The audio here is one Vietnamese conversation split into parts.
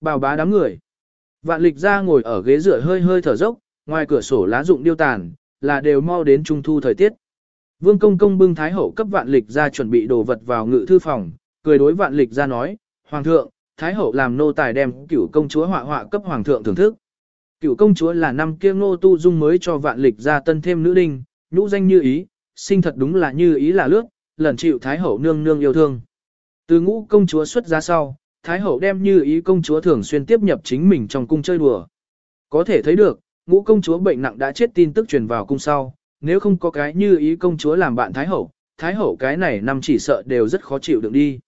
bào bá đám người. Vạn lịch ra ngồi ở ghế dựa hơi hơi thở dốc, ngoài cửa sổ lá rụng điêu tàn, là đều mau đến trung thu thời tiết. Vương công công bưng thái hậu cấp vạn lịch ra chuẩn bị đồ vật vào ngự thư phòng, cười đối vạn lịch ra nói, Hoàng thượng, thái hậu làm nô tài đem cửu công chúa họa họa cấp hoàng thượng thưởng thức. Cửu công chúa là năm kia ngô tu dung mới cho vạn lịch ra tân thêm nữ đinh, nhũ danh như ý, sinh thật đúng là như ý là lướt, lần chịu thái hậu nương nương yêu thương. Từ ngũ công chúa xuất ra sau, thái hậu đem như ý công chúa thường xuyên tiếp nhập chính mình trong cung chơi đùa. Có thể thấy được, ngũ công chúa bệnh nặng đã chết tin tức truyền vào cung sau, nếu không có cái như ý công chúa làm bạn thái hậu, thái hậu cái này năm chỉ sợ đều rất khó chịu đựng đi.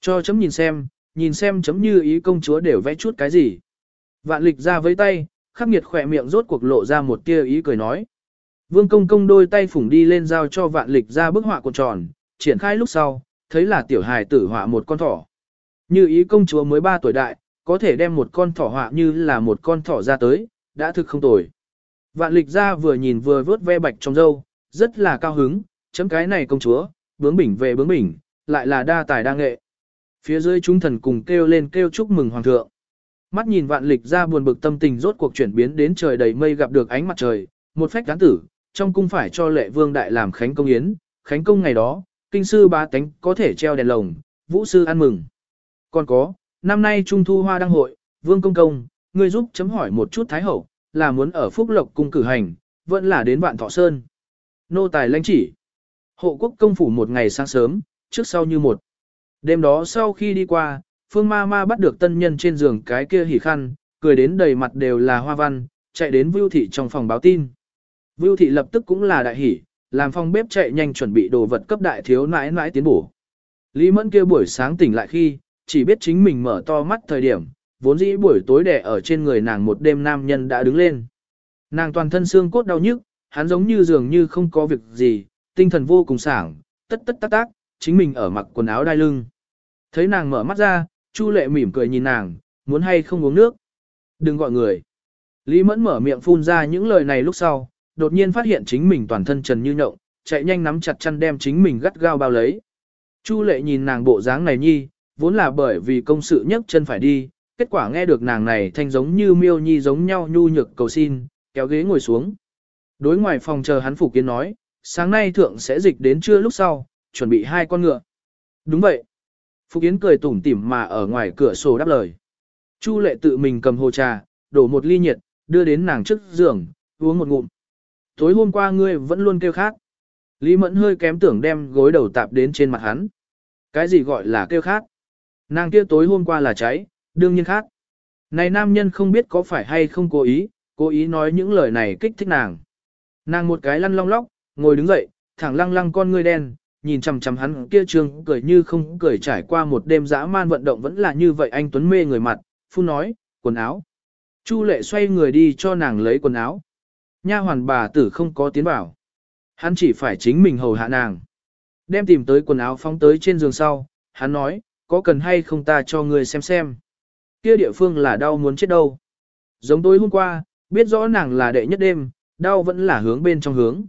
Cho chấm nhìn xem, nhìn xem chấm như ý công chúa đều vẽ chút cái gì. Vạn lịch ra với tay, khắc nghiệt khỏe miệng rốt cuộc lộ ra một tia ý cười nói. Vương công công đôi tay phủng đi lên giao cho vạn lịch ra bức họa cuộn tròn, triển khai lúc sau, thấy là tiểu hài tử họa một con thỏ. Như ý công chúa mới 3 tuổi đại, có thể đem một con thỏ họa như là một con thỏ ra tới, đã thực không tồi. Vạn lịch ra vừa nhìn vừa vớt ve bạch trong dâu, rất là cao hứng, chấm cái này công chúa, bướng bỉnh về bướng bỉnh, lại là đa tài đa nghệ. Phía dưới chúng thần cùng kêu lên kêu chúc mừng hoàng thượng. Mắt nhìn vạn lịch ra buồn bực tâm tình rốt cuộc chuyển biến đến trời đầy mây gặp được ánh mặt trời, một phách cán tử, trong cung phải cho lệ vương đại làm khánh công yến, khánh công ngày đó, kinh sư ba tánh có thể treo đèn lồng, vũ sư ăn mừng. Còn có, năm nay trung thu hoa đăng hội, vương công công, ngươi giúp chấm hỏi một chút thái hậu, là muốn ở phúc lộc cung cử hành, vẫn là đến vạn thọ sơn. Nô tài lãnh chỉ. Hộ quốc công phủ một ngày sáng sớm, trước sau như một. Đêm đó sau khi đi qua, phương ma ma bắt được tân nhân trên giường cái kia hỉ khăn, cười đến đầy mặt đều là hoa văn, chạy đến Vưu Thị trong phòng báo tin. Vưu Thị lập tức cũng là đại hỉ, làm phòng bếp chạy nhanh chuẩn bị đồ vật cấp đại thiếu nãi nãi tiến bổ. Lý Mẫn kia buổi sáng tỉnh lại khi, chỉ biết chính mình mở to mắt thời điểm, vốn dĩ buổi tối đẻ ở trên người nàng một đêm nam nhân đã đứng lên. Nàng toàn thân xương cốt đau nhức, hắn giống như dường như không có việc gì, tinh thần vô cùng sảng, tất tất tác tác, chính mình ở mặc quần áo đai lưng. Thấy nàng mở mắt ra, Chu lệ mỉm cười nhìn nàng, muốn hay không uống nước. Đừng gọi người. Lý mẫn mở miệng phun ra những lời này lúc sau, đột nhiên phát hiện chính mình toàn thân trần như nhộng, chạy nhanh nắm chặt chăn đem chính mình gắt gao bao lấy. Chu lệ nhìn nàng bộ dáng này nhi, vốn là bởi vì công sự nhấc chân phải đi, kết quả nghe được nàng này thanh giống như miêu nhi giống nhau nhu nhược cầu xin, kéo ghế ngồi xuống. Đối ngoài phòng chờ hắn phục kiến nói, sáng nay thượng sẽ dịch đến trưa lúc sau, chuẩn bị hai con ngựa. Đúng vậy. Phục Yến cười tủm tỉm mà ở ngoài cửa sổ đáp lời. Chu lệ tự mình cầm hồ trà, đổ một ly nhiệt, đưa đến nàng trước giường, uống một ngụm. Tối hôm qua ngươi vẫn luôn kêu khát. Lý Mẫn hơi kém tưởng đem gối đầu tạp đến trên mặt hắn. Cái gì gọi là kêu khát? Nàng kia tối hôm qua là cháy, đương nhiên khác. Này nam nhân không biết có phải hay không cố ý, cố ý nói những lời này kích thích nàng. Nàng một cái lăn long lóc, ngồi đứng dậy, thẳng lăng lăng con ngươi đen, nhìn chằm chằm hắn kia trương cười như không cười trải qua một đêm dã man vận động vẫn là như vậy anh Tuấn mê người mặt, phun nói, quần áo. Chu lệ xoay người đi cho nàng lấy quần áo. Nha hoàn bà tử không có tiến bảo. Hắn chỉ phải chính mình hầu hạ nàng. Đem tìm tới quần áo phóng tới trên giường sau, hắn nói, có cần hay không ta cho người xem xem. Kia địa phương là đau muốn chết đâu. Giống tối hôm qua, biết rõ nàng là đệ nhất đêm, đau vẫn là hướng bên trong hướng.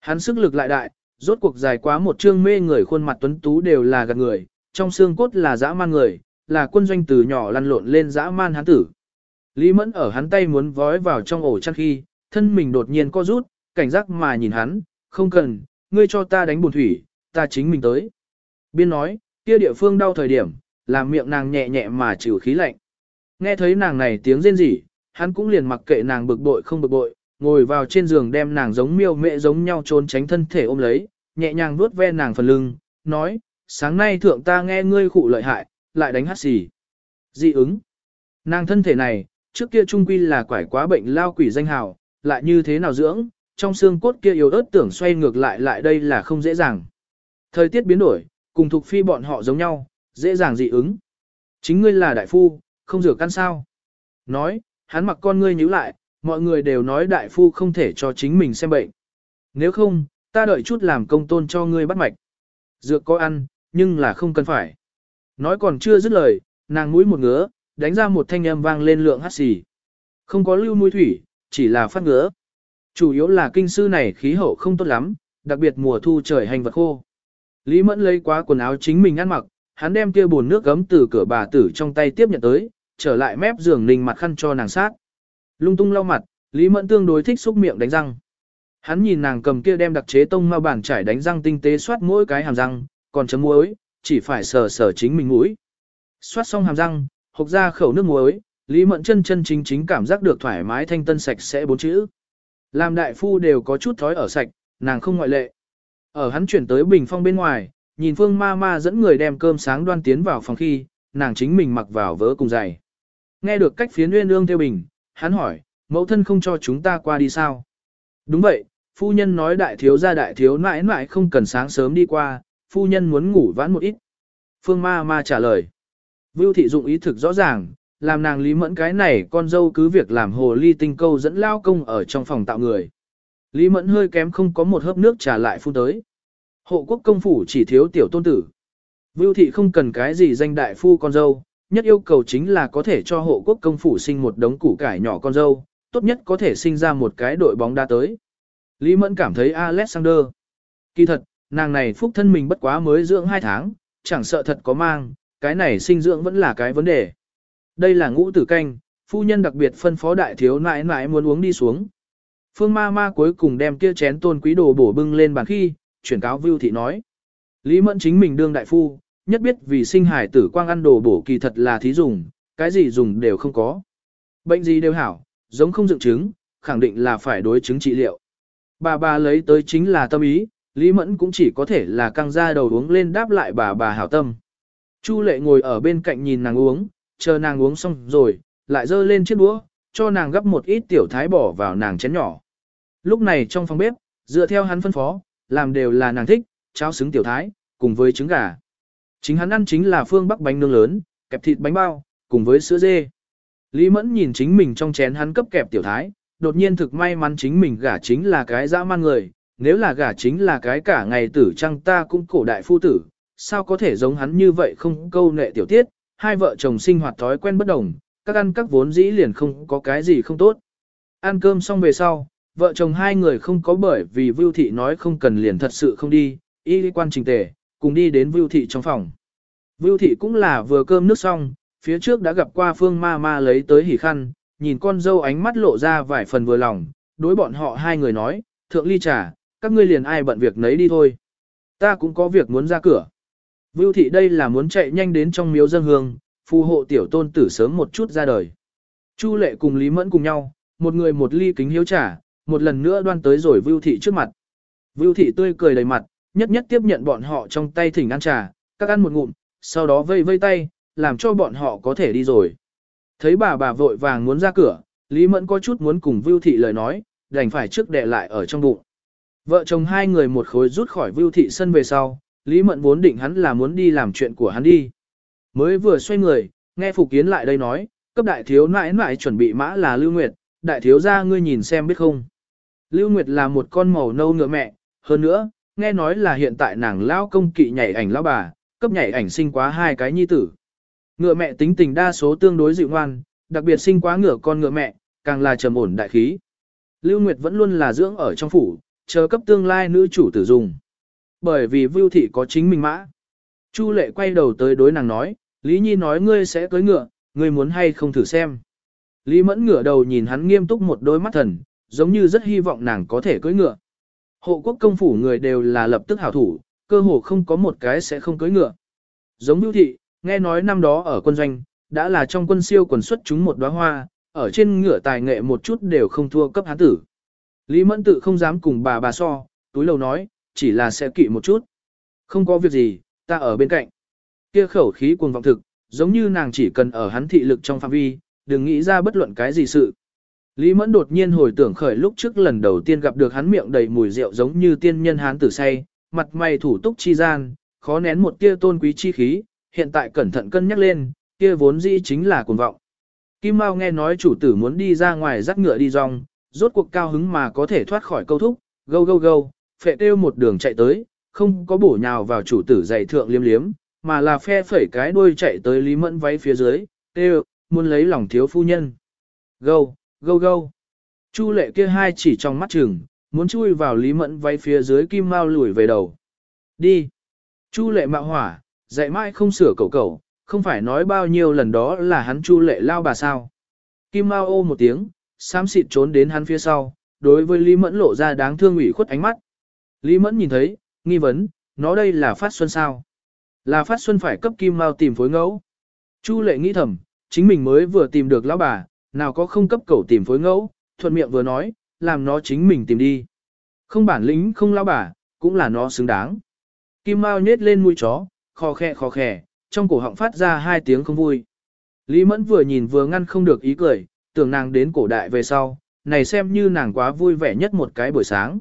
Hắn sức lực lại đại, rốt cuộc dài quá một chương mê người khuôn mặt tuấn tú đều là gạt người, trong xương cốt là dã man người, là quân doanh từ nhỏ lăn lộn lên dã man hắn tử. Lý Mẫn ở hắn tay muốn vói vào trong ổ chăn khi, thân mình đột nhiên co rút, cảnh giác mà nhìn hắn, không cần, ngươi cho ta đánh buồn thủy, ta chính mình tới. Biên nói, kia địa phương đau thời điểm, làm miệng nàng nhẹ nhẹ mà chịu khí lạnh. Nghe thấy nàng này tiếng rên rỉ, hắn cũng liền mặc kệ nàng bực bội không bực bội, ngồi vào trên giường đem nàng giống miêu mẹ giống nhau trốn tránh thân thể ôm lấy, nhẹ nhàng vuốt ve nàng phần lưng, nói, sáng nay thượng ta nghe ngươi khụ lợi hại, lại đánh hát xì. Dị ứng. Nàng thân thể này, trước kia trung quy là quải quá bệnh lao quỷ danh hào, lại như thế nào dưỡng, trong xương cốt kia yếu ớt tưởng xoay ngược lại lại đây là không dễ dàng. Thời tiết biến đổi, cùng thuộc phi bọn họ giống nhau, dễ dàng dị ứng. Chính ngươi là đại phu, không rửa căn sao. Nói, hắn mặc con ngươi nhíu lại, mọi người đều nói đại phu không thể cho chính mình xem bệnh. Nếu không, ta đợi chút làm công tôn cho ngươi bắt mạch. Dược có ăn, nhưng là không cần phải. Nói còn chưa dứt lời, nàng mũi một ngứa, đánh ra một thanh âm vang lên lượng hát xì. Không có lưu mũi thủy, chỉ là phát ngứa. Chủ yếu là kinh sư này khí hậu không tốt lắm, đặc biệt mùa thu trời hành vật khô. Lý Mẫn lấy quá quần áo chính mình ăn mặc, hắn đem kia bồn nước gấm từ cửa bà tử trong tay tiếp nhận tới, trở lại mép giường ninh mặt khăn cho nàng sát. Lung tung lau mặt, Lý Mẫn tương đối thích xúc miệng đánh răng. Hắn nhìn nàng cầm kia đem đặc chế tông ma bản trải đánh răng tinh tế soát mỗi cái hàm răng, còn chấm muối, chỉ phải sờ sờ chính mình mũi. Soát xong hàm răng, hộc ra khẩu nước muối, Lý Mẫn chân chân chính chính cảm giác được thoải mái thanh tân sạch sẽ bốn chữ. Làm đại phu đều có chút thói ở sạch, nàng không ngoại lệ. Ở hắn chuyển tới bình phong bên ngoài, nhìn phương ma ma dẫn người đem cơm sáng đoan tiến vào phòng khi, nàng chính mình mặc vào vỡ cùng giày. Nghe được cách phiến nguyên ương theo bình, hắn hỏi, mẫu thân không cho chúng ta qua đi sao? Đúng vậy, phu nhân nói đại thiếu gia đại thiếu nãi nãi không cần sáng sớm đi qua, phu nhân muốn ngủ vãn một ít. Phương ma ma trả lời. Vưu thị dụng ý thực rõ ràng, làm nàng lý mẫn cái này con dâu cứ việc làm hồ ly tinh câu dẫn lao công ở trong phòng tạo người. Lý mẫn hơi kém không có một hớp nước trả lại phun tới. Hộ quốc công phủ chỉ thiếu tiểu tôn tử. Vưu thị không cần cái gì danh đại phu con dâu, nhất yêu cầu chính là có thể cho hộ quốc công phủ sinh một đống củ cải nhỏ con dâu, tốt nhất có thể sinh ra một cái đội bóng đá tới. Lý Mẫn cảm thấy Alexander. Kỳ thật, nàng này phúc thân mình bất quá mới dưỡng 2 tháng, chẳng sợ thật có mang, cái này sinh dưỡng vẫn là cái vấn đề. Đây là ngũ tử canh, phu nhân đặc biệt phân phó đại thiếu nãi nãi muốn uống đi xuống. Phương ma ma cuối cùng đem kia chén tôn quý đồ bổ bưng lên bàn khi, chuyển cáo Vưu Thị nói. Lý Mẫn chính mình đương đại phu, nhất biết vì sinh hải tử quang ăn đồ bổ kỳ thật là thí dùng, cái gì dùng đều không có. Bệnh gì đều hảo, giống không dựng chứng, khẳng định là phải đối chứng trị liệu. Bà bà lấy tới chính là tâm ý, Lý Mẫn cũng chỉ có thể là căng ra đầu uống lên đáp lại bà bà hảo tâm. Chu lệ ngồi ở bên cạnh nhìn nàng uống, chờ nàng uống xong rồi, lại dơ lên chiếc đũa, cho nàng gấp một ít tiểu thái bỏ vào nàng chén nhỏ. Lúc này trong phòng bếp, dựa theo hắn phân phó, làm đều là nàng thích, cháo xứng tiểu thái, cùng với trứng gà. Chính hắn ăn chính là phương bắc bánh nướng lớn, kẹp thịt bánh bao, cùng với sữa dê. Lý Mẫn nhìn chính mình trong chén hắn cấp kẹp tiểu thái, đột nhiên thực may mắn chính mình gả chính là cái dã man người, nếu là gả chính là cái cả ngày tử trăng ta cũng cổ đại phu tử, sao có thể giống hắn như vậy không câu nệ tiểu tiết, hai vợ chồng sinh hoạt thói quen bất đồng, các ăn các vốn dĩ liền không có cái gì không tốt. Ăn cơm xong về sau, vợ chồng hai người không có bởi vì Vưu Thị nói không cần liền thật sự không đi, y quan trình tề, cùng đi đến Vưu Thị trong phòng. Vưu Thị cũng là vừa cơm nước xong, phía trước đã gặp qua Phương Ma Ma lấy tới hỉ khăn, nhìn con dâu ánh mắt lộ ra vài phần vừa lòng, đối bọn họ hai người nói, thượng ly trà, các ngươi liền ai bận việc nấy đi thôi. Ta cũng có việc muốn ra cửa. Vưu thị đây là muốn chạy nhanh đến trong miếu dân hương, phù hộ tiểu tôn tử sớm một chút ra đời. Chu lệ cùng Lý Mẫn cùng nhau, một người một ly kính hiếu trà, một lần nữa đoan tới rồi Vưu thị trước mặt. Vưu thị tươi cười đầy mặt, nhất nhất tiếp nhận bọn họ trong tay thỉnh ăn trà, các ăn một ngụm, sau đó vây vây tay, làm cho bọn họ có thể đi rồi. Thấy bà bà vội vàng muốn ra cửa, Lý Mẫn có chút muốn cùng Vưu thị lời nói, đành phải trước đè lại ở trong bụng. Vợ chồng hai người một khối rút khỏi Vưu thị sân về sau, Lý Mẫn vốn định hắn là muốn đi làm chuyện của hắn đi. Mới vừa xoay người, nghe Phục Kiến lại đây nói, cấp đại thiếu nãi nãi chuẩn bị mã là Lưu Nguyệt, đại thiếu ra ngươi nhìn xem biết không. Lưu Nguyệt là một con màu nâu ngựa mẹ, hơn nữa, nghe nói là hiện tại nàng lao công kỵ nhảy ảnh lão bà, cấp nhảy ảnh sinh quá hai cái nhi tử. Ngựa mẹ tính tình đa số tương đối dịu ngoan, đặc biệt sinh quá ngựa con ngựa mẹ, càng là trầm ổn đại khí. Lưu Nguyệt vẫn luôn là dưỡng ở trong phủ, chờ cấp tương lai nữ chủ tử dùng. Bởi vì Vưu Thị có chính mình mã. Chu lệ quay đầu tới đối nàng nói, Lý Nhi nói ngươi sẽ cưới ngựa, ngươi muốn hay không thử xem. Lý Mẫn ngửa đầu nhìn hắn nghiêm túc một đôi mắt thần, giống như rất hy vọng nàng có thể cưới ngựa. Hộ quốc công phủ người đều là lập tức hảo thủ, cơ hồ không có một cái sẽ không cưới ngựa. Giống Vưu Thị, nghe nói năm đó ở quân doanh, đã là trong quân siêu quần xuất chúng một đóa hoa, ở trên ngựa tài nghệ một chút đều không thua cấp hán tử. Lý Mẫn tự không dám cùng bà bà so, túi lầu nói, chỉ là sẽ kỵ một chút. Không có việc gì, ta ở bên cạnh. Kia khẩu khí cuồng vọng thực, giống như nàng chỉ cần ở hắn thị lực trong phạm vi, đừng nghĩ ra bất luận cái gì sự. Lý Mẫn đột nhiên hồi tưởng khởi lúc trước lần đầu tiên gặp được hắn miệng đầy mùi rượu giống như tiên nhân hán tử say, mặt mày thủ túc chi gian, khó nén một tia tôn quý chi khí, hiện tại cẩn thận cân nhắc lên, kia vốn dĩ chính là cuồng vọng. Kim Mao nghe nói chủ tử muốn đi ra ngoài dắt ngựa đi rong, rốt cuộc cao hứng mà có thể thoát khỏi câu thúc, gâu gâu gâu, phệ tiêu một đường chạy tới, không có bổ nhào vào chủ tử dày thượng liếm liếm, mà là phe phẩy cái đuôi chạy tới Lý Mẫn váy phía dưới, tiêu, muốn lấy lòng thiếu phu nhân. Gâu, gâu gâu. Chu lệ kia hai chỉ trong mắt chừng, muốn chui vào Lý Mẫn váy phía dưới kim mau lùi về đầu. Đi. Chu lệ mạo hỏa, dạy mãi không sửa cầu cầu, không phải nói bao nhiêu lần đó là hắn chu lệ lao bà sao. Kim Mao ô một tiếng, xám xịt trốn đến hắn phía sau, đối với Lý Mẫn lộ ra đáng thương ủy khuất ánh mắt. Lý Mẫn nhìn thấy, nghi vấn, nó đây là phát xuân sao? Là phát xuân phải cấp Kim Mao tìm phối ngẫu. Chu lệ nghĩ thầm, chính mình mới vừa tìm được lão bà, nào có không cấp cầu tìm phối ngẫu, thuận miệng vừa nói, làm nó chính mình tìm đi. Không bản lĩnh không lao bà, cũng là nó xứng đáng. Kim Mao nhét lên mũi chó, khò khè khò khè, trong cổ họng phát ra hai tiếng không vui. Lý Mẫn vừa nhìn vừa ngăn không được ý cười, tưởng nàng đến cổ đại về sau, này xem như nàng quá vui vẻ nhất một cái buổi sáng.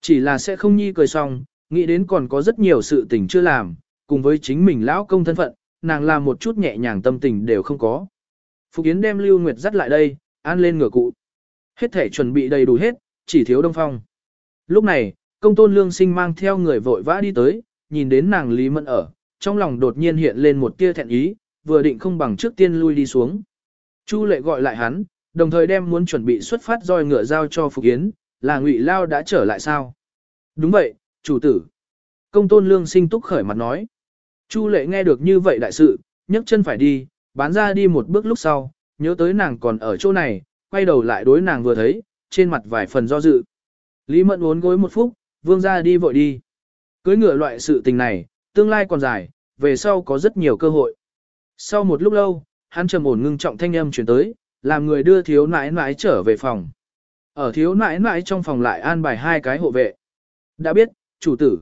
Chỉ là sẽ không nhi cười xong, nghĩ đến còn có rất nhiều sự tình chưa làm, cùng với chính mình lão công thân phận, nàng làm một chút nhẹ nhàng tâm tình đều không có. Phục Yến đem Lưu Nguyệt dắt lại đây, an lên ngửa cụ. Hết thể chuẩn bị đầy đủ hết, chỉ thiếu Đông Phong. Lúc này, công tôn lương sinh mang theo người vội vã đi tới, nhìn đến nàng Lý Mẫn ở, trong lòng đột nhiên hiện lên một tia thẹn ý, vừa định không bằng trước tiên lui đi xuống. Chu lệ gọi lại hắn, đồng thời đem muốn chuẩn bị xuất phát roi ngựa giao cho Phục Yến, là Ngụy Lao đã trở lại sao? Đúng vậy, chủ tử. Công tôn lương sinh túc khởi mặt nói. Chu lệ nghe được như vậy đại sự, nhấc chân phải đi, bán ra đi một bước lúc sau, nhớ tới nàng còn ở chỗ này, quay đầu lại đối nàng vừa thấy, trên mặt vài phần do dự. Lý mẫn uốn gối một phút, vương ra đi vội đi. Cưới ngựa loại sự tình này, tương lai còn dài, về sau có rất nhiều cơ hội. Sau một lúc lâu, hắn trầm ổn ngưng trọng thanh âm chuyển tới, làm người đưa thiếu nãi nãi trở về phòng. Ở thiếu nãi nãi trong phòng lại an bài hai cái hộ vệ. Đã biết, chủ tử.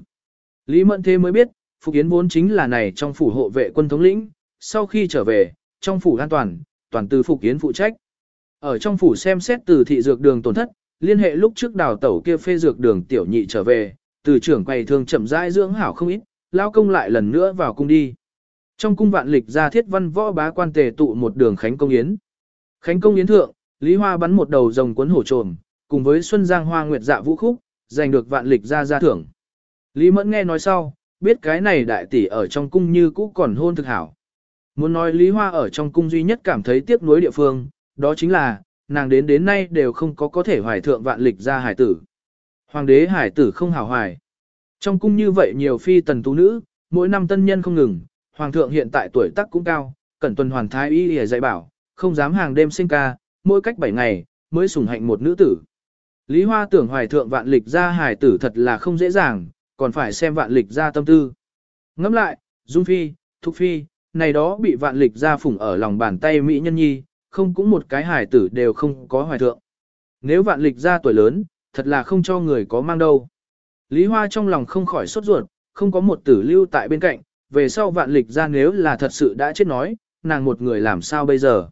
Lý Mẫn Thế mới biết, Phục Yến vốn chính là này trong phủ hộ vệ quân thống lĩnh, sau khi trở về, trong phủ an toàn, toàn từ Phục Yến phụ trách. Ở trong phủ xem xét từ thị dược đường tổn thất, liên hệ lúc trước đào tẩu kia phê dược đường tiểu nhị trở về, từ trưởng quầy thường chậm rãi dưỡng hảo không ít, lao công lại lần nữa vào cung đi. Trong cung vạn lịch ra thiết văn võ bá quan tề tụ một đường khánh công yến. Khánh công yến thượng, Lý Hoa bắn một đầu rồng cuốn hổ trồm, cùng với Xuân Giang Hoa Nguyệt Dạ Vũ Khúc, giành được vạn lịch ra ra thưởng. Lý Mẫn nghe nói sau, biết cái này đại tỷ ở trong cung như cũ còn hôn thực hảo. Muốn nói Lý Hoa ở trong cung duy nhất cảm thấy tiếc nuối địa phương, đó chính là, nàng đến đến nay đều không có có thể hoài thượng vạn lịch ra hải tử. Hoàng đế hải tử không hảo hoài. Trong cung như vậy nhiều phi tần tú nữ, mỗi năm tân nhân không ngừng, hoàng thượng hiện tại tuổi tác cũng cao, cẩn tuần hoàn thái y để dạy bảo, không dám hàng đêm sinh ca, mỗi cách 7 ngày, mới sủng hạnh một nữ tử. Lý Hoa tưởng hoài thượng vạn lịch ra hải tử thật là không dễ dàng, còn phải xem vạn lịch ra tâm tư. Ngẫm lại, Dung Phi, Thục Phi, này đó bị vạn lịch ra phủng ở lòng bàn tay Mỹ Nhân Nhi, không cũng một cái hài tử đều không có hoài thượng. Nếu vạn lịch ra tuổi lớn, thật là không cho người có mang đâu. Lý Hoa trong lòng không khỏi sốt ruột, không có một tử lưu tại bên cạnh, về sau vạn lịch ra nếu là thật sự đã chết nói, nàng một người làm sao bây giờ.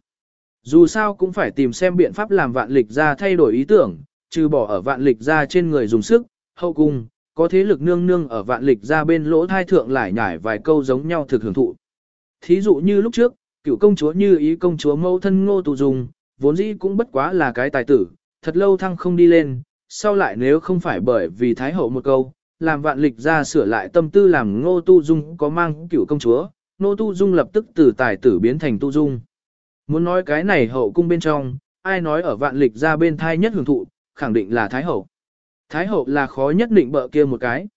Dù sao cũng phải tìm xem biện pháp làm vạn lịch ra thay đổi ý tưởng, trừ bỏ ở vạn lịch ra trên người dùng sức, hậu cung, có thế lực nương nương ở vạn lịch ra bên lỗ thai thượng lại nhải vài câu giống nhau thực hưởng thụ. Thí dụ như lúc trước, cựu công chúa như ý công chúa mẫu thân ngô tù dùng, vốn dĩ cũng bất quá là cái tài tử, thật lâu thăng không đi lên, sau lại nếu không phải bởi vì thái hậu một câu, làm vạn lịch ra sửa lại tâm tư làm ngô tu dung có mang cựu công chúa, ngô tu dung lập tức từ tài tử biến thành tu dung. Muốn nói cái này hậu cung bên trong, ai nói ở vạn lịch ra bên thai nhất hưởng thụ, khẳng định là thái hậu. Thái hậu là khó nhất định bợ kia một cái.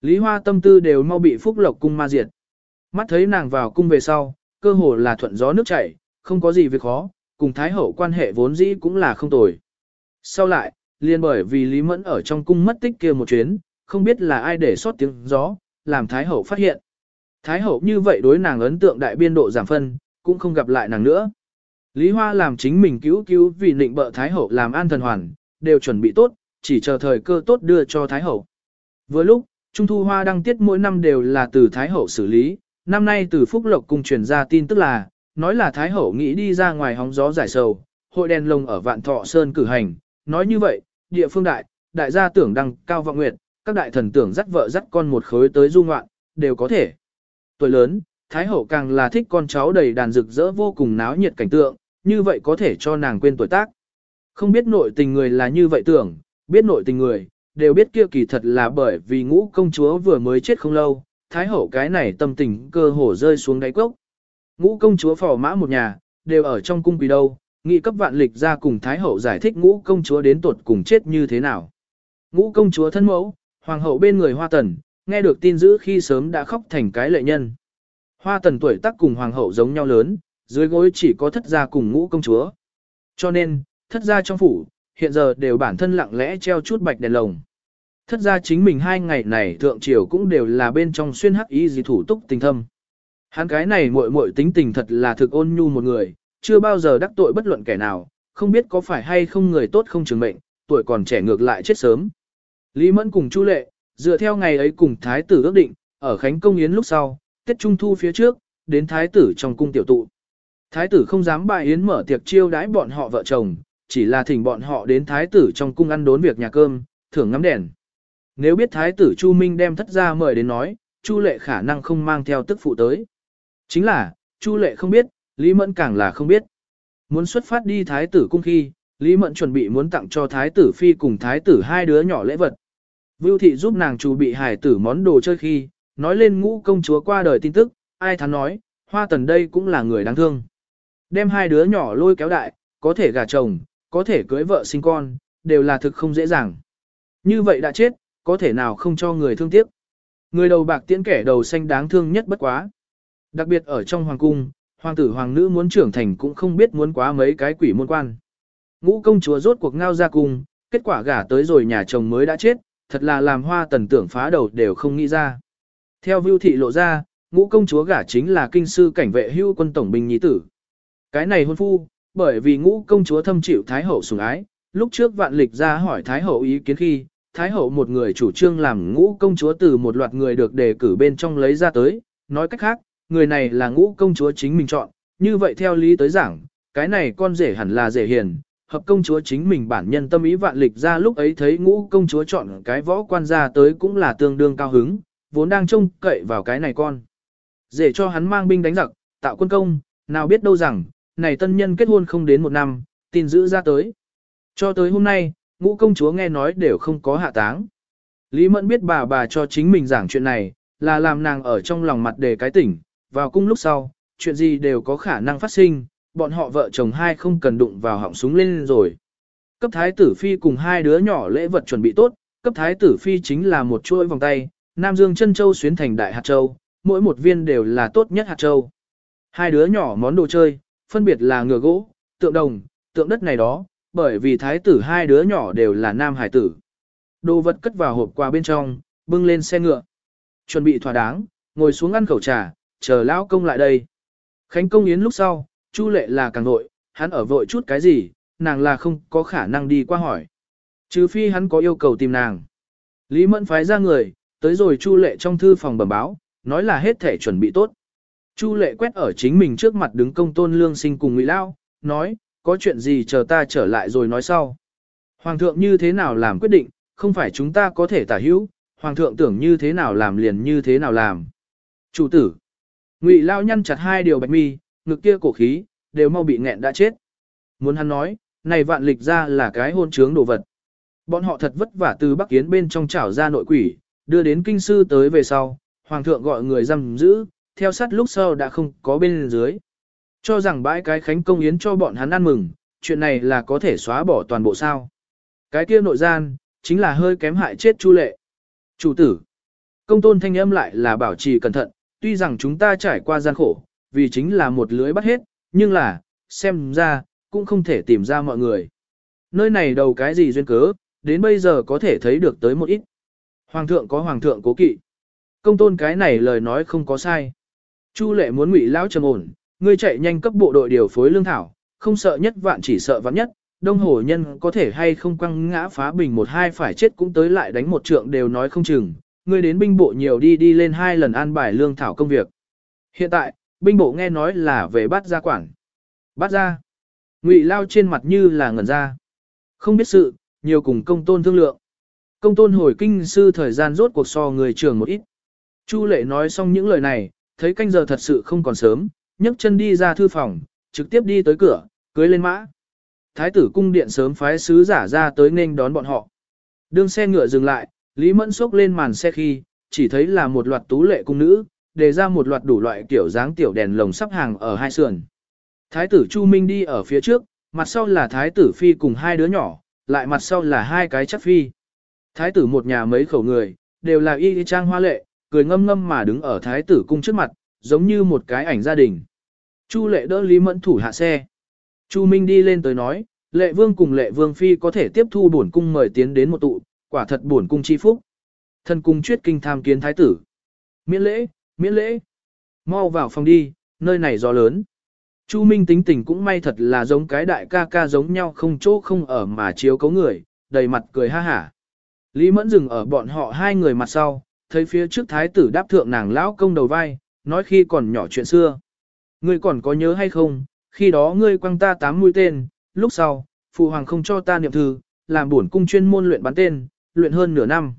Lý Hoa tâm tư đều mau bị phúc lộc cung ma diệt. Mắt thấy nàng vào cung về sau, cơ hồ là thuận gió nước chảy, không có gì việc khó, cùng Thái hậu quan hệ vốn dĩ cũng là không tồi. Sau lại, liền bởi vì Lý Mẫn ở trong cung mất tích kia một chuyến, không biết là ai để sót tiếng gió, làm Thái hậu phát hiện. Thái hậu như vậy đối nàng ấn tượng đại biên độ giảm phân, cũng không gặp lại nàng nữa. Lý Hoa làm chính mình cứu cứu vì định bợ Thái hậu làm an thần hoàn, đều chuẩn bị tốt, chỉ chờ thời cơ tốt đưa cho Thái Hậu. Vừa lúc, Trung Thu Hoa đăng tiết mỗi năm đều là từ Thái Hậu xử lý, năm nay từ Phúc Lộc cung truyền ra tin tức là, nói là Thái Hậu nghĩ đi ra ngoài hóng gió giải sầu, hội đèn lồng ở Vạn Thọ Sơn cử hành, nói như vậy, địa phương đại, đại gia tưởng đăng cao vọng nguyệt, các đại thần tưởng dắt vợ dắt con một khối tới du ngoạn, đều có thể. Tuổi lớn, Thái Hậu càng là thích con cháu đầy đàn rực rỡ vô cùng náo nhiệt cảnh tượng, như vậy có thể cho nàng quên tuổi tác. Không biết nội tình người là như vậy tưởng, biết nội tình người, đều biết kia kỳ thật là bởi vì ngũ công chúa vừa mới chết không lâu, thái hậu cái này tâm tình cơ hồ rơi xuống đáy cốc. Ngũ công chúa phò mã một nhà, đều ở trong cung quỳ đâu, nghị cấp vạn lịch ra cùng thái hậu giải thích ngũ công chúa đến tuột cùng chết như thế nào. Ngũ công chúa thân mẫu, hoàng hậu bên người hoa tần, nghe được tin dữ khi sớm đã khóc thành cái lệ nhân. Hoa tần tuổi tác cùng hoàng hậu giống nhau lớn, dưới gối chỉ có thất gia cùng ngũ công chúa. Cho nên, thất gia trong phủ, hiện giờ đều bản thân lặng lẽ treo chút bạch đèn lồng. Thất ra chính mình hai ngày này thượng triều cũng đều là bên trong xuyên hắc ý gì thủ túc tình thâm. Hắn cái này muội muội tính tình thật là thực ôn nhu một người, chưa bao giờ đắc tội bất luận kẻ nào, không biết có phải hay không người tốt không trường mệnh, tuổi còn trẻ ngược lại chết sớm. Lý Mẫn cùng Chu Lệ, dựa theo ngày ấy cùng Thái tử ước định, ở Khánh Công Yến lúc sau, Tết Trung Thu phía trước, đến Thái tử trong cung tiểu tụ. Thái tử không dám bại Yến mở tiệc chiêu đãi bọn họ vợ chồng, chỉ là thỉnh bọn họ đến Thái tử trong cung ăn đốn việc nhà cơm, thưởng ngắm đèn. Nếu biết Thái tử Chu Minh đem thất gia mời đến nói, Chu Lệ khả năng không mang theo tức phụ tới. Chính là, Chu Lệ không biết, Lý Mẫn càng là không biết. Muốn xuất phát đi Thái tử cung khi, Lý Mẫn chuẩn bị muốn tặng cho Thái tử Phi cùng Thái tử hai đứa nhỏ lễ vật. Vưu thị giúp nàng chuẩn bị hải tử món đồ chơi khi, nói lên ngũ công chúa qua đời tin tức, ai thắn nói, hoa tần đây cũng là người đáng thương. Đem hai đứa nhỏ lôi kéo đại, có thể gả chồng, có thể cưới vợ sinh con, đều là thực không dễ dàng. Như vậy đã chết, có thể nào không cho người thương tiếc. Người đầu bạc tiễn kẻ đầu xanh đáng thương nhất bất quá. Đặc biệt ở trong hoàng cung, hoàng tử hoàng nữ muốn trưởng thành cũng không biết muốn quá mấy cái quỷ môn quan. Ngũ công chúa rốt cuộc ngao ra cung, kết quả gả tới rồi nhà chồng mới đã chết, thật là làm hoa tần tưởng phá đầu đều không nghĩ ra. Theo vưu thị lộ ra, ngũ công chúa gả chính là kinh sư cảnh vệ hưu quân tổng binh nhí tử. Cái này hôn phu, bởi vì ngũ công chúa thâm chịu thái hậu sủng ái, lúc trước vạn lịch ra hỏi thái hậu ý kiến khi, thái hậu một người chủ trương làm ngũ công chúa từ một loạt người được đề cử bên trong lấy ra tới, nói cách khác, người này là ngũ công chúa chính mình chọn, như vậy theo lý tới giảng, cái này con rể hẳn là rể hiền, hợp công chúa chính mình bản nhân tâm ý vạn lịch ra lúc ấy thấy ngũ công chúa chọn cái võ quan ra tới cũng là tương đương cao hứng, vốn đang trông cậy vào cái này con. Rể cho hắn mang binh đánh giặc, tạo quân công, nào biết đâu rằng, này tân nhân kết hôn không đến một năm, tin giữ ra tới. Cho tới hôm nay, ngũ công chúa nghe nói đều không có hạ táng. Lý Mẫn biết bà bà cho chính mình giảng chuyện này, là làm nàng ở trong lòng mặt đề cái tỉnh, vào cung lúc sau, chuyện gì đều có khả năng phát sinh, bọn họ vợ chồng hai không cần đụng vào họng súng lên rồi. Cấp thái tử phi cùng hai đứa nhỏ lễ vật chuẩn bị tốt, cấp thái tử phi chính là một chuỗi vòng tay, Nam Dương chân châu xuyến thành đại hạt châu, mỗi một viên đều là tốt nhất hạt châu. Hai đứa nhỏ món đồ chơi, phân biệt là ngựa gỗ, tượng đồng, tượng đất này đó, bởi vì thái tử hai đứa nhỏ đều là nam hải tử. Đồ vật cất vào hộp quà bên trong, bưng lên xe ngựa. Chuẩn bị thỏa đáng, ngồi xuống ăn khẩu trà, chờ lão công lại đây. Khánh công yến lúc sau, Chu lệ là càng nội hắn ở vội chút cái gì, nàng là không có khả năng đi qua hỏi. Trừ phi hắn có yêu cầu tìm nàng. Lý Mẫn phái ra người, tới rồi Chu lệ trong thư phòng bẩm báo, nói là hết thể chuẩn bị tốt. Chu lệ quét ở chính mình trước mặt đứng công tôn lương sinh cùng Ngụy Lao, nói, có chuyện gì chờ ta trở lại rồi nói sau. Hoàng thượng như thế nào làm quyết định, không phải chúng ta có thể tả hữu, hoàng thượng tưởng như thế nào làm liền như thế nào làm. Chủ tử, Ngụy Lao nhăn chặt hai điều bạch mi, ngực kia cổ khí, đều mau bị nghẹn đã chết. Muốn hắn nói, này vạn lịch ra là cái hôn trướng đồ vật. Bọn họ thật vất vả từ Bắc Kiến bên trong chảo ra nội quỷ, đưa đến kinh sư tới về sau, hoàng thượng gọi người giam giữ, theo sát lúc sau đã không có bên dưới. Cho rằng bãi cái khánh công yến cho bọn hắn ăn mừng, chuyện này là có thể xóa bỏ toàn bộ sao. Cái kia nội gian, chính là hơi kém hại chết chu lệ. Chủ tử, công tôn thanh âm lại là bảo trì cẩn thận, tuy rằng chúng ta trải qua gian khổ, vì chính là một lưới bắt hết, nhưng là, xem ra, cũng không thể tìm ra mọi người. Nơi này đầu cái gì duyên cớ, đến bây giờ có thể thấy được tới một ít. Hoàng thượng có hoàng thượng cố kỵ. Công tôn cái này lời nói không có sai. Chu lệ muốn ngụy lão trầm ổn, ngươi chạy nhanh cấp bộ đội điều phối lương thảo, không sợ nhất vạn chỉ sợ vạn nhất. Đông hồ nhân có thể hay không quăng ngã phá bình một hai phải chết cũng tới lại đánh một trượng đều nói không chừng. Ngươi đến binh bộ nhiều đi đi lên hai lần an bài lương thảo công việc. Hiện tại, binh bộ nghe nói là về bắt ra quản. Bắt ra. Ngụy lao trên mặt như là ngẩn ra. Không biết sự, nhiều cùng công tôn thương lượng. Công tôn hồi kinh sư thời gian rốt cuộc so người trường một ít. Chu lệ nói xong những lời này, thấy canh giờ thật sự không còn sớm, nhấc chân đi ra thư phòng, trực tiếp đi tới cửa, cưới lên mã. Thái tử cung điện sớm phái sứ giả ra tới nên đón bọn họ. Đương xe ngựa dừng lại, Lý Mẫn xốc lên màn xe khi, chỉ thấy là một loạt tú lệ cung nữ, đề ra một loạt đủ loại kiểu dáng tiểu đèn lồng sắp hàng ở hai sườn. Thái tử Chu Minh đi ở phía trước, mặt sau là thái tử phi cùng hai đứa nhỏ, lại mặt sau là hai cái chắc phi. Thái tử một nhà mấy khẩu người, đều là y trang hoa lệ, cười ngâm ngâm mà đứng ở thái tử cung trước mặt, giống như một cái ảnh gia đình. Chu lệ đỡ Lý Mẫn thủ hạ xe. Chu Minh đi lên tới nói, lệ vương cùng lệ vương phi có thể tiếp thu bổn cung mời tiến đến một tụ, quả thật bổn cung chi phúc. Thân cung chuyết kinh tham kiến thái tử. Miễn lễ, miễn lễ. Mau vào phòng đi, nơi này gió lớn. Chu Minh tính tình cũng may thật là giống cái đại ca ca giống nhau không chỗ không ở mà chiếu cấu người, đầy mặt cười ha hả. Lý Mẫn dừng ở bọn họ hai người mặt sau, thấy phía trước thái tử đáp thượng nàng lão công đầu vai, nói khi còn nhỏ chuyện xưa. Ngươi còn có nhớ hay không, khi đó ngươi quăng ta tám mũi tên, lúc sau, phụ hoàng không cho ta niệm thư, làm buồn cung chuyên môn luyện bắn tên, luyện hơn nửa năm.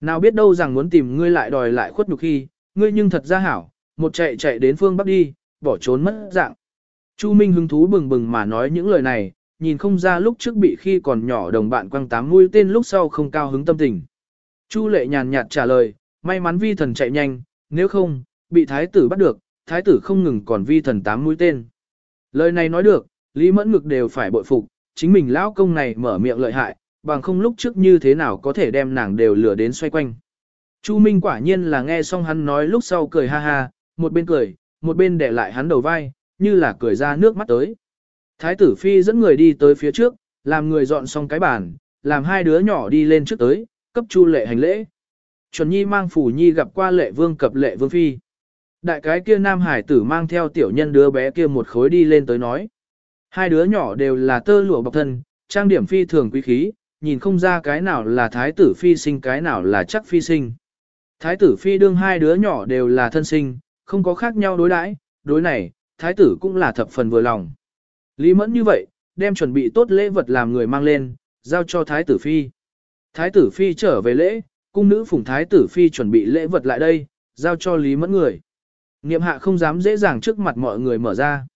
Nào biết đâu rằng muốn tìm ngươi lại đòi lại khuất nhục khi, ngươi nhưng thật ra hảo, một chạy chạy đến phương Bắc đi, bỏ trốn mất dạng. Chu Minh hứng thú bừng bừng mà nói những lời này, nhìn không ra lúc trước bị khi còn nhỏ đồng bạn quăng tám mũi tên lúc sau không cao hứng tâm tình. Chu lệ nhàn nhạt trả lời, may mắn vi thần chạy nhanh, nếu không, bị thái tử bắt được, thái tử không ngừng còn vi thần tám mũi tên. Lời này nói được, Lý Mẫn ngực đều phải bội phục, chính mình lão công này mở miệng lợi hại, bằng không lúc trước như thế nào có thể đem nàng đều lừa đến xoay quanh. Chu Minh quả nhiên là nghe xong hắn nói lúc sau cười ha ha, một bên cười, một bên để lại hắn đầu vai, như là cười ra nước mắt tới. Thái tử Phi dẫn người đi tới phía trước, làm người dọn xong cái bàn, làm hai đứa nhỏ đi lên trước tới, cấp Chu lệ hành lễ. Chuẩn Nhi mang phủ Nhi gặp qua lệ vương cập lệ vương Phi. Đại cái kia nam hải tử mang theo tiểu nhân đứa bé kia một khối đi lên tới nói. Hai đứa nhỏ đều là tơ lụa bọc thân, trang điểm phi thường quý khí, nhìn không ra cái nào là thái tử phi sinh cái nào là chắc phi sinh. Thái tử phi đương hai đứa nhỏ đều là thân sinh, không có khác nhau đối đãi, đối này, thái tử cũng là thập phần vừa lòng. Lý mẫn như vậy, đem chuẩn bị tốt lễ vật làm người mang lên, giao cho thái tử phi. Thái tử phi trở về lễ, cung nữ phụng thái tử phi chuẩn bị lễ vật lại đây, giao cho Lý mẫn người. Niệm hạ không dám dễ dàng trước mặt mọi người mở ra.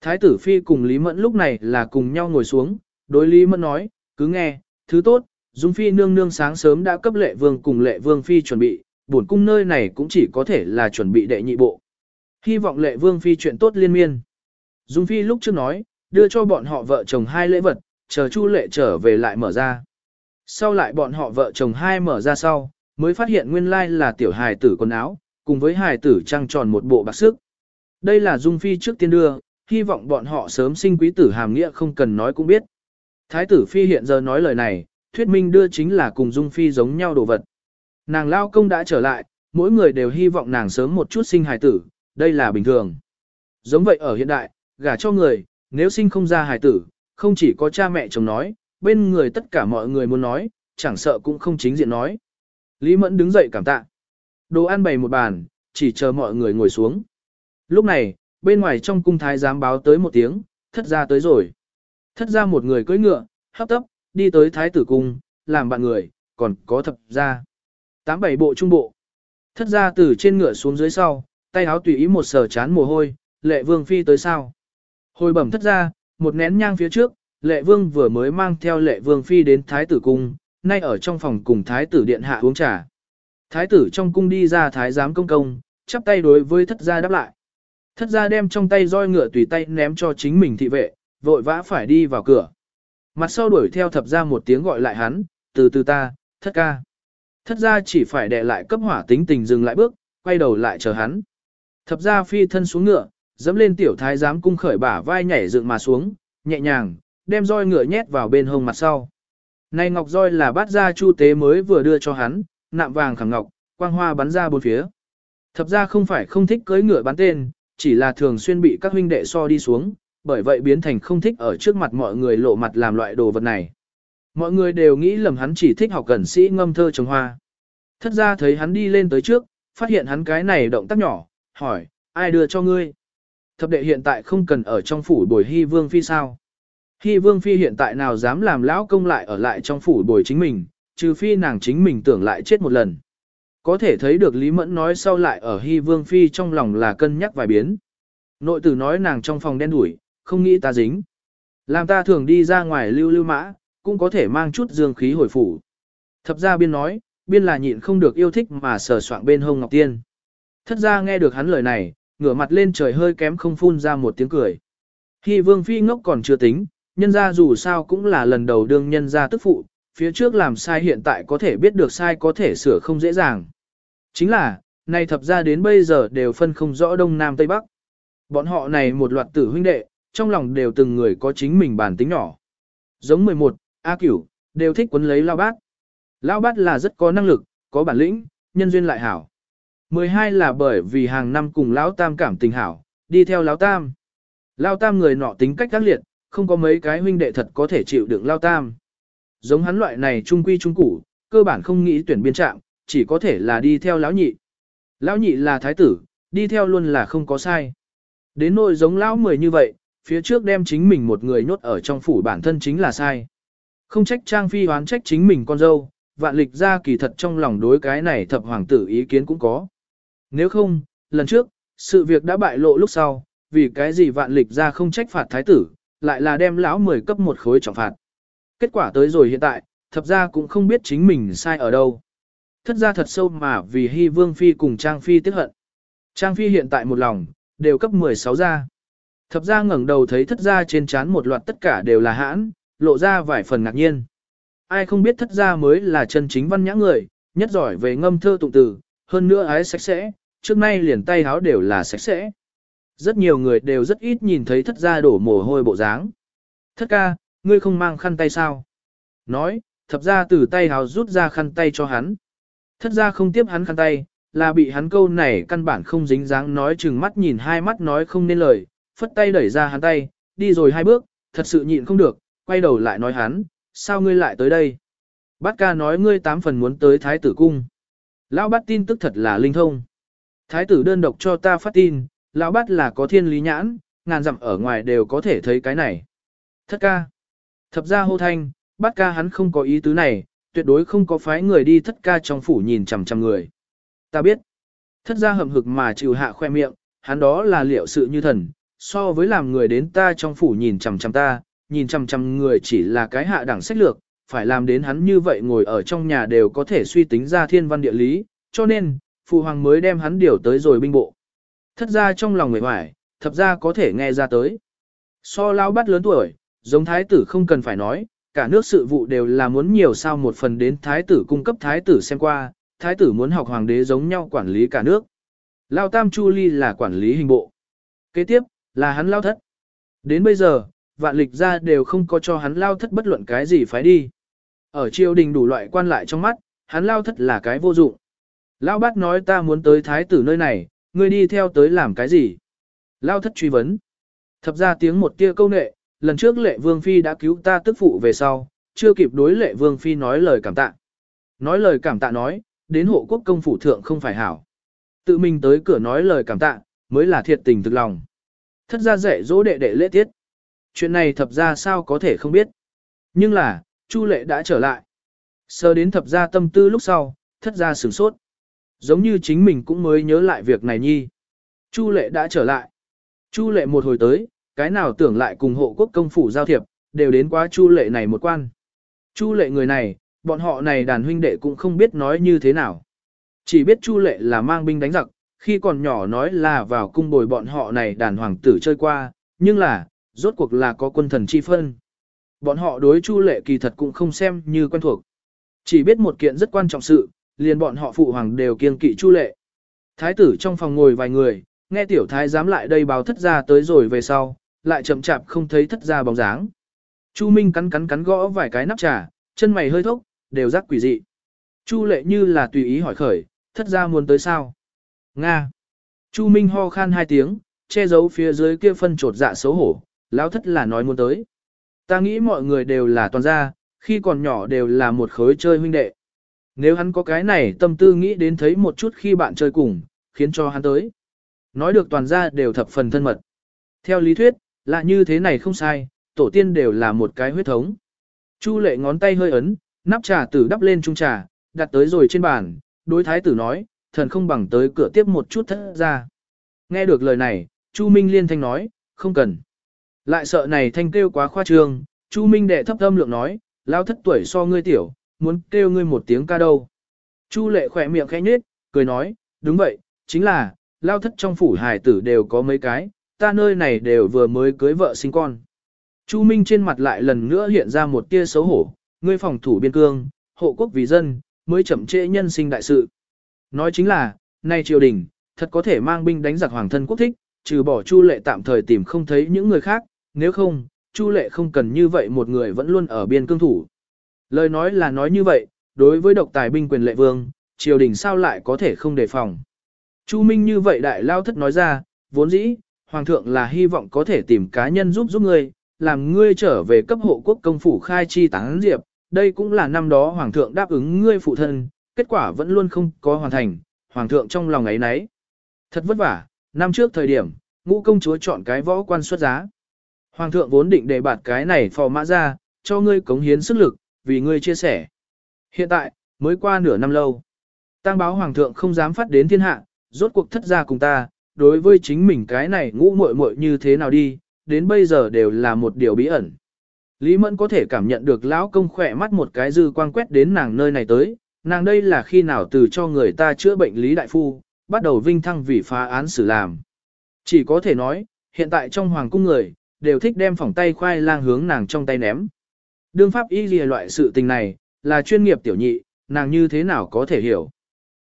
Thái tử phi cùng Lý mẫn lúc này là cùng nhau ngồi xuống, đối Lý mẫn nói, cứ nghe, thứ tốt, Dung phi nương nương sáng sớm đã cấp lệ vương cùng lệ vương phi chuẩn bị, bổn cung nơi này cũng chỉ có thể là chuẩn bị đệ nhị bộ. Hy vọng lệ vương phi chuyện tốt liên miên. Dung phi lúc trước nói, đưa cho bọn họ vợ chồng hai lễ vật, chờ chu lệ trở về lại mở ra. Sau lại bọn họ vợ chồng hai mở ra sau, mới phát hiện nguyên lai là tiểu hài tử quần áo, cùng với hài tử trang tròn một bộ bạc sức. Đây là Dung phi trước tiên đưa, hy vọng bọn họ sớm sinh quý tử hàm nghĩa không cần nói cũng biết. Thái tử phi hiện giờ nói lời này, thuyết minh đưa chính là cùng Dung phi giống nhau đồ vật. Nàng lao công đã trở lại, mỗi người đều hy vọng nàng sớm một chút sinh hài tử, đây là bình thường. Giống vậy ở hiện đại, gả cho người, nếu sinh không ra hài tử, không chỉ có cha mẹ chồng nói, bên người tất cả mọi người muốn nói, chẳng sợ cũng không chính diện nói. Lý Mẫn đứng dậy cảm tạ. Đồ ăn bày một bàn, chỉ chờ mọi người ngồi xuống. Lúc này, bên ngoài trong cung thái giám báo tới một tiếng, thất ra tới rồi. Thất ra một người cưỡi ngựa, hấp tấp, đi tới thái tử cung, làm bạn người, còn có thập ra. Tám bảy bộ trung bộ. Thất ra từ trên ngựa xuống dưới sau, tay áo tùy ý một sờ chán mồ hôi, lệ vương phi tới sao. Hồi bẩm thất ra, một nén nhang phía trước, lệ vương vừa mới mang theo lệ vương phi đến thái tử cung, nay ở trong phòng cùng thái tử điện hạ uống trà. Thái tử trong cung đi ra thái giám công công, chắp tay đối với thất gia đáp lại. Thất gia đem trong tay roi ngựa tùy tay ném cho chính mình thị vệ, vội vã phải đi vào cửa. Mặt sau đuổi theo thập gia một tiếng gọi lại hắn, từ từ ta, thất ca. Thất gia chỉ phải đè lại cấp hỏa tính tình dừng lại bước, quay đầu lại chờ hắn. Thập gia phi thân xuống ngựa, dẫm lên tiểu thái giám cung khởi bả vai nhảy dựng mà xuống, nhẹ nhàng, đem roi ngựa nhét vào bên hông mặt sau. Này ngọc roi là bát gia chu tế mới vừa đưa cho hắn, nạm vàng khẳng ngọc, quang hoa bắn ra bốn phía. Thập gia không phải không thích cưỡi ngựa bắn tên, chỉ là thường xuyên bị các huynh đệ so đi xuống, bởi vậy biến thành không thích ở trước mặt mọi người lộ mặt làm loại đồ vật này. Mọi người đều nghĩ lầm hắn chỉ thích học cẩn sĩ ngâm thơ trồng hoa. Thất ra thấy hắn đi lên tới trước, phát hiện hắn cái này động tác nhỏ, hỏi, ai đưa cho ngươi? Thập đệ hiện tại không cần ở trong phủ bồi hy vương phi sao? Hy vương phi hiện tại nào dám làm lão công lại ở lại trong phủ bồi chính mình, trừ phi nàng chính mình tưởng lại chết một lần. Có thể thấy được Lý Mẫn nói sau lại ở Hy Vương Phi trong lòng là cân nhắc vài biến. Nội tử nói nàng trong phòng đen đuổi, không nghĩ ta dính. Làm ta thường đi ra ngoài lưu lưu mã, cũng có thể mang chút dương khí hồi phủ. Thập gia biên nói, biên là nhịn không được yêu thích mà sờ soạng bên hông Ngọc Tiên. Thất gia nghe được hắn lời này, ngửa mặt lên trời hơi kém không phun ra một tiếng cười. Hy vương phi ngốc còn chưa tính, nhân gia dù sao cũng là lần đầu đương nhân gia tức phụ, phía trước làm sai hiện tại có thể biết được sai có thể sửa không dễ dàng. Chính là, này thập ra đến bây giờ đều phân không rõ đông nam tây bắc. Bọn họ này một loạt tử huynh đệ, trong lòng đều từng người có chính mình bản tính nhỏ. Giống 11, A Cửu, đều thích quấn lấy Lao Bát. Lao Bát là rất có năng lực, có bản lĩnh, nhân duyên lại hảo. 12 là bởi vì hàng năm cùng Lão Tam cảm tình hảo, đi theo Lão Tam. Lao Tam người nọ tính cách các liệt, không có mấy cái huynh đệ thật có thể chịu đựng Lao Tam. Giống hắn loại này trung quy trung củ, cơ bản không nghĩ tuyển biên trạng, chỉ có thể là đi theo Lão Nhị. Lão Nhị là thái tử, đi theo luôn là không có sai. Đến nỗi giống Lão Mười như vậy, phía trước đem chính mình một người nhốt ở trong phủ bản thân chính là sai. Không trách Trang Phi hoán trách chính mình con dâu, vạn lịch ra kỳ thật trong lòng đối cái này thập hoàng tử ý kiến cũng có. Nếu không, lần trước, sự việc đã bại lộ lúc sau, vì cái gì vạn lịch ra không trách phạt thái tử, lại là đem lão 10 cấp một khối trọng phạt. Kết quả tới rồi hiện tại, thập ra cũng không biết chính mình sai ở đâu. Thất ra thật sâu mà vì Hy Vương Phi cùng Trang Phi tiếc hận. Trang Phi hiện tại một lòng, đều cấp 16 ra. Thập ra ngẩng đầu thấy thất ra trên trán một loạt tất cả đều là hãn, lộ ra vài phần ngạc nhiên. Ai không biết thất ra mới là chân chính văn nhã người, nhất giỏi về ngâm thơ tụng từ, hơn nữa ái sạch sẽ, trước nay liền tay háo đều là sạch sẽ. Rất nhiều người đều rất ít nhìn thấy thất ra đổ mồ hôi bộ dáng. Thất ca, ngươi không mang khăn tay sao? Nói, thập ra từ tay hào rút ra khăn tay cho hắn. Thất ra không tiếp hắn khăn tay, là bị hắn câu này căn bản không dính dáng nói chừng mắt nhìn hai mắt nói không nên lời, phất tay đẩy ra hắn tay, đi rồi hai bước, thật sự nhịn không được, quay đầu lại nói hắn, sao ngươi lại tới đây? Bát ca nói ngươi tám phần muốn tới thái tử cung. Lão bát tin tức thật là linh thông. Thái tử đơn độc cho ta phát tin, lão bát là có thiên lý nhãn, ngàn dặm ở ngoài đều có thể thấy cái này. Thất ca. Thập ra hô thanh, bát ca hắn không có ý tứ này, tuyệt đối không có phái người đi thất ca trong phủ nhìn chằm chằm người. Ta biết. Thất ra hậm hực mà chịu hạ khoe miệng, hắn đó là liệu sự như thần, so với làm người đến ta trong phủ nhìn chằm chằm ta, nhìn chằm chằm người chỉ là cái hạ đẳng sách lược, phải làm đến hắn như vậy ngồi ở trong nhà đều có thể suy tính ra thiên văn địa lý, cho nên, phụ hoàng mới đem hắn điều tới rồi binh bộ. Thất ra trong lòng người hoài, thập ra có thể nghe ra tới. So lao bắt lớn tuổi, giống thái tử không cần phải nói, cả nước sự vụ đều là muốn nhiều sao một phần đến thái tử cung cấp thái tử xem qua, thái tử muốn học hoàng đế giống nhau quản lý cả nước. Lao Tam Chu Ly là quản lý hình bộ. Kế tiếp, là hắn lao thất. Đến bây giờ, vạn lịch ra đều không có cho hắn lao thất bất luận cái gì phải đi. Ở triều đình đủ loại quan lại trong mắt, hắn lao thất là cái vô dụng. Lao bát nói ta muốn tới thái tử nơi này, ngươi đi theo tới làm cái gì? Lao thất truy vấn. Thập ra tiếng một tia câu nệ, lần trước lệ vương phi đã cứu ta tức phụ về sau, chưa kịp đối lệ vương phi nói lời cảm tạ. Nói lời cảm tạ nói, đến hộ quốc công phủ thượng không phải hảo. Tự mình tới cửa nói lời cảm tạ, mới là thiệt tình thực lòng. Thất ra dạy dỗ đệ đệ lễ tiết. Chuyện này thập ra sao có thể không biết. Nhưng là, Chu lệ đã trở lại. Sơ đến thập ra tâm tư lúc sau, thất ra sửng sốt. Giống như chính mình cũng mới nhớ lại việc này nhi. Chu lệ đã trở lại. Chu lệ một hồi tới, cái nào tưởng lại cùng hộ quốc công phủ giao thiệp, đều đến quá chu lệ này một quan. Chu lệ người này, bọn họ này đàn huynh đệ cũng không biết nói như thế nào. Chỉ biết chu lệ là mang binh đánh giặc, khi còn nhỏ nói là vào cung bồi bọn họ này đàn hoàng tử chơi qua, nhưng là, rốt cuộc là có quân thần chi phân. Bọn họ đối Chu Lệ kỳ thật cũng không xem như quen thuộc. Chỉ biết một kiện rất quan trọng sự, liền bọn họ phụ hoàng đều kiêng kỵ Chu Lệ. Thái tử trong phòng ngồi vài người, nghe tiểu thái dám lại đây báo thất gia tới rồi về sau, lại chậm chạp không thấy thất gia bóng dáng. Chu Minh cắn cắn cắn gõ vài cái nắp trà, chân mày hơi thốc, đều rắc quỷ dị. Chu Lệ như là tùy ý hỏi khởi, thất gia muốn tới sao? Nga. Chu Minh ho khan hai tiếng, che giấu phía dưới kia phân trột dạ xấu hổ, lão thất là nói muốn tới. Ta nghĩ mọi người đều là toàn gia, khi còn nhỏ đều là một khối chơi huynh đệ. Nếu hắn có cái này tâm tư nghĩ đến thấy một chút khi bạn chơi cùng, khiến cho hắn tới. Nói được toàn gia đều thập phần thân mật. Theo lý thuyết, là như thế này không sai, tổ tiên đều là một cái huyết thống. Chu lệ ngón tay hơi ấn, nắp trà tử đắp lên chung trà, đặt tới rồi trên bàn, đối thái tử nói, thần không bằng tới cửa tiếp một chút thất ra. Nghe được lời này, Chu Minh liên thanh nói, không cần. Lại sợ này thanh kêu quá khoa trương, Chu Minh đệ thấp âm lượng nói, lao thất tuổi so ngươi tiểu, muốn kêu ngươi một tiếng ca đâu. Chu lệ khỏe miệng khẽ nhếch, cười nói, đúng vậy, chính là, lao thất trong phủ hài tử đều có mấy cái, ta nơi này đều vừa mới cưới vợ sinh con. Chu Minh trên mặt lại lần nữa hiện ra một tia xấu hổ, ngươi phòng thủ biên cương, hộ quốc vì dân, mới chậm trễ nhân sinh đại sự. Nói chính là, nay triều đình, thật có thể mang binh đánh giặc hoàng thân quốc thích, trừ bỏ Chu Lệ tạm thời tìm không thấy những người khác, nếu không, Chu Lệ không cần như vậy một người vẫn luôn ở biên cương thủ. Lời nói là nói như vậy, đối với độc tài binh quyền lệ vương, triều đình sao lại có thể không đề phòng. Chu Minh như vậy đại lao thất nói ra, vốn dĩ, Hoàng thượng là hy vọng có thể tìm cá nhân giúp giúp ngươi, làm ngươi trở về cấp hộ quốc công phủ khai chi tán diệp, đây cũng là năm đó Hoàng thượng đáp ứng ngươi phụ thân, kết quả vẫn luôn không có hoàn thành, Hoàng thượng trong lòng ấy nấy. Thật vất vả, năm trước thời điểm, ngũ công chúa chọn cái võ quan xuất giá. Hoàng thượng vốn định đề bạt cái này phò mã ra, cho ngươi cống hiến sức lực, vì ngươi chia sẻ. Hiện tại, mới qua nửa năm lâu. Tăng báo hoàng thượng không dám phát đến thiên hạ, rốt cuộc thất gia cùng ta, đối với chính mình cái này ngũ muội muội như thế nào đi, đến bây giờ đều là một điều bí ẩn. Lý Mẫn có thể cảm nhận được lão công khỏe mắt một cái dư quang quét đến nàng nơi này tới, nàng đây là khi nào từ cho người ta chữa bệnh Lý Đại Phu, bắt đầu vinh thăng vì phá án xử làm. Chỉ có thể nói, hiện tại trong hoàng cung người, đều thích đem phỏng tay khoai lang hướng nàng trong tay ném. Đương pháp y lìa loại sự tình này, là chuyên nghiệp tiểu nhị, nàng như thế nào có thể hiểu.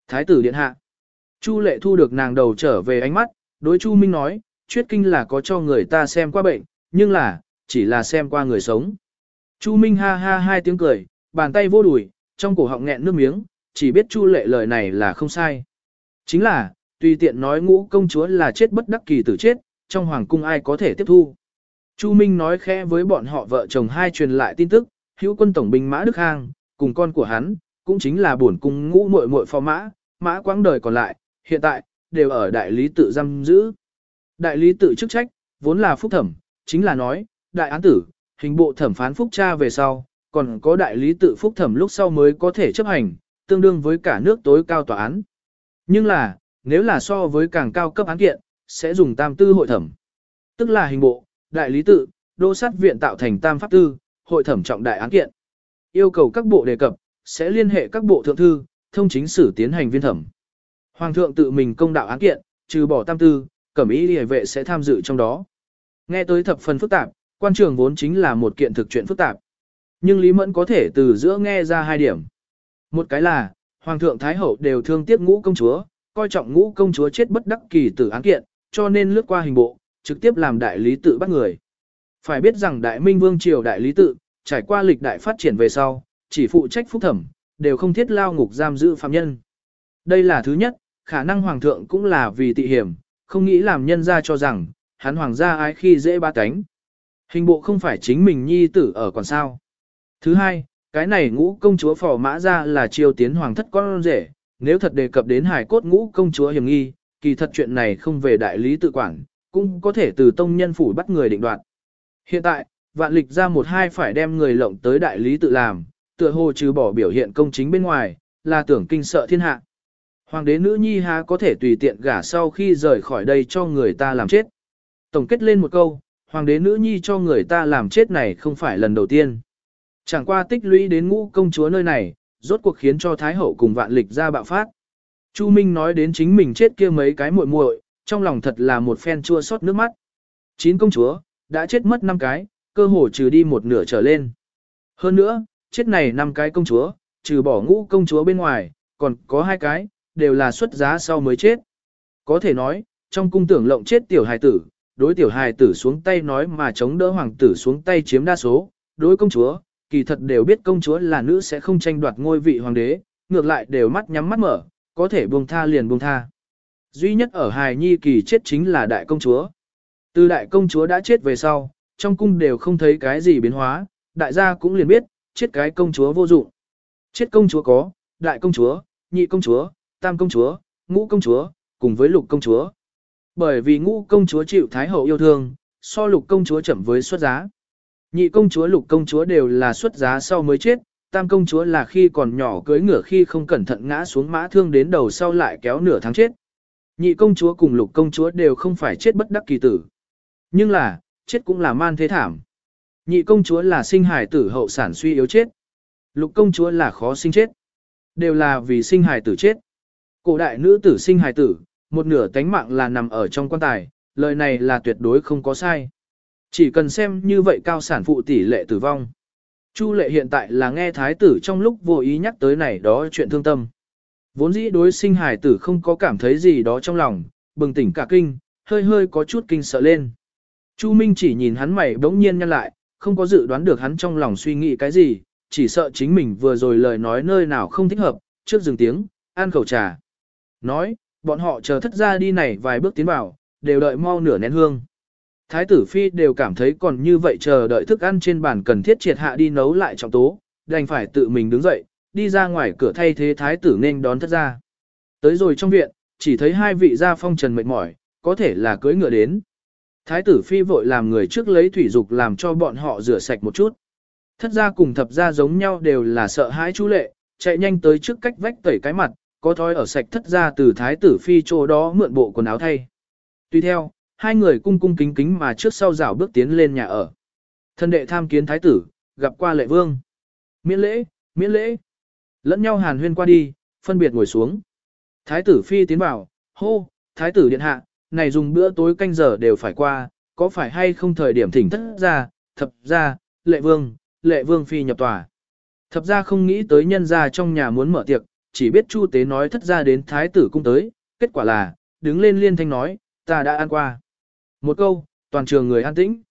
Thái tử điện hạ. Chu lệ thu được nàng đầu trở về ánh mắt, đối Chu Minh nói, chuyết kinh là có cho người ta xem qua bệnh, nhưng là, chỉ là xem qua người sống. Chu Minh ha ha hai tiếng cười, bàn tay vô đùi, trong cổ họng nghẹn nước miếng, chỉ biết Chu lệ lời này là không sai. Chính là, tùy tiện nói ngũ công chúa là chết bất đắc kỳ tử chết, trong hoàng cung ai có thể tiếp thu. Chu Minh nói khẽ với bọn họ vợ chồng hai truyền lại tin tức, hữu quân tổng binh Mã Đức Hang, cùng con của hắn, cũng chính là bổn cung ngũ muội muội phò mã, mã quãng đời còn lại, hiện tại, đều ở đại lý tự giam giữ. Đại lý tự chức trách, vốn là phúc thẩm, chính là nói, đại án tử, hình bộ thẩm phán phúc cha về sau, còn có đại lý tự phúc thẩm lúc sau mới có thể chấp hành, tương đương với cả nước tối cao tòa án. Nhưng là, nếu là so với càng cao cấp án kiện, sẽ dùng tam tư hội thẩm. Tức là hình bộ, đại lý tự, đô sát viện tạo thành tam pháp tư, hội thẩm trọng đại án kiện. Yêu cầu các bộ đề cập, sẽ liên hệ các bộ thượng thư, thông chính sử tiến hành viên thẩm. Hoàng thượng tự mình công đạo án kiện, trừ bỏ tam tư, cẩm ý liề vệ sẽ tham dự trong đó. Nghe tới thập phần phức tạp, quan trường vốn chính là một kiện thực chuyện phức tạp. Nhưng Lý Mẫn có thể từ giữa nghe ra hai điểm. Một cái là, Hoàng thượng Thái Hậu đều thương tiếc ngũ công chúa, coi trọng ngũ công chúa chết bất đắc kỳ tử án kiện, cho nên lướt qua hình bộ, trực tiếp làm đại lý tự bắt người. Phải biết rằng đại minh vương triều đại lý tự, trải qua lịch đại phát triển về sau, chỉ phụ trách phúc thẩm, đều không thiết lao ngục giam giữ phạm nhân. Đây là thứ nhất, khả năng hoàng thượng cũng là vì tị hiểm, không nghĩ làm nhân ra cho rằng, hắn hoàng gia ái khi dễ ba cánh. Hình bộ không phải chính mình nhi tử ở còn sao. Thứ hai, cái này ngũ công chúa phò mã ra là triều tiến hoàng thất con rể, nếu thật đề cập đến hải cốt ngũ công chúa hiểm nghi, kỳ thật chuyện này không về đại lý tự quản, cũng có thể từ tông nhân phủ bắt người định đoạt. Hiện tại, vạn lịch ra một hai phải đem người lộng tới đại lý tự làm, tựa hồ trừ bỏ biểu hiện công chính bên ngoài, là tưởng kinh sợ thiên hạ. Hoàng đế nữ nhi há có thể tùy tiện gả sau khi rời khỏi đây cho người ta làm chết. Tổng kết lên một câu, hoàng đế nữ nhi cho người ta làm chết này không phải lần đầu tiên. Chẳng qua tích lũy đến ngũ công chúa nơi này, rốt cuộc khiến cho Thái Hậu cùng vạn lịch ra bạo phát. Chu Minh nói đến chính mình chết kia mấy cái muội muội, trong lòng thật là một phen chua xót nước mắt. Chín công chúa, đã chết mất năm cái, cơ hồ trừ đi một nửa trở lên. Hơn nữa, chết này năm cái công chúa, trừ bỏ ngũ công chúa bên ngoài, còn có hai cái, đều là xuất giá sau mới chết. Có thể nói, trong cung tưởng lộng chết tiểu hài tử, đối tiểu hài tử xuống tay nói mà chống đỡ hoàng tử xuống tay chiếm đa số, đối công chúa, kỳ thật đều biết công chúa là nữ sẽ không tranh đoạt ngôi vị hoàng đế, ngược lại đều mắt nhắm mắt mở, có thể buông tha liền buông tha. Duy nhất ở hài nhi kỳ chết chính là đại công chúa. Từ đại công chúa đã chết về sau, trong cung đều không thấy cái gì biến hóa, đại gia cũng liền biết, chết cái công chúa vô dụng. Chết công chúa có, đại công chúa, nhị công chúa, tam công chúa, ngũ công chúa, cùng với lục công chúa. Bởi vì ngũ công chúa chịu thái hậu yêu thương, so lục công chúa chậm với xuất giá. Nhị công chúa lục công chúa đều là xuất giá sau mới chết, tam công chúa là khi còn nhỏ cưới ngửa khi không cẩn thận ngã xuống mã thương đến đầu sau lại kéo nửa tháng chết. Nhị công chúa cùng lục công chúa đều không phải chết bất đắc kỳ tử. Nhưng là, chết cũng là man thế thảm. Nhị công chúa là sinh hài tử hậu sản suy yếu chết. Lục công chúa là khó sinh chết. Đều là vì sinh hài tử chết. Cổ đại nữ tử sinh hài tử, một nửa tánh mạng là nằm ở trong quan tài, lời này là tuyệt đối không có sai. Chỉ cần xem như vậy cao sản phụ tỷ lệ tử vong. Chu lệ hiện tại là nghe thái tử trong lúc vô ý nhắc tới này đó chuyện thương tâm. Vốn dĩ đối sinh hài tử không có cảm thấy gì đó trong lòng, bừng tỉnh cả kinh, hơi hơi có chút kinh sợ lên. Chu Minh chỉ nhìn hắn mày bỗng nhiên nhăn lại, không có dự đoán được hắn trong lòng suy nghĩ cái gì, chỉ sợ chính mình vừa rồi lời nói nơi nào không thích hợp, trước dừng tiếng, ăn khẩu trà. Nói, bọn họ chờ thất ra đi này vài bước tiến vào, đều đợi mau nửa nén hương. Thái tử phi đều cảm thấy còn như vậy chờ đợi thức ăn trên bàn cần thiết triệt hạ đi nấu lại trọng tố, đành phải tự mình đứng dậy, đi ra ngoài cửa thay thế thái tử nên đón thất ra. Tới rồi trong viện, chỉ thấy hai vị gia phong trần mệt mỏi, có thể là cưới ngựa đến. Thái tử phi vội làm người trước lấy thủy dục làm cho bọn họ rửa sạch một chút. Thất gia cùng thập gia giống nhau đều là sợ hãi chú lệ, chạy nhanh tới trước cách vách tẩy cái mặt, có thói ở sạch thất gia từ thái tử phi chỗ đó mượn bộ quần áo thay. Tuy theo, hai người cung cung kính kính mà trước sau rảo bước tiến lên nhà ở. Thân đệ tham kiến thái tử, gặp qua lệ vương. Miễn lễ, miễn lễ. Lẫn nhau hàn huyên qua đi, phân biệt ngồi xuống. Thái tử phi tiến vào, hô, thái tử điện hạ, này dùng bữa tối canh giờ đều phải qua, có phải hay không thời điểm thỉnh thất ra, thập ra, lệ vương, lệ vương phi nhập tòa. Thập ra không nghĩ tới nhân ra trong nhà muốn mở tiệc, chỉ biết chu tế nói thất ra đến thái tử cung tới, kết quả là, đứng lên liên thanh nói, ta đã ăn qua. Một câu, toàn trường người an tĩnh.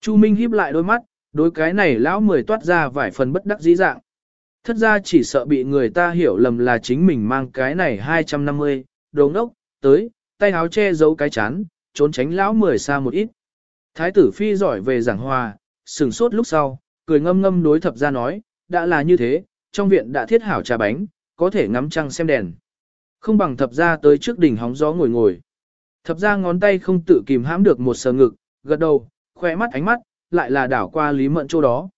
Chu Minh híp lại đôi mắt, đối cái này lão mười toát ra vài phần bất đắc dĩ dạng. Thất ra chỉ sợ bị người ta hiểu lầm là chính mình mang cái này 250, đồ ngốc, tới, tay áo che giấu cái chán, trốn tránh lão mười xa một ít. Thái tử phi giỏi về giảng hòa, sừng sốt lúc sau, cười ngâm ngâm đối thập ra nói, đã là như thế, trong viện đã thiết hảo trà bánh, có thể ngắm trăng xem đèn. Không bằng thập ra tới trước đỉnh hóng gió ngồi ngồi. Thập ra ngón tay không tự kìm hãm được một sờ ngực, gật đầu, khoe mắt ánh mắt, lại là đảo qua Lý Mẫn chỗ đó.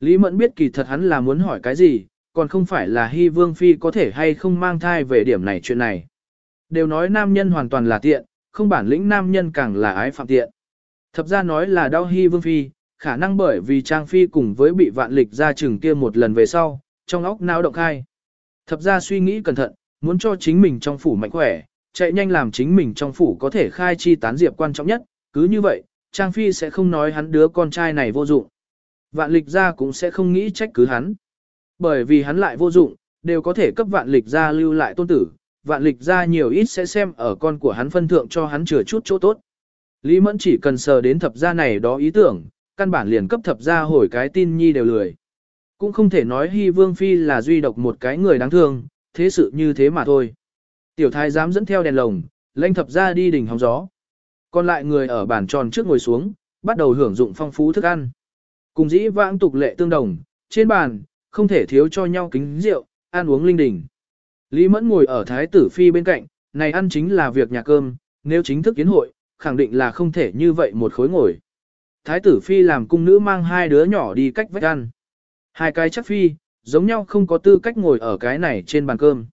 Lý Mẫn biết kỳ thật hắn là muốn hỏi cái gì, còn không phải là Hy Vương Phi có thể hay không mang thai về điểm này chuyện này. Đều nói nam nhân hoàn toàn là tiện, không bản lĩnh nam nhân càng là ái phạm tiện. Thập ra nói là đau Hy Vương Phi, khả năng bởi vì Trang Phi cùng với bị vạn lịch ra chừng kia một lần về sau, trong óc não động khai. Thập ra suy nghĩ cẩn thận, muốn cho chính mình trong phủ mạnh khỏe, chạy nhanh làm chính mình trong phủ có thể khai chi tán diệp quan trọng nhất, cứ như vậy, Trang Phi sẽ không nói hắn đứa con trai này vô dụng. Vạn lịch ra cũng sẽ không nghĩ trách cứ hắn. Bởi vì hắn lại vô dụng, đều có thể cấp vạn lịch ra lưu lại tôn tử, vạn lịch ra nhiều ít sẽ xem ở con của hắn phân thượng cho hắn chừa chút chỗ tốt. Lý Mẫn chỉ cần sờ đến thập gia này đó ý tưởng, căn bản liền cấp thập gia hồi cái tin nhi đều lười. Cũng không thể nói Hy Vương Phi là duy độc một cái người đáng thương, thế sự như thế mà thôi. Tiểu thái dám dẫn theo đèn lồng, lênh thập gia đi đỉnh hóng gió. Còn lại người ở bàn tròn trước ngồi xuống, bắt đầu hưởng dụng phong phú thức ăn. Cùng dĩ vãng tục lệ tương đồng, trên bàn, không thể thiếu cho nhau kính rượu, ăn uống linh đình. Lý Mẫn ngồi ở thái tử phi bên cạnh, này ăn chính là việc nhà cơm, nếu chính thức kiến hội, khẳng định là không thể như vậy một khối ngồi. Thái tử phi làm cung nữ mang hai đứa nhỏ đi cách vách ăn. Hai cái chắc phi, giống nhau không có tư cách ngồi ở cái này trên bàn cơm.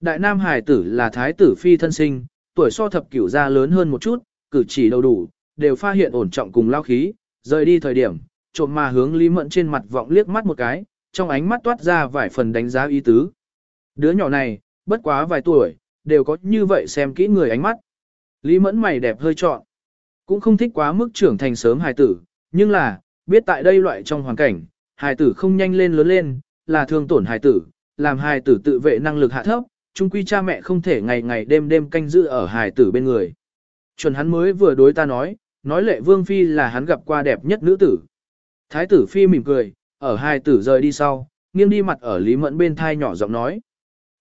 Đại nam hải tử là thái tử phi thân sinh, tuổi so thập cửu gia lớn hơn một chút, cử chỉ đầu đủ, đều pha hiện ổn trọng cùng lao khí, rời đi thời điểm, trộm mà hướng Lý Mẫn trên mặt vọng liếc mắt một cái, trong ánh mắt toát ra vài phần đánh giá ý tứ. Đứa nhỏ này, bất quá vài tuổi, đều có như vậy xem kỹ người ánh mắt. Lý Mẫn mày đẹp hơi trọn. Cũng không thích quá mức trưởng thành sớm hài tử, nhưng là, biết tại đây loại trong hoàn cảnh, hài tử không nhanh lên lớn lên, là thương tổn hài tử, làm hài tử tự vệ năng lực hạ thấp, chung quy cha mẹ không thể ngày ngày đêm đêm canh giữ ở hài tử bên người. Chuẩn hắn mới vừa đối ta nói, nói lệ vương phi là hắn gặp qua đẹp nhất nữ tử. Thái tử phi mỉm cười, ở hài tử rời đi sau, nghiêng đi mặt ở Lý Mẫn bên thai nhỏ giọng nói.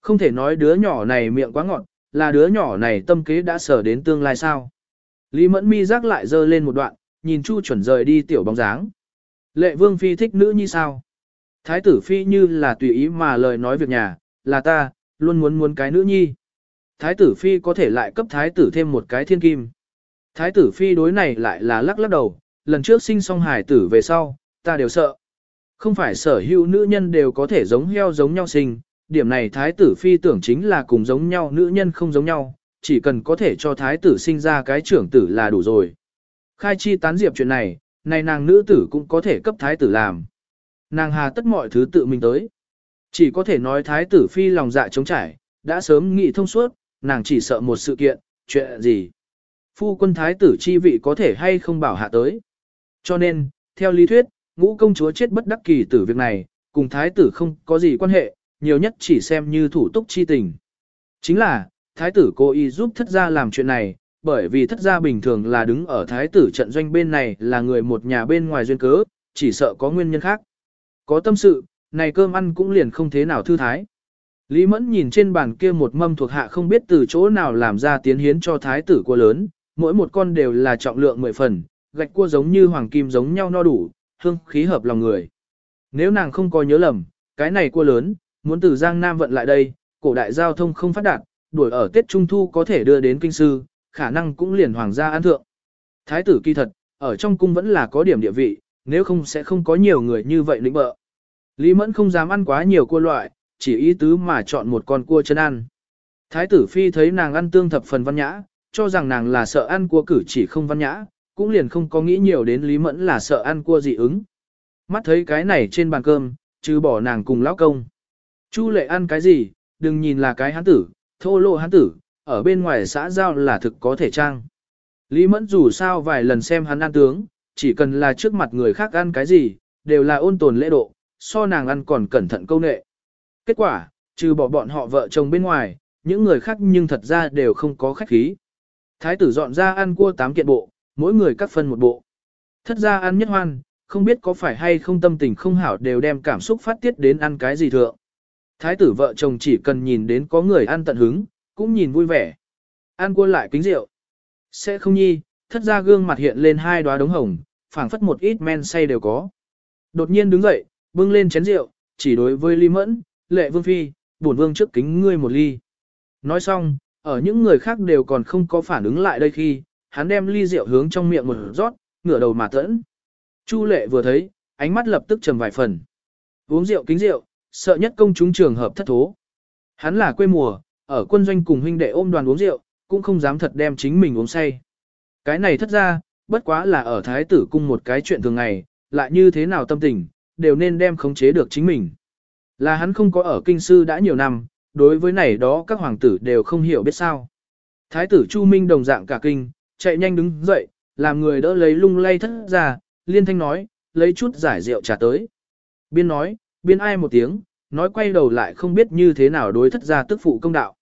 Không thể nói đứa nhỏ này miệng quá ngọt, là đứa nhỏ này tâm kế đã sở đến tương lai sao. Lý Mẫn mi rắc lại dơ lên một đoạn, nhìn Chu chuẩn rời đi tiểu bóng dáng. Lệ vương phi thích nữ như sao? Thái tử phi như là tùy ý mà lời nói việc nhà, là ta, luôn muốn muốn cái nữ nhi. Thái tử phi có thể lại cấp thái tử thêm một cái thiên kim. Thái tử phi đối này lại là lắc lắc đầu, lần trước sinh xong hài tử về sau, ta đều sợ. Không phải sở hữu nữ nhân đều có thể giống heo giống nhau sinh, điểm này thái tử phi tưởng chính là cùng giống nhau nữ nhân không giống nhau, chỉ cần có thể cho thái tử sinh ra cái trưởng tử là đủ rồi. Khai chi tán diệp chuyện này, này nàng nữ tử cũng có thể cấp thái tử làm. Nàng hà tất mọi thứ tự mình tới. Chỉ có thể nói thái tử phi lòng dạ chống trải, đã sớm nghĩ thông suốt, nàng chỉ sợ một sự kiện, chuyện gì. Phu quân thái tử chi vị có thể hay không bảo hạ tới. Cho nên, theo lý thuyết, ngũ công chúa chết bất đắc kỳ tử việc này, cùng thái tử không có gì quan hệ, nhiều nhất chỉ xem như thủ túc chi tình. Chính là, thái tử cố ý giúp thất gia làm chuyện này, bởi vì thất gia bình thường là đứng ở thái tử trận doanh bên này là người một nhà bên ngoài duyên cớ, chỉ sợ có nguyên nhân khác. Có tâm sự, này cơm ăn cũng liền không thế nào thư thái. Lý Mẫn nhìn trên bàn kia một mâm thuộc hạ không biết từ chỗ nào làm ra tiến hiến cho thái tử cua lớn, mỗi một con đều là trọng lượng 10 phần, gạch cua giống như hoàng kim giống nhau no đủ, hương khí hợp lòng người. Nếu nàng không có nhớ lầm, cái này cua lớn, muốn từ Giang Nam vận lại đây, cổ đại giao thông không phát đạt, đuổi ở Tết Trung Thu có thể đưa đến kinh sư, khả năng cũng liền hoàng gia an thượng. Thái tử kỳ thật, ở trong cung vẫn là có điểm địa vị, nếu không sẽ không có nhiều người như vậy lĩnh bợ. Lý Mẫn không dám ăn quá nhiều cua loại, chỉ ý tứ mà chọn một con cua chân ăn. Thái tử phi thấy nàng ăn tương thập phần văn nhã, cho rằng nàng là sợ ăn cua cử chỉ không văn nhã, cũng liền không có nghĩ nhiều đến Lý Mẫn là sợ ăn cua dị ứng. Mắt thấy cái này trên bàn cơm, trừ bỏ nàng cùng lão công. Chu lệ ăn cái gì, đừng nhìn là cái hán tử, thô lỗ hán tử, ở bên ngoài xã giao là thực có thể trang. Lý Mẫn dù sao vài lần xem hắn ăn tướng, chỉ cần là trước mặt người khác ăn cái gì, đều là ôn tồn lễ độ, so nàng ăn còn cẩn thận câu nệ. Kết quả, trừ bỏ bọn họ vợ chồng bên ngoài, những người khác nhưng thật ra đều không có khách khí. Thái tử dọn ra ăn cua tám kiện bộ, mỗi người cắt phân một bộ. Thất ra ăn nhất hoan, không biết có phải hay không tâm tình không hảo đều đem cảm xúc phát tiết đến ăn cái gì thượng. Thái tử vợ chồng chỉ cần nhìn đến có người ăn tận hứng, cũng nhìn vui vẻ. an cua lại kính rượu. Sẽ không nhi, thất ra gương mặt hiện lên hai đóa đống hồng, phảng phất một ít men say đều có. Đột nhiên đứng dậy, bưng lên chén rượu, chỉ đối với Ly Mẫn, lệ vương phi, bổn vương trước kính ngươi một ly. Nói xong, ở những người khác đều còn không có phản ứng lại đây khi, hắn đem ly rượu hướng trong miệng một rót, ngửa đầu mà tẫn. Chu lệ vừa thấy, ánh mắt lập tức trầm vài phần. Uống rượu kính rượu, sợ nhất công chúng trường hợp thất thố. Hắn là quê mùa, ở quân doanh cùng huynh đệ ôm đoàn uống rượu, cũng không dám thật đem chính mình uống say. Cái này thất ra, bất quá là ở thái tử cung một cái chuyện thường ngày, lại như thế nào tâm tình, đều nên đem khống chế được chính mình. Là hắn không có ở kinh sư đã nhiều năm, đối với này đó các hoàng tử đều không hiểu biết sao. Thái tử Chu Minh đồng dạng cả kinh, chạy nhanh đứng dậy, làm người đỡ lấy lung lay thất ra, liên thanh nói, lấy chút giải rượu trà tới. Biên nói, biên ai một tiếng, nói quay đầu lại không biết như thế nào đối thất gia tức phụ công đạo.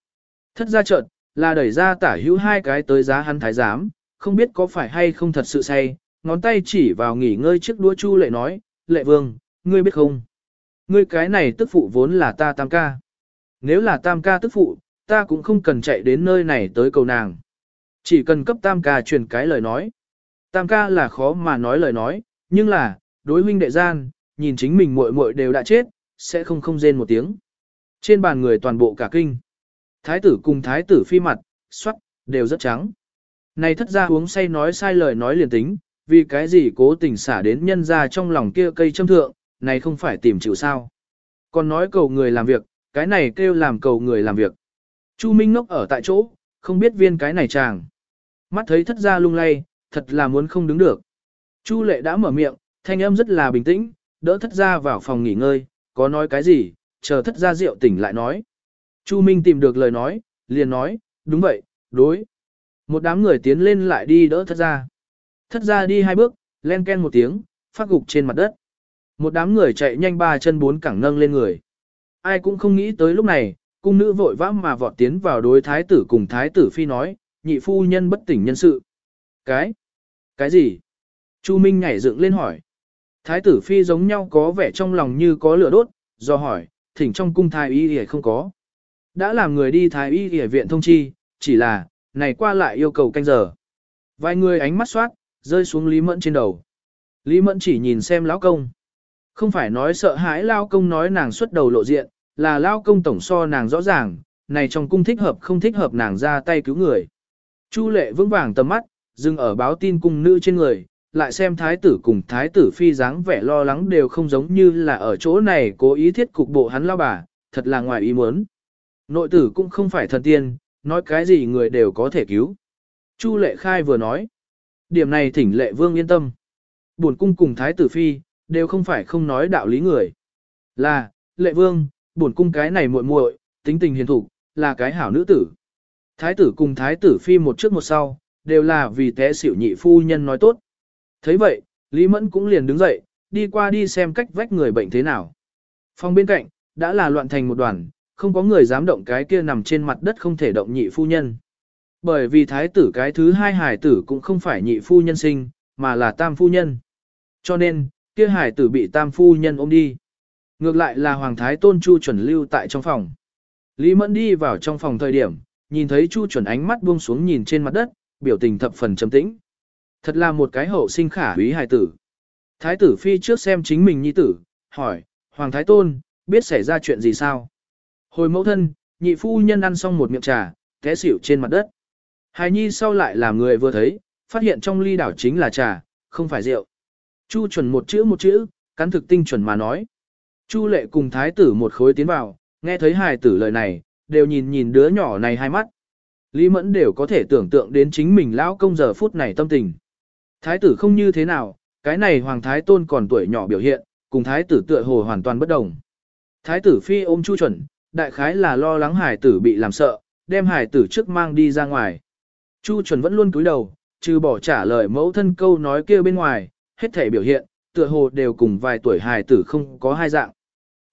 Thất gia chợt là đẩy ra tả hữu hai cái tới giá hắn thái giám, không biết có phải hay không thật sự say, ngón tay chỉ vào nghỉ ngơi trước đũa chu lệ nói, lệ vương, ngươi biết không? Ngươi cái này tức phụ vốn là ta tam ca. Nếu là tam ca tức phụ, ta cũng không cần chạy đến nơi này tới cầu nàng. Chỉ cần cấp tam ca truyền cái lời nói. Tam ca là khó mà nói lời nói, nhưng là, đối huynh đệ gian, nhìn chính mình muội muội đều đã chết, sẽ không không rên một tiếng. Trên bàn người toàn bộ cả kinh. Thái tử cùng thái tử phi mặt, xoát, đều rất trắng. Này thất ra uống say nói sai lời nói liền tính, vì cái gì cố tình xả đến nhân ra trong lòng kia cây châm thượng, này không phải tìm chịu sao. Còn nói cầu người làm việc, cái này kêu làm cầu người làm việc. Chu Minh ngốc ở tại chỗ, không biết viên cái này chàng. Mắt thấy thất ra lung lay, thật là muốn không đứng được. Chu lệ đã mở miệng, thanh âm rất là bình tĩnh, đỡ thất ra vào phòng nghỉ ngơi, có nói cái gì, chờ thất ra rượu tỉnh lại nói. Chu Minh tìm được lời nói, liền nói, đúng vậy, đối. Một đám người tiến lên lại đi đỡ thất ra. Thất ra đi hai bước, len ken một tiếng, phát gục trên mặt đất. Một đám người chạy nhanh ba chân bốn cẳng nâng lên người. Ai cũng không nghĩ tới lúc này, cung nữ vội vã mà vọt tiến vào đối thái tử cùng thái tử phi nói, nhị phu nhân bất tỉnh nhân sự. Cái? Cái gì? Chu Minh nhảy dựng lên hỏi. Thái tử phi giống nhau có vẻ trong lòng như có lửa đốt, do hỏi, thỉnh trong cung thái y thì không có. Đã làm người đi thái y y viện thông chi, chỉ là, này qua lại yêu cầu canh giờ. Vài người ánh mắt soát rơi xuống Lý Mẫn trên đầu. Lý Mẫn chỉ nhìn xem lão công. Không phải nói sợ hãi lao công nói nàng xuất đầu lộ diện, là lao công tổng so nàng rõ ràng, này trong cung thích hợp không thích hợp nàng ra tay cứu người. Chu lệ vững vàng tầm mắt, dừng ở báo tin cung nữ trên người, lại xem thái tử cùng thái tử phi dáng vẻ lo lắng đều không giống như là ở chỗ này cố ý thiết cục bộ hắn lao bà, thật là ngoài ý muốn. Nội tử cũng không phải thần tiên, nói cái gì người đều có thể cứu. Chu lệ khai vừa nói. Điểm này thỉnh lệ vương yên tâm. Buồn cung cùng thái tử phi, đều không phải không nói đạo lý người. Là, lệ vương, buồn cung cái này muội muội, tính tình hiền thục, là cái hảo nữ tử. Thái tử cùng thái tử phi một trước một sau, đều là vì té xỉu nhị phu nhân nói tốt. thấy vậy, Lý Mẫn cũng liền đứng dậy, đi qua đi xem cách vách người bệnh thế nào. Phòng bên cạnh, đã là loạn thành một đoàn, không có người dám động cái kia nằm trên mặt đất không thể động nhị phu nhân. Bởi vì thái tử cái thứ hai hải tử cũng không phải nhị phu nhân sinh, mà là tam phu nhân. Cho nên, kia hải tử bị tam phu nhân ôm đi. Ngược lại là hoàng thái tôn chu chuẩn lưu tại trong phòng. Lý Mẫn đi vào trong phòng thời điểm, nhìn thấy chu chuẩn ánh mắt buông xuống nhìn trên mặt đất, biểu tình thập phần trầm tĩnh. Thật là một cái hậu sinh khả quý hài tử. Thái tử phi trước xem chính mình nhi tử, hỏi, Hoàng Thái Tôn, biết xảy ra chuyện gì sao? Hồi mẫu thân, nhị phu nhân ăn xong một miệng trà, té xỉu trên mặt đất. Hài nhi sau lại làm người vừa thấy, phát hiện trong ly đảo chính là trà, không phải rượu. Chu chuẩn một chữ một chữ, cắn thực tinh chuẩn mà nói. Chu lệ cùng thái tử một khối tiến vào, nghe thấy hài tử lời này, đều nhìn nhìn đứa nhỏ này hai mắt. Lý mẫn đều có thể tưởng tượng đến chính mình lão công giờ phút này tâm tình. Thái tử không như thế nào, cái này hoàng thái tôn còn tuổi nhỏ biểu hiện, cùng thái tử tựa hồ hoàn toàn bất đồng. Thái tử phi ôm chu chuẩn, đại khái là lo lắng hải tử bị làm sợ, đem hải tử trước mang đi ra ngoài. Chu chuẩn vẫn luôn cúi đầu, trừ bỏ trả lời mẫu thân câu nói kia bên ngoài, hết thể biểu hiện, tựa hồ đều cùng vài tuổi hải tử không có hai dạng.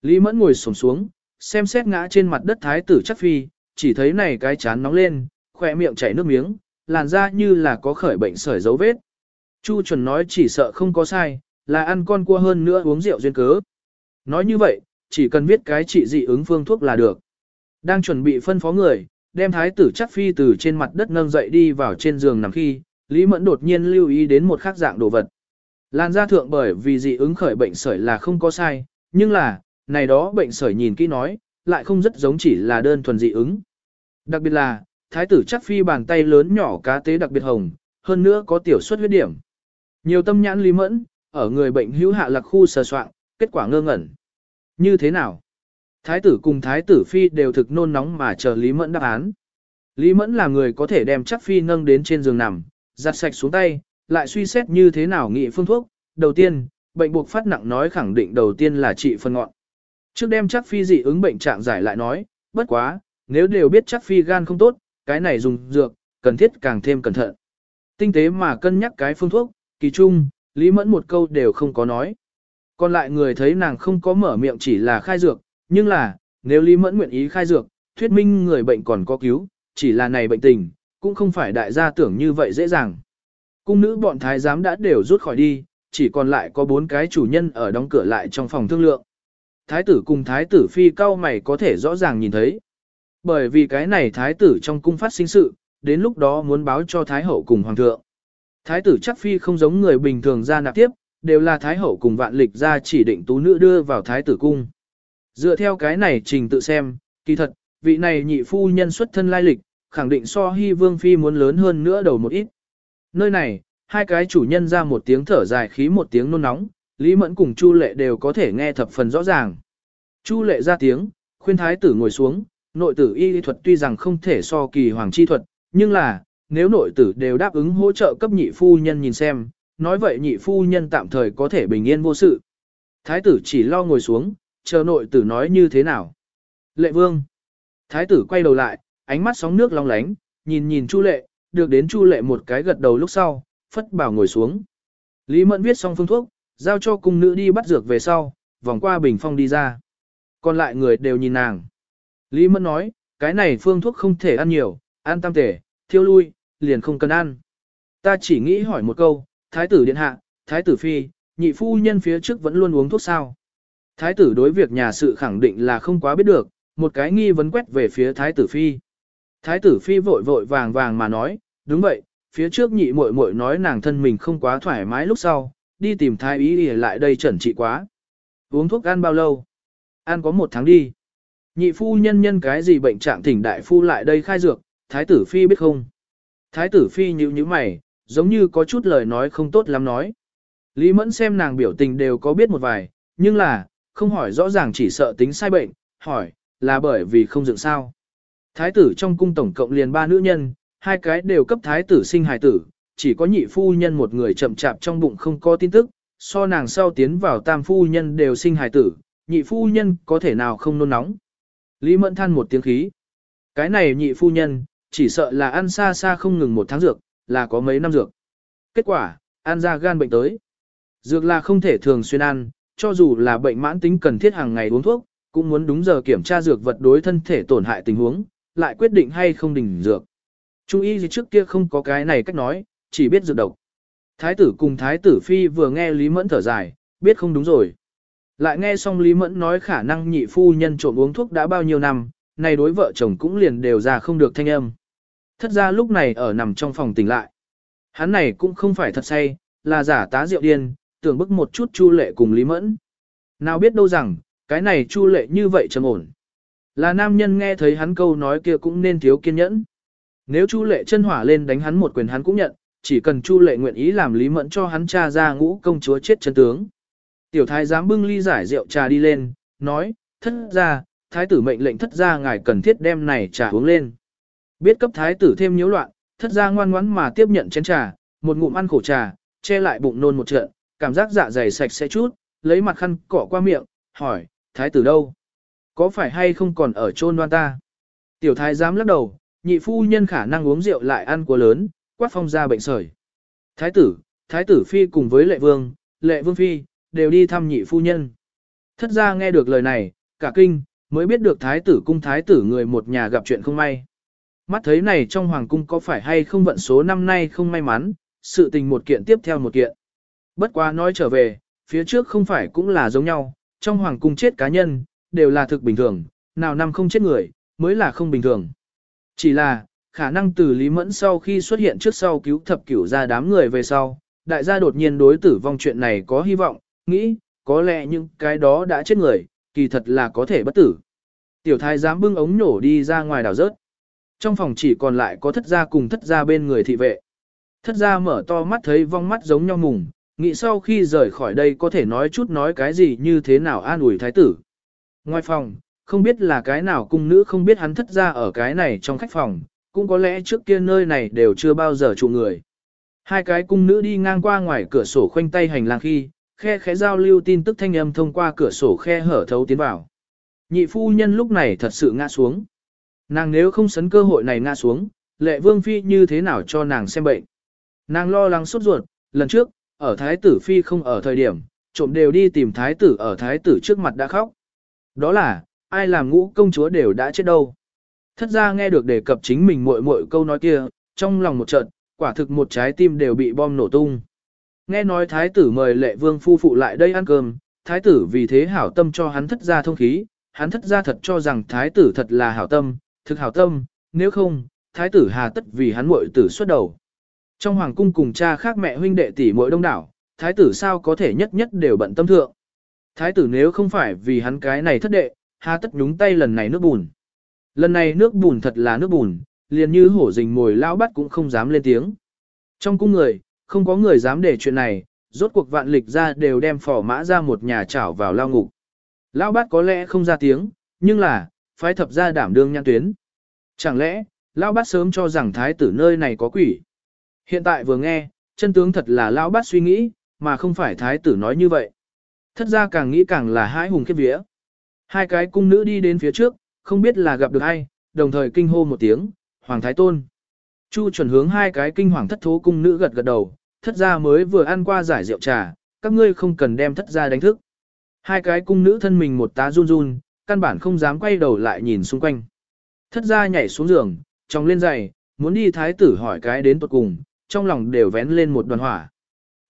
Lý mẫn ngồi sổng xuống, xem xét ngã trên mặt đất thái tử chắc phi, chỉ thấy này cái chán nóng lên, khỏe miệng chảy nước miếng, làn da như là có khởi bệnh sởi dấu vết. Chu chuẩn nói chỉ sợ không có sai, là ăn con cua hơn nữa uống rượu duyên cớ. Nói như vậy, chỉ cần viết cái trị dị ứng phương thuốc là được. Đang chuẩn bị phân phó người, đem thái tử chắc phi từ trên mặt đất nâng dậy đi vào trên giường nằm khi, Lý Mẫn đột nhiên lưu ý đến một khác dạng đồ vật. Lan gia thượng bởi vì dị ứng khởi bệnh sởi là không có sai, nhưng là, này đó bệnh sởi nhìn kỹ nói, lại không rất giống chỉ là đơn thuần dị ứng. Đặc biệt là, thái tử chắc phi bàn tay lớn nhỏ cá tế đặc biệt hồng, hơn nữa có tiểu suất huyết điểm. Nhiều tâm nhãn Lý Mẫn, ở người bệnh hữu hạ lạc khu sờ soạn, kết quả ngơ ngẩn. Như thế nào? Thái tử cùng thái tử phi đều thực nôn nóng mà chờ Lý Mẫn đáp án. Lý Mẫn là người có thể đem chắc phi nâng đến trên giường nằm, giặt sạch xuống tay, lại suy xét như thế nào nghị phương thuốc. Đầu tiên, bệnh buộc phát nặng nói khẳng định đầu tiên là trị phân ngọn. Trước đem chắc phi dị ứng bệnh trạng giải lại nói, bất quá, nếu đều biết chắc phi gan không tốt, cái này dùng dược, cần thiết càng thêm cẩn thận. Tinh tế mà cân nhắc cái phương thuốc, kỳ trung, Lý Mẫn một câu đều không có nói. Còn lại người thấy nàng không có mở miệng chỉ là khai dược, nhưng là, nếu Lý Mẫn nguyện ý khai dược, thuyết minh người bệnh còn có cứu, chỉ là này bệnh tình, cũng không phải đại gia tưởng như vậy dễ dàng. Cung nữ bọn thái giám đã đều rút khỏi đi, chỉ còn lại có bốn cái chủ nhân ở đóng cửa lại trong phòng thương lượng. Thái tử cùng thái tử phi cao mày có thể rõ ràng nhìn thấy. Bởi vì cái này thái tử trong cung phát sinh sự, đến lúc đó muốn báo cho thái hậu cùng hoàng thượng. Thái tử chắc phi không giống người bình thường ra nạp tiếp, đều là thái hậu cùng vạn lịch ra chỉ định tú nữ đưa vào thái tử cung. Dựa theo cái này trình tự xem, kỳ thật, vị này nhị phu nhân xuất thân lai lịch, khẳng định so hy vương phi muốn lớn hơn nữa đầu một ít. Nơi này, hai cái chủ nhân ra một tiếng thở dài khí một tiếng nôn nóng, Lý Mẫn cùng Chu Lệ đều có thể nghe thập phần rõ ràng. Chu Lệ ra tiếng, khuyên thái tử ngồi xuống, nội tử y thuật tuy rằng không thể so kỳ hoàng chi thuật, nhưng là, nếu nội tử đều đáp ứng hỗ trợ cấp nhị phu nhân nhìn xem, nói vậy nhị phu nhân tạm thời có thể bình yên vô sự. Thái tử chỉ lo ngồi xuống, chờ nội tử nói như thế nào. Lệ vương. Thái tử quay đầu lại, ánh mắt sóng nước long lánh, nhìn nhìn Chu lệ, được đến Chu lệ một cái gật đầu lúc sau, phất bảo ngồi xuống. Lý Mẫn viết xong phương thuốc, giao cho cung nữ đi bắt dược về sau, vòng qua bình phong đi ra. Còn lại người đều nhìn nàng. Lý Mẫn nói, cái này phương thuốc không thể ăn nhiều, ăn tam thể, thiêu lui, liền không cần ăn. Ta chỉ nghĩ hỏi một câu, thái tử điện hạ, thái tử phi, nhị phu nhân phía trước vẫn luôn uống thuốc sao. Thái tử đối việc nhà sự khẳng định là không quá biết được, một cái nghi vấn quét về phía thái tử phi. Thái tử phi vội vội vàng vàng mà nói, đúng vậy, phía trước nhị muội muội nói nàng thân mình không quá thoải mái lúc sau, đi tìm thái ý để lại đây chẩn trị quá. Uống thuốc ăn bao lâu? Ăn có một tháng đi. Nhị phu nhân nhân cái gì bệnh trạng thỉnh đại phu lại đây khai dược, thái tử phi biết không? Thái tử phi nhíu nhíu mày, giống như có chút lời nói không tốt lắm nói. Lý mẫn xem nàng biểu tình đều có biết một vài, nhưng là, không hỏi rõ ràng chỉ sợ tính sai bệnh, hỏi, là bởi vì không dựng sao. Thái tử trong cung tổng cộng liền ba nữ nhân, hai cái đều cấp thái tử sinh hài tử, chỉ có nhị phu nhân một người chậm chạp trong bụng không có tin tức, so nàng sau tiến vào tam phu nhân đều sinh hài tử, nhị phu nhân có thể nào không nôn nóng. Lý mẫn than một tiếng khí. Cái này nhị phu nhân, chỉ sợ là ăn xa xa không ngừng một tháng dược, là có mấy năm dược. Kết quả, ăn ra gan bệnh tới. Dược là không thể thường xuyên ăn, cho dù là bệnh mãn tính cần thiết hàng ngày uống thuốc, cũng muốn đúng giờ kiểm tra dược vật đối thân thể tổn hại tình huống, lại quyết định hay không đình dược. Trung y gì trước kia không có cái này cách nói, chỉ biết dược độc. Thái tử cùng thái tử phi vừa nghe Lý Mẫn thở dài, biết không đúng rồi. Lại nghe xong Lý Mẫn nói khả năng nhị phu nhân trộm uống thuốc đã bao nhiêu năm, này đối vợ chồng cũng liền đều ra không được thanh âm. Thất ra lúc này ở nằm trong phòng tỉnh lại. Hắn này cũng không phải thật say, là giả tá rượu điên, tưởng bức một chút chu lệ cùng Lý Mẫn. Nào biết đâu rằng, cái này chu lệ như vậy trầm ổn. Là nam nhân nghe thấy hắn câu nói kia cũng nên thiếu kiên nhẫn. Nếu chu lệ chân hỏa lên đánh hắn một quyền hắn cũng nhận, chỉ cần chu lệ nguyện ý làm Lý Mẫn cho hắn cha ra ngũ công chúa chết chân tướng. Tiểu thái dám bưng ly giải rượu trà đi lên, nói, thất ra, thái tử mệnh lệnh thất ra ngài cần thiết đem này trà uống lên. Biết cấp thái tử thêm nhiễu loạn, thất gia ngoan ngoãn mà tiếp nhận chén trà, một ngụm ăn khổ trà, che lại bụng nôn một trận, cảm giác dạ dày sạch sẽ chút, lấy mặt khăn cọ qua miệng, hỏi, thái tử đâu? Có phải hay không còn ở chôn đoan ta? Tiểu thái dám lắc đầu, nhị phu nhân khả năng uống rượu lại ăn của lớn, quát phong ra bệnh sởi. Thái tử, thái tử phi cùng với lệ vương, lệ vương phi, đều đi thăm nhị phu nhân. Thất gia nghe được lời này, cả kinh, mới biết được thái tử cung thái tử người một nhà gặp chuyện không may. Mắt thấy này trong hoàng cung có phải hay không vận số năm nay không may mắn, sự tình một kiện tiếp theo một kiện. Bất quá nói trở về, phía trước không phải cũng là giống nhau, trong hoàng cung chết cá nhân, đều là thực bình thường, nào năm không chết người, mới là không bình thường. Chỉ là, khả năng từ Lý Mẫn sau khi xuất hiện trước sau cứu thập cửu ra đám người về sau, đại gia đột nhiên đối tử vong chuyện này có hy vọng, nghĩ, có lẽ những cái đó đã chết người, kỳ thật là có thể bất tử. Tiểu thái dám bưng ống nhổ đi ra ngoài đảo rớt. Trong phòng chỉ còn lại có thất gia cùng thất gia bên người thị vệ. Thất gia mở to mắt thấy vong mắt giống nhau mùng, nghĩ sau khi rời khỏi đây có thể nói chút nói cái gì như thế nào an ủi thái tử. Ngoài phòng, không biết là cái nào cung nữ không biết hắn thất gia ở cái này trong khách phòng, cũng có lẽ trước kia nơi này đều chưa bao giờ trụ người. Hai cái cung nữ đi ngang qua ngoài cửa sổ khoanh tay hành lang khi, khe khẽ giao lưu tin tức thanh âm thông qua cửa sổ khe hở thấu tiến vào. Nhị phu nhân lúc này thật sự ngã xuống. Nàng nếu không sấn cơ hội này ngã xuống, lệ vương phi như thế nào cho nàng xem bệnh. Nàng lo lắng sốt ruột, lần trước, ở thái tử phi không ở thời điểm, trộm đều đi tìm thái tử ở thái tử trước mặt đã khóc. Đó là, ai làm ngũ công chúa đều đã chết đâu. Thất ra nghe được đề cập chính mình muội muội câu nói kia, trong lòng một trận, quả thực một trái tim đều bị bom nổ tung. Nghe nói thái tử mời lệ vương phu phụ lại đây ăn cơm, thái tử vì thế hảo tâm cho hắn thất ra thông khí, hắn thất ra thật cho rằng thái tử thật là hảo tâm, thực hảo tâm, nếu không, thái tử hà tất vì hắn muội tử xuất đầu. Trong hoàng cung cùng cha khác mẹ huynh đệ tỷ muội đông đảo, thái tử sao có thể nhất nhất đều bận tâm thượng. Thái tử nếu không phải vì hắn cái này thất đệ, hà tất nhúng tay lần này nước bùn. Lần này nước bùn thật là nước bùn, liền như hổ rình mồi lao bắt cũng không dám lên tiếng. Trong cung người, không có người dám để chuyện này, rốt cuộc vạn lịch ra đều đem phỏ mã ra một nhà chảo vào lao ngục. Lao bát có lẽ không ra tiếng, nhưng là, phái thập ra đảm đương nhãn tuyến. Chẳng lẽ, Lao bát sớm cho rằng thái tử nơi này có quỷ. Hiện tại vừa nghe, chân tướng thật là Lao bát suy nghĩ, mà không phải thái tử nói như vậy. Thất ra càng nghĩ càng là hãi hùng kết vía. Hai cái cung nữ đi đến phía trước, không biết là gặp được ai, đồng thời kinh hô một tiếng, Hoàng Thái Tôn. Chu chuẩn hướng hai cái kinh hoàng thất thố cung nữ gật gật đầu, thất gia mới vừa ăn qua giải rượu trà, các ngươi không cần đem thất gia đánh thức. Hai cái cung nữ thân mình một tá run run, căn bản không dám quay đầu lại nhìn xung quanh. Thất gia nhảy xuống giường, trong lên giày, muốn đi thái tử hỏi cái đến tuột cùng, trong lòng đều vén lên một đoàn hỏa.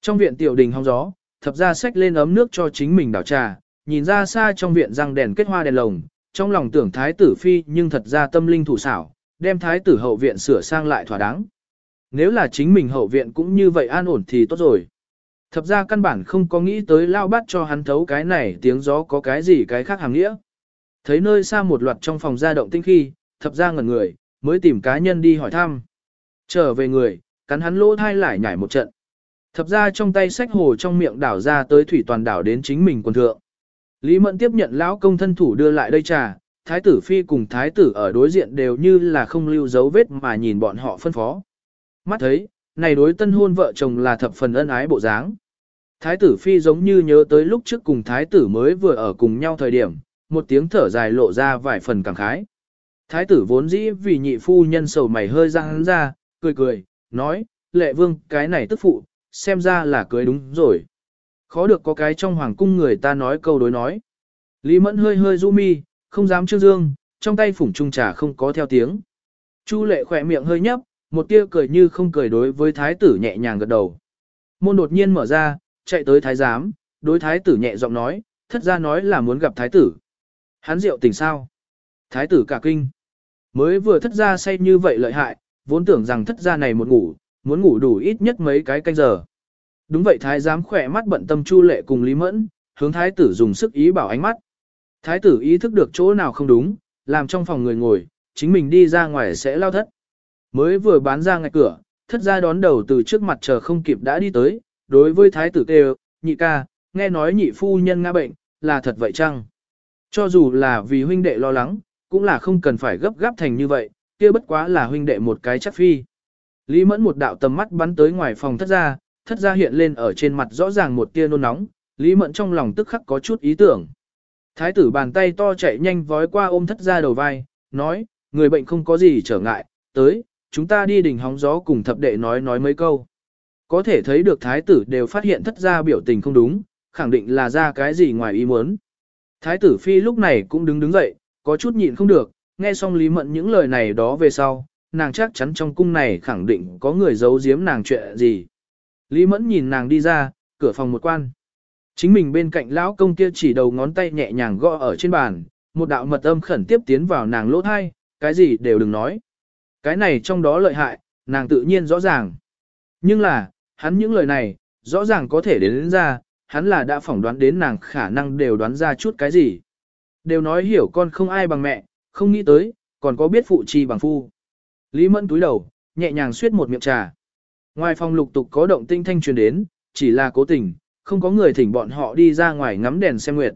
Trong viện tiểu đình hong gió, thập gia xách lên ấm nước cho chính mình đảo trà, nhìn ra xa trong viện răng đèn kết hoa đèn lồng, trong lòng tưởng thái tử phi nhưng thật ra tâm linh thủ xảo, đem thái tử hậu viện sửa sang lại thỏa đáng. Nếu là chính mình hậu viện cũng như vậy an ổn thì tốt rồi. Thập ra căn bản không có nghĩ tới lao bắt cho hắn thấu cái này tiếng gió có cái gì cái khác hàng nghĩa. Thấy nơi xa một loạt trong phòng gia động tinh khi, thập ra ngẩn người, mới tìm cá nhân đi hỏi thăm. Trở về người, cắn hắn lỗ thai lại nhảy một trận. Thập ra trong tay sách hồ trong miệng đảo ra tới thủy toàn đảo đến chính mình quần thượng. Lý Mẫn tiếp nhận lão công thân thủ đưa lại đây trà, thái tử phi cùng thái tử ở đối diện đều như là không lưu dấu vết mà nhìn bọn họ phân phó. Mắt thấy, này đối tân hôn vợ chồng là thập phần ân ái bộ dáng. Thái tử phi giống như nhớ tới lúc trước cùng thái tử mới vừa ở cùng nhau thời điểm, một tiếng thở dài lộ ra vài phần cảm khái. Thái tử vốn dĩ vì nhị phu nhân sầu mày hơi ra hắn ra, cười cười, nói, lệ vương cái này tức phụ, xem ra là cưới đúng rồi. Khó được có cái trong hoàng cung người ta nói câu đối nói. Lý Mẫn hơi hơi du mi, không dám trương dương, trong tay phủng trung trà không có theo tiếng. Chu lệ khỏe miệng hơi nhấp, một tia cười như không cười đối với thái tử nhẹ nhàng gật đầu. Môn đột nhiên mở ra, chạy tới thái giám, đối thái tử nhẹ giọng nói, thất ra nói là muốn gặp thái tử. Hắn rượu tỉnh sao? Thái tử cả kinh. Mới vừa thất ra say như vậy lợi hại, vốn tưởng rằng thất ra này một ngủ, muốn ngủ đủ ít nhất mấy cái canh giờ. Đúng vậy thái giám khỏe mắt bận tâm chu lệ cùng Lý Mẫn, hướng thái tử dùng sức ý bảo ánh mắt. Thái tử ý thức được chỗ nào không đúng, làm trong phòng người ngồi, chính mình đi ra ngoài sẽ lao thất. Mới vừa bán ra ngay cửa, thất ra đón đầu từ trước mặt chờ không kịp đã đi tới, đối với thái tử kêu, nhị ca, nghe nói nhị phu nhân ngã bệnh, là thật vậy chăng? Cho dù là vì huynh đệ lo lắng, cũng là không cần phải gấp gáp thành như vậy, kia bất quá là huynh đệ một cái chắc phi. Lý mẫn một đạo tầm mắt bắn tới ngoài phòng thất ra, thất ra hiện lên ở trên mặt rõ ràng một tia nôn nóng, Lý mẫn trong lòng tức khắc có chút ý tưởng. Thái tử bàn tay to chạy nhanh vói qua ôm thất ra đầu vai, nói, người bệnh không có gì trở ngại, tới, chúng ta đi đỉnh hóng gió cùng thập đệ nói nói mấy câu. Có thể thấy được thái tử đều phát hiện thất ra biểu tình không đúng, khẳng định là ra cái gì ngoài ý muốn. Thái tử phi lúc này cũng đứng đứng dậy, có chút nhịn không được, nghe xong Lý Mận những lời này đó về sau, nàng chắc chắn trong cung này khẳng định có người giấu giếm nàng chuyện gì. Lý Mẫn nhìn nàng đi ra, cửa phòng một quan. Chính mình bên cạnh lão công kia chỉ đầu ngón tay nhẹ nhàng gõ ở trên bàn, một đạo mật âm khẩn tiếp tiến vào nàng lỗ thai, cái gì đều đừng nói. Cái này trong đó lợi hại, nàng tự nhiên rõ ràng. Nhưng là, hắn những lời này, rõ ràng có thể đến, đến ra, hắn là đã phỏng đoán đến nàng khả năng đều đoán ra chút cái gì. Đều nói hiểu con không ai bằng mẹ, không nghĩ tới, còn có biết phụ chi bằng phu. Lý Mẫn túi đầu, nhẹ nhàng suyết một miệng trà. Ngoài phòng lục tục có động tinh thanh truyền đến, chỉ là cố tình, không có người thỉnh bọn họ đi ra ngoài ngắm đèn xem nguyệt.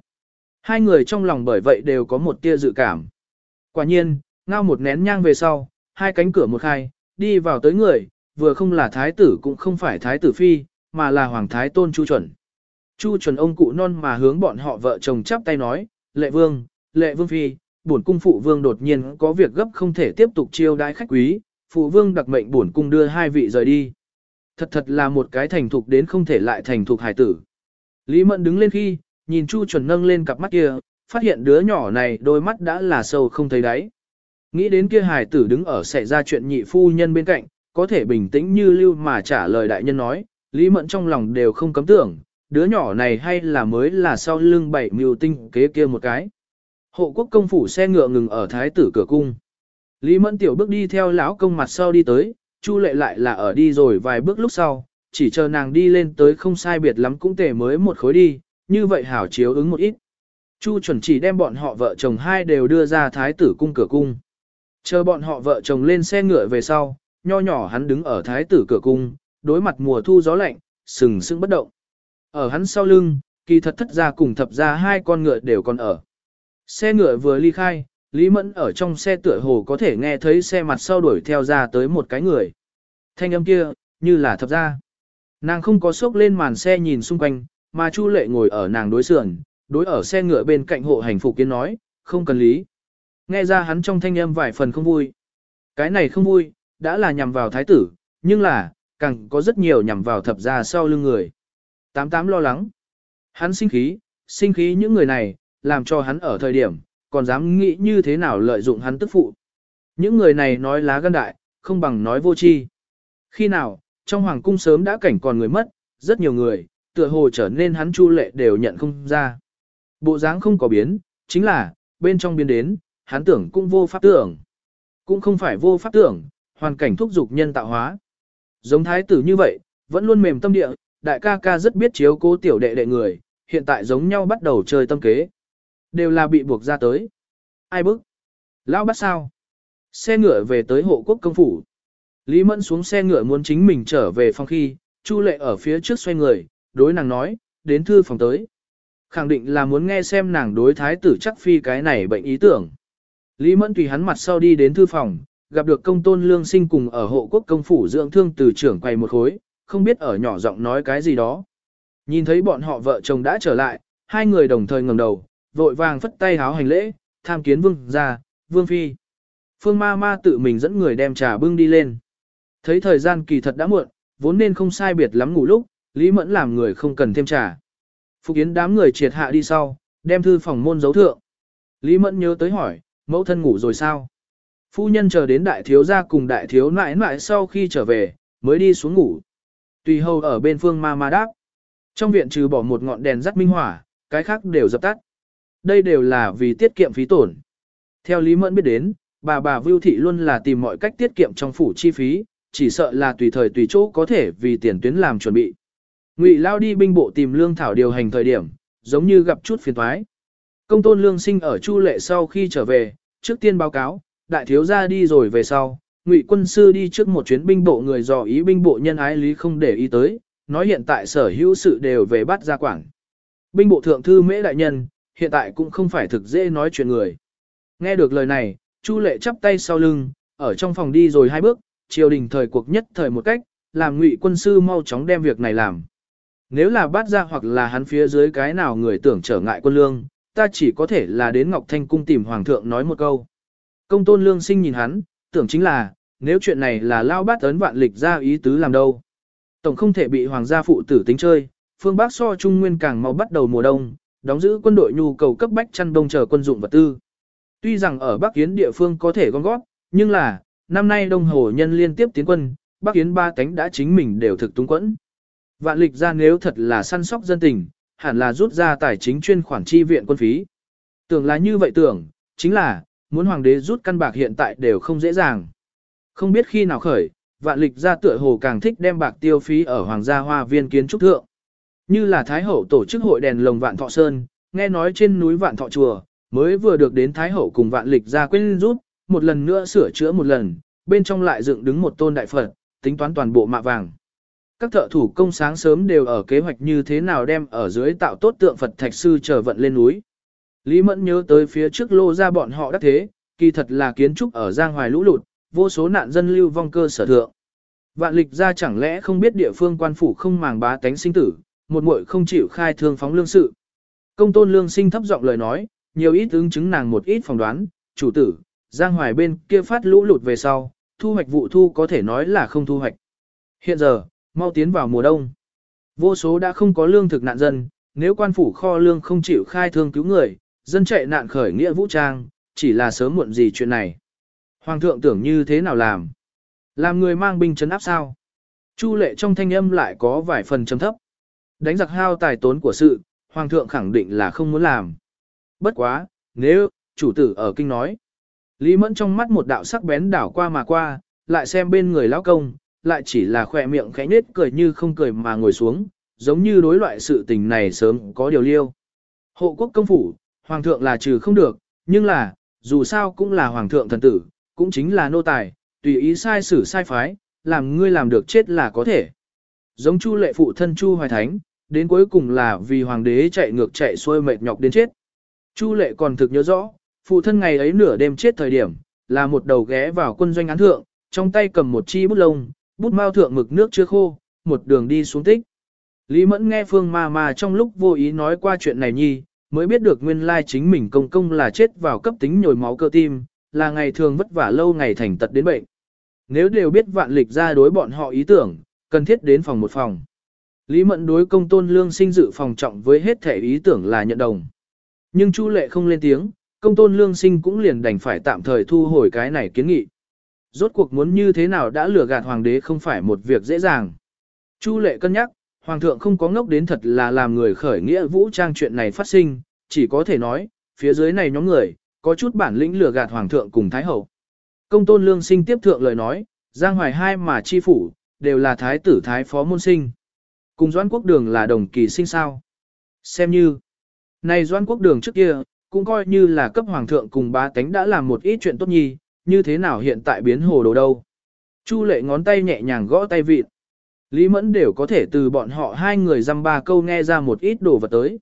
Hai người trong lòng bởi vậy đều có một tia dự cảm. Quả nhiên, ngao một nén nhang về sau, hai cánh cửa một khai, đi vào tới người, vừa không là thái tử cũng không phải thái tử phi, mà là hoàng thái tôn chu chuẩn. Chu chuẩn ông cụ non mà hướng bọn họ vợ chồng chắp tay nói, lệ vương, lệ vương phi, bổn cung phụ vương đột nhiên có việc gấp không thể tiếp tục chiêu đãi khách quý, phụ vương đặc mệnh bổn cung đưa hai vị rời đi. Thật thật là một cái thành thục đến không thể lại thành thục hải tử. Lý Mẫn đứng lên khi, nhìn Chu chuẩn nâng lên cặp mắt kia, phát hiện đứa nhỏ này đôi mắt đã là sâu không thấy đáy. Nghĩ đến kia hải tử đứng ở xảy ra chuyện nhị phu nhân bên cạnh, có thể bình tĩnh như lưu mà trả lời đại nhân nói, Lý Mẫn trong lòng đều không cấm tưởng, đứa nhỏ này hay là mới là sau lưng bảy mưu tinh kế kia một cái. Hộ quốc công phủ xe ngựa ngừng ở thái tử cửa cung. Lý Mẫn tiểu bước đi theo lão công mặt sau đi tới, Chu lệ lại là ở đi rồi vài bước lúc sau, chỉ chờ nàng đi lên tới không sai biệt lắm cũng tề mới một khối đi, như vậy hảo chiếu ứng một ít. Chu chuẩn chỉ đem bọn họ vợ chồng hai đều đưa ra thái tử cung cửa cung. Chờ bọn họ vợ chồng lên xe ngựa về sau, nho nhỏ hắn đứng ở thái tử cửa cung, đối mặt mùa thu gió lạnh, sừng sững bất động. Ở hắn sau lưng, kỳ thật thất ra cùng thập ra hai con ngựa đều còn ở. Xe ngựa vừa ly khai, Lý Mẫn ở trong xe tựa hồ có thể nghe thấy xe mặt sau đuổi theo ra tới một cái người. Thanh âm kia, như là thập ra. Nàng không có sốc lên màn xe nhìn xung quanh, mà Chu Lệ ngồi ở nàng đối sườn, đối ở xe ngựa bên cạnh hộ hành phục kiến nói, không cần lý. Nghe ra hắn trong thanh âm vài phần không vui. Cái này không vui, đã là nhằm vào thái tử, nhưng là, càng có rất nhiều nhằm vào thập gia sau lưng người. Tám tám lo lắng. Hắn sinh khí, sinh khí những người này, làm cho hắn ở thời điểm, còn dám nghĩ như thế nào lợi dụng hắn tức phụ. Những người này nói lá gan đại, không bằng nói vô tri. Khi nào, trong hoàng cung sớm đã cảnh còn người mất, rất nhiều người, tựa hồ trở nên hắn chu lệ đều nhận không ra. Bộ dáng không có biến, chính là, bên trong biến đến, hắn tưởng cũng vô pháp tưởng. Cũng không phải vô pháp tưởng, hoàn cảnh thúc dục nhân tạo hóa. Giống thái tử như vậy, vẫn luôn mềm tâm địa, đại ca ca rất biết chiếu cố tiểu đệ đệ người, hiện tại giống nhau bắt đầu chơi tâm kế. Đều là bị buộc ra tới. Ai bức? Lão bắt sao? Xe ngựa về tới hộ quốc công phủ. Lý Mẫn xuống xe ngựa muốn chính mình trở về phòng khi, Chu Lệ ở phía trước xoay người, đối nàng nói, đến thư phòng tới. Khẳng định là muốn nghe xem nàng đối thái tử chắc phi cái này bệnh ý tưởng. Lý Mẫn tùy hắn mặt sau đi đến thư phòng, gặp được công tôn lương sinh cùng ở hộ quốc công phủ dưỡng thương từ trưởng quay một khối, không biết ở nhỏ giọng nói cái gì đó. Nhìn thấy bọn họ vợ chồng đã trở lại, hai người đồng thời ngẩng đầu, vội vàng phất tay háo hành lễ, tham kiến vương gia vương phi. Phương ma ma tự mình dẫn người đem trà bưng đi lên. Thấy thời gian kỳ thật đã muộn, vốn nên không sai biệt lắm ngủ lúc, Lý Mẫn làm người không cần thêm trà. Phục Yến đám người triệt hạ đi sau, Đem thư phòng môn giấu thượng. Lý Mẫn nhớ tới hỏi, mẫu thân ngủ rồi sao? Phu nhân chờ đến đại thiếu gia cùng đại thiếu nãi nãi sau khi trở về, mới đi xuống ngủ. Tùy hầu ở bên phương ma ma đáp. Trong viện trừ bỏ một ngọn đèn rất minh hỏa, cái khác đều dập tắt. Đây đều là vì tiết kiệm phí tổn. Theo Lý Mẫn biết đến, bà bà Vưu Thị luôn là tìm mọi cách tiết kiệm trong phủ chi phí, chỉ sợ là tùy thời tùy chỗ có thể vì tiền tuyến làm chuẩn bị. Ngụy lao đi binh bộ tìm lương thảo điều hành thời điểm, giống như gặp chút phiền toái. Công tôn lương sinh ở Chu Lệ sau khi trở về, trước tiên báo cáo, đại thiếu gia đi rồi về sau, Ngụy quân sư đi trước một chuyến binh bộ người dò ý binh bộ nhân ái lý không để ý tới, nói hiện tại sở hữu sự đều về bắt ra quảng. Binh bộ thượng thư mễ đại nhân, hiện tại cũng không phải thực dễ nói chuyện người. Nghe được lời này, Chu Lệ chắp tay sau lưng, ở trong phòng đi rồi hai bước, triều đình thời cuộc nhất thời một cách, làm Ngụy quân sư mau chóng đem việc này làm. Nếu là bắt ra hoặc là hắn phía dưới cái nào người tưởng trở ngại quân lương, ta chỉ có thể là đến Ngọc Thanh cung tìm hoàng thượng nói một câu. Công tôn lương sinh nhìn hắn, tưởng chính là, nếu chuyện này là lao bát ấn vạn lịch ra ý tứ làm đâu. Tổng không thể bị hoàng gia phụ tử tính chơi, phương Bắc so Trung Nguyên càng mau bắt đầu mùa đông, đóng giữ quân đội nhu cầu cấp bách chăn đông chờ quân dụng vật tư. Tuy rằng ở Bắc Yến địa phương có thể gom góp, nhưng là, năm nay Đông Hồ nhân liên tiếp tiến quân, Bắc Yến ba cánh đã chính mình đều thực túng quẫn. Vạn lịch ra nếu thật là săn sóc dân tình, hẳn là rút ra tài chính chuyên khoản chi viện quân phí. Tưởng là như vậy tưởng, chính là, muốn hoàng đế rút căn bạc hiện tại đều không dễ dàng. Không biết khi nào khởi, vạn lịch ra tựa hồ càng thích đem bạc tiêu phí ở hoàng gia hoa viên kiến trúc thượng. Như là Thái Hậu tổ chức hội đèn lồng vạn thọ sơn, nghe nói trên núi vạn thọ chùa, mới vừa được đến Thái Hậu cùng vạn lịch ra quên rút, một lần nữa sửa chữa một lần, bên trong lại dựng đứng một tôn đại Phật, tính toán toàn bộ mạ vàng. Các thợ thủ công sáng sớm đều ở kế hoạch như thế nào đem ở dưới tạo tốt tượng Phật thạch sư trở vận lên núi. Lý Mẫn nhớ tới phía trước lô ra bọn họ đắc thế, kỳ thật là kiến trúc ở Giang Hoài lũ lụt, vô số nạn dân lưu vong cơ sở thượng. Vạn lịch ra chẳng lẽ không biết địa phương quan phủ không màng bá tánh sinh tử, một muội không chịu khai thương phóng lương sự. Công tôn lương sinh thấp giọng lời nói, nhiều ít ứng chứng nàng một ít phỏng đoán, chủ tử, Giang Hoài bên kia phát lũ lụt về sau, thu hoạch vụ thu có thể nói là không thu hoạch. Hiện giờ, mau tiến vào mùa đông. Vô số đã không có lương thực nạn dân, nếu quan phủ kho lương không chịu khai thương cứu người, dân chạy nạn khởi nghĩa vũ trang, chỉ là sớm muộn gì chuyện này. Hoàng thượng tưởng như thế nào làm? Làm người mang binh chấn áp sao? Chu lệ trong thanh âm lại có vài phần trầm thấp. Đánh giặc hao tài tốn của sự, hoàng thượng khẳng định là không muốn làm. Bất quá, nếu, chủ tử ở kinh nói. Lý mẫn trong mắt một đạo sắc bén đảo qua mà qua, lại xem bên người lão công, lại chỉ là khỏe miệng khẽ nết cười như không cười mà ngồi xuống, giống như đối loại sự tình này sớm có điều liêu. Hộ quốc công phủ, hoàng thượng là trừ không được, nhưng là, dù sao cũng là hoàng thượng thần tử, cũng chính là nô tài, tùy ý sai xử sai phái, làm ngươi làm được chết là có thể. Giống Chu lệ phụ thân Chu Hoài Thánh, đến cuối cùng là vì hoàng đế chạy ngược chạy xuôi mệt nhọc đến chết. Chu lệ còn thực nhớ rõ, phụ thân ngày ấy nửa đêm chết thời điểm, là một đầu ghé vào quân doanh án thượng, trong tay cầm một chi bút lông, bút mao thượng mực nước chưa khô, một đường đi xuống tích. Lý Mẫn nghe Phương Ma Ma trong lúc vô ý nói qua chuyện này nhi, mới biết được nguyên lai chính mình công công là chết vào cấp tính nhồi máu cơ tim, là ngày thường vất vả lâu ngày thành tật đến bệnh. Nếu đều biết vạn lịch ra đối bọn họ ý tưởng, cần thiết đến phòng một phòng. Lý Mẫn đối công tôn lương sinh dự phòng trọng với hết thể ý tưởng là nhận đồng. Nhưng Chu Lệ không lên tiếng, công tôn lương sinh cũng liền đành phải tạm thời thu hồi cái này kiến nghị. Rốt cuộc muốn như thế nào đã lừa gạt hoàng đế không phải một việc dễ dàng. Chu Lệ cân nhắc, hoàng thượng không có ngốc đến thật là làm người khởi nghĩa vũ trang chuyện này phát sinh, chỉ có thể nói, phía dưới này nhóm người, có chút bản lĩnh lừa gạt hoàng thượng cùng thái hậu. Công tôn lương sinh tiếp thượng lời nói, giang hoài hai mà chi phủ, đều là thái tử thái phó môn sinh. Cùng doãn quốc đường là đồng kỳ sinh sao. Xem như, này doãn quốc đường trước kia, cũng coi như là cấp hoàng thượng cùng bá tánh đã làm một ít chuyện tốt nhi, như thế nào hiện tại biến hồ đồ đâu. Chu lệ ngón tay nhẹ nhàng gõ tay vịt. Lý mẫn đều có thể từ bọn họ hai người dăm ba câu nghe ra một ít đồ vật tới.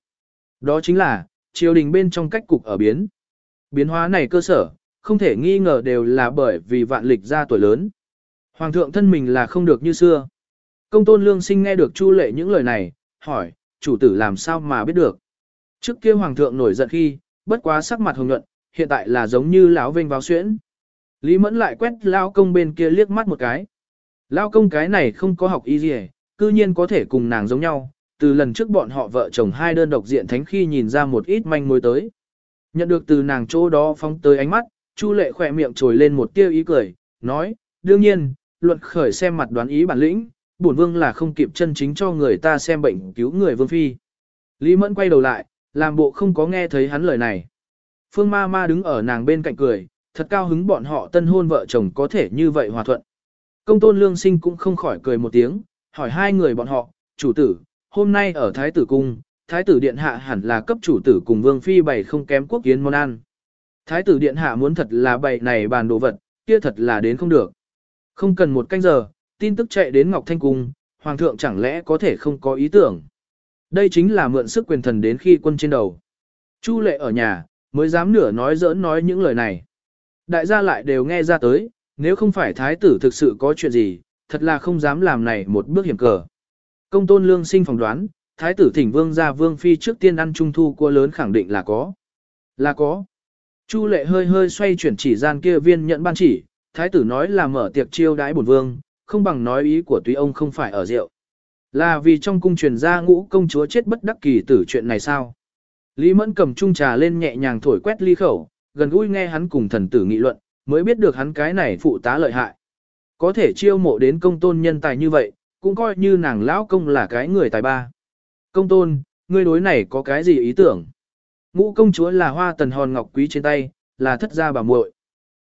Đó chính là, triều đình bên trong cách cục ở biến. Biến hóa này cơ sở, không thể nghi ngờ đều là bởi vì vạn lịch ra tuổi lớn. Hoàng thượng thân mình là không được như xưa. Công tôn lương sinh nghe được Chu lệ những lời này, hỏi, chủ tử làm sao mà biết được. Trước kia hoàng thượng nổi giận khi, bất quá sắc mặt hồng nhuận, hiện tại là giống như lão vinh vào xuyễn. Lý mẫn lại quét lao công bên kia liếc mắt một cái. Lao công cái này không có học y gì cư nhiên có thể cùng nàng giống nhau, từ lần trước bọn họ vợ chồng hai đơn độc diện thánh khi nhìn ra một ít manh mối tới. Nhận được từ nàng chỗ đó phóng tới ánh mắt, Chu lệ khỏe miệng trồi lên một tia ý cười, nói, đương nhiên, luận khởi xem mặt đoán ý bản lĩnh, bổn vương là không kịp chân chính cho người ta xem bệnh cứu người vương phi. Lý Mẫn quay đầu lại, làm bộ không có nghe thấy hắn lời này. Phương ma ma đứng ở nàng bên cạnh cười, thật cao hứng bọn họ tân hôn vợ chồng có thể như vậy hòa thuận. Công tôn lương sinh cũng không khỏi cười một tiếng, hỏi hai người bọn họ, chủ tử, hôm nay ở Thái tử Cung, Thái tử Điện Hạ hẳn là cấp chủ tử cùng Vương Phi bày không kém quốc kiến món ăn. Thái tử Điện Hạ muốn thật là bày này bàn đồ vật, kia thật là đến không được. Không cần một canh giờ, tin tức chạy đến Ngọc Thanh Cung, Hoàng thượng chẳng lẽ có thể không có ý tưởng. Đây chính là mượn sức quyền thần đến khi quân trên đầu. Chu lệ ở nhà, mới dám nửa nói giỡn nói những lời này. Đại gia lại đều nghe ra tới, nếu không phải thái tử thực sự có chuyện gì, thật là không dám làm này một bước hiểm cờ. Công tôn lương sinh phỏng đoán, thái tử thỉnh vương ra vương phi trước tiên ăn trung thu cua lớn khẳng định là có. Là có. Chu lệ hơi hơi xoay chuyển chỉ gian kia viên nhận ban chỉ, thái tử nói là mở tiệc chiêu đãi bổn vương, không bằng nói ý của tuy ông không phải ở rượu. Là vì trong cung truyền ra ngũ công chúa chết bất đắc kỳ tử chuyện này sao? Lý Mẫn cầm chung trà lên nhẹ nhàng thổi quét ly khẩu, gần gũi nghe hắn cùng thần tử nghị luận, mới biết được hắn cái này phụ tá lợi hại. Có thể chiêu mộ đến công tôn nhân tài như vậy, cũng coi như nàng lão công là cái người tài ba. Công tôn, ngươi đối này có cái gì ý tưởng? Ngũ công chúa là hoa tần hòn ngọc quý trên tay, là thất gia bà muội.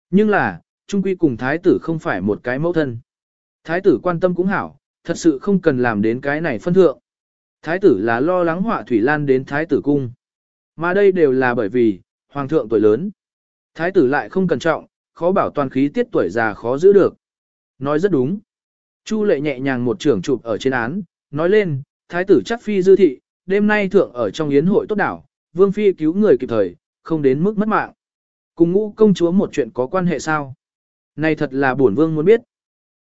Nhưng là, trung quy cùng thái tử không phải một cái mẫu thân. Thái tử quan tâm cũng hảo, thật sự không cần làm đến cái này phân thượng. Thái tử là lo lắng họa thủy lan đến thái tử cung. Mà đây đều là bởi vì, hoàng thượng tuổi lớn. Thái tử lại không cẩn trọng, khó bảo toàn khí tiết tuổi già khó giữ được. Nói rất đúng. Chu lệ nhẹ nhàng một trưởng chụp ở trên án, nói lên, thái tử chắc phi dư thị, đêm nay thượng ở trong yến hội tốt đảo, vương phi cứu người kịp thời, không đến mức mất mạng. Cùng ngũ công chúa một chuyện có quan hệ sao? Này thật là bổn vương muốn biết.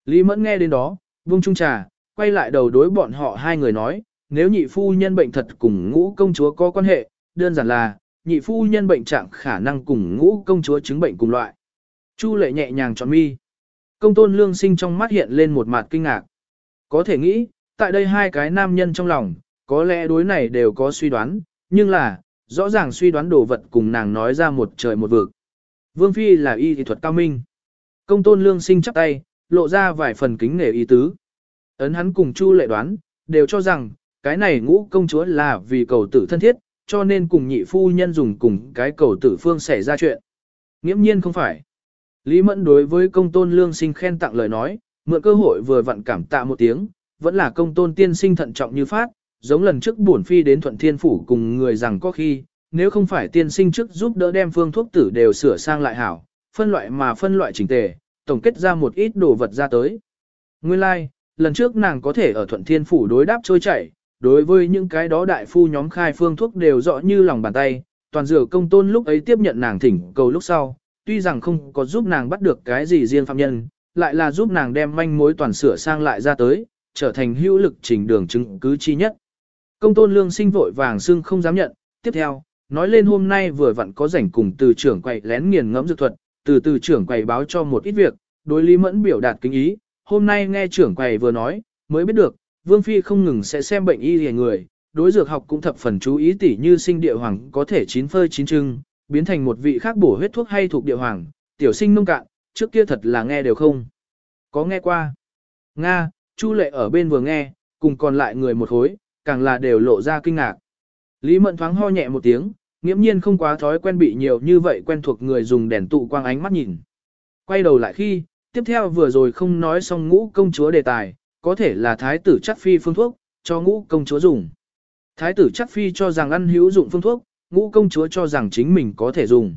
Lý mẫn nghe đến đó, vương trung trà, quay lại đầu đối bọn họ hai người nói, nếu nhị phu nhân bệnh thật cùng ngũ công chúa có quan hệ, đơn giản là, nhị phu nhân bệnh trạng khả năng cùng ngũ công chúa chứng bệnh cùng loại. Chu lệ nhẹ nhàng chọn mi. Công tôn lương sinh trong mắt hiện lên một mặt kinh ngạc. Có thể nghĩ, tại đây hai cái nam nhân trong lòng, có lẽ đối này đều có suy đoán, nhưng là, rõ ràng suy đoán đồ vật cùng nàng nói ra một trời một vực. Vương Phi là y thị thuật cao minh. Công tôn lương sinh chắp tay, lộ ra vài phần kính nể ý tứ. Ấn hắn cùng Chu lệ đoán, đều cho rằng, cái này ngũ công chúa là vì cầu tử thân thiết, cho nên cùng nhị phu nhân dùng cùng cái cầu tử phương xảy ra chuyện. Nghiễm nhiên không phải. Lý Mẫn đối với công tôn lương sinh khen tặng lời nói, mượn cơ hội vừa vặn cảm tạ một tiếng, vẫn là công tôn tiên sinh thận trọng như phát, giống lần trước bổn phi đến thuận thiên phủ cùng người rằng có khi, nếu không phải tiên sinh trước giúp đỡ đem phương thuốc tử đều sửa sang lại hảo, phân loại mà phân loại chỉnh tề, tổng kết ra một ít đồ vật ra tới. Nguyên lai, like, lần trước nàng có thể ở thuận thiên phủ đối đáp trôi chảy, đối với những cái đó đại phu nhóm khai phương thuốc đều rõ như lòng bàn tay, toàn dựa công tôn lúc ấy tiếp nhận nàng thỉnh cầu lúc sau, tuy rằng không có giúp nàng bắt được cái gì riêng phạm nhân, lại là giúp nàng đem manh mối toàn sửa sang lại ra tới, trở thành hữu lực trình đường chứng cứ chi nhất. Công tôn lương sinh vội vàng xưng không dám nhận, tiếp theo, nói lên hôm nay vừa vặn có rảnh cùng từ trưởng quầy lén nghiền ngẫm dược thuật, từ từ trưởng quầy báo cho một ít việc, đối lý mẫn biểu đạt kính ý, hôm nay nghe trưởng quầy vừa nói, mới biết được, Vương Phi không ngừng sẽ xem bệnh y hề người, đối dược học cũng thập phần chú ý tỉ như sinh địa hoàng có thể chín phơi chín trưng, biến thành một vị khác bổ huyết thuốc hay thuộc địa hoàng, tiểu sinh nông cạn, trước kia thật là nghe đều không. Có nghe qua. Nga, Chu Lệ ở bên vừa nghe, cùng còn lại người một khối, càng là đều lộ ra kinh ngạc. Lý Mận thoáng ho nhẹ một tiếng, nghiễm nhiên không quá thói quen bị nhiều như vậy quen thuộc người dùng đèn tụ quang ánh mắt nhìn. Quay đầu lại khi, tiếp theo vừa rồi không nói xong ngũ công chúa đề tài, có thể là thái tử chắc phi phương thuốc, cho ngũ công chúa dùng. Thái tử chắc phi cho rằng ăn hữu dụng phương thuốc, ngũ công chúa cho rằng chính mình có thể dùng.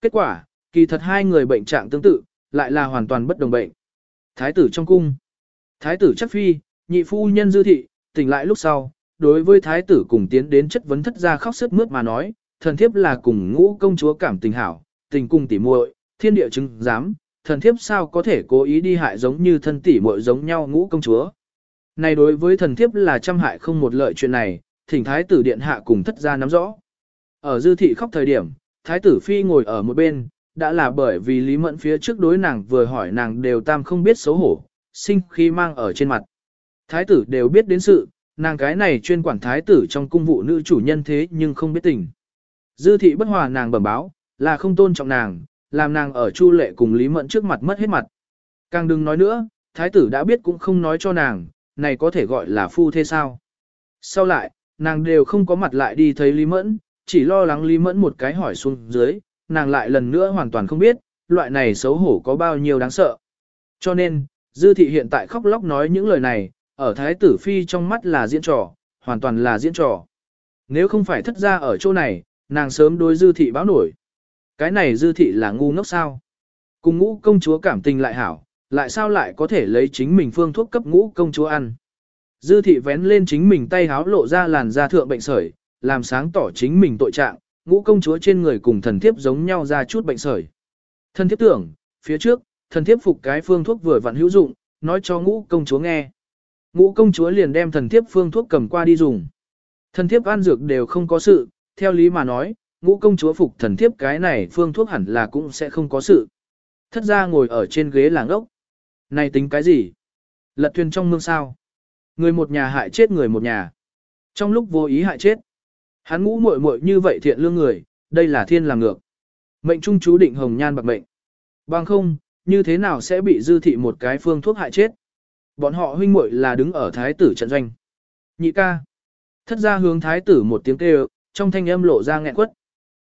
Kết quả, kỳ thật hai người bệnh trạng tương tự, lại là hoàn toàn bất đồng bệnh. Thái tử trong cung. Thái tử chắc phi, nhị phu nhân dư thị, tỉnh lại lúc sau, đối với thái tử cùng tiến đến chất vấn thất gia khóc sức mướt mà nói, thần thiếp là cùng ngũ công chúa cảm tình hảo, tình cùng tỉ muội, thiên địa chứng giám, thần thiếp sao có thể cố ý đi hại giống như thân tỷ muội giống nhau ngũ công chúa. Này đối với thần thiếp là trăm hại không một lợi chuyện này, thỉnh thái tử điện hạ cùng thất gia nắm rõ. Ở dư thị khóc thời điểm, thái tử phi ngồi ở một bên, đã là bởi vì Lý Mẫn phía trước đối nàng vừa hỏi nàng đều tam không biết xấu hổ, sinh khi mang ở trên mặt. Thái tử đều biết đến sự, Nàng cái này chuyên quản thái tử trong cung vụ nữ chủ nhân thế nhưng không biết tình. Dư thị bất hòa nàng bẩm báo, là không tôn trọng nàng, làm nàng ở chu lệ cùng Lý Mẫn trước mặt mất hết mặt. Càng đừng nói nữa, thái tử đã biết cũng không nói cho nàng, này có thể gọi là phu thế sao. Sau lại, nàng đều không có mặt lại đi thấy Lý Mẫn, chỉ lo lắng Lý Mẫn một cái hỏi xuống dưới, nàng lại lần nữa hoàn toàn không biết, loại này xấu hổ có bao nhiêu đáng sợ. Cho nên, Dư thị hiện tại khóc lóc nói những lời này, ở thái tử phi trong mắt là diễn trò, hoàn toàn là diễn trò. Nếu không phải thất ra ở chỗ này, nàng sớm đối dư thị báo nổi. Cái này dư thị là ngu ngốc sao? Cùng ngũ công chúa cảm tình lại hảo, lại sao lại có thể lấy chính mình phương thuốc cấp ngũ công chúa ăn? Dư thị vén lên chính mình tay háo lộ ra làn da thượng bệnh sởi, làm sáng tỏ chính mình tội trạng, ngũ công chúa trên người cùng thần thiếp giống nhau ra chút bệnh sởi. Thần thiếp tưởng, phía trước, thần thiếp phục cái phương thuốc vừa vặn hữu dụng, nói cho ngũ công chúa nghe. Ngũ công chúa liền đem thần thiếp phương thuốc cầm qua đi dùng. Thần thiếp ăn dược đều không có sự, theo lý mà nói, ngũ công chúa phục thần thiếp cái này phương thuốc hẳn là cũng sẽ không có sự. Thất ra ngồi ở trên ghế làng ốc. Này tính cái gì? Lật thuyền trong mương sao? Người một nhà hại chết người một nhà. Trong lúc vô ý hại chết. Hắn ngũ muội muội như vậy thiện lương người, đây là thiên làm ngược. Mệnh trung chú định hồng nhan bạc mệnh. Bằng không, như thế nào sẽ bị dư thị một cái phương thuốc hại chết? Bọn họ huynh muội là đứng ở thái tử trận doanh. Nhị ca. Thất ra hướng thái tử một tiếng kêu, trong thanh âm lộ ra nghẹn quất.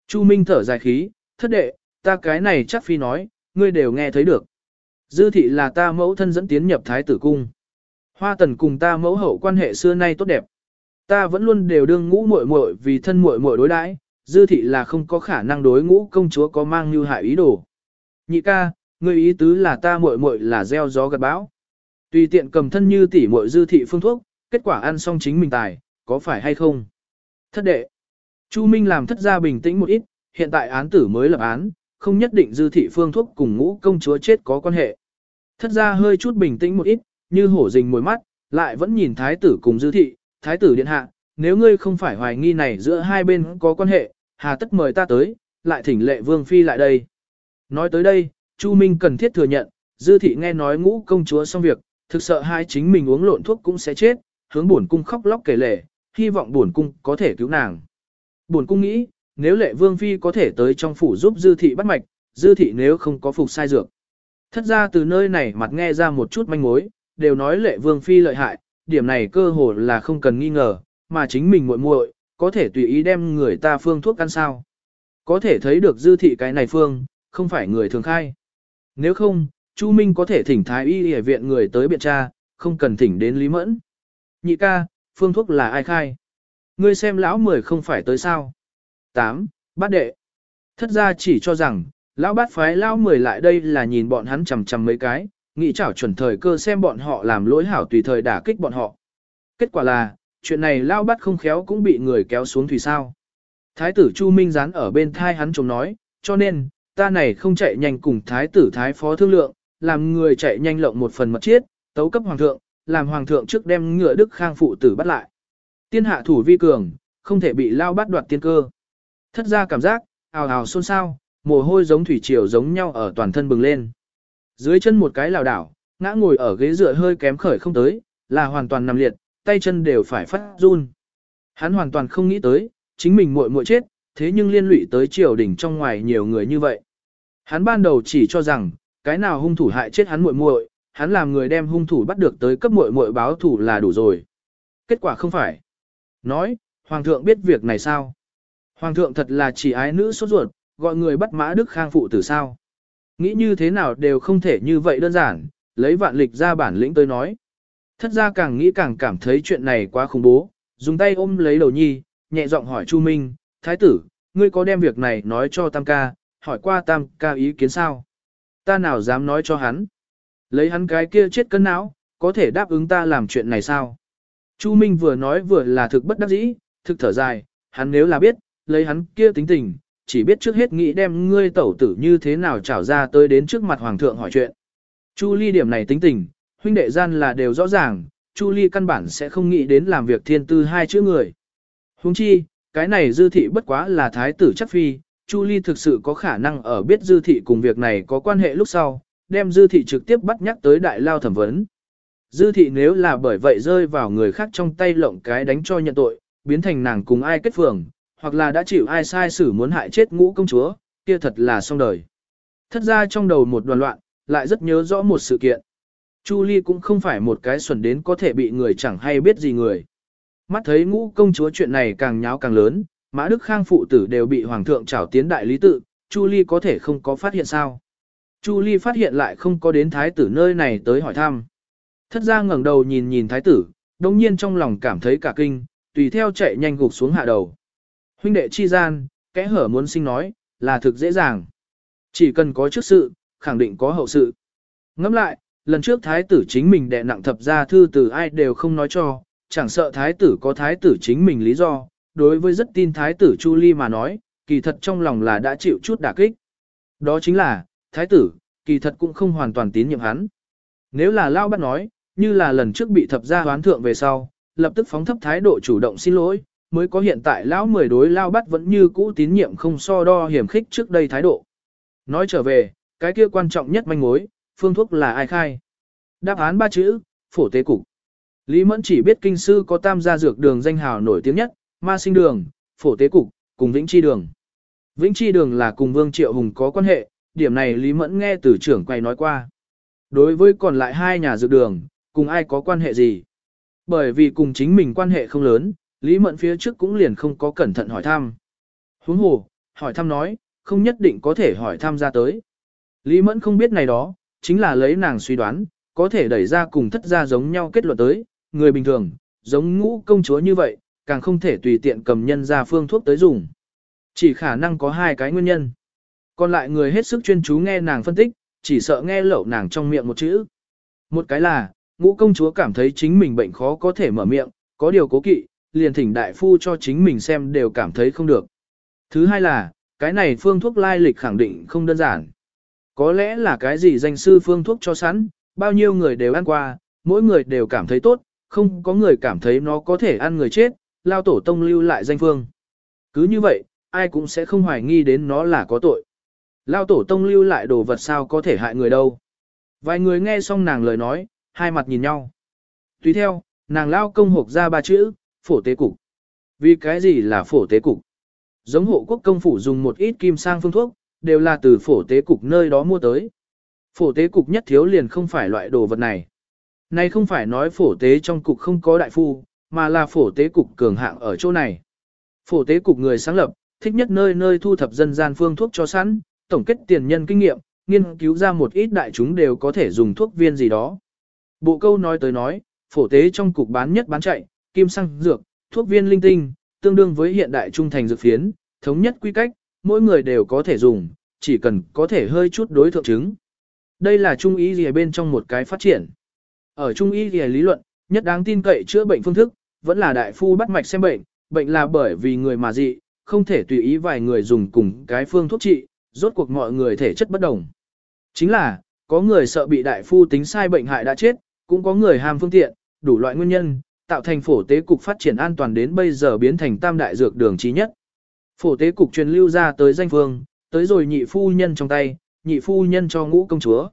Chu Minh thở dài khí, thất đệ, ta cái này chắc phi nói, ngươi đều nghe thấy được. Dư thị là ta mẫu thân dẫn tiến nhập thái tử cung. Hoa tần cùng ta mẫu hậu quan hệ xưa nay tốt đẹp. Ta vẫn luôn đều đương ngũ muội muội vì thân muội muội đối đãi, dư thị là không có khả năng đối ngũ công chúa có mang như hại ý đồ. Nhị ca, ngươi ý tứ là ta muội muội là gieo gió gặt bão. Tùy tiện cầm thân như tỷ muội dư thị phương thuốc, kết quả ăn xong chính mình tài, có phải hay không? Thất đệ. Chu Minh làm thất gia bình tĩnh một ít, hiện tại án tử mới lập án, không nhất định dư thị phương thuốc cùng ngũ công chúa chết có quan hệ. Thất gia hơi chút bình tĩnh một ít, như hổ rình mồi mắt, lại vẫn nhìn thái tử cùng dư thị, thái tử điện hạ, nếu ngươi không phải hoài nghi này giữa hai bên có quan hệ, hà tất mời ta tới, lại thỉnh lệ vương phi lại đây. Nói tới đây, Chu Minh cần thiết thừa nhận, dư thị nghe nói ngũ công chúa xong việc, thực sợ hai chính mình uống lộn thuốc cũng sẽ chết, hướng buồn cung khóc lóc kể lể, hy vọng buồn cung có thể cứu nàng. Buồn cung nghĩ, nếu lệ vương phi có thể tới trong phủ giúp dư thị bắt mạch, dư thị nếu không có phục sai dược. Thất ra từ nơi này mặt nghe ra một chút manh mối, đều nói lệ vương phi lợi hại, điểm này cơ hồ là không cần nghi ngờ, mà chính mình muội muội có thể tùy ý đem người ta phương thuốc ăn sao. Có thể thấy được dư thị cái này phương, không phải người thường khai. Nếu không, Chu Minh có thể thỉnh thái y y viện người tới biện tra, không cần thỉnh đến Lý Mẫn. Nhị ca, phương thuốc là ai khai? Ngươi xem lão mười không phải tới sao? 8. Bát đệ. Thất ra chỉ cho rằng, lão bát phái lão mười lại đây là nhìn bọn hắn chầm chầm mấy cái, nghĩ chảo chuẩn thời cơ xem bọn họ làm lỗi hảo tùy thời đả kích bọn họ. Kết quả là, chuyện này lão bát không khéo cũng bị người kéo xuống thủy sao. Thái tử Chu Minh dán ở bên thai hắn chồng nói, cho nên, ta này không chạy nhanh cùng thái tử thái phó thương lượng, làm người chạy nhanh lộng một phần mật chiết, tấu cấp hoàng thượng, làm hoàng thượng trước đem ngựa đức khang phụ tử bắt lại. Tiên hạ thủ vi cường, không thể bị lao bắt đoạt tiên cơ. Thất ra cảm giác, ào ào xôn xao, mồ hôi giống thủy triều giống nhau ở toàn thân bừng lên. Dưới chân một cái lảo đảo, ngã ngồi ở ghế dựa hơi kém khởi không tới, là hoàn toàn nằm liệt, tay chân đều phải phát run. Hắn hoàn toàn không nghĩ tới, chính mình muội muội chết, thế nhưng liên lụy tới triều đình trong ngoài nhiều người như vậy. Hắn ban đầu chỉ cho rằng, cái nào hung thủ hại chết hắn muội muội, hắn làm người đem hung thủ bắt được tới cấp muội muội báo thủ là đủ rồi. Kết quả không phải. Nói, hoàng thượng biết việc này sao? Hoàng thượng thật là chỉ ái nữ sốt ruột, gọi người bắt mã đức khang phụ tử sao? Nghĩ như thế nào đều không thể như vậy đơn giản, lấy vạn lịch ra bản lĩnh tới nói. Thất ra càng nghĩ càng cảm thấy chuyện này quá khủng bố, dùng tay ôm lấy đầu nhi, nhẹ giọng hỏi Chu Minh, thái tử, ngươi có đem việc này nói cho Tam ca, hỏi qua Tam ca ý kiến sao? Ta nào dám nói cho hắn? Lấy hắn cái kia chết cân não, có thể đáp ứng ta làm chuyện này sao? Chu Minh vừa nói vừa là thực bất đắc dĩ, thực thở dài, hắn nếu là biết, lấy hắn kia tính tình, chỉ biết trước hết nghĩ đem ngươi tẩu tử như thế nào trảo ra tới đến trước mặt hoàng thượng hỏi chuyện. Chu Ly điểm này tính tình, huynh đệ gian là đều rõ ràng, Chu Ly căn bản sẽ không nghĩ đến làm việc thiên tư hai chữ người. Huống chi, cái này dư thị bất quá là thái tử chắc phi, Chu Ly thực sự có khả năng ở biết dư thị cùng việc này có quan hệ lúc sau, đem dư thị trực tiếp bắt nhắc tới đại lao thẩm vấn. Dư thị nếu là bởi vậy rơi vào người khác trong tay lộng cái đánh cho nhận tội, biến thành nàng cùng ai kết phường, hoặc là đã chịu ai sai xử muốn hại chết ngũ công chúa, kia thật là xong đời. Thất ra trong đầu một đoàn loạn, lại rất nhớ rõ một sự kiện. Chu Ly cũng không phải một cái xuẩn đến có thể bị người chẳng hay biết gì người. Mắt thấy ngũ công chúa chuyện này càng nháo càng lớn, Mã Đức Khang phụ tử đều bị hoàng thượng trảo tiến đại lý tự, Chu Ly có thể không có phát hiện sao. Chu Ly phát hiện lại không có đến thái tử nơi này tới hỏi thăm. Thất gia ngẩng đầu nhìn nhìn thái tử, đồng nhiên trong lòng cảm thấy cả kinh, tùy theo chạy nhanh gục xuống hạ đầu. Huynh đệ chi gian, kẽ hở muốn sinh nói, là thực dễ dàng. Chỉ cần có trước sự, khẳng định có hậu sự. Ngẫm lại, lần trước thái tử chính mình đệ nặng thập gia thư từ ai đều không nói cho, chẳng sợ thái tử có thái tử chính mình lý do, đối với rất tin thái tử Chu Ly mà nói, kỳ thật trong lòng là đã chịu chút đả kích. Đó chính là, thái tử, kỳ thật cũng không hoàn toàn tín nhiệm hắn. Nếu là Lao bắt nói, như là lần trước bị thập gia hoán thượng về sau, lập tức phóng thấp thái độ chủ động xin lỗi, mới có hiện tại lão mười đối Lao bắt vẫn như cũ tín nhiệm không so đo hiểm khích trước đây thái độ. Nói trở về, cái kia quan trọng nhất manh mối, phương thuốc là ai khai? Đáp án ba chữ, phổ tế cục. Lý Mẫn chỉ biết kinh sư có tam gia dược đường danh hào nổi tiếng nhất, ma sinh đường, phổ tế cục, cùng vĩnh chi đường. Vĩnh chi đường là cùng Vương Triệu Hùng có quan hệ, điểm này Lý Mẫn nghe từ trưởng quay nói qua. Đối với còn lại hai nhà dược đường, cùng ai có quan hệ gì? Bởi vì cùng chính mình quan hệ không lớn, Lý Mẫn phía trước cũng liền không có cẩn thận hỏi thăm. Huống hồ, hỏi thăm nói, không nhất định có thể hỏi thăm ra tới. Lý Mẫn không biết này đó, chính là lấy nàng suy đoán, có thể đẩy ra cùng thất gia giống nhau kết luận tới, người bình thường, giống ngũ công chúa như vậy, càng không thể tùy tiện cầm nhân ra phương thuốc tới dùng. Chỉ khả năng có hai cái nguyên nhân. Còn lại người hết sức chuyên chú nghe nàng phân tích, chỉ sợ nghe lẩu nàng trong miệng một chữ. Một cái là, ngũ công chúa cảm thấy chính mình bệnh khó có thể mở miệng, có điều cố kỵ, liền thỉnh đại phu cho chính mình xem đều cảm thấy không được. Thứ hai là, cái này phương thuốc lai lịch khẳng định không đơn giản. Có lẽ là cái gì danh sư phương thuốc cho sẵn, bao nhiêu người đều ăn qua, mỗi người đều cảm thấy tốt, không có người cảm thấy nó có thể ăn người chết, lao tổ tông lưu lại danh phương. Cứ như vậy, ai cũng sẽ không hoài nghi đến nó là có tội. Lao tổ tông lưu lại đồ vật sao có thể hại người đâu. Vài người nghe xong nàng lời nói, hai mặt nhìn nhau. Tùy theo, nàng lao công hộp ra ba chữ, phổ tế cục. Vì cái gì là phổ tế cục? Giống hộ quốc công phủ dùng một ít kim sang phương thuốc, đều là từ phổ tế cục nơi đó mua tới. Phổ tế cục nhất thiếu liền không phải loại đồ vật này. Này không phải nói phổ tế trong cục không có đại phu, mà là phổ tế cục cường hạng ở chỗ này. Phổ tế cục người sáng lập, thích nhất nơi nơi thu thập dân gian phương thuốc cho sẵn, tổng kết tiền nhân kinh nghiệm, nghiên cứu ra một ít đại chúng đều có thể dùng thuốc viên gì đó. Bộ câu nói tới nói, phổ tế trong cục bán nhất bán chạy, kim xăng dược, thuốc viên linh tinh, tương đương với hiện đại trung thành dược phiến, thống nhất quy cách, mỗi người đều có thể dùng, chỉ cần có thể hơi chút đối thượng chứng. Đây là trung ý gì bên trong một cái phát triển. Ở trung y gì lý luận, nhất đáng tin cậy chữa bệnh phương thức, vẫn là đại phu bắt mạch xem bệnh, bệnh là bởi vì người mà dị, không thể tùy ý vài người dùng cùng cái phương thuốc trị, rốt cuộc mọi người thể chất bất đồng. Chính là, có người sợ bị đại phu tính sai bệnh hại đã chết, cũng có người ham phương tiện, đủ loại nguyên nhân, tạo thành phổ tế cục phát triển an toàn đến bây giờ biến thành tam đại dược đường trí nhất. Phổ tế cục truyền lưu ra tới danh phương, tới rồi nhị phu nhân trong tay, nhị phu nhân cho ngũ công chúa.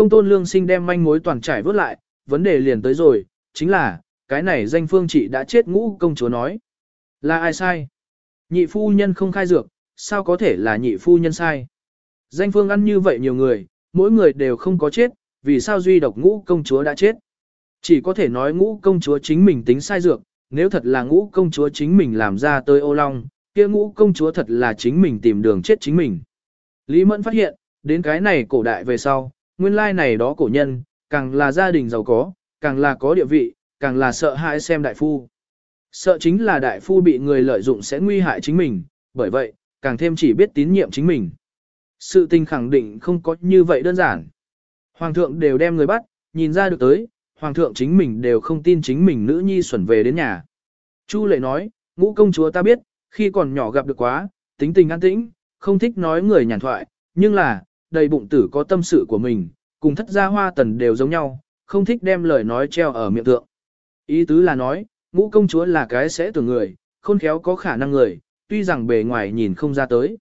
Công tôn lương sinh đem manh mối toàn trải vớt lại, vấn đề liền tới rồi, chính là, cái này danh phương chị đã chết ngũ công chúa nói. Là ai sai? Nhị phu nhân không khai dược, sao có thể là nhị phu nhân sai? Danh phương ăn như vậy nhiều người, mỗi người đều không có chết, vì sao duy độc ngũ công chúa đã chết? Chỉ có thể nói ngũ công chúa chính mình tính sai dược, nếu thật là ngũ công chúa chính mình làm ra tới ô long, kia ngũ công chúa thật là chính mình tìm đường chết chính mình. Lý Mẫn phát hiện, đến cái này cổ đại về sau, nguyên lai này đó cổ nhân, càng là gia đình giàu có, càng là có địa vị, càng là sợ hãi xem đại phu. Sợ chính là đại phu bị người lợi dụng sẽ nguy hại chính mình, bởi vậy, càng thêm chỉ biết tín nhiệm chính mình. Sự tình khẳng định không có như vậy đơn giản. Hoàng thượng đều đem người bắt, nhìn ra được tới, hoàng thượng chính mình đều không tin chính mình nữ nhi xuẩn về đến nhà. Chu lệ nói, ngũ công chúa ta biết, khi còn nhỏ gặp được quá, tính tình an tĩnh, không thích nói người nhàn thoại, nhưng là, đầy bụng tử có tâm sự của mình, cùng thất gia hoa tần đều giống nhau, không thích đem lời nói treo ở miệng tượng. Ý tứ là nói, ngũ công chúa là cái sẽ tưởng người, khôn khéo có khả năng người, tuy rằng bề ngoài nhìn không ra tới.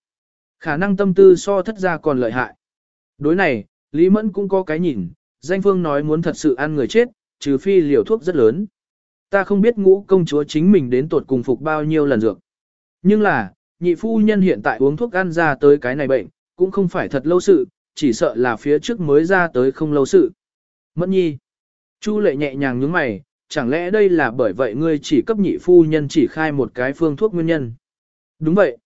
Khả năng tâm tư so thất gia còn lợi hại. Đối này, Lý Mẫn cũng có cái nhìn, danh phương nói muốn thật sự ăn người chết, trừ phi liều thuốc rất lớn. Ta không biết ngũ công chúa chính mình đến tột cùng phục bao nhiêu lần dược. Nhưng là, nhị phu nhân hiện tại uống thuốc ăn ra tới cái này bệnh, cũng không phải thật lâu sự, chỉ sợ là phía trước mới ra tới không lâu sự. Mẫn nhi. Chu lệ nhẹ nhàng nhướng mày, chẳng lẽ đây là bởi vậy ngươi chỉ cấp nhị phu nhân chỉ khai một cái phương thuốc nguyên nhân? Đúng vậy.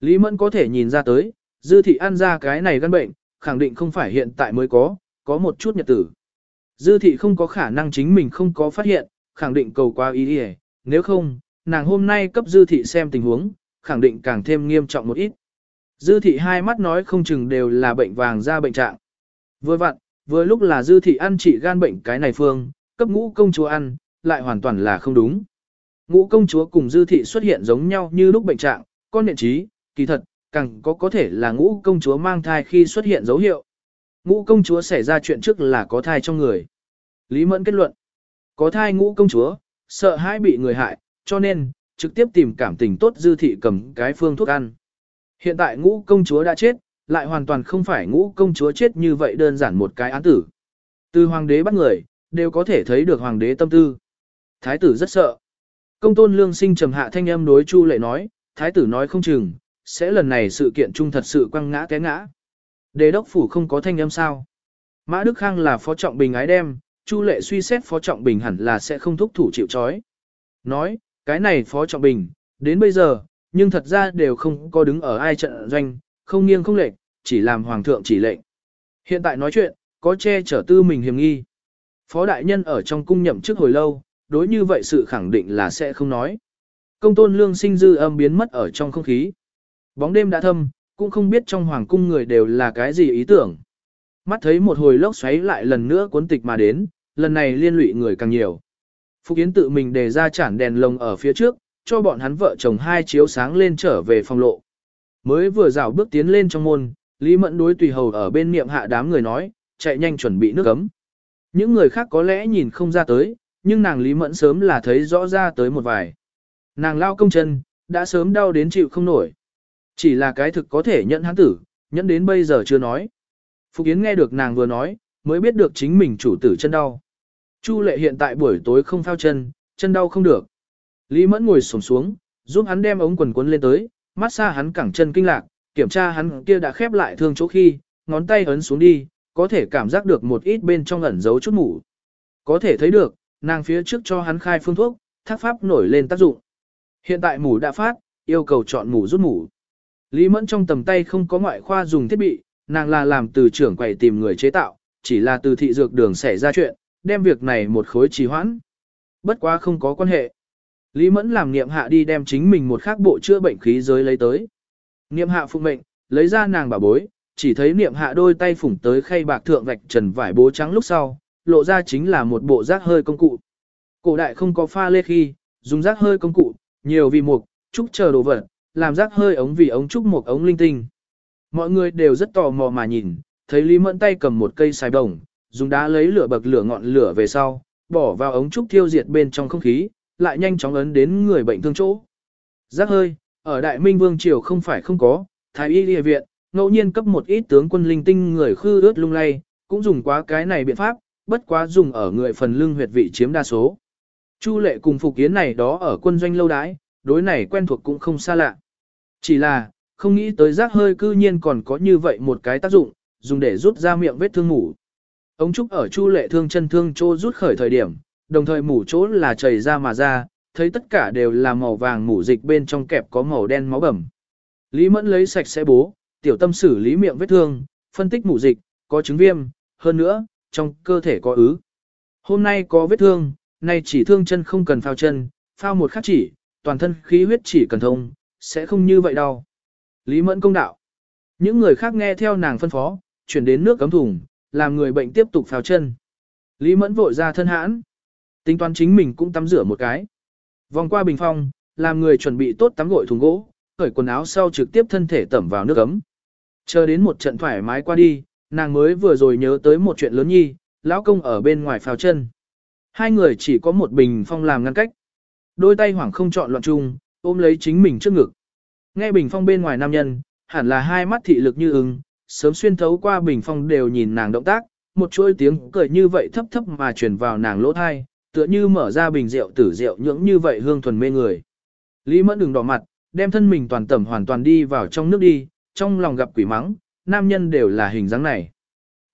Lý Mẫn có thể nhìn ra tới, dư thị ăn ra cái này căn bệnh, khẳng định không phải hiện tại mới có, có một chút nhật tử. Dư thị không có khả năng chính mình không có phát hiện, khẳng định cầu qua ý đi nếu không, nàng hôm nay cấp dư thị xem tình huống, khẳng định càng thêm nghiêm trọng một ít. Dư thị hai mắt nói không chừng đều là bệnh vàng da bệnh trạng. Vừa vặn, vừa lúc là dư thị ăn trị gan bệnh cái này phương, cấp ngũ công chúa ăn, lại hoàn toàn là không đúng. Ngũ công chúa cùng dư thị xuất hiện giống nhau như lúc bệnh trạng, con niệm trí, kỳ thật, càng có có thể là ngũ công chúa mang thai khi xuất hiện dấu hiệu. Ngũ công chúa xảy ra chuyện trước là có thai trong người. Lý Mẫn kết luận, có thai ngũ công chúa, sợ hãi bị người hại, cho nên, trực tiếp tìm cảm tình tốt dư thị cầm cái phương thuốc ăn. Hiện tại ngũ công chúa đã chết, lại hoàn toàn không phải ngũ công chúa chết như vậy đơn giản một cái án tử. Từ hoàng đế bắt người, đều có thể thấy được hoàng đế tâm tư. Thái tử rất sợ. Công tôn lương sinh trầm hạ thanh âm đối chu lệ nói, thái tử nói không chừng, sẽ lần này sự kiện trung thật sự quăng ngã té ngã. Đế đốc phủ không có thanh âm sao. Mã Đức Khang là phó trọng bình ái đem, chu lệ suy xét phó trọng bình hẳn là sẽ không thúc thủ chịu chói. Nói, cái này phó trọng bình, đến bây giờ, nhưng thật ra đều không có đứng ở ai trận doanh, không nghiêng không lệch, chỉ làm hoàng thượng chỉ lệnh. Hiện tại nói chuyện, có che chở tư mình hiểm nghi. Phó đại nhân ở trong cung nhậm chức hồi lâu, đối như vậy sự khẳng định là sẽ không nói. Công tôn lương sinh dư âm biến mất ở trong không khí. Bóng đêm đã thâm, cũng không biết trong hoàng cung người đều là cái gì ý tưởng. Mắt thấy một hồi lốc xoáy lại lần nữa cuốn tịch mà đến, lần này liên lụy người càng nhiều. Phục Yến tự mình đề ra chản đèn lồng ở phía trước, cho bọn hắn vợ chồng hai chiếu sáng lên trở về phòng lộ. Mới vừa rào bước tiến lên trong môn, Lý Mẫn đối tùy hầu ở bên niệm hạ đám người nói, chạy nhanh chuẩn bị nước ấm. Những người khác có lẽ nhìn không ra tới, nhưng nàng Lý Mẫn sớm là thấy rõ ra tới một vài. Nàng lao công chân, đã sớm đau đến chịu không nổi. Chỉ là cái thực có thể nhận hắn tử, nhẫn đến bây giờ chưa nói. Phục Yến nghe được nàng vừa nói, mới biết được chính mình chủ tử chân đau. Chu lệ hiện tại buổi tối không phao chân, chân đau không được. Lý Mẫn ngồi xổm xuống, giúp hắn đem ống quần cuốn lên tới, mát xa hắn cẳng chân kinh lạc, kiểm tra hắn kia đã khép lại thương chỗ khi, ngón tay ấn xuống đi, có thể cảm giác được một ít bên trong ẩn giấu chút mủ. Có thể thấy được, nàng phía trước cho hắn khai phương thuốc, thác pháp nổi lên tác dụng. Hiện tại mủ đã phát, yêu cầu chọn mủ rút mủ. Lý Mẫn trong tầm tay không có ngoại khoa dùng thiết bị, nàng là làm từ trưởng quầy tìm người chế tạo, chỉ là từ thị dược đường xảy ra chuyện, đem việc này một khối trì hoãn. Bất quá không có quan hệ. Lý Mẫn làm niệm hạ đi đem chính mình một khác bộ chữa bệnh khí giới lấy tới. Niệm hạ phụ mệnh, lấy ra nàng bà bối, chỉ thấy niệm hạ đôi tay phủng tới khay bạc thượng vạch trần vải bố trắng lúc sau, lộ ra chính là một bộ rác hơi công cụ. Cổ đại không có pha lê khi, dùng rác hơi công cụ, nhiều vì mục, trúc chờ đồ vật, làm rác hơi ống vì ống trúc một ống linh tinh. Mọi người đều rất tò mò mà nhìn, thấy Lý Mẫn tay cầm một cây xài đồng, dùng đá lấy lửa bậc lửa ngọn lửa về sau, bỏ vào ống trúc thiêu diệt bên trong không khí, lại nhanh chóng ấn đến người bệnh thương chỗ. Giác hơi, ở Đại Minh Vương Triều không phải không có, Thái Y Địa Viện, ngẫu nhiên cấp một ít tướng quân linh tinh người khư ướt lung lay, cũng dùng quá cái này biện pháp, bất quá dùng ở người phần lưng huyệt vị chiếm đa số. Chu lệ cùng phục kiến này đó ở quân doanh lâu đái, đối này quen thuộc cũng không xa lạ. Chỉ là, không nghĩ tới giác hơi cư nhiên còn có như vậy một cái tác dụng, dùng để rút ra miệng vết thương ngủ. Ông Trúc ở chu lệ thương chân thương chỗ rút khởi thời điểm, đồng thời mủ chỗ là chảy ra mà ra, thấy tất cả đều là màu vàng mủ dịch bên trong kẹp có màu đen máu bầm. Lý Mẫn lấy sạch sẽ bố, tiểu tâm xử lý miệng vết thương, phân tích mủ dịch, có chứng viêm, hơn nữa, trong cơ thể có ứ. Hôm nay có vết thương, nay chỉ thương chân không cần phao chân, phao một khắc chỉ, toàn thân khí huyết chỉ cần thông, sẽ không như vậy đâu. Lý Mẫn công đạo. Những người khác nghe theo nàng phân phó, chuyển đến nước cấm thùng, làm người bệnh tiếp tục phao chân. Lý Mẫn vội ra thân hãn. Tính toán chính mình cũng tắm rửa một cái. Vòng qua bình phong, làm người chuẩn bị tốt tắm gội thùng gỗ, cởi quần áo sau trực tiếp thân thể tẩm vào nước ấm. Chờ đến một trận thoải mái qua đi, nàng mới vừa rồi nhớ tới một chuyện lớn nhi, lão công ở bên ngoài phào chân. Hai người chỉ có một bình phong làm ngăn cách. Đôi tay hoảng không chọn loạn chung, ôm lấy chính mình trước ngực. Nghe bình phong bên ngoài nam nhân, hẳn là hai mắt thị lực như ứng, sớm xuyên thấu qua bình phong đều nhìn nàng động tác, một chuỗi tiếng cười như vậy thấp thấp mà truyền vào nàng lỗ thai, tựa như mở ra bình rượu tử rượu nhưỡng như vậy hương thuần mê người. Lý Mẫn đừng đỏ mặt, đem thân mình toàn tẩm hoàn toàn đi vào trong nước đi, trong lòng gặp quỷ mắng, nam nhân đều là hình dáng này.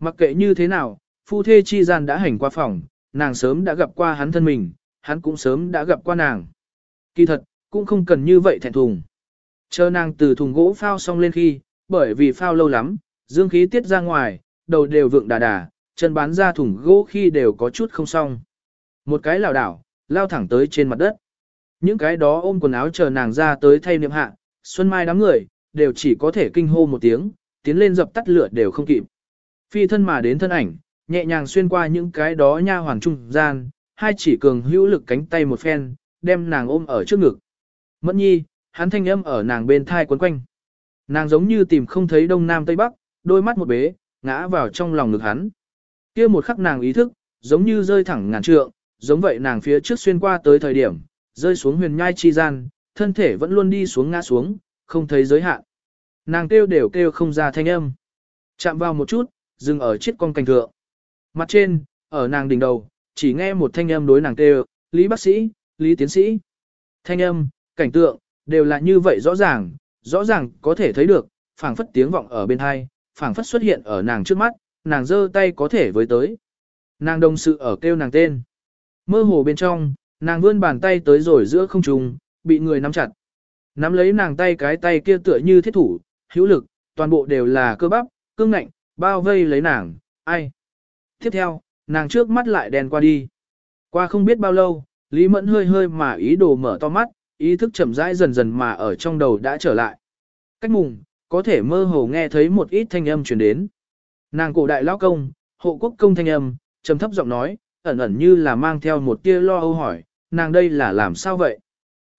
Mặc kệ như thế nào, phu thê chi gian đã hành qua phòng, nàng sớm đã gặp qua hắn thân mình, hắn cũng sớm đã gặp qua nàng. Kỳ thật, cũng không cần như vậy thẹn thùng. Chờ nàng từ thùng gỗ phao xong lên khi, bởi vì phao lâu lắm, dương khí tiết ra ngoài, đầu đều vượng đà đà, chân bán ra thùng gỗ khi đều có chút không xong. Một cái lảo đảo, lao thẳng tới trên mặt đất. Những cái đó ôm quần áo chờ nàng ra tới thay niệm hạ, xuân mai đám người, đều chỉ có thể kinh hô một tiếng, tiến lên dập tắt lửa đều không kịp. Phi thân mà đến thân ảnh, nhẹ nhàng xuyên qua những cái đó nha hoàng trung gian, hai chỉ cường hữu lực cánh tay một phen, đem nàng ôm ở trước ngực. Mẫn nhi, hắn thanh âm ở nàng bên thai quấn quanh. Nàng giống như tìm không thấy đông nam tây bắc, đôi mắt một bế, ngã vào trong lòng ngực hắn. kia một khắc nàng ý thức, giống như rơi thẳng ngàn trượng, giống vậy nàng phía trước xuyên qua tới thời điểm, rơi xuống huyền nhai chi gian, thân thể vẫn luôn đi xuống ngã xuống, không thấy giới hạn. Nàng kêu đều kêu không ra thanh âm. Chạm vào một chút, dừng ở chiếc con cành thượng. Mặt trên, ở nàng đỉnh đầu, chỉ nghe một thanh âm đối nàng kêu, Lý bác sĩ, Lý tiến sĩ. Thanh âm, cảnh tượng, đều là như vậy rõ ràng, rõ ràng có thể thấy được, phảng phất tiếng vọng ở bên hai, phảng phất xuất hiện ở nàng trước mắt, nàng giơ tay có thể với tới. Nàng đồng sự ở kêu nàng tên. Mơ hồ bên trong, nàng vươn bàn tay tới rồi giữa không trung, bị người nắm chặt. Nắm lấy nàng tay cái tay kia tựa như thiết thủ, hữu lực, toàn bộ đều là cơ bắp, cương ngạnh, bao vây lấy nàng, ai. Tiếp theo, nàng trước mắt lại đèn qua đi. Qua không biết bao lâu, Lý Mẫn hơi hơi mà ý đồ mở to mắt, ý thức chậm rãi dần dần mà ở trong đầu đã trở lại. Cách mùng, có thể mơ hồ nghe thấy một ít thanh âm truyền đến. Nàng cổ đại lão công, hộ quốc công thanh âm, trầm thấp giọng nói, ẩn ẩn như là mang theo một tia lo âu hỏi, nàng đây là làm sao vậy?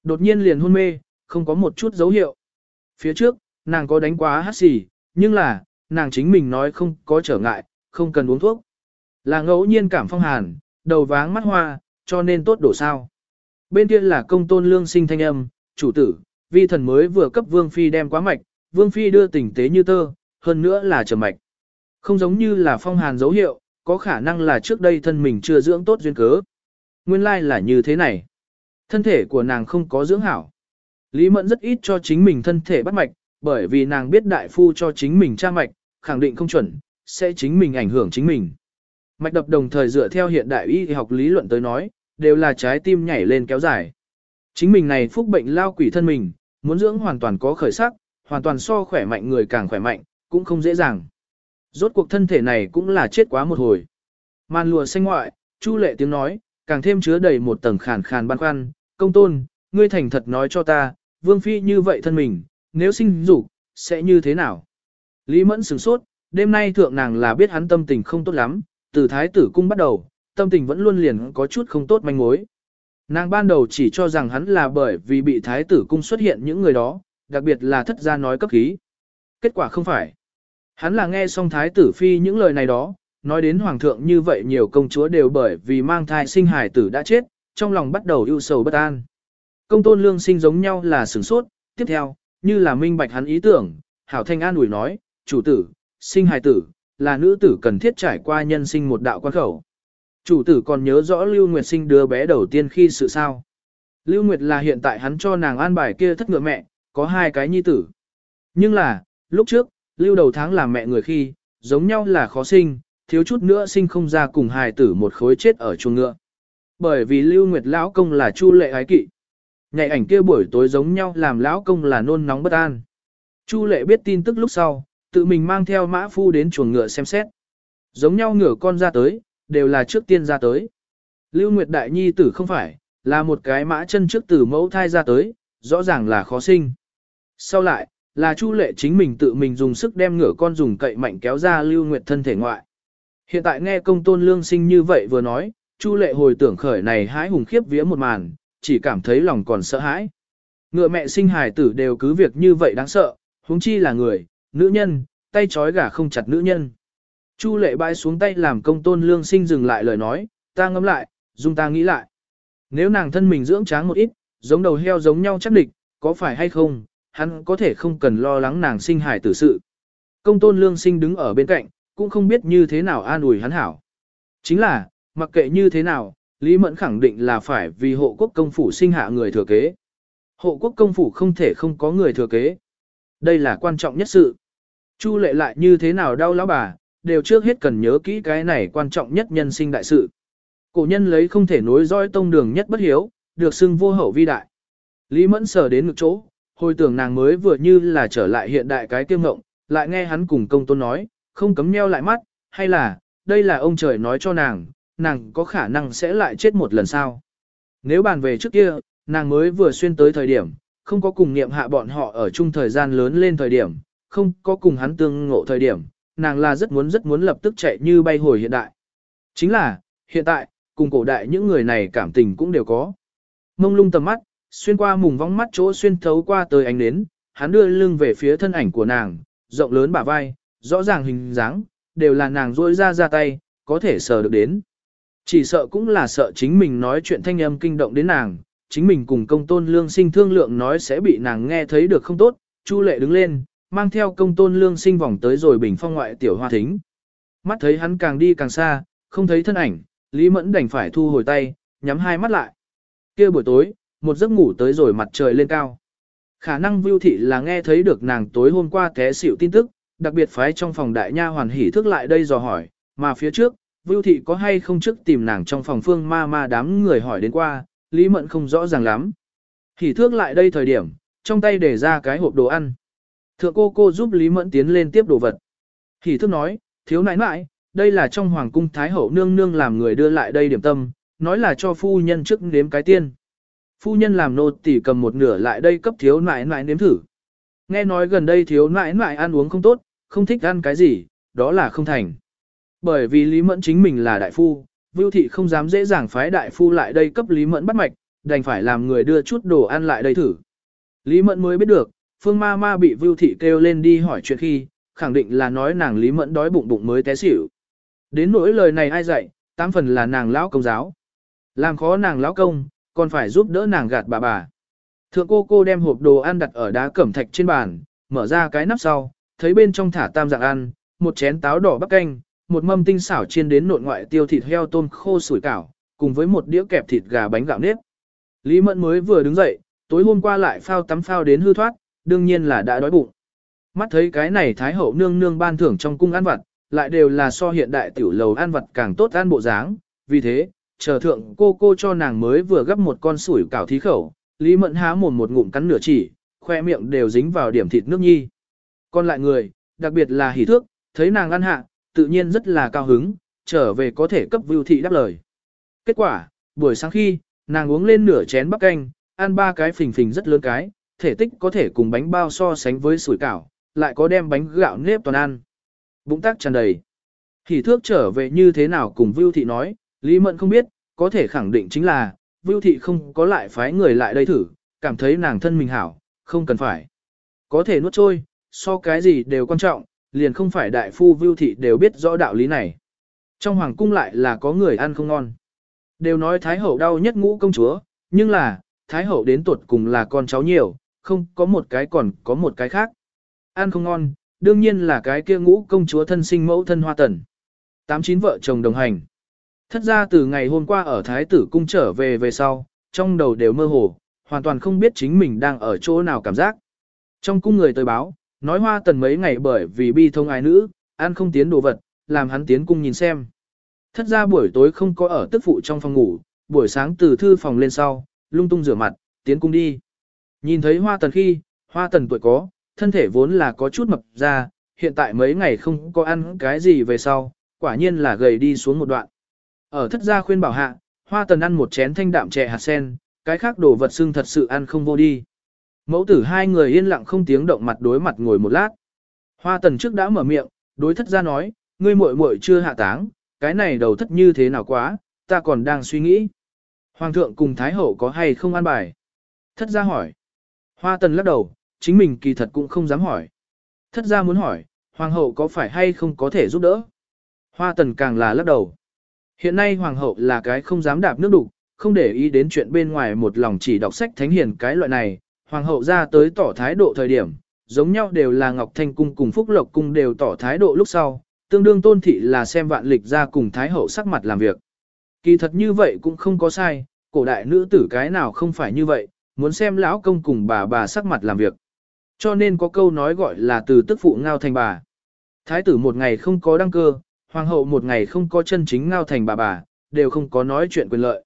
Đột nhiên liền hôn mê, không có một chút dấu hiệu. Phía trước, nàng có đánh quá hát xì, nhưng là, nàng chính mình nói không có trở ngại, không cần uống thuốc. Là ngẫu nhiên cảm phong hàn, đầu váng mắt hoa, cho nên tốt đổ sao. Bên kia là công tôn lương sinh thanh âm, chủ tử, vi thần mới vừa cấp vương phi đem quá mạch, vương phi đưa tình tế như tơ, hơn nữa là trở mạch. Không giống như là phong hàn dấu hiệu, có khả năng là trước đây thân mình chưa dưỡng tốt duyên cớ. Nguyên lai like là như thế này. Thân thể của nàng không có dưỡng hảo. Lý Mẫn rất ít cho chính mình thân thể bắt mạch, bởi vì nàng biết đại phu cho chính mình tra mạch, khẳng định không chuẩn, sẽ chính mình ảnh hưởng chính mình. Mạch đập đồng thời dựa theo hiện đại y học lý luận tới nói, đều là trái tim nhảy lên kéo dài. Chính mình này phúc bệnh lao quỷ thân mình, muốn dưỡng hoàn toàn có khởi sắc, hoàn toàn so khỏe mạnh người càng khỏe mạnh, cũng không dễ dàng. Rốt cuộc thân thể này cũng là chết quá một hồi. Màn lùa xanh ngoại, Chu lệ tiếng nói, càng thêm chứa đầy một tầng khàn khàn băn khoăn, công tôn, ngươi thành thật nói cho ta, vương phi như vậy thân mình, nếu sinh dục sẽ như thế nào? Lý mẫn sửng sốt, đêm nay thượng nàng là biết hắn tâm tình không tốt lắm, từ thái tử cung bắt đầu, tâm tình vẫn luôn liền có chút không tốt manh mối. Nàng ban đầu chỉ cho rằng hắn là bởi vì bị thái tử cung xuất hiện những người đó, đặc biệt là thất gia nói cấp khí. Kết quả không phải. Hắn là nghe xong thái tử phi những lời này đó, nói đến hoàng thượng như vậy nhiều công chúa đều bởi vì mang thai sinh hải tử đã chết, trong lòng bắt đầu ưu sầu bất an. Công tôn lương sinh giống nhau là sửng sốt, tiếp theo, như là minh bạch hắn ý tưởng, hảo thanh an ủi nói, chủ tử, sinh hài tử, là nữ tử cần thiết trải qua nhân sinh một đạo quan khẩu. Chủ tử còn nhớ rõ Lưu Nguyệt sinh đứa bé đầu tiên khi sự sao. Lưu Nguyệt là hiện tại hắn cho nàng an bài kia thất ngựa mẹ, có hai cái nhi tử. Nhưng là, lúc trước, Lưu đầu tháng làm mẹ người khi, giống nhau là khó sinh, thiếu chút nữa sinh không ra cùng hài tử một khối chết ở chuồng ngựa. Bởi vì Lưu Nguyệt lão công là Chu Lệ ái kỵ. Ngày ảnh kia buổi tối giống nhau làm lão công là nôn nóng bất an. Chu Lệ biết tin tức lúc sau, tự mình mang theo mã phu đến chuồng ngựa xem xét. Giống nhau ngựa con ra tới, đều là trước tiên ra tới. Lưu Nguyệt Đại Nhi tử không phải, là một cái mã chân trước tử mẫu thai ra tới, rõ ràng là khó sinh. Sau lại, là Chu Lệ chính mình tự mình dùng sức đem ngựa con dùng cậy mạnh kéo ra Lưu Nguyệt thân thể ngoại. Hiện tại nghe công tôn lương sinh như vậy vừa nói, Chu Lệ hồi tưởng khởi này hái hùng khiếp vía một màn, chỉ cảm thấy lòng còn sợ hãi. Ngựa mẹ sinh hài tử đều cứ việc như vậy đáng sợ, huống chi là người, nữ nhân, tay trói gà không chặt nữ nhân. Chu lệ bãi xuống tay làm công tôn lương sinh dừng lại lời nói, ta ngẫm lại, dùng ta nghĩ lại. Nếu nàng thân mình dưỡng tráng một ít, giống đầu heo giống nhau chắc địch, có phải hay không, hắn có thể không cần lo lắng nàng sinh hài tử sự. Công tôn lương sinh đứng ở bên cạnh, cũng không biết như thế nào an ủi hắn hảo. Chính là, mặc kệ như thế nào, Lý Mẫn khẳng định là phải vì hộ quốc công phủ sinh hạ người thừa kế. Hộ quốc công phủ không thể không có người thừa kế. Đây là quan trọng nhất sự. Chu lệ lại như thế nào đau lão bà, đều trước hết cần nhớ kỹ cái này quan trọng nhất nhân sinh đại sự. Cổ nhân lấy không thể nối dõi tông đường nhất bất hiếu, được xưng vô hậu vi đại. Lý Mẫn sờ đến ngực chỗ, hồi tưởng nàng mới vừa như là trở lại hiện đại cái kiêm ngộng, lại nghe hắn cùng công tôn nói, không cấm nheo lại mắt, hay là, đây là ông trời nói cho nàng, nàng có khả năng sẽ lại chết một lần sau. Nếu bàn về trước kia, nàng mới vừa xuyên tới thời điểm, không có cùng niệm hạ bọn họ ở chung thời gian lớn lên thời điểm, không có cùng hắn tương ngộ thời điểm, nàng là rất muốn rất muốn lập tức chạy như bay hồi hiện đại. Chính là, hiện tại, cùng cổ đại những người này cảm tình cũng đều có. Mông lung tầm mắt, xuyên qua mùng vóng mắt chỗ xuyên thấu qua tới ánh nến, hắn đưa lưng về phía thân ảnh của nàng, rộng lớn bả vai, rõ ràng hình dáng, đều là nàng rỗi ra ra tay, có thể sờ được đến. Chỉ sợ cũng là sợ chính mình nói chuyện thanh âm kinh động đến nàng, chính mình cùng công tôn lương sinh thương lượng nói sẽ bị nàng nghe thấy được không tốt, Chu lệ đứng lên, mang theo công tôn lương sinh vòng tới rồi bình phong ngoại tiểu hoa thính. Mắt thấy hắn càng đi càng xa, không thấy thân ảnh, Lý Mẫn đành phải thu hồi tay, nhắm hai mắt lại. kia buổi tối, một giấc ngủ tới rồi mặt trời lên cao. Khả năng Vưu Thị là nghe thấy được nàng tối hôm qua té xỉu tin tức, đặc biệt phái trong phòng đại nha hoàn hỉ thức lại đây dò hỏi, mà phía trước, Vưu Thị có hay không trước tìm nàng trong phòng phương ma ma đám người hỏi đến qua, Lý Mẫn không rõ ràng lắm. Hỉ thước lại đây thời điểm, trong tay để ra cái hộp đồ ăn. Thượng cô cô giúp Lý Mẫn tiến lên tiếp đồ vật. Hỉ thước nói, thiếu nãi nãi, đây là trong hoàng cung Thái Hậu nương nương làm người đưa lại đây điểm tâm, nói là cho phu nhân trước nếm cái tiên. Phu nhân làm nô tỳ cầm một nửa lại đây cấp thiếu nãi nãi nếm thử. Nghe nói gần đây thiếu nãi nãi ăn uống không tốt, không thích ăn cái gì, đó là không thành. Bởi vì Lý Mẫn chính mình là đại phu, Vưu Thị không dám dễ dàng phái đại phu lại đây cấp Lý Mẫn bắt mạch, đành phải làm người đưa chút đồ ăn lại đây thử. Lý Mẫn mới biết được, Phương Ma Ma bị Vưu Thị kêu lên đi hỏi chuyện khi, khẳng định là nói nàng Lý Mẫn đói bụng bụng mới té xỉu. Đến nỗi lời này ai dạy, tám phần là nàng lão công giáo. Làm khó nàng lão công, còn phải giúp đỡ nàng gạt bà bà. Thượng cô cô đem hộp đồ ăn đặt ở đá cẩm thạch trên bàn, mở ra cái nắp sau, thấy bên trong thả tam dạng ăn, một chén táo đỏ bắc canh, một mâm tinh xảo chiên đến nộn ngoại tiêu thịt heo tôm khô sủi cảo, cùng với một đĩa kẹp thịt gà bánh gạo nếp. Lý Mẫn mới vừa đứng dậy, tối hôm qua lại phao tắm phao đến hư thoát, đương nhiên là đã đói bụng. Mắt thấy cái này Thái Hậu nương nương ban thưởng trong cung ăn vặt, lại đều là so hiện đại tiểu lầu ăn vặt càng tốt ăn bộ dáng, vì thế, chờ thượng cô cô cho nàng mới vừa gấp một con sủi cảo thí khẩu, Lý Mẫn há mồm một ngụm cắn nửa chỉ, khoe miệng đều dính vào điểm thịt nước nhi. Còn lại người, đặc biệt là hỉ thước, thấy nàng ăn hạ, tự nhiên rất là cao hứng, trở về có thể cấp vưu thị đáp lời. Kết quả, buổi sáng khi, nàng uống lên nửa chén bắp canh, ăn ba cái phình phình rất lớn cái, thể tích có thể cùng bánh bao so sánh với sủi cảo, lại có đem bánh gạo nếp toàn ăn. Bụng tác tràn đầy. Hỉ thước trở về như thế nào cùng Vưu Thị nói, Lý Mẫn không biết, có thể khẳng định chính là, Vưu Thị không có lại phái người lại đây thử, cảm thấy nàng thân mình hảo, không cần phải. Có thể nuốt trôi, so cái gì đều quan trọng, liền không phải đại phu Vưu Thị đều biết rõ đạo lý này. Trong hoàng cung lại là có người ăn không ngon. Đều nói Thái Hậu đau nhất ngũ công chúa, nhưng là, Thái Hậu đến tuột cùng là con cháu nhiều, không có một cái còn có một cái khác. Ăn không ngon, đương nhiên là cái kia ngũ công chúa thân sinh mẫu thân hoa tần. Tám chín vợ chồng đồng hành. Thất ra từ ngày hôm qua ở Thái tử cung trở về về sau, trong đầu đều mơ hồ, hoàn toàn không biết chính mình đang ở chỗ nào cảm giác. Trong cung người tới báo, nói hoa tần mấy ngày bởi vì bi thông ái nữ, ăn không tiến đồ vật, làm hắn tiến cung nhìn xem. Thất ra buổi tối không có ở tức phụ trong phòng ngủ, buổi sáng từ thư phòng lên sau, lung tung rửa mặt, tiến cung đi. Nhìn thấy hoa tần khi, hoa tần tuổi có, thân thể vốn là có chút mập ra, hiện tại mấy ngày không có ăn cái gì về sau, quả nhiên là gầy đi xuống một đoạn. Ở thất gia khuyên bảo hạ, hoa tần ăn một chén thanh đạm chè hạt sen, cái khác đồ vật xương thật sự ăn không vô đi. Mẫu tử hai người yên lặng không tiếng động mặt đối mặt ngồi một lát. Hoa tần trước đã mở miệng, đối thất gia nói, ngươi muội muội chưa hạ táng, cái này đầu thất như thế nào quá, ta còn đang suy nghĩ. Hoàng thượng cùng Thái hậu có hay không an bài? Thất gia hỏi. Hoa tần lắc đầu, chính mình kỳ thật cũng không dám hỏi. Thất gia muốn hỏi, hoàng hậu có phải hay không có thể giúp đỡ? Hoa tần càng là lắc đầu. Hiện nay hoàng hậu là cái không dám đạp nước đục, không để ý đến chuyện bên ngoài một lòng chỉ đọc sách thánh hiền cái loại này. Hoàng hậu ra tới tỏ thái độ thời điểm, giống nhau đều là Ngọc Thanh Cung cùng Phúc Lộc Cung đều tỏ thái độ lúc sau, tương đương tôn thị là xem vạn lịch ra cùng thái hậu sắc mặt làm việc. Kỳ thật như vậy cũng không có sai, cổ đại nữ tử cái nào không phải như vậy, muốn xem lão công cùng bà bà sắc mặt làm việc. Cho nên có câu nói gọi là từ tức phụ ngao thành bà. Thái tử một ngày không có đăng cơ, hoàng hậu một ngày không có chân chính ngao thành bà bà, đều không có nói chuyện quyền lợi.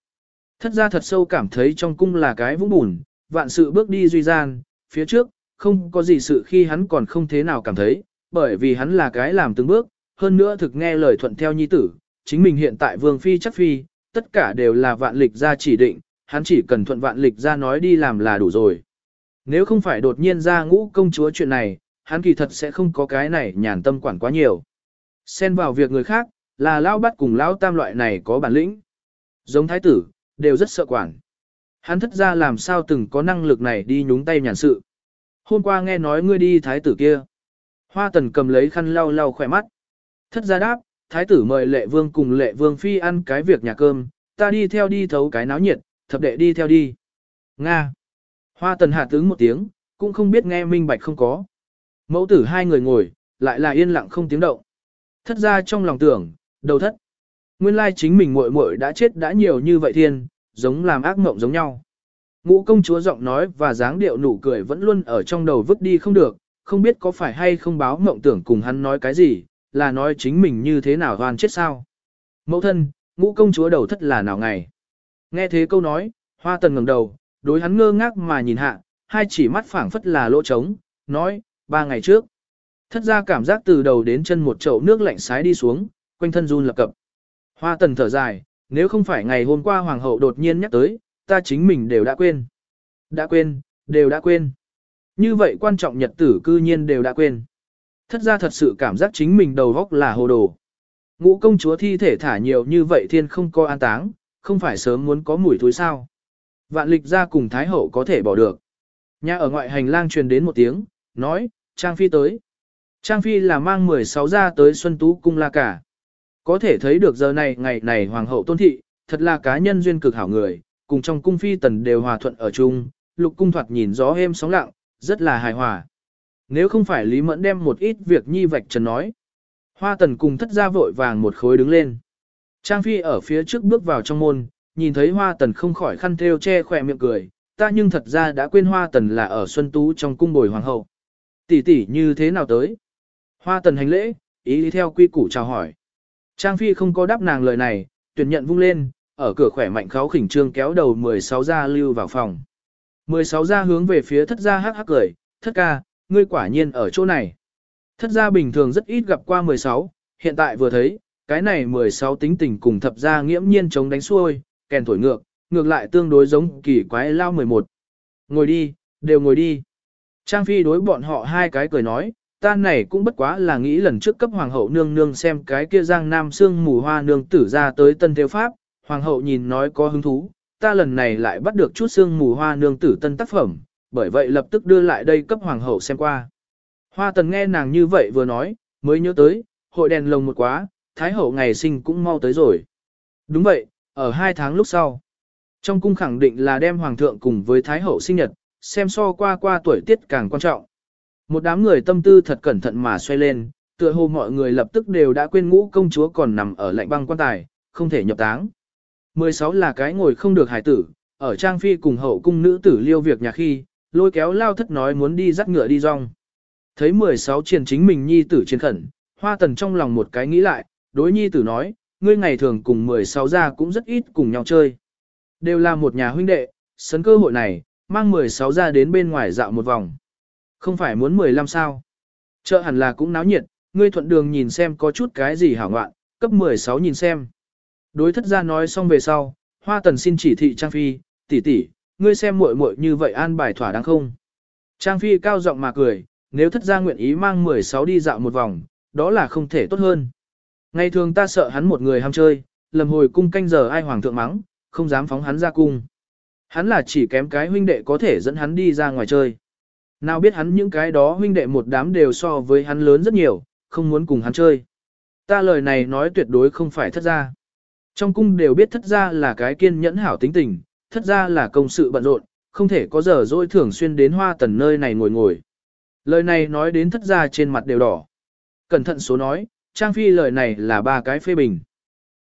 Thất gia thật sâu cảm thấy trong cung là cái vũng bùn, vạn sự bước đi duy gian, phía trước, không có gì sự khi hắn còn không thế nào cảm thấy, bởi vì hắn là cái làm từng bước, hơn nữa thực nghe lời thuận theo nhi tử, chính mình hiện tại vương phi chắc phi, tất cả đều là vạn lịch gia chỉ định, hắn chỉ cần thuận vạn lịch gia nói đi làm là đủ rồi. Nếu không phải đột nhiên ra ngũ công chúa chuyện này, hắn kỳ thật sẽ không có cái này nhàn tâm quản quá nhiều. Xen vào việc người khác, là lao bắt cùng lao tam loại này có bản lĩnh. Giống thái tử, đều rất sợ quản. Hắn thất ra làm sao từng có năng lực này đi nhúng tay nhàn sự. Hôm qua nghe nói ngươi đi thái tử kia. Hoa tần cầm lấy khăn lau lau khỏe mắt. Thất ra đáp, thái tử mời lệ vương cùng lệ vương phi ăn cái việc nhà cơm, ta đi theo đi thấu cái náo nhiệt, thập đệ đi theo đi. Nga. Hoa tần hạ tướng một tiếng, cũng không biết nghe minh bạch không có. Mẫu tử hai người ngồi, lại là yên lặng không tiếng động. Thất ra trong lòng tưởng, đầu thất. Nguyên lai chính mình muội muội đã chết đã nhiều như vậy thiên, giống làm ác mộng giống nhau. Ngũ công chúa giọng nói và dáng điệu nụ cười vẫn luôn ở trong đầu vứt đi không được, không biết có phải hay không báo mộng tưởng cùng hắn nói cái gì, là nói chính mình như thế nào hoàn chết sao. Mẫu thân, ngũ công chúa đầu thất là nào ngày. Nghe thế câu nói, hoa tần ngẩng đầu, đối hắn ngơ ngác mà nhìn hạ, hai chỉ mắt phảng phất là lỗ trống, nói, ba ngày trước. Thất ra cảm giác từ đầu đến chân một chậu nước lạnh sái đi xuống, quanh thân run lập cập. Hoa tần thở dài, nếu không phải ngày hôm qua hoàng hậu đột nhiên nhắc tới, ta chính mình đều đã quên. Đã quên, đều đã quên. Như vậy quan trọng nhật tử cư nhiên đều đã quên. Thất ra thật sự cảm giác chính mình đầu góc là hồ đồ. Ngũ công chúa thi thể thả nhiều như vậy thiên không có an táng, không phải sớm muốn có mùi thối sao. Vạn lịch ra cùng Thái Hậu có thể bỏ được. Nhà ở ngoại hành lang truyền đến một tiếng, nói, Trang Phi tới. Trang Phi là mang 16 ra tới Xuân Tú Cung La Cả. Có thể thấy được giờ này ngày này Hoàng hậu tôn thị, thật là cá nhân duyên cực hảo người, cùng trong cung phi tần đều hòa thuận ở chung, lục cung thoạt nhìn gió êm sóng lặng, rất là hài hòa. Nếu không phải Lý Mẫn đem một ít việc nhi vạch trần nói. Hoa tần cùng thất ra vội vàng một khối đứng lên. Trang Phi ở phía trước bước vào trong môn, nhìn thấy hoa tần không khỏi khăn theo che khỏe miệng cười, ta nhưng thật ra đã quên hoa tần là ở Xuân Tú trong cung bồi hoàng hậu. Tỷ tỷ như thế nào tới? Hoa tần hành lễ, ý đi theo quy củ chào hỏi. Trang Phi không có đáp nàng lời này, tuyển nhận vung lên, ở cửa khỏe mạnh kháo khỉnh trương kéo đầu 16 gia lưu vào phòng. 16 gia hướng về phía thất gia hắc hắc cười, thất ca, ngươi quả nhiên ở chỗ này. Thất gia bình thường rất ít gặp qua 16, hiện tại vừa thấy, cái này 16 tính tình cùng thập gia nghiễm nhiên chống đánh xuôi, kèn thổi ngược, ngược lại tương đối giống kỳ quái lao 11. Ngồi đi, đều ngồi đi. Trang Phi đối bọn họ hai cái cười nói, ta này cũng bất quá là nghĩ lần trước cấp hoàng hậu nương nương xem cái kia giang nam xương mù hoa nương tử ra tới tân theo pháp, hoàng hậu nhìn nói có hứng thú, ta lần này lại bắt được chút xương mù hoa nương tử tân tác phẩm, bởi vậy lập tức đưa lại đây cấp hoàng hậu xem qua. Hoa tần nghe nàng như vậy vừa nói, mới nhớ tới, hội đèn lồng một quá, thái hậu ngày sinh cũng mau tới rồi. Đúng vậy, ở hai tháng lúc sau. Trong cung khẳng định là đem hoàng thượng cùng với thái hậu sinh nhật, xem so qua qua tuổi tiết càng quan trọng. Một đám người tâm tư thật cẩn thận mà xoay lên, tựa hồ mọi người lập tức đều đã quên ngũ công chúa còn nằm ở lạnh băng quan tài, không thể nhập táng. 16 là cái ngồi không được hải tử, ở trang phi cùng hậu cung nữ tử liêu việc nhà khi, lôi kéo lao thất nói muốn đi dắt ngựa đi rong. Thấy 16 triền chính mình nhi tử chiến khẩn, hoa tần trong lòng một cái nghĩ lại, đối nhi tử nói, ngươi ngày thường cùng 16 ra cũng rất ít cùng nhau chơi. Đều là một nhà huynh đệ, sấn cơ hội này, mang 16 ra đến bên ngoài dạo một vòng. Không phải muốn 15 sao. Chợ hẳn là cũng náo nhiệt, ngươi thuận đường nhìn xem có chút cái gì hảo ngoạn, cấp 16 nhìn xem. Đối thất gia nói xong về sau, hoa tần xin chỉ thị Trang Phi, tỷ tỷ, ngươi xem muội muội như vậy an bài thỏa đáng không. Trang Phi cao giọng mà cười, nếu thất gia nguyện ý mang 16 đi dạo một vòng, đó là không thể tốt hơn. Ngày thường ta sợ hắn một người ham chơi, lầm hồi cung canh giờ ai hoàng thượng mắng, không dám phóng hắn ra cung. Hắn là chỉ kém cái huynh đệ có thể dẫn hắn đi ra ngoài chơi. Nào biết hắn những cái đó huynh đệ một đám đều so với hắn lớn rất nhiều, không muốn cùng hắn chơi. Ta lời này nói tuyệt đối không phải thất gia. Trong cung đều biết thất gia là cái kiên nhẫn hảo tính tình, thất gia là công sự bận rộn, không thể có giờ dỗi thường xuyên đến hoa tần nơi này ngồi ngồi. Lời này nói đến thất gia trên mặt đều đỏ. Cẩn thận số nói, Trang Phi lời này là ba cái phê bình.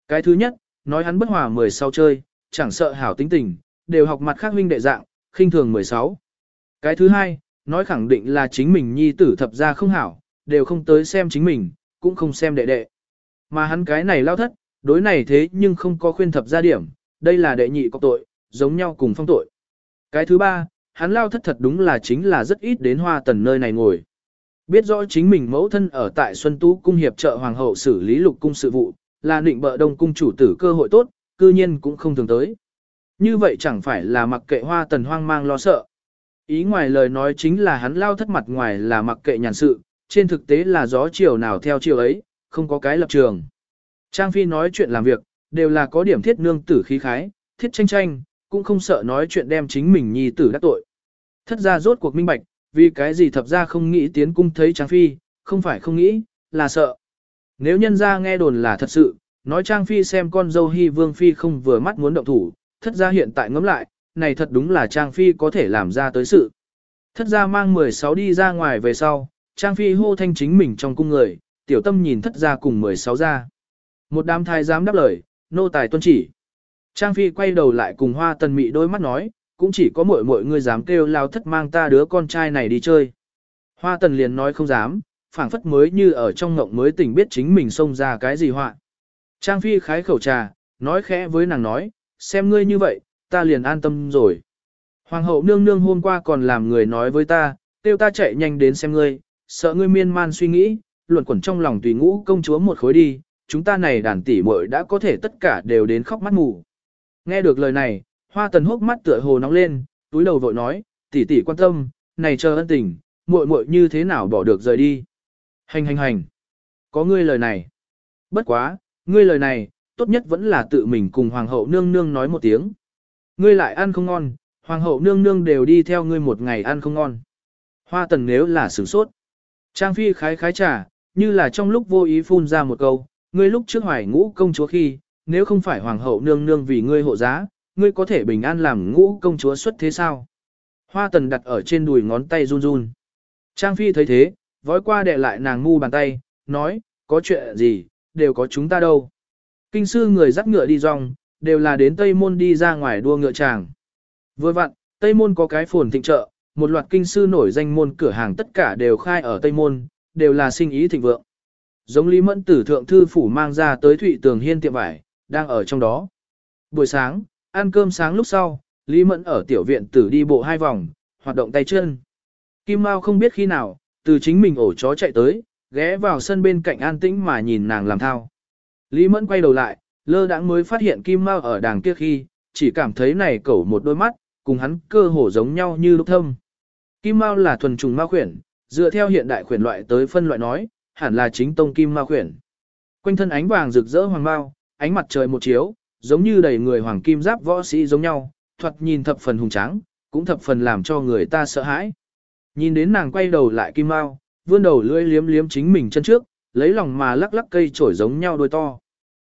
Cái thứ nhất, nói hắn bất hòa 16 chơi, chẳng sợ hảo tính tình, đều học mặt khác huynh đệ dạng, khinh thường 16. Cái thứ hai, nói khẳng định là chính mình nhi tử thập ra không hảo, đều không tới xem chính mình, cũng không xem đệ đệ. Mà hắn cái này lao thất, đối này thế nhưng không có khuyên thập ra điểm, đây là đệ nhị có tội, giống nhau cùng phong tội. Cái thứ ba, hắn lao thất thật đúng là chính là rất ít đến hoa tần nơi này ngồi. Biết rõ chính mình mẫu thân ở tại Xuân Tú cung hiệp trợ hoàng hậu xử lý lục cung sự vụ, là định bợ đông cung chủ tử cơ hội tốt, cư nhiên cũng không thường tới. Như vậy chẳng phải là mặc kệ hoa tần hoang mang lo sợ. Ý ngoài lời nói chính là hắn lao thất mặt ngoài là mặc kệ nhàn sự, trên thực tế là gió chiều nào theo chiều ấy, không có cái lập trường. Trang Phi nói chuyện làm việc, đều là có điểm thiết nương tử khí khái, thiết tranh tranh, cũng không sợ nói chuyện đem chính mình nhi tử đắc tội. Thất ra rốt cuộc minh bạch, vì cái gì thập ra không nghĩ tiến cung thấy Trang Phi, không phải không nghĩ, là sợ. Nếu nhân ra nghe đồn là thật sự, nói Trang Phi xem con dâu Hy Vương Phi không vừa mắt muốn động thủ, thất ra hiện tại ngẫm lại, này thật đúng là Trang Phi có thể làm ra tới sự. Thất gia mang 16 đi ra ngoài về sau, Trang Phi hô thanh chính mình trong cung người, tiểu tâm nhìn thất gia cùng 16 ra. Một đám thái dám đáp lời, nô tài tuân chỉ. Trang Phi quay đầu lại cùng hoa tần mị đôi mắt nói, cũng chỉ có mỗi mỗi người dám kêu lao thất mang ta đứa con trai này đi chơi. Hoa tần liền nói không dám, phảng phất mới như ở trong ngộng mới tỉnh biết chính mình xông ra cái gì họa. Trang Phi khái khẩu trà, nói khẽ với nàng nói, xem ngươi như vậy, ta liền an tâm rồi. Hoàng hậu nương nương hôm qua còn làm người nói với ta, tiêu ta chạy nhanh đến xem ngươi, sợ ngươi miên man suy nghĩ, luẩn quẩn trong lòng tùy ngũ công chúa một khối đi, chúng ta này đàn tỷ muội đã có thể tất cả đều đến khóc mắt mù. Nghe được lời này, hoa tần hốc mắt tựa hồ nóng lên, túi đầu vội nói, tỷ tỷ quan tâm, này chờ ân tình, muội muội như thế nào bỏ được rời đi. Hành hành hành. Có ngươi lời này. Bất quá, ngươi lời này, tốt nhất vẫn là tự mình cùng hoàng hậu nương nương nói một tiếng. Ngươi lại ăn không ngon, hoàng hậu nương nương đều đi theo ngươi một ngày ăn không ngon. Hoa tần nếu là sửng sốt. Trang phi khái khái trả, như là trong lúc vô ý phun ra một câu, ngươi lúc trước hoài ngũ công chúa khi, nếu không phải hoàng hậu nương nương vì ngươi hộ giá, ngươi có thể bình an làm ngũ công chúa xuất thế sao? Hoa tần đặt ở trên đùi ngón tay run run. Trang phi thấy thế, vói qua đè lại nàng ngu bàn tay, nói, có chuyện gì, đều có chúng ta đâu. Kinh sư người dắt ngựa đi rong, đều là đến Tây Môn đi ra ngoài đua ngựa tràng. Vừa vặn, Tây Môn có cái phồn thịnh trợ, một loạt kinh sư nổi danh môn cửa hàng tất cả đều khai ở Tây Môn, đều là sinh ý thịnh vượng. Giống Lý Mẫn tử thượng thư phủ mang ra tới Thụy Tường Hiên tiệm vải, đang ở trong đó. Buổi sáng, ăn cơm sáng lúc sau, Lý Mẫn ở tiểu viện tử đi bộ hai vòng, hoạt động tay chân. Kim Mao không biết khi nào, từ chính mình ổ chó chạy tới, ghé vào sân bên cạnh an tĩnh mà nhìn nàng làm thao. Lý Mẫn quay đầu lại, lơ đãng mới phát hiện Kim Mao ở đàng kia khi, chỉ cảm thấy này cẩu một đôi mắt, cùng hắn cơ hồ giống nhau như lúc thâm. Kim Mao là thuần trùng ma khuyển, dựa theo hiện đại khuyển loại tới phân loại nói, hẳn là chính tông kim ma khuyển. Quanh thân ánh vàng rực rỡ hoàng mao, ánh mặt trời một chiếu, giống như đầy người hoàng kim giáp võ sĩ giống nhau, thoạt nhìn thập phần hùng tráng, cũng thập phần làm cho người ta sợ hãi. Nhìn đến nàng quay đầu lại kim mao, vươn đầu lưỡi liếm liếm chính mình chân trước, lấy lòng mà lắc lắc cây trổi giống nhau đôi to.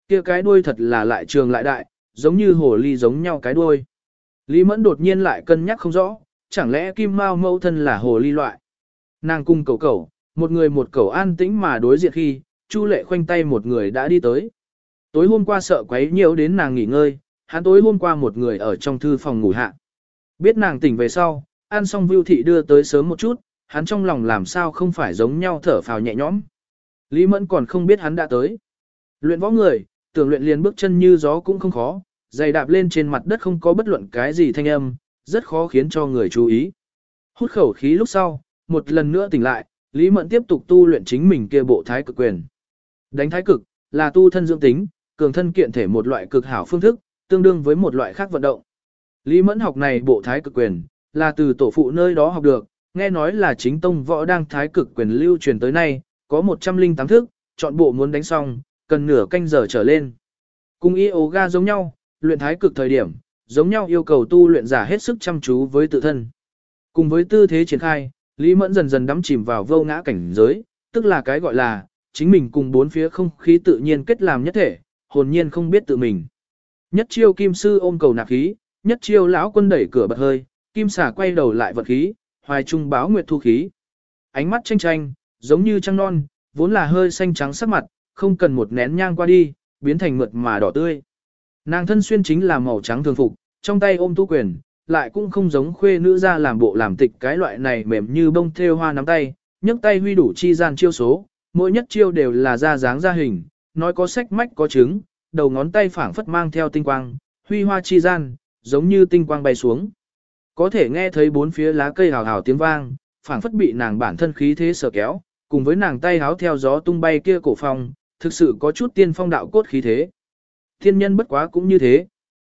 Kia cái đuôi thật là lại trường lại đại, giống như hồ ly giống nhau cái đuôi. Lý Mẫn đột nhiên lại cân nhắc không rõ, chẳng lẽ kim mao mẫu thân là hồ ly loại. Nàng cung cầu cầu, một người một cầu an tĩnh mà đối diện khi, Chu lệ khoanh tay một người đã đi tới. Tối hôm qua sợ quấy nhiễu đến nàng nghỉ ngơi, hắn tối hôm qua một người ở trong thư phòng ngủ hạ. Biết nàng tỉnh về sau, ăn xong vưu thị đưa tới sớm một chút, hắn trong lòng làm sao không phải giống nhau thở phào nhẹ nhõm. Lý Mẫn còn không biết hắn đã tới. Luyện võ người, tưởng luyện liền bước chân như gió cũng không khó, giày đạp lên trên mặt đất không có bất luận cái gì thanh âm, rất khó khiến cho người chú ý. Hút khẩu khí lúc sau, một lần nữa tỉnh lại, Lý Mẫn tiếp tục tu luyện chính mình kia bộ thái cực quyền. Đánh thái cực, là tu thân dưỡng tính, cường thân kiện thể một loại cực hảo phương thức, tương đương với một loại khác vận động. Lý Mẫn học này bộ thái cực quyền, là từ tổ phụ nơi đó học được, nghe nói là chính tông võ đang thái cực quyền lưu truyền tới nay, có 108 thức, chọn bộ muốn đánh xong, cần nửa canh giờ trở lên. Cùng yoga giống nhau, luyện thái cực thời điểm, giống nhau yêu cầu tu luyện giả hết sức chăm chú với tự thân. Cùng với tư thế triển khai, Lý Mẫn dần dần đắm chìm vào vô ngã cảnh giới, tức là cái gọi là, chính mình cùng bốn phía không khí tự nhiên kết làm nhất thể, hồn nhiên không biết tự mình. Nhất chiêu kim sư ôm cầu nạp khí, nhất chiêu lão quân đẩy cửa bật hơi, kim xà quay đầu lại vật khí, hoài trung báo nguyệt thu khí. Ánh mắt tranh tranh, giống như trăng non, vốn là hơi xanh trắng sắc mặt, không cần một nén nhang qua đi, biến thành mượt mà đỏ tươi. Nàng thân xuyên chính là màu trắng thường phục, trong tay ôm tu quyền, lại cũng không giống khuê nữ ra làm bộ làm tịch cái loại này mềm như bông thêu hoa nắm tay, nhấc tay huy đủ chi gian chiêu số, mỗi nhất chiêu đều là ra dáng ra hình, nói có sách mách có trứng, đầu ngón tay phảng phất mang theo tinh quang, huy hoa chi gian, giống như tinh quang bay xuống. Có thể nghe thấy bốn phía lá cây hào hào tiếng vang, phảng phất bị nàng bản thân khí thế sở kéo, cùng với nàng tay háo theo gió tung bay kia cổ phong, thực sự có chút tiên phong đạo cốt khí thế. Thiên nhân bất quá cũng như thế.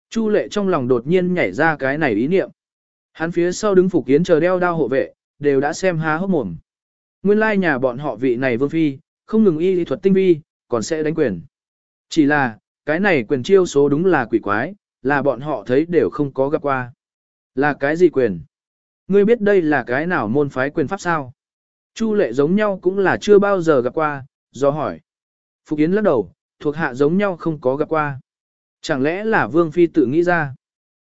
Chu lệ trong lòng đột nhiên nhảy ra cái này ý niệm. Hắn phía sau đứng phục kiến chờ đeo đao hộ vệ, đều đã xem há hốc mồm. Nguyên lai nhà bọn họ vị này vương phi, không ngừng y lý thuật tinh vi, còn sẽ đánh quyền. Chỉ là, cái này quyền chiêu số đúng là quỷ quái, là bọn họ thấy đều không có gặp qua. Là cái gì quyền? Ngươi biết đây là cái nào môn phái quyền pháp sao? Chu lệ giống nhau cũng là chưa bao giờ gặp qua, do hỏi. Phục Yến lắc đầu, thuộc hạ giống nhau không có gặp qua. Chẳng lẽ là Vương Phi tự nghĩ ra?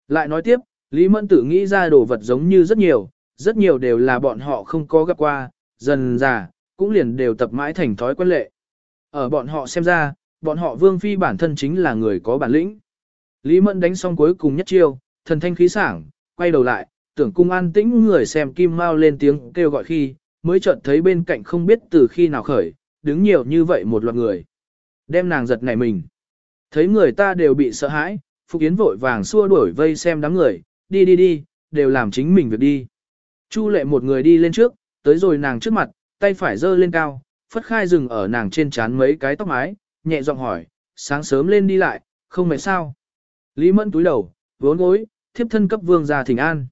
Lại nói tiếp, Lý Mẫn tự nghĩ ra đồ vật giống như rất nhiều, rất nhiều đều là bọn họ không có gặp qua, dần già, cũng liền đều tập mãi thành thói quen lệ. Ở bọn họ xem ra, bọn họ Vương Phi bản thân chính là người có bản lĩnh. Lý Mẫn đánh xong cuối cùng nhất chiêu, thần thanh khí sảng, quay đầu lại, tưởng cung an tĩnh người xem kim mau lên tiếng kêu gọi khi, mới chợt thấy bên cạnh không biết từ khi nào khởi, đứng nhiều như vậy một loạt người. Đem nàng giật nảy mình. Thấy người ta đều bị sợ hãi, Phục Yến vội vàng xua đuổi vây xem đám người, đi đi đi, đều làm chính mình việc đi. Chu lệ một người đi lên trước, tới rồi nàng trước mặt, tay phải giơ lên cao, phất khai rừng ở nàng trên trán mấy cái tóc mái, nhẹ giọng hỏi, sáng sớm lên đi lại, không mệt sao. Lý mẫn túi đầu, vốn gối, thiếp thân cấp vương gia thỉnh an.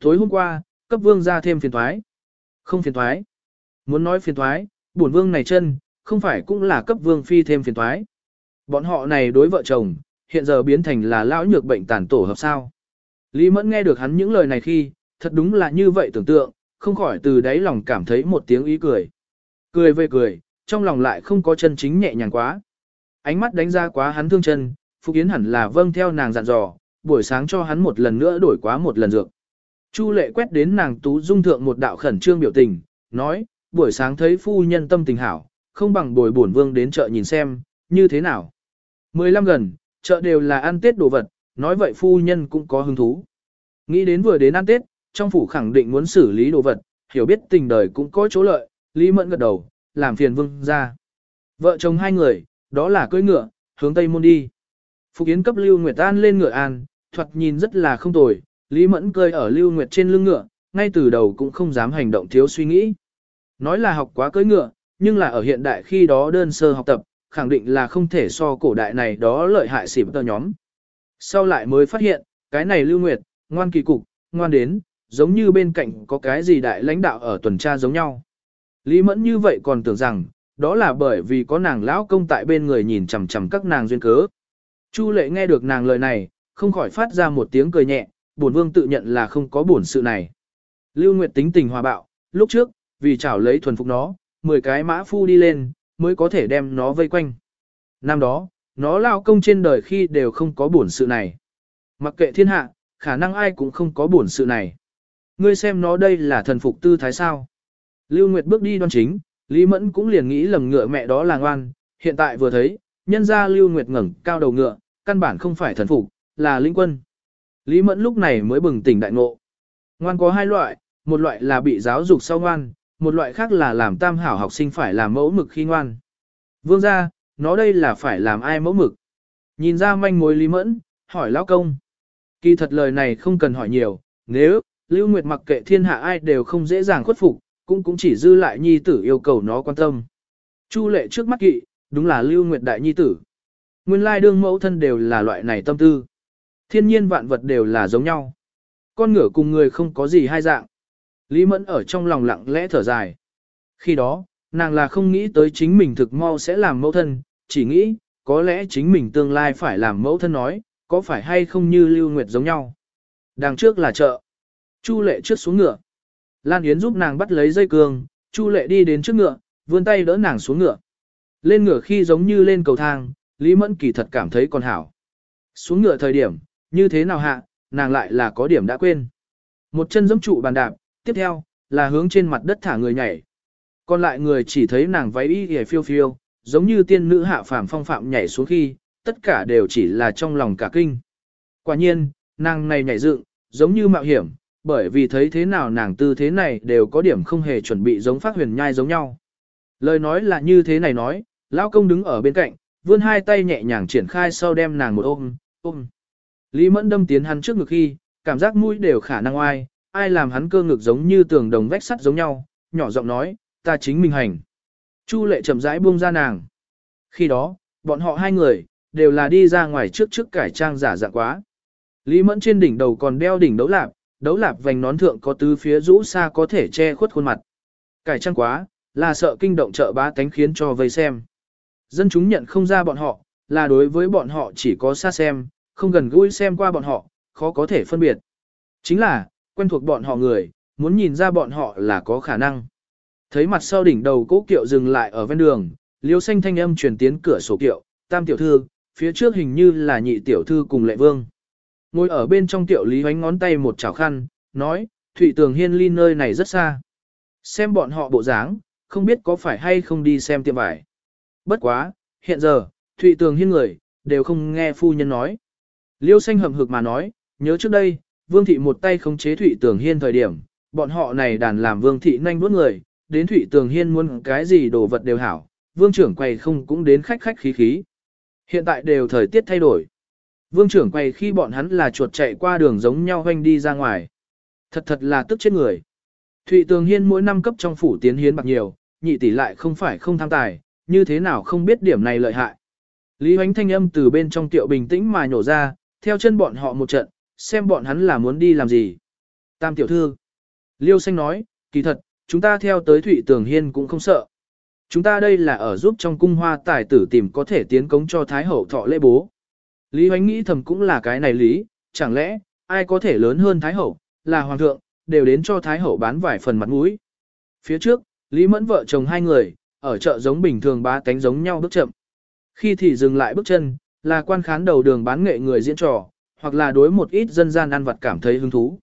Tối hôm qua, cấp vương gia thêm phiền thoái. Không phiền thoái. Muốn nói phiền thoái, bổn vương này chân, không phải cũng là cấp vương phi thêm phiền toái. Bọn họ này đối vợ chồng, hiện giờ biến thành là lão nhược bệnh tàn tổ hợp sao. Lý Mẫn nghe được hắn những lời này khi, thật đúng là như vậy tưởng tượng, không khỏi từ đáy lòng cảm thấy một tiếng ý cười. Cười về cười, trong lòng lại không có chân chính nhẹ nhàng quá. Ánh mắt đánh ra quá hắn thương chân, Phục Yến hẳn là vâng theo nàng dặn dò, buổi sáng cho hắn một lần nữa đổi quá một lần dược. Chu lệ quét đến nàng tú dung thượng một đạo khẩn trương biểu tình, nói, buổi sáng thấy phu nhân tâm tình hảo, không bằng bồi bổn vương đến chợ nhìn xem, như thế nào. Mười lăm gần, chợ đều là ăn tết đồ vật, nói vậy phu nhân cũng có hứng thú. Nghĩ đến vừa đến ăn tết, trong phủ khẳng định muốn xử lý đồ vật, hiểu biết tình đời cũng có chỗ lợi, Lý Mẫn gật đầu, làm phiền vương ra. Vợ chồng hai người, đó là cưỡi ngựa, hướng Tây Môn đi. Phục Yến cấp Lưu Nguyệt An lên ngựa an, thoạt nhìn rất là không tồi, Lý Mẫn cười ở Lưu Nguyệt trên lưng ngựa, ngay từ đầu cũng không dám hành động thiếu suy nghĩ. Nói là học quá cưỡi ngựa, nhưng là ở hiện đại khi đó đơn sơ học tập, khẳng định là không thể so cổ đại này đó lợi hại xỉm tơ nhóm. Sau lại mới phát hiện, cái này Lưu Nguyệt, ngoan kỳ cục, ngoan đến, giống như bên cạnh có cái gì đại lãnh đạo ở tuần tra giống nhau. Lý Mẫn như vậy còn tưởng rằng, đó là bởi vì có nàng lão công tại bên người nhìn chằm chằm các nàng duyên cớ. Chu lệ nghe được nàng lời này, không khỏi phát ra một tiếng cười nhẹ, bổn vương tự nhận là không có bổn sự này. Lưu Nguyệt tính tình hòa bạo, lúc trước, vì chảo lấy thuần phục nó, 10 cái mã phu đi lên, mới có thể đem nó vây quanh. Năm đó, nó lao công trên đời khi đều không có buồn sự này. Mặc kệ thiên hạ, khả năng ai cũng không có buồn sự này. Ngươi xem nó đây là thần phục tư thái sao. Lưu Nguyệt bước đi đoan chính, Lý Mẫn cũng liền nghĩ lầm ngựa mẹ đó là ngoan, hiện tại vừa thấy, nhân ra Lưu Nguyệt ngẩng cao đầu ngựa, căn bản không phải thần phục, là linh quân. Lý Mẫn lúc này mới bừng tỉnh đại ngộ. Ngoan có hai loại, một loại là bị giáo dục sau ngoan, một loại khác là làm tam hảo học sinh phải làm mẫu mực khi ngoan. Vương ra, nó đây là phải làm ai mẫu mực. Nhìn ra manh mối Lý Mẫn, hỏi lão công. Kỳ thật lời này không cần hỏi nhiều, nếu, Lưu Nguyệt mặc kệ thiên hạ ai đều không dễ dàng khuất phục, cũng cũng chỉ dư lại nhi tử yêu cầu nó quan tâm. Chu lệ trước mắt kỵ, đúng là Lưu Nguyệt đại nhi tử. Nguyên lai đương mẫu thân đều là loại này tâm tư. Thiên nhiên vạn vật đều là giống nhau. Con ngựa cùng người không có gì hai dạng. Lý Mẫn ở trong lòng lặng lẽ thở dài. Khi đó, nàng là không nghĩ tới chính mình thực mau sẽ làm mẫu thân, chỉ nghĩ, có lẽ chính mình tương lai phải làm mẫu thân nói, có phải hay không như Lưu Nguyệt giống nhau. Đằng trước là chợ. Chu lệ trước xuống ngựa. Lan Yến giúp nàng bắt lấy dây cương, Chu lệ đi đến trước ngựa, vươn tay đỡ nàng xuống ngựa. Lên ngựa khi giống như lên cầu thang, Lý Mẫn kỳ thật cảm thấy còn hảo. Xuống ngựa thời điểm, như thế nào hạ, nàng lại là có điểm đã quên. Một chân giẫm trụ bàn đạp, tiếp theo, là hướng trên mặt đất thả người nhảy. Còn lại người chỉ thấy nàng váy y hề phiêu phiêu, giống như tiên nữ hạ phàm phong phạm nhảy xuống khi, tất cả đều chỉ là trong lòng cả kinh. Quả nhiên, nàng này nhảy dựng, giống như mạo hiểm, bởi vì thấy thế nào nàng tư thế này đều có điểm không hề chuẩn bị giống phát huyền nhai giống nhau. Lời nói là như thế này nói, lão công đứng ở bên cạnh, vươn hai tay nhẹ nhàng triển khai sau đem nàng một ôm, ôm. Lý Mẫn đâm tiến hắn trước ngực khi, cảm giác mũi đều khả năng oai, ai làm hắn cơ ngực giống như tường đồng vách sắt giống nhau, nhỏ giọng nói, ta chính mình hành. Chu lệ chậm rãi buông ra nàng. Khi đó, bọn họ hai người, đều là đi ra ngoài trước trước cải trang giả dạng quá. Lý Mẫn trên đỉnh đầu còn đeo đỉnh đấu lạp, đấu lạp vành nón thượng có tứ phía rũ xa có thể che khuất khuôn mặt. Cải trang quá, là sợ kinh động chợ bá tánh khiến cho vây xem. Dân chúng nhận không ra bọn họ, là đối với bọn họ chỉ có xa xem, không gần gũi xem qua bọn họ, khó có thể phân biệt. Chính là, quen thuộc bọn họ người, muốn nhìn ra bọn họ là có khả năng. Thấy mặt sau đỉnh đầu cố kiệu dừng lại ở ven đường, liêu xanh thanh âm truyền tiến cửa sổ kiệu, tam tiểu thư, phía trước hình như là nhị tiểu thư cùng lệ vương. Ngồi ở bên trong tiểu lý hoánh ngón tay một chảo khăn, nói, Thụy Tường Hiên ly nơi này rất xa. Xem bọn họ bộ dáng, không biết có phải hay không đi xem tiệm vải. Bất quá, hiện giờ, Thụy Tường Hiên người, đều không nghe phu nhân nói. Liêu xanh hầm hực mà nói, nhớ trước đây, Vương Thị một tay khống chế Thụy Tường Hiên thời điểm, bọn họ này đàn làm Vương Thị nhanh bước người, đến Thụy Tường Hiên muốn cái gì đồ vật đều hảo, Vương trưởng quay không cũng đến khách khách khí khí. Hiện tại đều thời tiết thay đổi. Vương trưởng quay khi bọn hắn là chuột chạy qua đường giống nhau hoanh đi ra ngoài. Thật thật là tức chết người. Thụy Tường Hiên mỗi năm cấp trong phủ tiến hiến bạc nhiều, nhị tỷ lại không phải không tham tài, như thế nào không biết điểm này lợi hại. Lý Hoánh thanh âm từ bên trong tiệu bình tĩnh mà nhổ ra, theo chân bọn họ một trận, xem bọn hắn là muốn đi làm gì. Tam tiểu thư. Liêu xanh nói, kỳ thật, chúng ta theo tới Thụy Tường Hiên cũng không sợ. Chúng ta đây là ở giúp trong cung hoa tài tử tìm có thể tiến cống cho Thái Hậu thọ lễ bố. Lý Hoánh nghĩ thầm cũng là cái này lý, chẳng lẽ, ai có thể lớn hơn Thái Hậu, là Hoàng thượng, đều đến cho Thái Hậu bán vài phần mặt mũi. Phía trước, Lý Mẫn vợ chồng hai người, ở chợ giống bình thường bá tánh giống nhau bước chậm. Khi thì dừng lại bước chân, là quan khán đầu đường bán nghệ người diễn trò, hoặc là đối một ít dân gian ăn vặt cảm thấy hứng thú.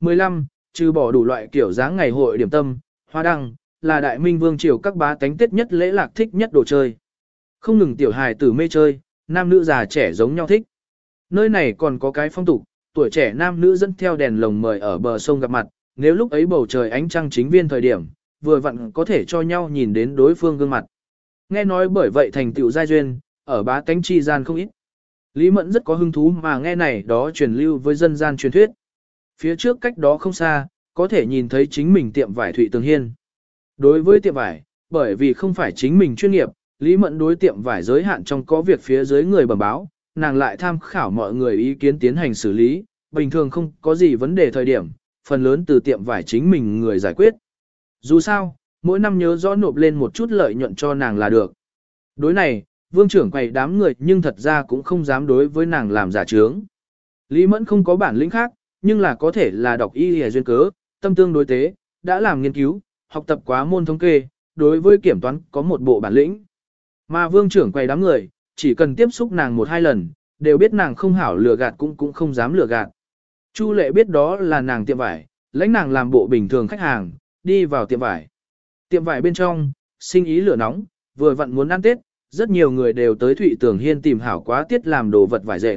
15. Trừ bỏ đủ loại kiểu dáng ngày hội điểm tâm, hoa đăng, là đại minh vương triều các bá tánh tết nhất lễ lạc thích nhất đồ chơi. Không ngừng tiểu hài tử mê chơi, nam nữ già trẻ giống nhau thích. Nơi này còn có cái phong tục, tuổi trẻ nam nữ dẫn theo đèn lồng mời ở bờ sông gặp mặt, nếu lúc ấy bầu trời ánh trăng chính viên thời điểm, vừa vặn có thể cho nhau nhìn đến đối phương gương mặt. Nghe nói bởi vậy thành tựu giai duyên, ở bá tánh chi gian không ít. Lý Mẫn rất có hứng thú mà nghe này đó truyền lưu với dân gian truyền thuyết. Phía trước cách đó không xa, có thể nhìn thấy chính mình tiệm vải Thụy Tường Hiên. Đối với tiệm vải, bởi vì không phải chính mình chuyên nghiệp, Lý Mẫn đối tiệm vải giới hạn trong có việc phía dưới người bẩm báo, nàng lại tham khảo mọi người ý kiến tiến hành xử lý, bình thường không có gì vấn đề thời điểm, phần lớn từ tiệm vải chính mình người giải quyết. Dù sao, mỗi năm nhớ rõ nộp lên một chút lợi nhuận cho nàng là được. Đối này, vương trưởng quầy đám người nhưng thật ra cũng không dám đối với nàng làm giả trướng. Lý Mẫn không có bản lĩnh khác, nhưng là có thể là đọc y hề duyên cớ, tâm tương đối tế, đã làm nghiên cứu, học tập quá môn thống kê, đối với kiểm toán có một bộ bản lĩnh. Mà vương trưởng quầy đám người, chỉ cần tiếp xúc nàng một hai lần, đều biết nàng không hảo lừa gạt cũng cũng không dám lừa gạt. Chu lệ biết đó là nàng tiệm vải, lãnh nàng làm bộ bình thường khách hàng, đi vào tiệm vải. Tiệm vải bên trong, sinh ý lửa nóng, vừa vặn muốn ăn Tết, rất nhiều người đều tới Thụy Tường Hiên tìm hảo quá tiết làm đồ vật vải dệt.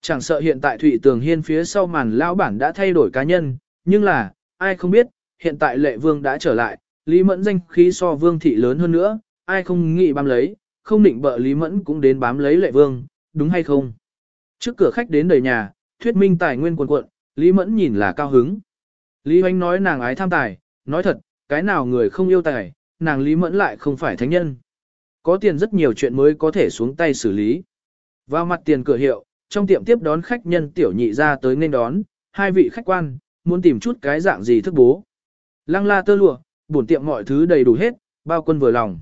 Chẳng sợ hiện tại Thụy Tường Hiên phía sau màn lão bản đã thay đổi cá nhân, nhưng là, ai không biết, hiện tại lệ vương đã trở lại, Lý Mẫn danh khí so vương thị lớn hơn nữa, ai không nghĩ bám lấy, không định bợ Lý Mẫn cũng đến bám lấy lệ vương, đúng hay không? Trước cửa khách đến đầy nhà, thuyết minh tài nguyên quần cuộn, Lý Mẫn nhìn là cao hứng. Lý Hoánh nói nàng ái tham tài, nói thật, cái nào người không yêu tài, nàng Lý Mẫn lại không phải thánh nhân. Có tiền rất nhiều chuyện mới có thể xuống tay xử lý. Vào mặt tiền cửa hiệu, trong tiệm tiếp đón khách nhân tiểu nhị ra tới nên đón, hai vị khách quan, muốn tìm chút cái dạng gì thức bố. Lăng la tơ lụa, bổn tiệm mọi thứ đầy đủ hết, bao quân vừa lòng.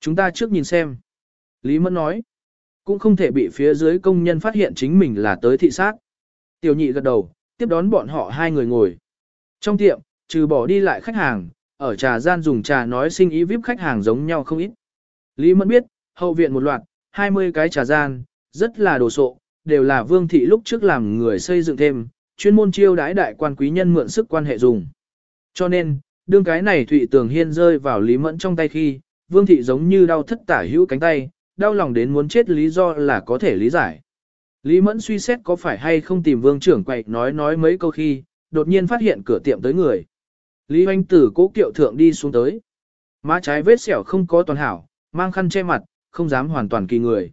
Chúng ta trước nhìn xem. Lý Mẫn nói, cũng không thể bị phía dưới công nhân phát hiện chính mình là tới thị sát. Tiểu nhị gật đầu, tiếp đón bọn họ hai người ngồi. Trong tiệm, trừ bỏ đi lại khách hàng, ở trà gian dùng trà nói sinh ý VIP khách hàng giống nhau không ít. Lý Mẫn biết, hậu viện một loạt, 20 cái trà gian, rất là đồ sộ, đều là vương thị lúc trước làm người xây dựng thêm, chuyên môn chiêu đãi đại quan quý nhân mượn sức quan hệ dùng. Cho nên, đương cái này Thụy Tường Hiên rơi vào Lý Mẫn trong tay khi, vương thị giống như đau thất tả hữu cánh tay, đau lòng đến muốn chết lý do là có thể lý giải. Lý Mẫn suy xét có phải hay không tìm vương trưởng quậy nói nói mấy câu khi, đột nhiên phát hiện cửa tiệm tới người. Lý Hoành tử cố kiệu thượng đi xuống tới. Má trái vết sẹo không có toàn hảo, mang khăn che mặt, không dám hoàn toàn kỳ người.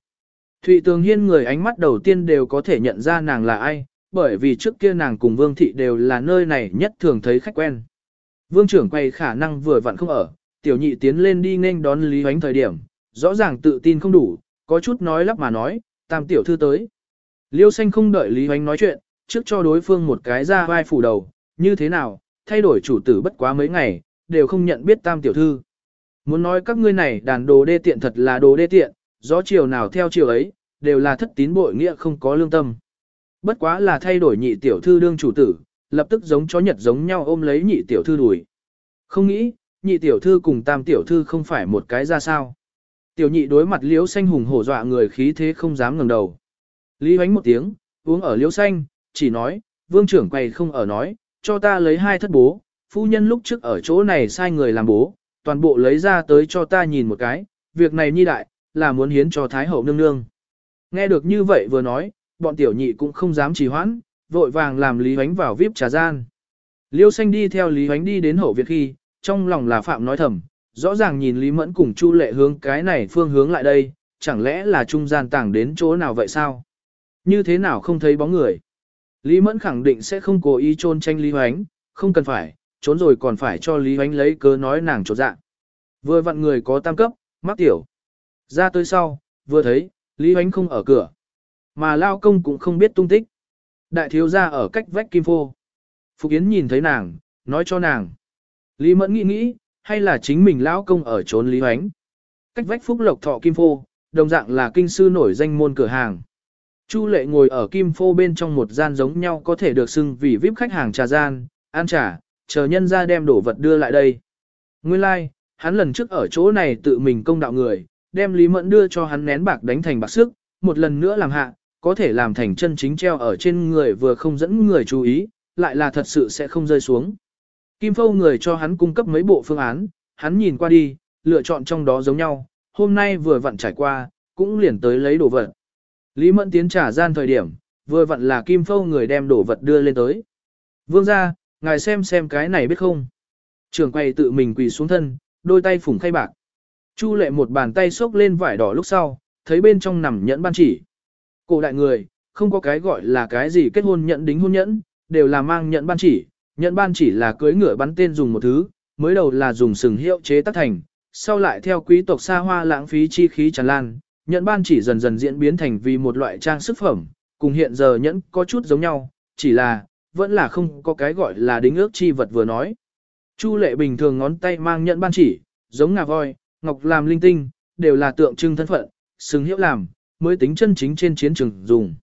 Thụy Tường Hiên người ánh mắt đầu tiên đều có thể nhận ra nàng là ai, bởi vì trước kia nàng cùng Vương Thị đều là nơi này nhất thường thấy khách quen. Vương trưởng quay khả năng vừa vặn không ở, tiểu nhị tiến lên đi nên đón Lý Hoánh thời điểm, rõ ràng tự tin không đủ, có chút nói lắp mà nói, tam tiểu thư tới. Liêu xanh không đợi Lý Hoánh nói chuyện, trước cho đối phương một cái ra vai phủ đầu, như thế nào, thay đổi chủ tử bất quá mấy ngày, đều không nhận biết tam tiểu thư. Muốn nói các ngươi này đàn đồ đê tiện thật là đồ đê tiện, gió chiều nào theo chiều ấy, đều là thất tín bội nghĩa không có lương tâm. Bất quá là thay đổi nhị tiểu thư đương chủ tử, lập tức giống chó nhật giống nhau ôm lấy nhị tiểu thư đuổi. Không nghĩ, nhị tiểu thư cùng tam tiểu thư không phải một cái ra sao. Tiểu nhị đối mặt liễu xanh hùng hổ dọa người khí thế không dám ngẩng đầu. Lý hoánh một tiếng, uống ở liễu xanh, chỉ nói, vương trưởng quay không ở nói, cho ta lấy hai thất bố, phu nhân lúc trước ở chỗ này sai người làm bố, toàn bộ lấy ra tới cho ta nhìn một cái, việc này nhi đại, là muốn hiến cho Thái hậu nương nương. Nghe được như vậy vừa nói, bọn tiểu nhị cũng không dám trì hoãn, vội vàng làm Lý Huánh vào vip trà gian. Liêu xanh đi theo Lý Huánh đi đến hậu viện khi, trong lòng là Phạm nói thầm, rõ ràng nhìn Lý Mẫn cùng Chu Lệ hướng cái này phương hướng lại đây, chẳng lẽ là trung gian tảng đến chỗ nào vậy sao? Như thế nào không thấy bóng người? Lý Mẫn khẳng định sẽ không cố ý trôn tranh Lý Huánh, không cần phải, trốn rồi còn phải cho Lý Hoánh lấy cớ nói nàng trột dạ. Vừa vặn người có tam cấp, mắc tiểu. Ra tới sau, vừa thấy, Lý Hoánh không ở cửa. Mà Lao Công cũng không biết tung tích. Đại thiếu gia ở cách vách Kim Phô. Phục Yến nhìn thấy nàng, nói cho nàng. Lý Mẫn nghĩ nghĩ, hay là chính mình Lão Công ở trốn Lý Hoánh. Cách vách Phúc Lộc Thọ Kim Phô, đồng dạng là kinh sư nổi danh môn cửa hàng. Chu lệ ngồi ở Kim Phô bên trong một gian giống nhau có thể được xưng vì VIP khách hàng trà gian, ăn trà, chờ nhân ra đem đồ vật đưa lại đây. Nguyên lai, like, hắn lần trước ở chỗ này tự mình công đạo người, đem Lý Mẫn đưa cho hắn nén bạc đánh thành bạc sức, một lần nữa làm hạ, có thể làm thành chân chính treo ở trên người vừa không dẫn người chú ý, lại là thật sự sẽ không rơi xuống. Kim Phâu người cho hắn cung cấp mấy bộ phương án, hắn nhìn qua đi, lựa chọn trong đó giống nhau, hôm nay vừa vặn trải qua, cũng liền tới lấy đồ vật. Lý Mẫn tiến trả gian thời điểm, vừa vặn là Kim Phâu người đem đồ vật đưa lên tới. Vương ra, ngài xem xem cái này biết không. Trường quay tự mình quỳ xuống thân, đôi tay phủng khay bạc. Chu lệ một bàn tay xốc lên vải đỏ lúc sau, thấy bên trong nằm nhẫn ban chỉ. Cổ đại người, không có cái gọi là cái gì kết hôn nhẫn đính hôn nhẫn, đều là mang nhẫn ban chỉ. Nhẫn ban chỉ là cưới ngựa bắn tên dùng một thứ, mới đầu là dùng sừng hiệu chế tác thành, sau lại theo quý tộc xa hoa lãng phí chi khí tràn lan, nhẫn ban chỉ dần dần diễn biến thành vì một loại trang sức phẩm, cùng hiện giờ nhẫn có chút giống nhau, chỉ là, vẫn là không có cái gọi là đính ước chi vật vừa nói. Chu lệ bình thường ngón tay mang nhẫn ban chỉ, giống ngà voi, ngọc làm linh tinh, đều là tượng trưng thân phận, xứng hiệu làm, mới tính chân chính trên chiến trường dùng.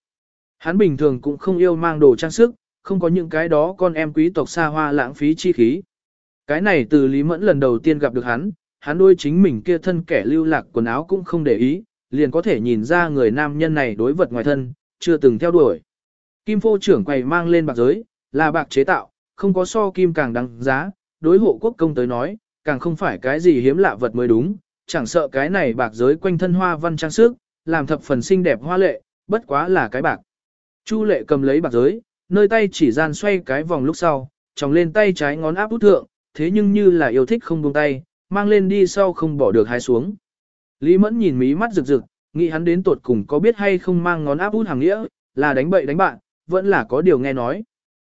Hắn bình thường cũng không yêu mang đồ trang sức, không có những cái đó con em quý tộc xa hoa lãng phí chi khí. Cái này từ Lý Mẫn lần đầu tiên gặp được hắn, hắn đôi chính mình kia thân kẻ lưu lạc quần áo cũng không để ý, liền có thể nhìn ra người nam nhân này đối vật ngoài thân, chưa từng theo đuổi. Kim phô trưởng quầy mang lên bạc giới, là bạc chế tạo, không có so kim càng đáng giá, đối hộ quốc công tới nói, càng không phải cái gì hiếm lạ vật mới đúng, chẳng sợ cái này bạc giới quanh thân hoa văn trang sức, làm thập phần xinh đẹp hoa lệ, bất quá là cái bạc. Chu lệ cầm lấy bạc giới, nơi tay chỉ gian xoay cái vòng lúc sau, tròng lên tay trái ngón áp út thượng, thế nhưng như là yêu thích không buông tay, mang lên đi sau không bỏ được hái xuống. Lý Mẫn nhìn mí mắt rực rực, nghĩ hắn đến tột cùng có biết hay không mang ngón áp út hàng nghĩa, là đánh bậy đánh bạn, vẫn là có điều nghe nói.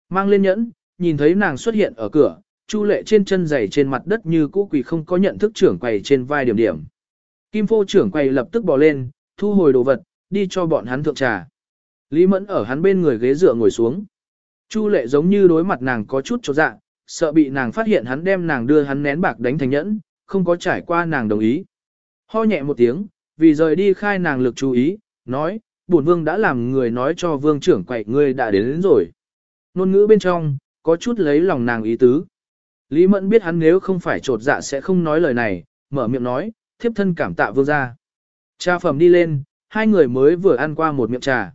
Mang lên nhẫn, nhìn thấy nàng xuất hiện ở cửa, Chu lệ trên chân giày trên mặt đất như cũ quỷ không có nhận thức trưởng quầy trên vai điểm điểm. Kim phô trưởng quầy lập tức bò lên, thu hồi đồ vật, đi cho bọn hắn thượng trà. Lý Mẫn ở hắn bên người ghế dựa ngồi xuống. Chu lệ giống như đối mặt nàng có chút chột dạ, sợ bị nàng phát hiện hắn đem nàng đưa hắn nén bạc đánh thành nhẫn, không có trải qua nàng đồng ý. Ho nhẹ một tiếng, vì rời đi khai nàng lực chú ý, nói, bổn vương đã làm người nói cho vương trưởng quậy ngươi đã đến, đến rồi. Nôn ngữ bên trong, có chút lấy lòng nàng ý tứ. Lý Mẫn biết hắn nếu không phải trột dạ sẽ không nói lời này, mở miệng nói, thiếp thân cảm tạ vương gia. Trà phẩm đi lên, hai người mới vừa ăn qua một miệng trà.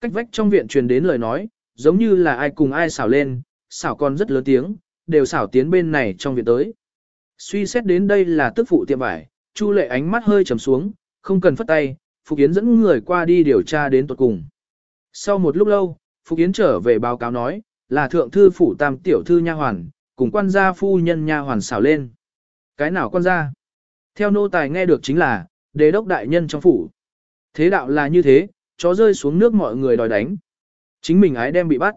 Cách vách trong viện truyền đến lời nói, giống như là ai cùng ai xảo lên, xảo còn rất lớn tiếng, đều xảo tiến bên này trong viện tới. Suy xét đến đây là tức phụ tiệm vải, Chu lệ ánh mắt hơi trầm xuống, không cần phất tay, Phục Yến dẫn người qua đi điều tra đến tuột cùng. Sau một lúc lâu, Phục Yến trở về báo cáo nói, là thượng thư phủ tam tiểu thư nha hoàn, cùng quan gia phu nhân nha hoàn xảo lên. Cái nào quan gia? Theo nô tài nghe được chính là, đế đốc đại nhân trong phủ. Thế đạo là như thế, chó rơi xuống nước mọi người đòi đánh. Chính mình ái đem bị bắt.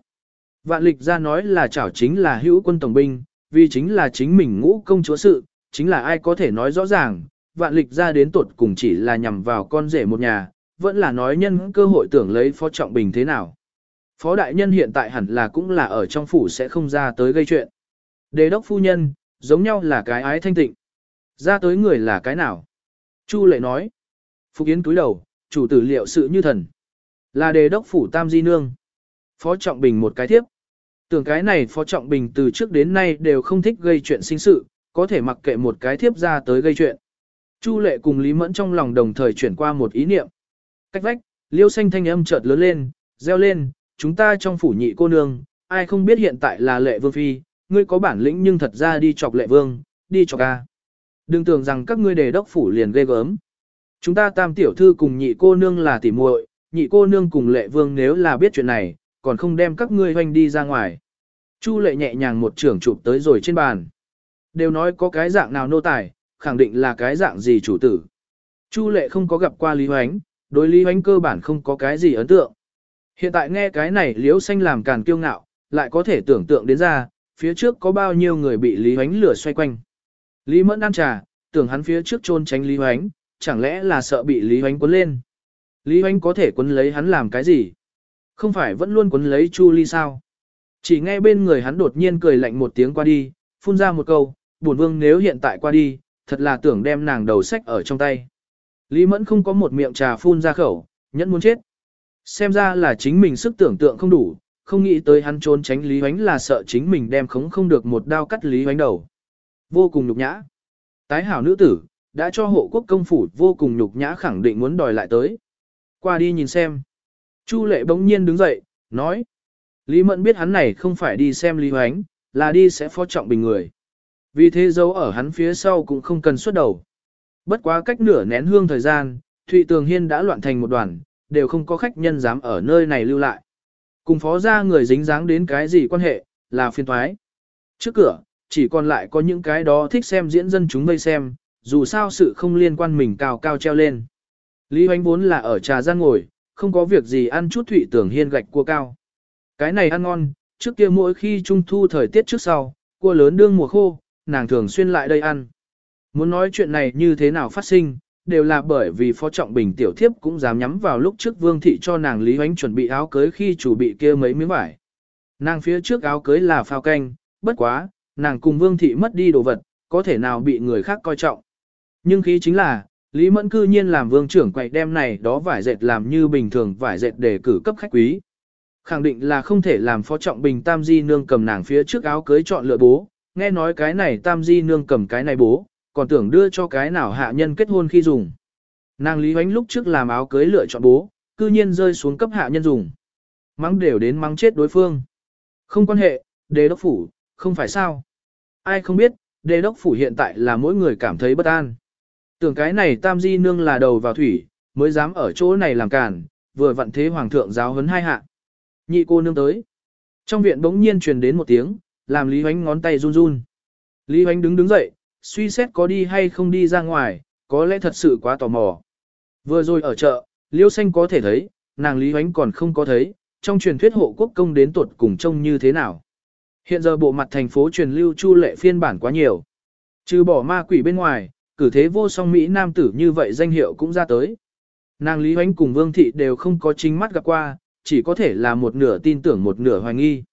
Vạn lịch ra nói là chảo chính là hữu quân tổng binh, vì chính là chính mình ngũ công chúa sự, chính là ai có thể nói rõ ràng, vạn lịch ra đến tuột cùng chỉ là nhằm vào con rể một nhà, vẫn là nói nhân cơ hội tưởng lấy phó trọng bình thế nào. Phó đại nhân hiện tại hẳn là cũng là ở trong phủ sẽ không ra tới gây chuyện. Đề đốc phu nhân, giống nhau là cái ái thanh tịnh. Ra tới người là cái nào? Chu lệ nói. Phục Yến túi đầu, chủ tử liệu sự như thần. Là đề đốc phủ Tam Di Nương. Phó Trọng Bình một cái tiếp. Tưởng cái này Phó Trọng Bình từ trước đến nay đều không thích gây chuyện sinh sự, có thể mặc kệ một cái thiếp ra tới gây chuyện. Chu lệ cùng Lý Mẫn trong lòng đồng thời chuyển qua một ý niệm. Cách vách, liêu xanh thanh âm chợt lớn lên, reo lên, chúng ta trong phủ nhị cô nương, ai không biết hiện tại là lệ vương phi, ngươi có bản lĩnh nhưng thật ra đi chọc lệ vương, đi chọc ca. Đừng tưởng rằng các ngươi đề đốc phủ liền ghê gớm. Chúng ta tam tiểu thư cùng nhị cô nương là tỉ muội, nhị cô nương cùng lệ vương nếu là biết chuyện này, còn không đem các ngươi hoanh đi ra ngoài. Chu lệ nhẹ nhàng một trưởng chụp tới rồi trên bàn. Đều nói có cái dạng nào nô tài, khẳng định là cái dạng gì chủ tử. Chu lệ không có gặp qua Lý Hoánh, đối Lý Hoánh cơ bản không có cái gì ấn tượng. Hiện tại nghe cái này liễu xanh làm càn kiêu ngạo, lại có thể tưởng tượng đến ra, phía trước có bao nhiêu người bị Lý Hoánh lửa xoay quanh. Lý Mẫn ăn trà, tưởng hắn phía trước trôn tránh Lý Hoánh, chẳng lẽ là sợ bị Lý Hoánh quấn lên. Lý Hoánh có thể quấn lấy hắn làm cái gì? Không phải vẫn luôn quấn lấy Chu Ly sao? Chỉ nghe bên người hắn đột nhiên cười lạnh một tiếng qua đi, phun ra một câu, bổn vương nếu hiện tại qua đi, thật là tưởng đem nàng đầu sách ở trong tay. Lý Mẫn không có một miệng trà phun ra khẩu, nhẫn muốn chết. Xem ra là chính mình sức tưởng tượng không đủ, không nghĩ tới hắn trốn tránh Lý Hoánh là sợ chính mình đem khống không được một đao cắt Lý Hoánh đầu. Vô cùng nhục nhã. Tái hảo nữ tử, đã cho hộ quốc công phủ vô cùng nhục nhã khẳng định muốn đòi lại tới. Qua đi nhìn xem. Chu lệ bỗng nhiên đứng dậy, nói. Lý Mẫn biết hắn này không phải đi xem Lý Hoánh, là đi sẽ phó trọng bình người. Vì thế dấu ở hắn phía sau cũng không cần xuất đầu. Bất quá cách nửa nén hương thời gian, Thụy Tường Hiên đã loạn thành một đoàn, đều không có khách nhân dám ở nơi này lưu lại. Cùng phó ra người dính dáng đến cái gì quan hệ, là phiên thoái. Trước cửa, chỉ còn lại có những cái đó thích xem diễn dân chúng vây xem, dù sao sự không liên quan mình cao cao treo lên. Lý Hoánh vốn là ở trà gian ngồi, không có việc gì ăn chút Thụy Tường Hiên gạch cua cao. Cái này ăn ngon, trước kia mỗi khi trung thu thời tiết trước sau, cua lớn đương mùa khô, nàng thường xuyên lại đây ăn. Muốn nói chuyện này như thế nào phát sinh, đều là bởi vì Phó Trọng Bình tiểu thiếp cũng dám nhắm vào lúc trước Vương Thị cho nàng Lý Hoánh chuẩn bị áo cưới khi chủ bị kia mấy miếng vải. Nàng phía trước áo cưới là phao canh, bất quá, nàng cùng Vương Thị mất đi đồ vật, có thể nào bị người khác coi trọng. Nhưng khí chính là, Lý Mẫn cư nhiên làm vương trưởng quậy đem này đó vải dệt làm như bình thường vải dệt để cử cấp khách quý. Khẳng định là không thể làm phó trọng bình tam di nương cầm nàng phía trước áo cưới chọn lựa bố, nghe nói cái này tam di nương cầm cái này bố, còn tưởng đưa cho cái nào hạ nhân kết hôn khi dùng. Nàng Lý Hoánh lúc trước làm áo cưới lựa chọn bố, cư nhiên rơi xuống cấp hạ nhân dùng. Mắng đều đến mắng chết đối phương. Không quan hệ, đề đốc phủ, không phải sao. Ai không biết, đề đốc phủ hiện tại là mỗi người cảm thấy bất an. Tưởng cái này tam di nương là đầu vào thủy, mới dám ở chỗ này làm cản, vừa vặn thế hoàng thượng giáo huấn hai hạ. Nhị cô nương tới. Trong viện bỗng nhiên truyền đến một tiếng, làm Lý Hoánh ngón tay run run. Lý Hoánh đứng đứng dậy, suy xét có đi hay không đi ra ngoài, có lẽ thật sự quá tò mò. Vừa rồi ở chợ, Liêu Xanh có thể thấy, nàng Lý Hoánh còn không có thấy, trong truyền thuyết hộ quốc công đến tuột cùng trông như thế nào. Hiện giờ bộ mặt thành phố truyền lưu chu lệ phiên bản quá nhiều. Trừ bỏ ma quỷ bên ngoài, cử thế vô song Mỹ nam tử như vậy danh hiệu cũng ra tới. Nàng Lý Hoánh cùng Vương Thị đều không có chính mắt gặp qua, chỉ có thể là một nửa tin tưởng một nửa hoài nghi.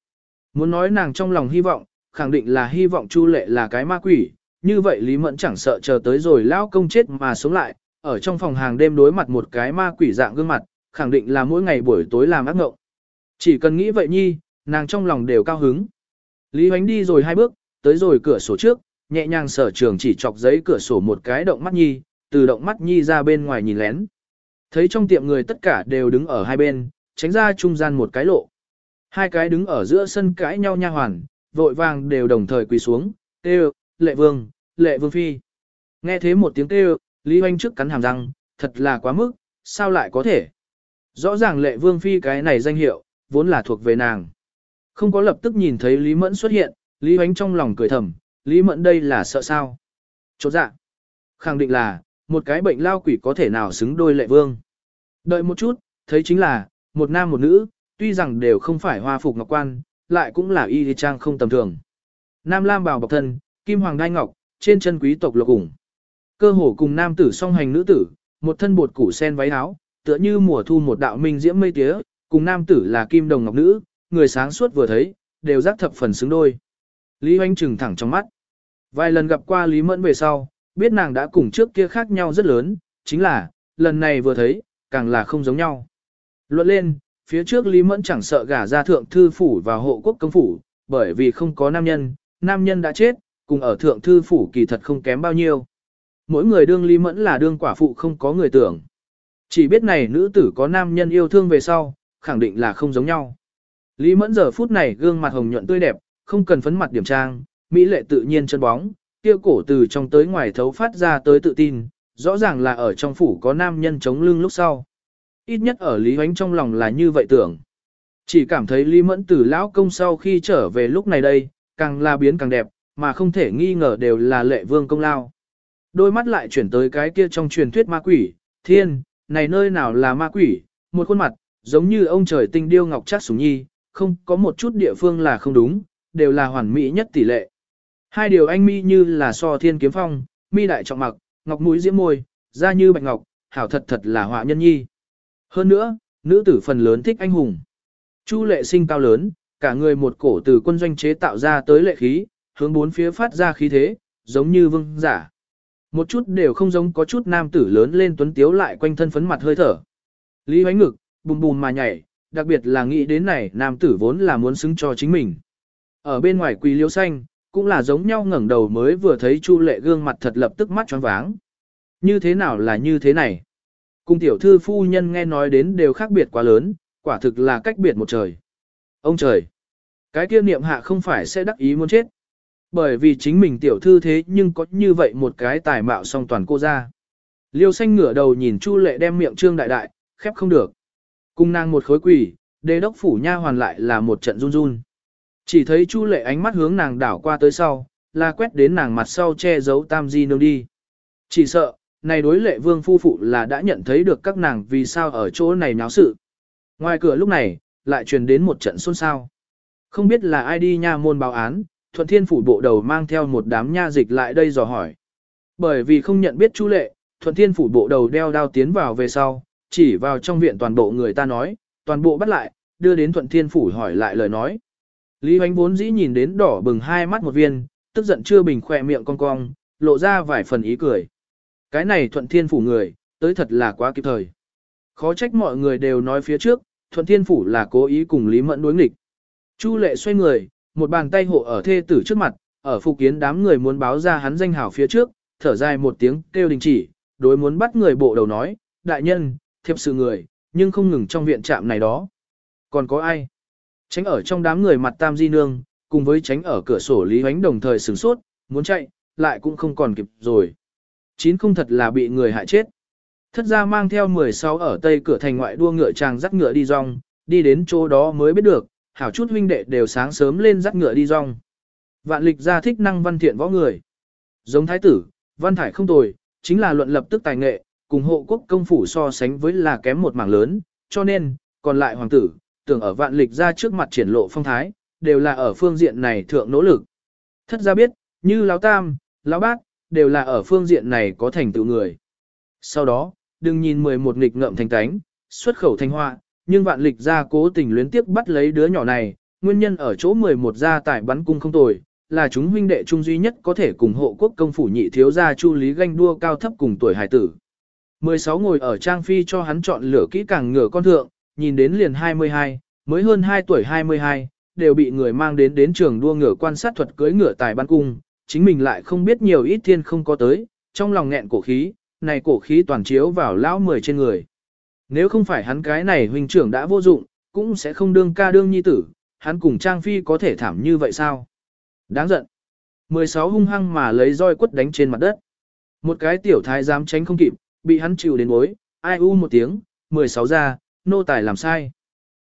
Muốn nói nàng trong lòng hy vọng, khẳng định là hy vọng Chu Lệ là cái ma quỷ, như vậy Lý Mẫn chẳng sợ chờ tới rồi lão công chết mà sống lại, ở trong phòng hàng đêm đối mặt một cái ma quỷ dạng gương mặt, khẳng định là mỗi ngày buổi tối làm ác ngộng. Chỉ cần nghĩ vậy nhi, nàng trong lòng đều cao hứng. Lý Hoánh đi rồi hai bước, tới rồi cửa sổ trước, nhẹ nhàng sở trường chỉ chọc giấy cửa sổ một cái động mắt nhi, từ động mắt nhi ra bên ngoài nhìn lén. Thấy trong tiệm người tất cả đều đứng ở hai bên, tránh ra trung gian một cái lộ. Hai cái đứng ở giữa sân cãi nhau nha hoàn, vội vàng đều đồng thời quỳ xuống, kêu, lệ vương, lệ vương phi. Nghe thế một tiếng kêu, Lý Hoanh trước cắn hàm răng, thật là quá mức, sao lại có thể? Rõ ràng lệ vương phi cái này danh hiệu, vốn là thuộc về nàng. Không có lập tức nhìn thấy Lý Mẫn xuất hiện, Lý Hoanh trong lòng cười thầm, Lý Mẫn đây là sợ sao? Chốt dạ. Khẳng định là, một cái bệnh lao quỷ có thể nào xứng đôi lệ vương. Đợi một chút, thấy chính là, một nam một nữ, tuy rằng đều không phải hoa phục ngọc quan, lại cũng là y trang không tầm thường. Nam lam bào bọc thân, kim hoàng đai ngọc, trên chân quý tộc lục ủng. Cơ hồ cùng nam tử song hành nữ tử, một thân bột củ sen váy áo, tựa như mùa thu một đạo minh diễm mây tía, cùng nam tử là kim đồng ngọc nữ, người sáng suốt vừa thấy, đều giác thập phần xứng đôi. Lý Hoanh trừng thẳng trong mắt. Vài lần gặp qua Lý Mẫn về sau, biết nàng đã cùng trước kia khác nhau rất lớn, chính là, lần này vừa thấy, càng là không giống nhau. Luận lên, phía trước Lý Mẫn chẳng sợ gả ra thượng thư phủ và hộ quốc công phủ, bởi vì không có nam nhân, nam nhân đã chết, cùng ở thượng thư phủ kỳ thật không kém bao nhiêu. Mỗi người đương Lý Mẫn là đương quả phụ không có người tưởng. Chỉ biết này nữ tử có nam nhân yêu thương về sau, khẳng định là không giống nhau. Lý Mẫn giờ phút này gương mặt hồng nhuận tươi đẹp, không cần phấn mặt điểm trang, mỹ lệ tự nhiên chân bóng, kia cổ từ trong tới ngoài thấu phát ra tới tự tin, rõ ràng là ở trong phủ có nam nhân chống lưng lúc sau. Ít nhất ở Lý Huánh trong lòng là như vậy tưởng. Chỉ cảm thấy Lý Mẫn từ lão công sau khi trở về lúc này đây, càng là biến càng đẹp, mà không thể nghi ngờ đều là lệ vương công lao. Đôi mắt lại chuyển tới cái kia trong truyền thuyết ma quỷ, thiên, này nơi nào là ma quỷ, một khuôn mặt, giống như ông trời tinh điêu ngọc chắc sủng nhi, không có một chút địa phương là không đúng, đều là hoàn mỹ nhất tỷ lệ. Hai điều anh mi như là so thiên kiếm phong, mi đại trọng mặc, ngọc mũi diễm môi, da như bạch ngọc, hảo thật thật là họa nhân nhi. Hơn nữa, nữ tử phần lớn thích anh hùng. Chu lệ sinh cao lớn, cả người một cổ từ quân doanh chế tạo ra tới lệ khí, hướng bốn phía phát ra khí thế, giống như vương giả. Một chút đều không giống có chút nam tử lớn lên tuấn tiếu lại quanh thân phấn mặt hơi thở. Lý hoánh ngực, bùm bùm mà nhảy, đặc biệt là nghĩ đến này nam tử vốn là muốn xứng cho chính mình. Ở bên ngoài quỳ liêu xanh, cũng là giống nhau ngẩng đầu mới vừa thấy Chu lệ gương mặt thật lập tức mắt choáng váng. Như thế nào là như thế này? Cung tiểu thư phu nhân nghe nói đến đều khác biệt quá lớn, quả thực là cách biệt một trời. Ông trời! Cái kia niệm hạ không phải sẽ đắc ý muốn chết. Bởi vì chính mình tiểu thư thế nhưng có như vậy một cái tài mạo song toàn cô ra. Liêu xanh ngửa đầu nhìn Chu lệ đem miệng trương đại đại, khép không được. Cung nàng một khối quỷ, đế đốc phủ nha hoàn lại là một trận run run. Chỉ thấy Chu lệ ánh mắt hướng nàng đảo qua tới sau, là quét đến nàng mặt sau che giấu tam di nương đi. Chỉ sợ, này đối lệ vương phu phụ là đã nhận thấy được các nàng vì sao ở chỗ này náo sự. Ngoài cửa lúc này, lại truyền đến một trận xôn xao. Không biết là ai đi nha môn báo án, thuận thiên phủ bộ đầu mang theo một đám nha dịch lại đây dò hỏi. Bởi vì không nhận biết chu lệ, thuận thiên phủ bộ đầu đeo đao tiến vào về sau, chỉ vào trong viện toàn bộ người ta nói, toàn bộ bắt lại, đưa đến thuận thiên phủ hỏi lại lời nói. Lý Hoánh vốn dĩ nhìn đến đỏ bừng hai mắt một viên, tức giận chưa bình khỏe miệng cong cong, lộ ra vài phần ý cười. Cái này thuận thiên phủ người, tới thật là quá kịp thời. Khó trách mọi người đều nói phía trước, thuận thiên phủ là cố ý cùng Lý Mẫn đối nghịch. Chu lệ xoay người, một bàn tay hộ ở thê tử trước mặt, ở phục kiến đám người muốn báo ra hắn danh hảo phía trước, thở dài một tiếng kêu đình chỉ, đối muốn bắt người bộ đầu nói, đại nhân, thiệp sự người, nhưng không ngừng trong viện trạm này đó. Còn có ai? Tránh ở trong đám người mặt tam di nương, cùng với tránh ở cửa sổ Lý Huánh đồng thời sửng sốt, muốn chạy, lại cũng không còn kịp rồi. Chín không thật là bị người hại chết. Thất ra mang theo 16 ở tây cửa thành ngoại đua ngựa chàng dắt ngựa đi rong, đi đến chỗ đó mới biết được, hảo chút huynh đệ đều sáng sớm lên dắt ngựa đi rong. Vạn lịch gia thích năng văn thiện võ người. Giống thái tử, văn thải không tồi, chính là luận lập tức tài nghệ, cùng hộ quốc công phủ so sánh với là kém một mảng lớn, cho nên, còn lại hoàng tử, tưởng ở vạn lịch gia trước mặt triển lộ phong thái, đều là ở phương diện này thượng nỗ lực. Thất ra biết, như Lão Tam, Lão Bát, đều là ở phương diện này có thành tựu người. Sau đó, đừng nhìn 11 nghịch ngợm thành tánh, xuất khẩu thành họa, nhưng vạn lịch ra cố tình luyến tiếp bắt lấy đứa nhỏ này, nguyên nhân ở chỗ 11 gia tải bắn cung không tồi, là chúng huynh đệ trung duy nhất có thể cùng hộ quốc công phủ nhị thiếu gia chu lý ganh đua cao thấp cùng tuổi hải tử. 16 ngồi ở trang phi cho hắn chọn lửa kỹ càng ngửa con thượng, nhìn đến liền 22, mới hơn 2 tuổi 22, đều bị người mang đến đến trường đua ngựa quan sát thuật cưới ngựa tài ban cung, chính mình lại không biết nhiều ít thiên không có tới, trong lòng nghẹn cổ khí, này cổ khí toàn chiếu vào lão mười trên người. Nếu không phải hắn cái này huynh trưởng đã vô dụng, cũng sẽ không đương ca đương nhi tử, hắn cùng Trang Phi có thể thảm như vậy sao? Đáng giận. 16 hung hăng mà lấy roi quất đánh trên mặt đất. Một cái tiểu thái dám tránh không kịp, bị hắn chịu đến bối, ai u một tiếng, 16 ra, nô tài làm sai.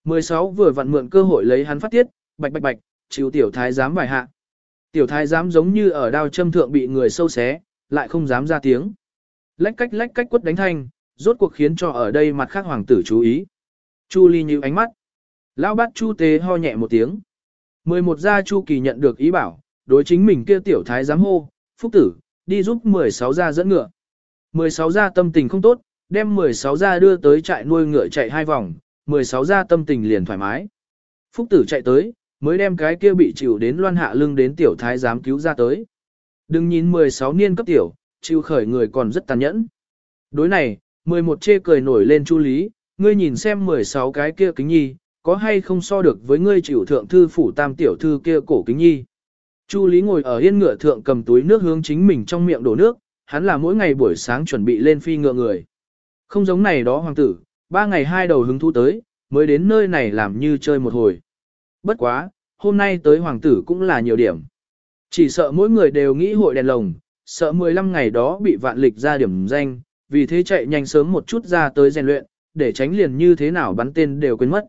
16 vừa vặn mượn cơ hội lấy hắn phát tiết, bạch bạch bạch, chịu tiểu thái giám vài hạ. Tiểu thái giám giống như ở đao châm thượng bị người sâu xé, lại không dám ra tiếng. Lách cách lách cách quất đánh thanh, rốt cuộc khiến cho ở đây mặt khác hoàng tử chú ý. Chu Ly như ánh mắt. Lão bát Chu Tế ho nhẹ một tiếng. 11 gia Chu Kỳ nhận được ý bảo, đối chính mình kia tiểu thái giám hô, phúc tử, đi giúp 16 gia dẫn ngựa. 16 gia tâm tình không tốt, đem 16 gia đưa tới trại nuôi ngựa chạy hai vòng, 16 gia tâm tình liền thoải mái. Phúc tử chạy tới, mới đem cái kia bị chịu đến loan hạ lưng đến tiểu thái giám cứu ra tới. Đừng nhìn 16 niên cấp tiểu, chịu khởi người còn rất tàn nhẫn. Đối này, 11 chê cười nổi lên chu lý, ngươi nhìn xem 16 cái kia kính nhi, có hay không so được với ngươi chịu thượng thư phủ tam tiểu thư kia cổ kính nhi. Chu Lý ngồi ở yên ngựa thượng cầm túi nước hướng chính mình trong miệng đổ nước, hắn là mỗi ngày buổi sáng chuẩn bị lên phi ngựa người. Không giống này đó hoàng tử, ba ngày hai đầu hứng thú tới, mới đến nơi này làm như chơi một hồi. Bất quá, hôm nay tới hoàng tử cũng là nhiều điểm. Chỉ sợ mỗi người đều nghĩ hội đèn lồng, sợ 15 ngày đó bị vạn lịch ra điểm danh, vì thế chạy nhanh sớm một chút ra tới rèn luyện, để tránh liền như thế nào bắn tên đều quên mất.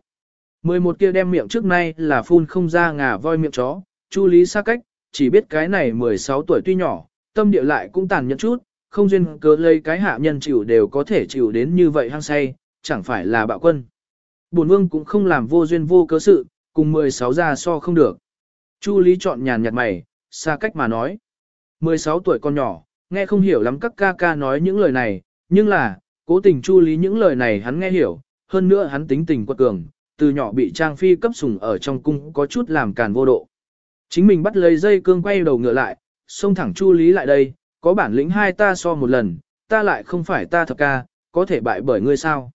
11 kia đem miệng trước nay là phun không ra ngà voi miệng chó, chu lý xa cách, chỉ biết cái này 16 tuổi tuy nhỏ, tâm địa lại cũng tàn nhẫn chút, không duyên cớ lấy cái hạ nhân chịu đều có thể chịu đến như vậy hăng say, chẳng phải là bạo quân. Bổn vương cũng không làm vô duyên vô cớ sự, cùng 16 ra so không được. Chu Lý chọn nhàn nhạt mày, xa cách mà nói. 16 tuổi con nhỏ, nghe không hiểu lắm các ca ca nói những lời này, nhưng là, cố tình Chu Lý những lời này hắn nghe hiểu, hơn nữa hắn tính tình quật cường, từ nhỏ bị Trang Phi cấp sủng ở trong cung có chút làm càn vô độ. Chính mình bắt lấy dây cương quay đầu ngựa lại, xông thẳng Chu Lý lại đây, có bản lĩnh hai ta so một lần, ta lại không phải ta thập ca, có thể bại bởi ngươi sao.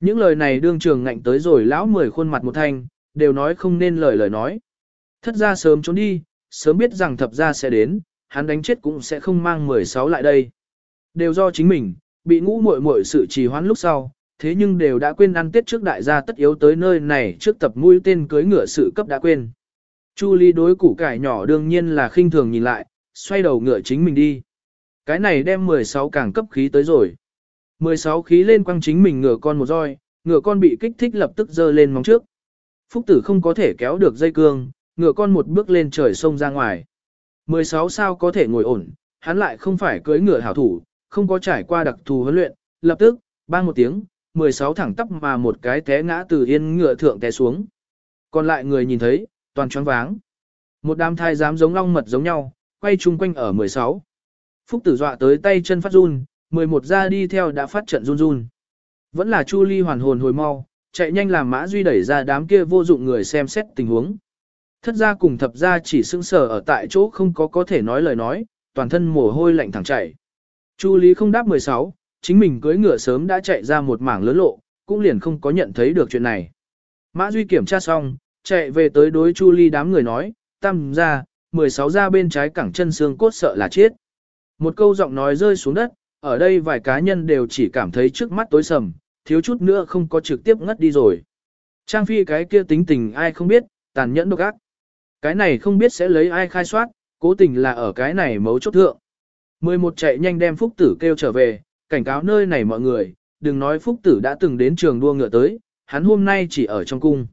Những lời này đương trường ngạnh tới rồi lão mười khuôn mặt một thanh, đều nói không nên lời lời nói. Thất ra sớm trốn đi, sớm biết rằng thập gia sẽ đến, hắn đánh chết cũng sẽ không mang 16 lại đây. Đều do chính mình, bị ngũ muội muội sự trì hoãn lúc sau, thế nhưng đều đã quên ăn tết trước đại gia tất yếu tới nơi này trước tập mũi tên cưới ngựa sự cấp đã quên. Chu Ly đối củ cải nhỏ đương nhiên là khinh thường nhìn lại, xoay đầu ngựa chính mình đi. Cái này đem 16 càng cấp khí tới rồi. 16 khí lên quăng chính mình ngựa con một roi, ngựa con bị kích thích lập tức giơ lên móng trước. Phúc tử không có thể kéo được dây cương, ngựa con một bước lên trời sông ra ngoài. 16 sao có thể ngồi ổn, hắn lại không phải cưới ngựa hảo thủ, không có trải qua đặc thù huấn luyện, lập tức, bang một tiếng, 16 thẳng tắp mà một cái té ngã từ yên ngựa thượng té xuống. Còn lại người nhìn thấy, toàn choáng váng. Một đám thai dám giống long mật giống nhau, quay chung quanh ở 16. Phúc tử dọa tới tay chân phát run, 11 ra đi theo đã phát trận run run. Vẫn là Chu Ly hoàn hồn hồi mau, chạy nhanh làm Mã Duy đẩy ra đám kia vô dụng người xem xét tình huống. Thất gia cùng thập gia chỉ sững sờ ở tại chỗ không có có thể nói lời nói, toàn thân mồ hôi lạnh thẳng chảy. Chu Lý không đáp 16, chính mình cưỡi ngựa sớm đã chạy ra một mảng lớn lộ, cũng liền không có nhận thấy được chuyện này. Mã Duy kiểm tra xong, chạy về tới đối Chu Ly đám người nói, tam ra, 16 ra bên trái cẳng chân xương cốt sợ là chết. Một câu giọng nói rơi xuống đất, ở đây vài cá nhân đều chỉ cảm thấy trước mắt tối sầm, thiếu chút nữa không có trực tiếp ngất đi rồi. Trang phi cái kia tính tình ai không biết, tàn nhẫn độc ác. Cái này không biết sẽ lấy ai khai soát, cố tình là ở cái này mấu chốt thượng. 11 chạy nhanh đem Phúc Tử kêu trở về, cảnh cáo nơi này mọi người, đừng nói Phúc Tử đã từng đến trường đua ngựa tới, hắn hôm nay chỉ ở trong cung.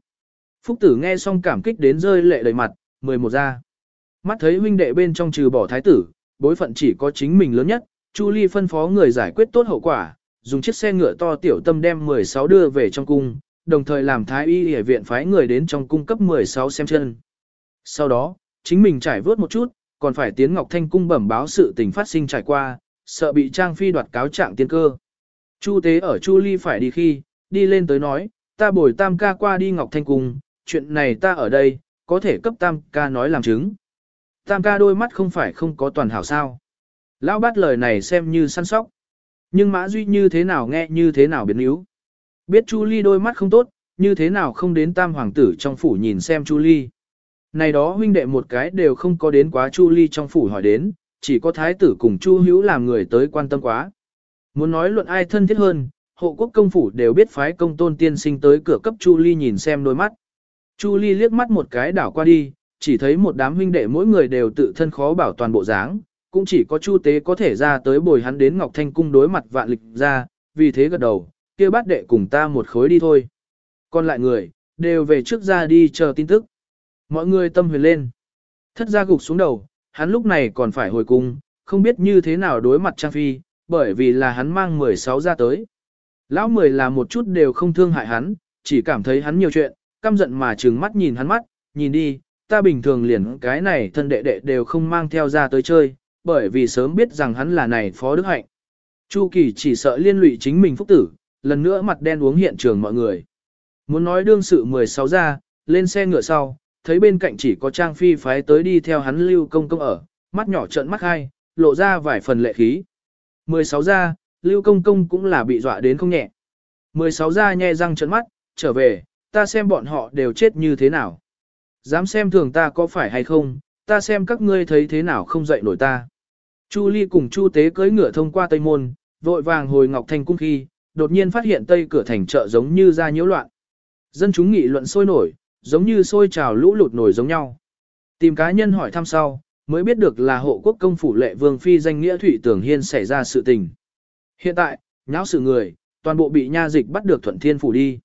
Phúc Tử nghe xong cảm kích đến rơi lệ đầy mặt, 11 ra. Mắt thấy huynh đệ bên trong trừ bỏ thái tử, bối phận chỉ có chính mình lớn nhất, Chu Ly phân phó người giải quyết tốt hậu quả, dùng chiếc xe ngựa to tiểu tâm đem 16 đưa về trong cung, đồng thời làm thái y y viện phái người đến trong cung cấp 16 xem chân. Sau đó, chính mình trải vớt một chút, còn phải tiến Ngọc Thanh cung bẩm báo sự tình phát sinh trải qua, sợ bị Trang Phi đoạt cáo trạng tiên cơ. Chu tế ở Chu Ly phải đi khi, đi lên tới nói, ta bồi tam ca qua đi Ngọc Thanh cung, chuyện này ta ở đây, có thể cấp tam ca nói làm chứng. Tam ca đôi mắt không phải không có toàn hảo sao. Lão bát lời này xem như săn sóc. Nhưng Mã Duy như thế nào nghe như thế nào biến yếu. Biết Chu Ly đôi mắt không tốt, như thế nào không đến tam hoàng tử trong phủ nhìn xem Chu Ly. Này đó huynh đệ một cái đều không có đến quá Chu Ly trong phủ hỏi đến, chỉ có thái tử cùng Chu Hữu làm người tới quan tâm quá. Muốn nói luận ai thân thiết hơn, hộ quốc công phủ đều biết phái công tôn tiên sinh tới cửa cấp Chu Ly nhìn xem đôi mắt. Chu Ly liếc mắt một cái đảo qua đi, chỉ thấy một đám huynh đệ mỗi người đều tự thân khó bảo toàn bộ dáng, cũng chỉ có Chu Tế có thể ra tới bồi hắn đến Ngọc Thanh cung đối mặt vạn lịch ra, vì thế gật đầu, kia bát đệ cùng ta một khối đi thôi. Còn lại người, đều về trước ra đi chờ tin tức. Mọi người tâm huyền lên. Thất gia gục xuống đầu, hắn lúc này còn phải hồi cung, không biết như thế nào đối mặt Trang Phi, bởi vì là hắn mang 16 ra tới. Lão mười là một chút đều không thương hại hắn, chỉ cảm thấy hắn nhiều chuyện, căm giận mà trừng mắt nhìn hắn mắt, nhìn đi, ta bình thường liền cái này thân đệ đệ đều không mang theo ra tới chơi, bởi vì sớm biết rằng hắn là này phó đức hạnh. Chu Kỳ chỉ sợ liên lụy chính mình phúc tử, lần nữa mặt đen uống hiện trường mọi người. Muốn nói đương sự 16 ra, lên xe ngựa sau, thấy bên cạnh chỉ có Trang Phi phái tới đi theo hắn lưu công công ở, mắt nhỏ trợn mắt hai, lộ ra vài phần lệ khí. 16 ra, lưu công công cũng là bị dọa đến không nhẹ. 16 ra nhe răng trợn mắt, trở về, ta xem bọn họ đều chết như thế nào. Dám xem thường ta có phải hay không, ta xem các ngươi thấy thế nào không dậy nổi ta. Chu Ly cùng Chu Tế cưỡi ngựa thông qua Tây Môn, vội vàng hồi Ngọc Thành cung khi, đột nhiên phát hiện Tây cửa thành chợ giống như ra nhiễu loạn. Dân chúng nghị luận sôi nổi, giống như sôi trào lũ lụt nổi giống nhau. Tìm cá nhân hỏi thăm sau, mới biết được là hộ quốc công phủ lệ vương phi danh nghĩa Thụy Tưởng Hiên xảy ra sự tình. Hiện tại, nháo sự người, toàn bộ bị nha dịch bắt được thuận thiên phủ đi.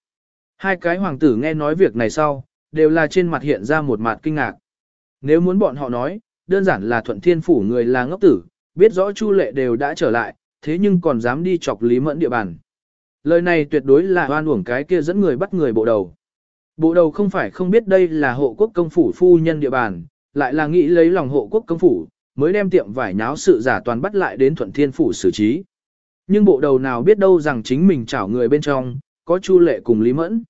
Hai cái hoàng tử nghe nói việc này sau, đều là trên mặt hiện ra một mặt kinh ngạc. Nếu muốn bọn họ nói, đơn giản là thuận thiên phủ người là ngốc tử, biết rõ chu lệ đều đã trở lại, thế nhưng còn dám đi chọc lý mẫn địa bàn. Lời này tuyệt đối là oan uổng cái kia dẫn người bắt người bộ đầu. Bộ đầu không phải không biết đây là hộ quốc công phủ phu nhân địa bàn, lại là nghĩ lấy lòng hộ quốc công phủ, mới đem tiệm vải nháo sự giả toàn bắt lại đến thuận thiên phủ xử trí. Nhưng bộ đầu nào biết đâu rằng chính mình chảo người bên trong, có chu lệ cùng Lý Mẫn.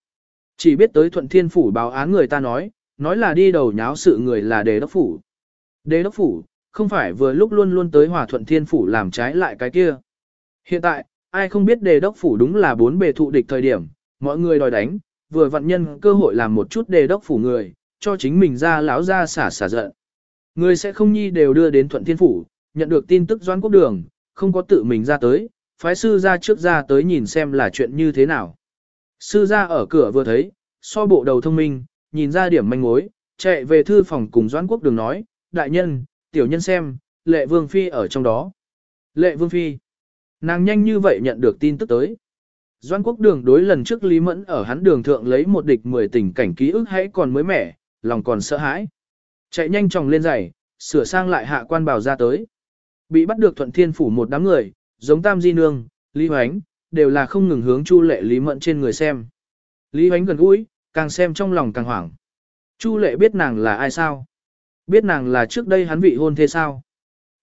Chỉ biết tới thuận thiên phủ báo án người ta nói, nói là đi đầu nháo sự người là đề đốc phủ. Đề đốc phủ, không phải vừa lúc luôn luôn tới hòa thuận thiên phủ làm trái lại cái kia. Hiện tại, ai không biết đề đốc phủ đúng là bốn bề thụ địch thời điểm, mọi người đòi đánh, vừa vận nhân cơ hội làm một chút đề đốc phủ người, cho chính mình ra lão ra xả xả giận. Người sẽ không nhi đều đưa đến thuận thiên phủ, nhận được tin tức doan quốc đường, không có tự mình ra tới, phái sư ra trước ra tới nhìn xem là chuyện như thế nào. Sư ra ở cửa vừa thấy, so bộ đầu thông minh, nhìn ra điểm manh mối, chạy về thư phòng cùng doan quốc đường nói, đại nhân, tiểu nhân xem, lệ vương phi ở trong đó. Lệ vương phi. Nàng nhanh như vậy nhận được tin tức tới. Doan quốc đường đối lần trước Lý Mẫn ở hắn đường thượng lấy một địch mười tình cảnh ký ức hãy còn mới mẻ, lòng còn sợ hãi. Chạy nhanh chóng lên giày, sửa sang lại hạ quan bào ra tới. Bị bắt được thuận thiên phủ một đám người, giống Tam Di Nương, Lý Hoánh, đều là không ngừng hướng Chu lệ Lý Mẫn trên người xem. Lý Hoánh gần gũi, càng xem trong lòng càng hoảng. Chu lệ biết nàng là ai sao? Biết nàng là trước đây hắn vị hôn thế sao?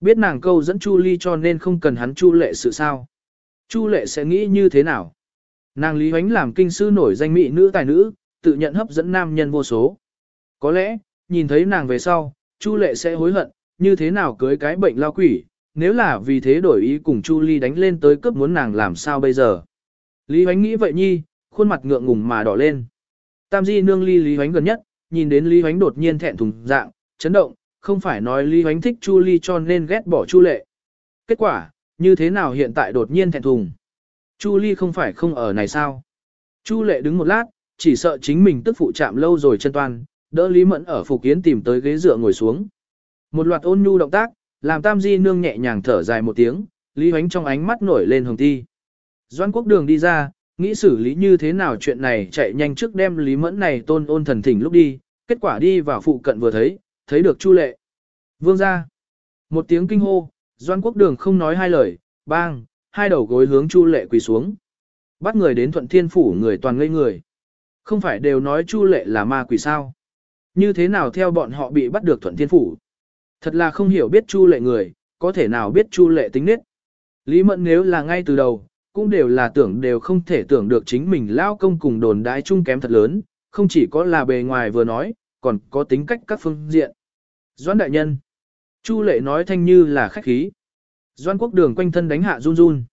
Biết nàng câu dẫn Chu Ly cho nên không cần hắn Chu lệ sự sao? Chu lệ sẽ nghĩ như thế nào? Nàng Lý Huánh làm kinh sư nổi danh mỹ nữ tài nữ, tự nhận hấp dẫn nam nhân vô số. Có lẽ, nhìn thấy nàng về sau, Chu lệ sẽ hối hận, như thế nào cưới cái bệnh lao quỷ, nếu là vì thế đổi ý cùng Chu Ly đánh lên tới cướp muốn nàng làm sao bây giờ. Lý Huánh nghĩ vậy nhi, khuôn mặt ngượng ngùng mà đỏ lên. Tam Di nương ly Lý Huánh gần nhất, nhìn đến Lý Huánh đột nhiên thẹn thùng dạng, chấn động, không phải nói Lý Hoánh thích Chu Ly cho nên ghét bỏ Chu Lệ. Kết quả, như thế nào hiện tại đột nhiên thẹn thùng? Chu Ly không phải không ở này sao? Chu Lệ đứng một lát, chỉ sợ chính mình tức phụ chạm lâu rồi chân toan, đỡ Lý Mẫn ở Phục Kiến tìm tới ghế dựa ngồi xuống. Một loạt ôn nhu động tác, làm Tam Di nương nhẹ nhàng thở dài một tiếng, Lý Hoánh trong ánh mắt nổi lên hồng ti. Doan Quốc Đường đi ra, nghĩ xử lý như thế nào chuyện này chạy nhanh trước đem Lý Mẫn này tôn ôn thần thỉnh lúc đi, kết quả đi vào phụ cận vừa thấy, thấy được Chu Lệ. Vương ra. Một tiếng kinh hô, Doan Quốc Đường không nói hai lời, bang, hai đầu gối hướng Chu Lệ quỳ xuống. Bắt người đến thuận thiên phủ người toàn ngây người. Không phải đều nói Chu Lệ là ma quỷ sao? Như thế nào theo bọn họ bị bắt được thuận thiên phủ? Thật là không hiểu biết Chu Lệ người, có thể nào biết Chu Lệ tính nết. Lý Mẫn nếu là ngay từ đầu, cũng đều là tưởng đều không thể tưởng được chính mình lao công cùng đồn đái chung kém thật lớn, không chỉ có là bề ngoài vừa nói, còn có tính cách các phương diện. Doãn đại nhân. Chu lệ nói thanh như là khách khí. Doan quốc đường quanh thân đánh hạ run run.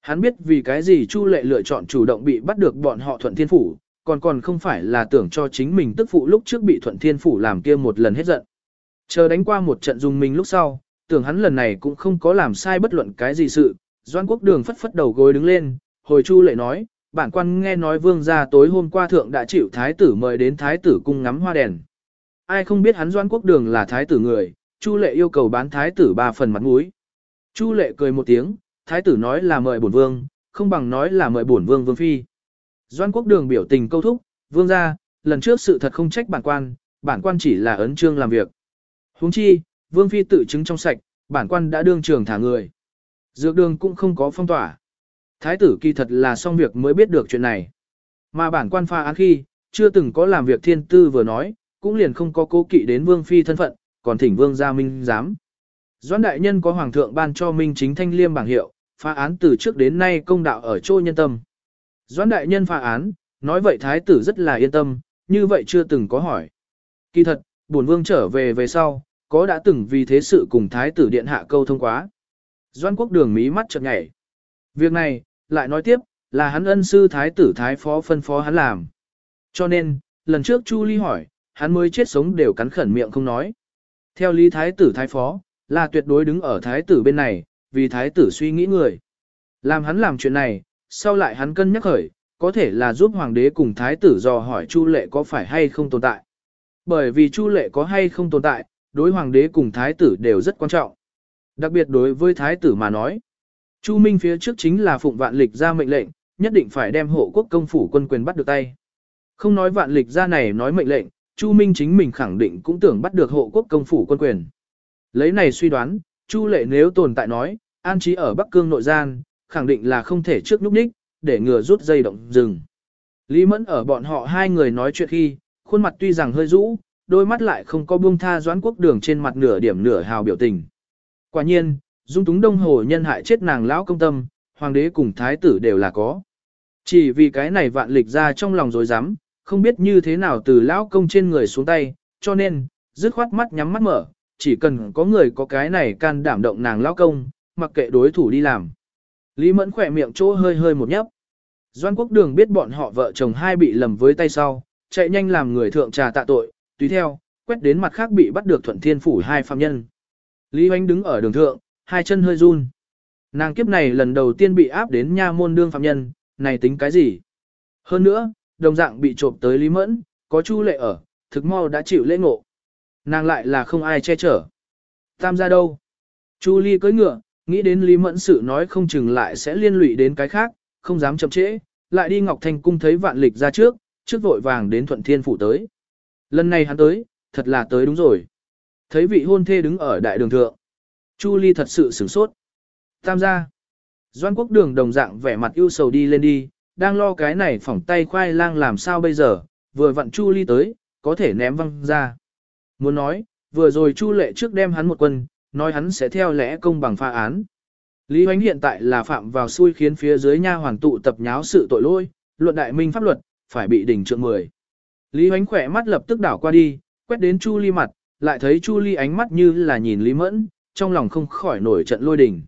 Hắn biết vì cái gì Chu lệ lựa chọn chủ động bị bắt được bọn họ thuận thiên phủ, còn còn không phải là tưởng cho chính mình tức phụ lúc trước bị thuận thiên phủ làm kia một lần hết giận. Chờ đánh qua một trận dùng mình lúc sau, tưởng hắn lần này cũng không có làm sai bất luận cái gì sự. Doan quốc đường phất phất đầu gối đứng lên, hồi Chu lệ nói, bản quan nghe nói vương gia tối hôm qua thượng đã chịu thái tử mời đến thái tử cung ngắm hoa đèn. Ai không biết hắn doan quốc đường là thái tử người, Chu lệ yêu cầu bán thái tử ba phần mặt mũi. Chu lệ cười một tiếng, thái tử nói là mời bổn vương, không bằng nói là mời bổn vương vương phi. Doan quốc đường biểu tình câu thúc, vương ra, lần trước sự thật không trách bản quan, bản quan chỉ là ấn trương làm việc. huống chi, vương phi tự chứng trong sạch, bản quan đã đương trường thả người. Dược đường cũng không có phong tỏa. Thái tử kỳ thật là xong việc mới biết được chuyện này. Mà bản quan pha án khi, chưa từng có làm việc thiên tư vừa nói, cũng liền không có cố kỵ đến vương phi thân phận, còn thỉnh vương gia minh giám. Doãn đại nhân có hoàng thượng ban cho minh chính thanh liêm bảng hiệu, phá án từ trước đến nay công đạo ở chỗ nhân tâm. Doãn đại nhân phá án, nói vậy thái tử rất là yên tâm, như vậy chưa từng có hỏi. Kỳ thật, bổn vương trở về về sau, có đã từng vì thế sự cùng thái tử điện hạ câu thông quá. Doãn quốc đường mí mắt chợt nhảy. Việc này, lại nói tiếp, là hắn ân sư thái tử thái phó phân phó hắn làm. Cho nên, lần trước Chu Ly hỏi, hắn mới chết sống đều cắn khẩn miệng không nói. Theo lý thái tử thái phó, là tuyệt đối đứng ở thái tử bên này, vì thái tử suy nghĩ người. Làm hắn làm chuyện này, sau lại hắn cân nhắc khởi, có thể là giúp hoàng đế cùng thái tử dò hỏi Chu lệ có phải hay không tồn tại. Bởi vì Chu lệ có hay không tồn tại, đối hoàng đế cùng thái tử đều rất quan trọng. Đặc biệt đối với thái tử mà nói, Chu Minh phía trước chính là phụng vạn lịch ra mệnh lệnh, nhất định phải đem hộ quốc công phủ quân quyền bắt được tay. Không nói vạn lịch ra này nói mệnh lệnh, Chu Minh chính mình khẳng định cũng tưởng bắt được hộ quốc công phủ quân quyền. Lấy này suy đoán, Chu lệ nếu tồn tại nói, an trí ở Bắc Cương nội gian, khẳng định là không thể trước núp ních, để ngừa rút dây động rừng. Lý Mẫn ở bọn họ hai người nói chuyện khi, khuôn mặt tuy rằng hơi rũ, đôi mắt lại không có buông tha doãn quốc đường trên mặt nửa điểm nửa hào biểu tình. Quả nhiên, dung túng đông hồ nhân hại chết nàng lão công tâm, hoàng đế cùng thái tử đều là có. Chỉ vì cái này vạn lịch ra trong lòng dối rắm không biết như thế nào từ lão công trên người xuống tay, cho nên, dứt khoát mắt nhắm mắt mở, chỉ cần có người có cái này can đảm động nàng lão công, mặc kệ đối thủ đi làm. Lý Mẫn khỏe miệng chỗ hơi hơi một nhấp. Doan Quốc Đường biết bọn họ vợ chồng hai bị lầm với tay sau, chạy nhanh làm người thượng trà tạ tội, tùy theo, quét đến mặt khác bị bắt được thuận thiên phủ hai phạm nhân. Lý Hoánh đứng ở đường thượng, hai chân hơi run. Nàng kiếp này lần đầu tiên bị áp đến nha môn đương phạm nhân, này tính cái gì? Hơn nữa, đồng dạng bị trộm tới Lý Mẫn, có chu lệ ở, thực mau đã chịu lễ ngộ. Nàng lại là không ai che chở. Tam gia đâu? Chu Ly cưỡi ngựa, nghĩ đến Lý Mẫn sự nói không chừng lại sẽ liên lụy đến cái khác, không dám chậm trễ, lại đi Ngọc Thanh cung thấy vạn lịch ra trước, trước vội vàng đến Thuận Thiên phủ tới. Lần này hắn tới, thật là tới đúng rồi. Thấy vị hôn thê đứng ở đại đường thượng. Chu Ly thật sự sửng sốt. Tam gia. Doan quốc đường đồng dạng vẻ mặt ưu sầu đi lên đi, đang lo cái này phỏng tay khoai lang làm sao bây giờ, vừa vặn Chu Ly tới, có thể ném văng ra. Muốn nói, vừa rồi Chu Lệ trước đem hắn một quân, nói hắn sẽ theo lẽ công bằng pha án. Lý Hoánh hiện tại là phạm vào xui khiến phía dưới nha hoàn tụ tập nháo sự tội lỗi, luận đại minh pháp luật, phải bị đỉnh trượng 10. Lý Hoánh khỏe mắt lập tức đảo qua đi, quét đến Chu Ly mặt, lại thấy Chu Ly ánh mắt như là nhìn Lý Mẫn, trong lòng không khỏi nổi trận lôi đình.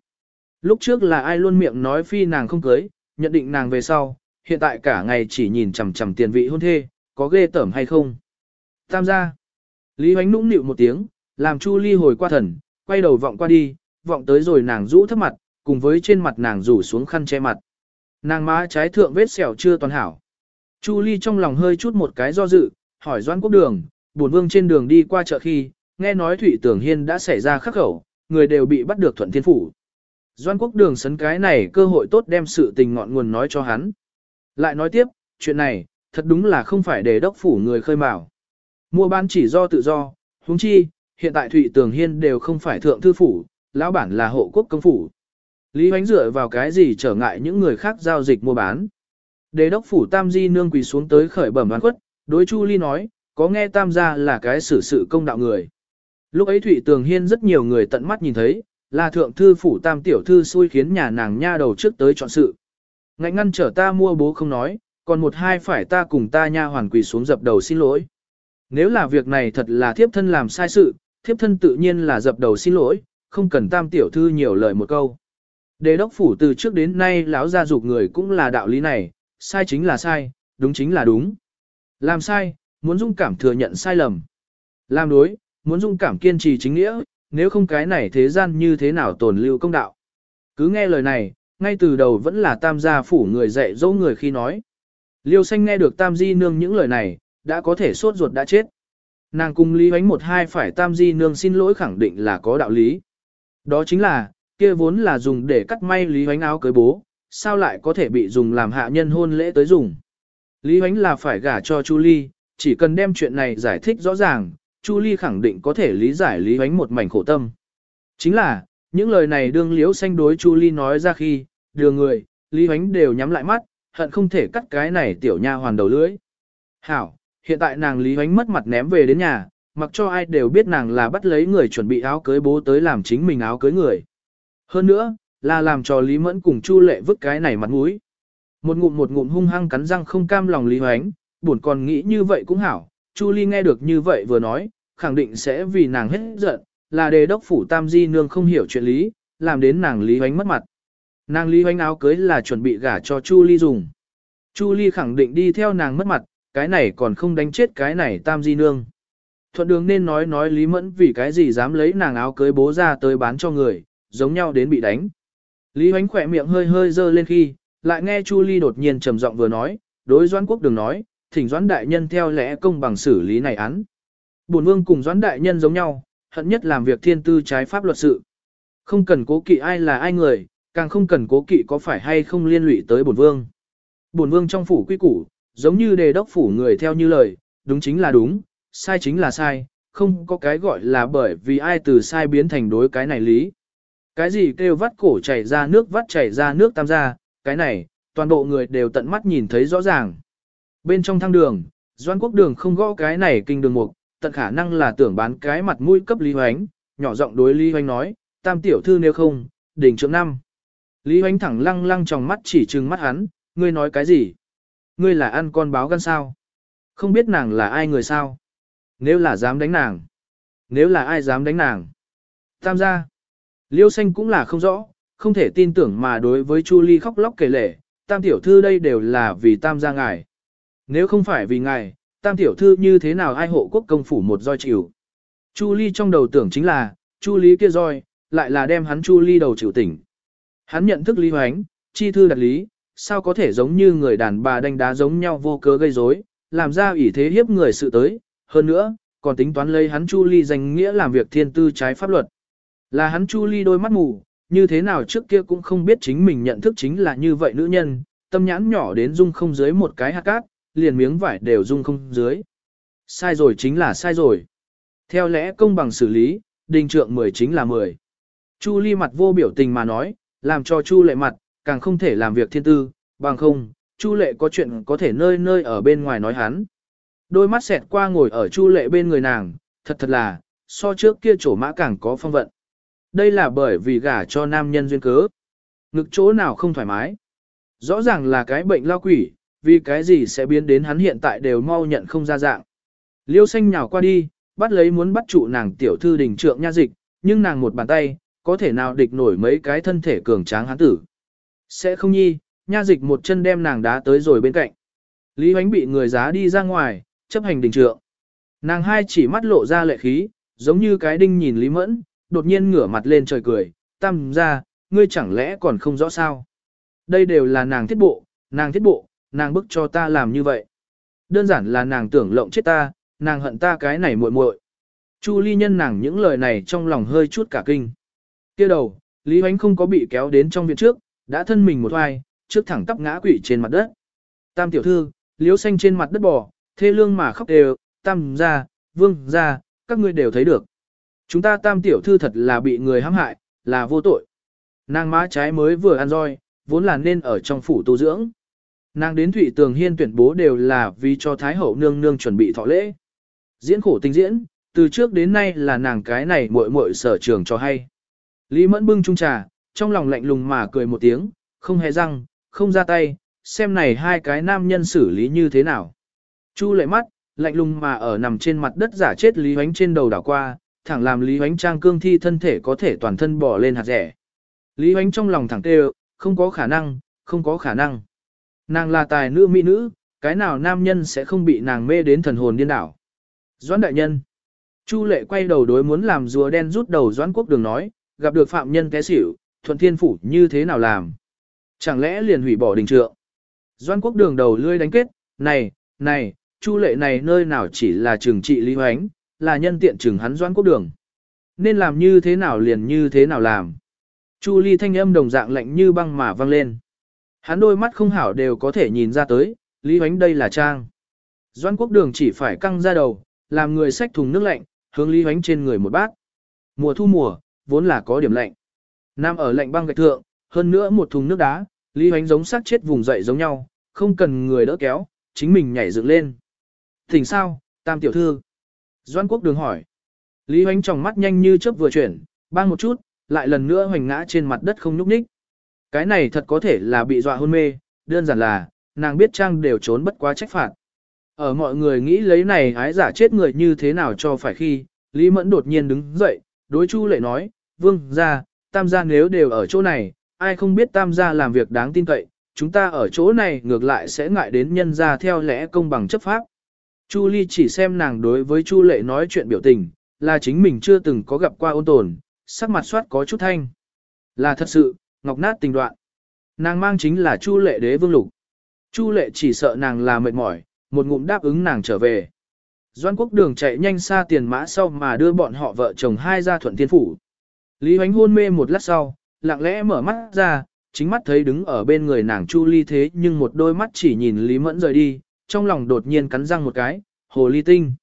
Lúc trước là ai luôn miệng nói phi nàng không cưới, nhận định nàng về sau, hiện tại cả ngày chỉ nhìn chằm chằm tiền vị hôn thê, có ghê tởm hay không. Tam gia. Lý Hoánh nũng nịu một tiếng, làm Chu Ly hồi qua thần, quay đầu vọng qua đi, vọng tới rồi nàng rũ thấp mặt, cùng với trên mặt nàng rủ xuống khăn che mặt. Nàng má trái thượng vết sẹo chưa toàn hảo. Chu Ly trong lòng hơi chút một cái do dự, hỏi Doan Quốc Đường, buồn vương trên đường đi qua chợ khi, nghe nói Thụy Tưởng Hiên đã xảy ra khắc khẩu, người đều bị bắt được thuận thiên phủ. Doan Quốc Đường sấn cái này cơ hội tốt đem sự tình ngọn nguồn nói cho hắn. Lại nói tiếp, chuyện này, thật đúng là không phải để đốc phủ người khơi mào. Mua bán chỉ do tự do, huống chi, hiện tại Thụy Tường Hiên đều không phải thượng thư phủ, lão bản là hộ quốc công phủ. Lý Hoánh dựa vào cái gì trở ngại những người khác giao dịch mua bán. Đế đốc phủ Tam Di nương quỳ xuống tới khởi bẩm đoán quất, đối Chu Ly nói, có nghe Tam gia là cái xử sự công đạo người. Lúc ấy Thụy Tường Hiên rất nhiều người tận mắt nhìn thấy, là thượng thư phủ Tam tiểu thư xui khiến nhà nàng nha đầu trước tới chọn sự. Ngạnh ngăn trở ta mua bố không nói, còn một hai phải ta cùng ta nha hoàn quỳ xuống dập đầu xin lỗi. Nếu là việc này thật là thiếp thân làm sai sự, thiếp thân tự nhiên là dập đầu xin lỗi, không cần tam tiểu thư nhiều lời một câu. Đề đốc phủ từ trước đến nay lão gia dục người cũng là đạo lý này, sai chính là sai, đúng chính là đúng. Làm sai, muốn dung cảm thừa nhận sai lầm. Làm đối, muốn dung cảm kiên trì chính nghĩa, nếu không cái này thế gian như thế nào tồn lưu công đạo. Cứ nghe lời này, ngay từ đầu vẫn là tam gia phủ người dạy dỗ người khi nói. Liêu xanh nghe được tam di nương những lời này, đã có thể sốt ruột đã chết. Nàng cùng Lý Hoánh một hai phải tam di nương xin lỗi khẳng định là có đạo lý. Đó chính là, kia vốn là dùng để cắt may Lý Hoánh áo cưới bố, sao lại có thể bị dùng làm hạ nhân hôn lễ tới dùng. Lý Hoánh là phải gả cho Chu Ly, chỉ cần đem chuyện này giải thích rõ ràng, Chu Ly khẳng định có thể lý giải Lý Hoánh một mảnh khổ tâm. Chính là, những lời này đương liễu xanh đối Chu Ly nói ra khi, đưa người, Lý Hoánh đều nhắm lại mắt, hận không thể cắt cái này tiểu nha hoàn đầu lưỡi. Hảo, hiện tại nàng Lý Hoánh mất mặt ném về đến nhà, mặc cho ai đều biết nàng là bắt lấy người chuẩn bị áo cưới bố tới làm chính mình áo cưới người. Hơn nữa, là làm cho Lý Mẫn cùng Chu Lệ vứt cái này mặt mũi. Một ngụm một ngụm hung hăng cắn răng không cam lòng Lý Hoánh, buồn còn nghĩ như vậy cũng hảo. Chu Ly nghe được như vậy vừa nói, khẳng định sẽ vì nàng hết giận, là đề đốc phủ Tam Di Nương không hiểu chuyện lý, làm đến nàng Lý Hoánh mất mặt. Nàng Lý Hoánh áo cưới là chuẩn bị gả cho Chu Ly dùng. Chu Ly khẳng định đi theo nàng mất mặt, cái này còn không đánh chết cái này Tam Di Nương. Thuận đường nên nói nói Lý Mẫn vì cái gì dám lấy nàng áo cưới bố ra tới bán cho người, giống nhau đến bị đánh. Lý Hoánh khỏe miệng hơi hơi dơ lên khi, lại nghe Chu Ly đột nhiên trầm giọng vừa nói, đối Doãn Quốc Đường nói, thỉnh Doãn đại nhân theo lẽ công bằng xử lý này án. Bổn vương cùng Doãn đại nhân giống nhau, hận nhất làm việc thiên tư trái pháp luật sự. Không cần cố kỵ ai là ai người, càng không cần cố kỵ có phải hay không liên lụy tới bổn vương. Bổn vương trong phủ quy củ, giống như đề đốc phủ người theo như lời, đúng chính là đúng, sai chính là sai, không có cái gọi là bởi vì ai từ sai biến thành đối cái này lý. Cái gì kêu vắt cổ chảy ra nước vắt chảy ra nước tam gia, cái này, toàn bộ người đều tận mắt nhìn thấy rõ ràng. Bên trong thang đường, Doan Quốc Đường không gõ cái này kinh đường mục, tận khả năng là tưởng bán cái mặt mũi cấp Lý Hoánh, nhỏ giọng đối Lý Hoánh nói, tam tiểu thư nếu không, đỉnh trưởng năm. Lý Hoánh thẳng lăng lăng trong mắt chỉ trừng mắt hắn, ngươi nói cái gì? Ngươi là ăn con báo gan sao? Không biết nàng là ai người sao? Nếu là dám đánh nàng. Nếu là ai dám đánh nàng. Tam gia. Liêu xanh cũng là không rõ, không thể tin tưởng mà đối với Chu Ly khóc lóc kể lể, tam tiểu thư đây đều là vì tam gia ngài. Nếu không phải vì ngài, tam tiểu thư như thế nào ai hộ quốc công phủ một roi chịu. Chu Ly trong đầu tưởng chính là, Chu Lý kia roi, lại là đem hắn Chu Ly đầu chịu tỉnh. Hắn nhận thức Lý Hoánh, chi thư đặt lý, sao có thể giống như người đàn bà đánh đá giống nhau vô cớ gây rối, làm ra ủy thế hiếp người sự tới, hơn nữa, còn tính toán lấy hắn Chu Ly danh nghĩa làm việc thiên tư trái pháp luật. Là hắn Chu Ly đôi mắt mù, như thế nào trước kia cũng không biết chính mình nhận thức chính là như vậy nữ nhân, tâm nhãn nhỏ đến dung không dưới một cái hạt cát, liền miếng vải đều dung không dưới. Sai rồi chính là sai rồi. Theo lẽ công bằng xử lý, đình trượng 10 chính là 10. Chu Ly mặt vô biểu tình mà nói, làm cho Chu lệ mặt, càng không thể làm việc thiên tư, bằng không, Chu lệ có chuyện có thể nơi nơi ở bên ngoài nói hắn. Đôi mắt xẹt qua ngồi ở Chu lệ bên người nàng, thật thật là, so trước kia chỗ mã càng có phong vận. Đây là bởi vì gả cho nam nhân duyên cớ. Ngực chỗ nào không thoải mái. Rõ ràng là cái bệnh lao quỷ, vì cái gì sẽ biến đến hắn hiện tại đều mau nhận không ra dạng. Liêu xanh nhào qua đi, bắt lấy muốn bắt trụ nàng tiểu thư đình trượng nha dịch, nhưng nàng một bàn tay, có thể nào địch nổi mấy cái thân thể cường tráng hắn tử. Sẽ không nhi, nha dịch một chân đem nàng đá tới rồi bên cạnh. Lý Hoánh bị người giá đi ra ngoài, chấp hành đình trượng. Nàng hai chỉ mắt lộ ra lệ khí, giống như cái đinh nhìn Lý Mẫn, đột nhiên ngửa mặt lên trời cười, tam ra, ngươi chẳng lẽ còn không rõ sao. Đây đều là nàng thiết bộ, nàng thiết bộ, nàng bức cho ta làm như vậy. Đơn giản là nàng tưởng lộng chết ta, nàng hận ta cái này muội muội. Chu ly nhân nàng những lời này trong lòng hơi chút cả kinh kia đầu, Lý Hoánh không có bị kéo đến trong viện trước, đã thân mình một hoài, trước thẳng tắp ngã quỵ trên mặt đất. Tam tiểu thư, liếu xanh trên mặt đất bò, thê lương mà khóc đều, tam ra, vương ra, các ngươi đều thấy được. Chúng ta tam tiểu thư thật là bị người hãm hại, là vô tội. Nàng má trái mới vừa ăn roi, vốn là nên ở trong phủ tu dưỡng. Nàng đến Thụy Tường Hiên tuyển bố đều là vì cho Thái Hậu nương nương chuẩn bị thọ lễ. Diễn khổ tình diễn, từ trước đến nay là nàng cái này muội muội sở trường cho hay. Lý Mẫn bưng chung trà, trong lòng lạnh lùng mà cười một tiếng, không hề răng, không ra tay, xem này hai cái nam nhân xử lý như thế nào. Chu lệ mắt, lạnh lùng mà ở nằm trên mặt đất giả chết Lý Hoánh trên đầu đảo qua, thẳng làm Lý Hoánh Trang cương thi thân thể có thể toàn thân bỏ lên hạt rẻ. Lý Hoánh trong lòng thẳng tê không có khả năng, không có khả năng. Nàng là tài nữ mỹ nữ, cái nào nam nhân sẽ không bị nàng mê đến thần hồn điên đảo. Doãn đại nhân. Chu lệ quay đầu đối muốn làm rùa đen rút đầu Doãn quốc đường nói, gặp được phạm nhân té xỉu, thuận thiên phủ như thế nào làm. Chẳng lẽ liền hủy bỏ đình trượng. Doan quốc đường đầu lươi đánh kết, này, này, chu lệ này nơi nào chỉ là trường trị Lý Hoánh, là nhân tiện trừng hắn doan quốc đường. Nên làm như thế nào liền như thế nào làm. Chu ly thanh âm đồng dạng lạnh như băng mà vang lên. Hắn đôi mắt không hảo đều có thể nhìn ra tới, Lý hoánh đây là trang. Doan quốc đường chỉ phải căng ra đầu, làm người xách thùng nước lạnh, hướng Lý hoánh trên người một bát. Mùa thu mùa, vốn là có điểm lạnh. Nam ở lạnh băng gạch thượng, hơn nữa một thùng nước đá, Lý Hoánh giống sát chết vùng dậy giống nhau, không cần người đỡ kéo, chính mình nhảy dựng lên. Thỉnh sao, tam tiểu thư? Doan quốc đường hỏi. Lý Hoánh trong mắt nhanh như chớp vừa chuyển, bang một chút, lại lần nữa hoành ngã trên mặt đất không nhúc nhích. Cái này thật có thể là bị dọa hôn mê, đơn giản là, nàng biết trang đều trốn bất quá trách phạt. Ở mọi người nghĩ lấy này hái giả chết người như thế nào cho phải khi, Lý Mẫn đột nhiên đứng dậy, đối Chu lệ nói, vương gia tam gia nếu đều ở chỗ này, ai không biết tam gia làm việc đáng tin cậy, chúng ta ở chỗ này ngược lại sẽ ngại đến nhân gia theo lẽ công bằng chấp pháp. Chu Ly chỉ xem nàng đối với Chu lệ nói chuyện biểu tình, là chính mình chưa từng có gặp qua ôn tồn, sắc mặt soát có chút thanh. Là thật sự, ngọc nát tình đoạn. Nàng mang chính là Chu lệ đế vương lục. Chu lệ chỉ sợ nàng là mệt mỏi, một ngụm đáp ứng nàng trở về. Doan quốc đường chạy nhanh xa tiền mã sau mà đưa bọn họ vợ chồng hai ra thuận thiên phủ. Lý hoánh hôn mê một lát sau, lặng lẽ mở mắt ra, chính mắt thấy đứng ở bên người nàng Chu Ly thế nhưng một đôi mắt chỉ nhìn Lý Mẫn rời đi, trong lòng đột nhiên cắn răng một cái, hồ ly tinh.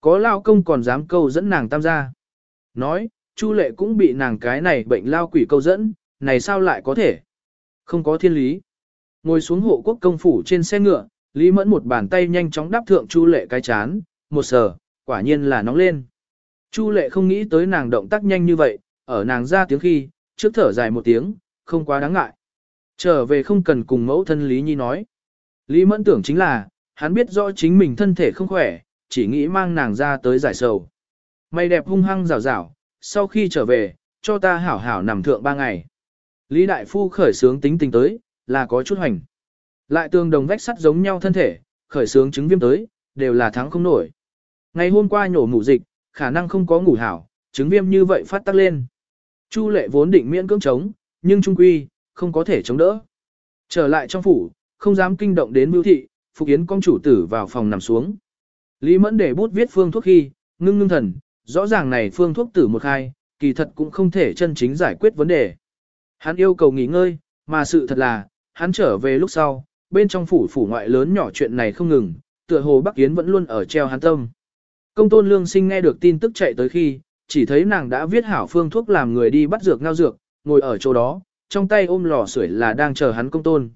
Có lao công còn dám câu dẫn nàng tam gia. Nói, Chu Lệ cũng bị nàng cái này bệnh lao quỷ câu dẫn, này sao lại có thể? Không có thiên lý. Ngồi xuống hộ quốc công phủ trên xe ngựa, Lý Mẫn một bàn tay nhanh chóng đáp thượng Chu Lệ cái chán, một sờ, quả nhiên là nóng lên. Chu Lệ không nghĩ tới nàng động tác nhanh như vậy, ở nàng ra tiếng khi, trước thở dài một tiếng, không quá đáng ngại. Trở về không cần cùng mẫu thân Lý Nhi nói. Lý Mẫn tưởng chính là, hắn biết rõ chính mình thân thể không khỏe, chỉ nghĩ mang nàng ra tới giải sầu. Mày đẹp hung hăng rào rào, sau khi trở về, cho ta hảo hảo nằm thượng ba ngày. Lý Đại Phu khởi sướng tính tình tới, là có chút hoành. Lại tương đồng vách sắt giống nhau thân thể, khởi sướng chứng viêm tới, đều là thắng không nổi. Ngày hôm qua nhổ ngủ dịch, khả năng không có ngủ hảo, chứng viêm như vậy phát tắc lên. Chu lệ vốn định miễn cưỡng chống, nhưng trung quy, không có thể chống đỡ. Trở lại trong phủ, không dám kinh động đến mưu thị, Phục Yến công chủ tử vào phòng nằm xuống. Lý Mẫn để bút viết phương thuốc khi, ngưng ngưng thần, rõ ràng này phương thuốc tử một hai, kỳ thật cũng không thể chân chính giải quyết vấn đề. Hắn yêu cầu nghỉ ngơi, mà sự thật là, hắn trở về lúc sau, bên trong phủ phủ ngoại lớn nhỏ chuyện này không ngừng, tựa hồ Bắc Yến vẫn luôn ở treo hắn tâm. Công tôn lương sinh nghe được tin tức chạy tới khi, chỉ thấy nàng đã viết hảo phương thuốc làm người đi bắt dược ngao dược, ngồi ở chỗ đó, trong tay ôm lò sưởi là đang chờ hắn công tôn.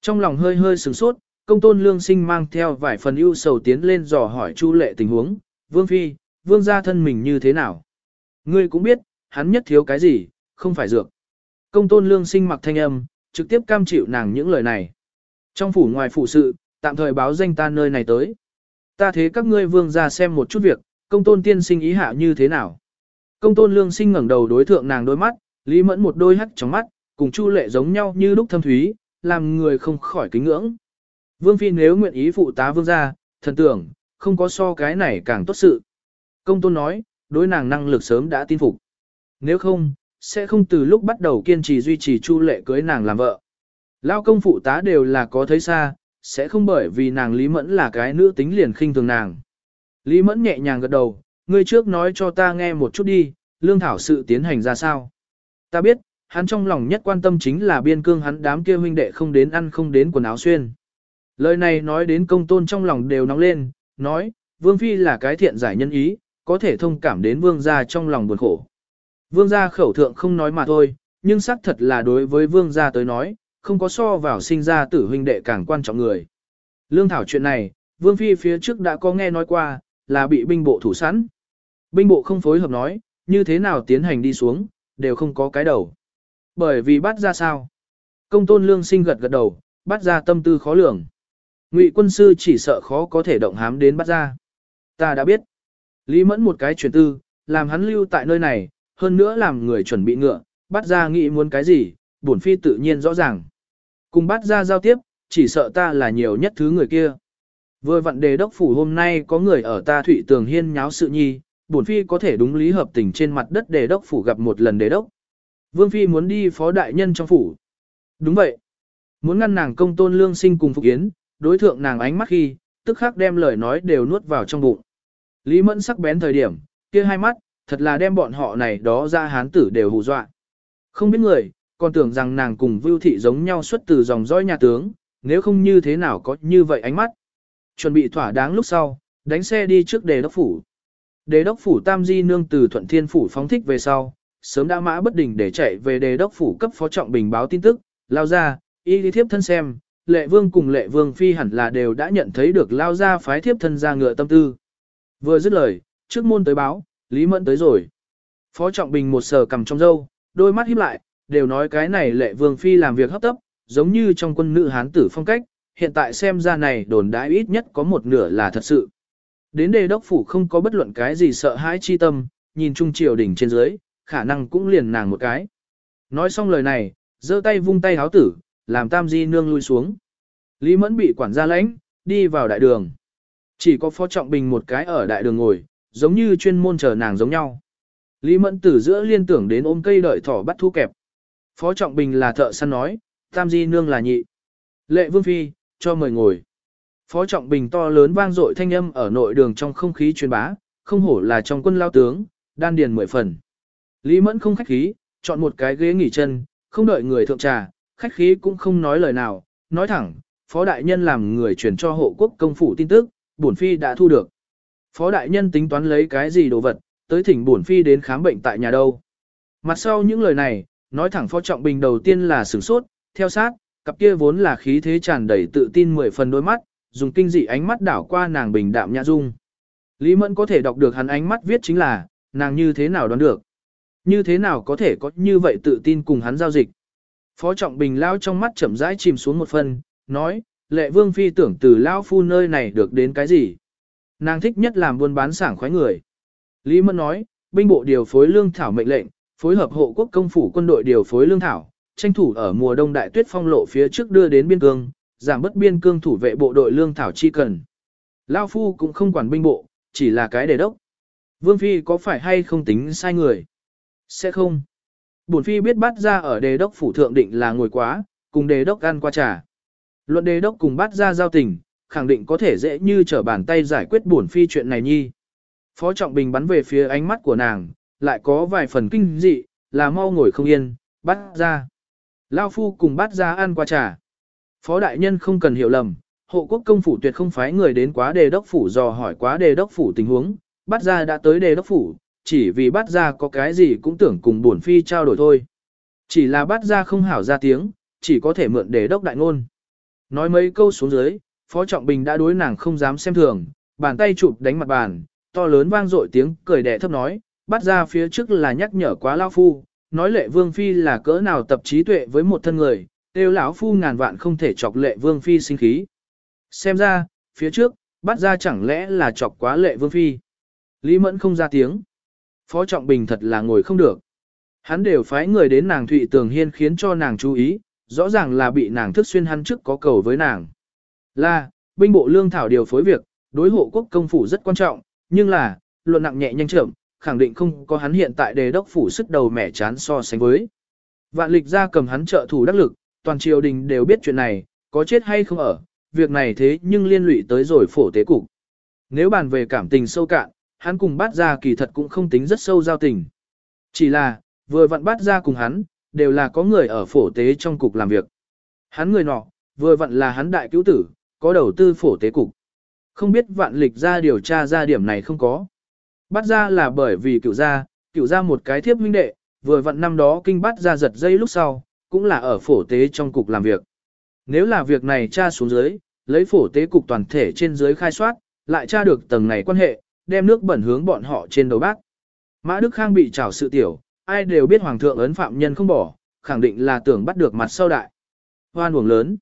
Trong lòng hơi hơi sửng sốt, công tôn lương sinh mang theo vài phần ưu sầu tiến lên dò hỏi Chu lệ tình huống, vương phi, vương gia thân mình như thế nào. Ngươi cũng biết, hắn nhất thiếu cái gì, không phải dược. Công tôn lương sinh mặc thanh âm, trực tiếp cam chịu nàng những lời này. Trong phủ ngoài phủ sự, tạm thời báo danh ta nơi này tới. Ta thế các ngươi vương gia xem một chút việc, công tôn tiên sinh ý hạ như thế nào. Công tôn lương sinh ngẩng đầu đối thượng nàng đôi mắt, lý mẫn một đôi hắt trong mắt, cùng chu lệ giống nhau như lúc thâm thúy, làm người không khỏi kính ngưỡng. Vương phi nếu nguyện ý phụ tá vương gia, thần tưởng, không có so cái này càng tốt sự. Công tôn nói, đối nàng năng lực sớm đã tin phục. Nếu không, sẽ không từ lúc bắt đầu kiên trì duy trì chu lệ cưới nàng làm vợ. Lao công phụ tá đều là có thấy xa, sẽ không bởi vì nàng Lý Mẫn là cái nữ tính liền khinh thường nàng. Lý Mẫn nhẹ nhàng gật đầu, ngươi trước nói cho ta nghe một chút đi, lương thảo sự tiến hành ra sao. Ta biết, hắn trong lòng nhất quan tâm chính là biên cương hắn đám kia huynh đệ không đến ăn không đến quần áo xuyên. Lời này nói đến công tôn trong lòng đều nóng lên, nói, Vương Phi là cái thiện giải nhân ý, có thể thông cảm đến Vương gia trong lòng buồn khổ. Vương gia khẩu thượng không nói mà thôi, nhưng xác thật là đối với Vương gia tới nói, không có so vào sinh ra tử huynh đệ càng quan trọng người. Lương thảo chuyện này, Vương Phi phía trước đã có nghe nói qua, là bị binh bộ thủ sẵn. Binh bộ không phối hợp nói, như thế nào tiến hành đi xuống, đều không có cái đầu. Bởi vì bắt ra sao? Công tôn lương sinh gật gật đầu, bắt ra tâm tư khó lường. Ngụy quân sư chỉ sợ khó có thể động hám đến bắt ra. Ta đã biết. Lý mẫn một cái chuyển tư, làm hắn lưu tại nơi này, hơn nữa làm người chuẩn bị ngựa, bắt ra nghĩ muốn cái gì, bổn phi tự nhiên rõ ràng. Cùng bắt ra giao tiếp, chỉ sợ ta là nhiều nhất thứ người kia. Vừa vặn đề đốc phủ hôm nay có người ở ta thủy tường hiên nháo sự nhi, bổn phi có thể đúng lý hợp tình trên mặt đất đề đốc phủ gặp một lần đề đốc. Vương phi muốn đi phó đại nhân trong phủ. Đúng vậy. Muốn ngăn nàng công tôn lương sinh cùng phục yến, đối thượng nàng ánh mắt khi, tức khắc đem lời nói đều nuốt vào trong bụng. Lý Mẫn sắc bén thời điểm, kia hai mắt, thật là đem bọn họ này đó ra hán tử đều hù dọa. Không biết người, còn tưởng rằng nàng cùng Vưu Thị giống nhau xuất từ dòng dõi nhà tướng, nếu không như thế nào có như vậy ánh mắt. Chuẩn bị thỏa đáng lúc sau, đánh xe đi trước đề đốc phủ. Đề đốc phủ Tam Di Nương từ Thuận Thiên Phủ phóng thích về sau, sớm đã mã bất đình để chạy về đề đốc phủ cấp phó trọng bình báo tin tức, lao ra, y đi thiếp thân xem, lệ vương cùng lệ vương phi hẳn là đều đã nhận thấy được lao ra phái thiếp thân ra ngựa tâm tư. Vừa dứt lời, trước môn tới báo, Lý Mẫn tới rồi. Phó trọng bình một sờ cầm trong dâu đôi mắt híp lại, đều nói cái này lệ vương phi làm việc hấp tấp, giống như trong quân nữ hán tử phong cách, hiện tại xem ra này đồn đãi ít nhất có một nửa là thật sự. Đến đề đốc phủ không có bất luận cái gì sợ hãi chi tâm, nhìn trung triều đỉnh trên dưới, khả năng cũng liền nàng một cái. Nói xong lời này, giơ tay vung tay háo tử, làm tam di nương lui xuống. Lý Mẫn bị quản gia lãnh, đi vào đại đường. Chỉ có phó trọng bình một cái ở đại đường ngồi, giống như chuyên môn chờ nàng giống nhau. Lý Mẫn tử giữa liên tưởng đến ôm cây đợi thỏ bắt thu kẹp. Phó trọng bình là thợ săn nói, tam di nương là nhị. Lệ vương phi, cho mời ngồi. Phó trọng bình to lớn vang dội thanh âm ở nội đường trong không khí truyền bá, không hổ là trong quân lao tướng, đan điền mười phần. Lý Mẫn không khách khí, chọn một cái ghế nghỉ chân, không đợi người thượng trà, khách khí cũng không nói lời nào, nói thẳng, Phó Đại Nhân làm người truyền cho hộ quốc công phủ tin tức, bổn phi đã thu được. Phó Đại Nhân tính toán lấy cái gì đồ vật, tới thỉnh bổn phi đến khám bệnh tại nhà đâu. Mặt sau những lời này, nói thẳng Phó Trọng Bình đầu tiên là sửng sốt, theo sát, cặp kia vốn là khí thế tràn đầy tự tin mười phần đôi mắt, dùng kinh dị ánh mắt đảo qua nàng bình đạm nhã dung. Lý Mẫn có thể đọc được hắn ánh mắt viết chính là, nàng như thế nào đoán được. Như thế nào có thể có như vậy tự tin cùng hắn giao dịch. Phó Trọng Bình lao trong mắt chậm rãi chìm xuống một phần, nói, lệ vương phi tưởng từ lao phu nơi này được đến cái gì. Nàng thích nhất làm buôn bán sảng khoái người. Lý Mẫn nói, binh bộ điều phối lương thảo mệnh lệnh, phối hợp hộ quốc công phủ quân đội điều phối lương thảo, tranh thủ ở mùa đông đại tuyết phong lộ phía trước đưa đến biên cương, giảm bất biên cương thủ vệ bộ đội lương thảo chi cần. Lao phu cũng không quản binh bộ, chỉ là cái đề đốc. Vương phi có phải hay không tính sai người? Sẽ không. Bổn phi biết bắt ra ở đề đốc phủ thượng định là ngồi quá, cùng đề đốc ăn qua trà. Luận đề đốc cùng bắt ra giao tình, khẳng định có thể dễ như trở bàn tay giải quyết bổn phi chuyện này nhi. Phó Trọng Bình bắn về phía ánh mắt của nàng, lại có vài phần kinh dị, là mau ngồi không yên, bắt ra. Lao phu cùng bắt ra ăn qua trà. Phó đại nhân không cần hiểu lầm, hộ quốc công phủ tuyệt không phái người đến quá đề đốc phủ dò hỏi quá đề đốc phủ tình huống, bắt ra đã tới đề đốc phủ, chỉ vì bắt ra có cái gì cũng tưởng cùng bổn phi trao đổi thôi. Chỉ là bắt ra không hảo ra tiếng, chỉ có thể mượn đề đốc đại ngôn. Nói mấy câu xuống dưới, Phó Trọng Bình đã đối nàng không dám xem thường, bàn tay chụp đánh mặt bàn, to lớn vang dội tiếng cười đẻ thấp nói, bắt ra phía trước là nhắc nhở quá lão phu, nói lệ vương phi là cỡ nào tập trí tuệ với một thân người, đều lão phu ngàn vạn không thể chọc lệ vương phi sinh khí. Xem ra, phía trước, bắt ra chẳng lẽ là chọc quá lệ vương phi. Lý Mẫn không ra tiếng. Phó Trọng Bình thật là ngồi không được. Hắn đều phái người đến nàng Thụy Tường Hiên khiến cho nàng chú ý, rõ ràng là bị nàng thức xuyên hắn trước có cầu với nàng. Là, binh bộ lương thảo điều phối việc, đối hộ quốc công phủ rất quan trọng, nhưng là, luận nặng nhẹ nhanh chậm, khẳng định không có hắn hiện tại đề đốc phủ sức đầu mẻ chán so sánh với. Vạn lịch ra cầm hắn trợ thủ đắc lực, toàn triều đình đều biết chuyện này, có chết hay không ở, việc này thế nhưng liên lụy tới rồi phổ tế cục. Nếu bàn về cảm tình sâu cạn, hắn cùng bát ra kỳ thật cũng không tính rất sâu giao tình. Chỉ là, vừa vặn bát ra cùng hắn, đều là có người ở phổ tế trong cục làm việc. Hắn người nọ, vừa vặn là hắn đại cứu tử, có đầu tư phổ tế cục. Không biết vạn lịch ra điều tra ra điểm này không có. Bắt ra là bởi vì cựu gia, cựu gia một cái thiếp huynh đệ, vừa vặn năm đó kinh bắt ra giật dây lúc sau, cũng là ở phổ tế trong cục làm việc. Nếu là việc này tra xuống dưới, lấy phổ tế cục toàn thể trên dưới khai soát, lại tra được tầng này quan hệ, đem nước bẩn hướng bọn họ trên đầu bác. Mã Đức Khang bị trảo sự tiểu, ai đều biết hoàng thượng ấn phạm nhân không bỏ, khẳng định là tưởng bắt được mặt sau đại. Hoan uổng lớn.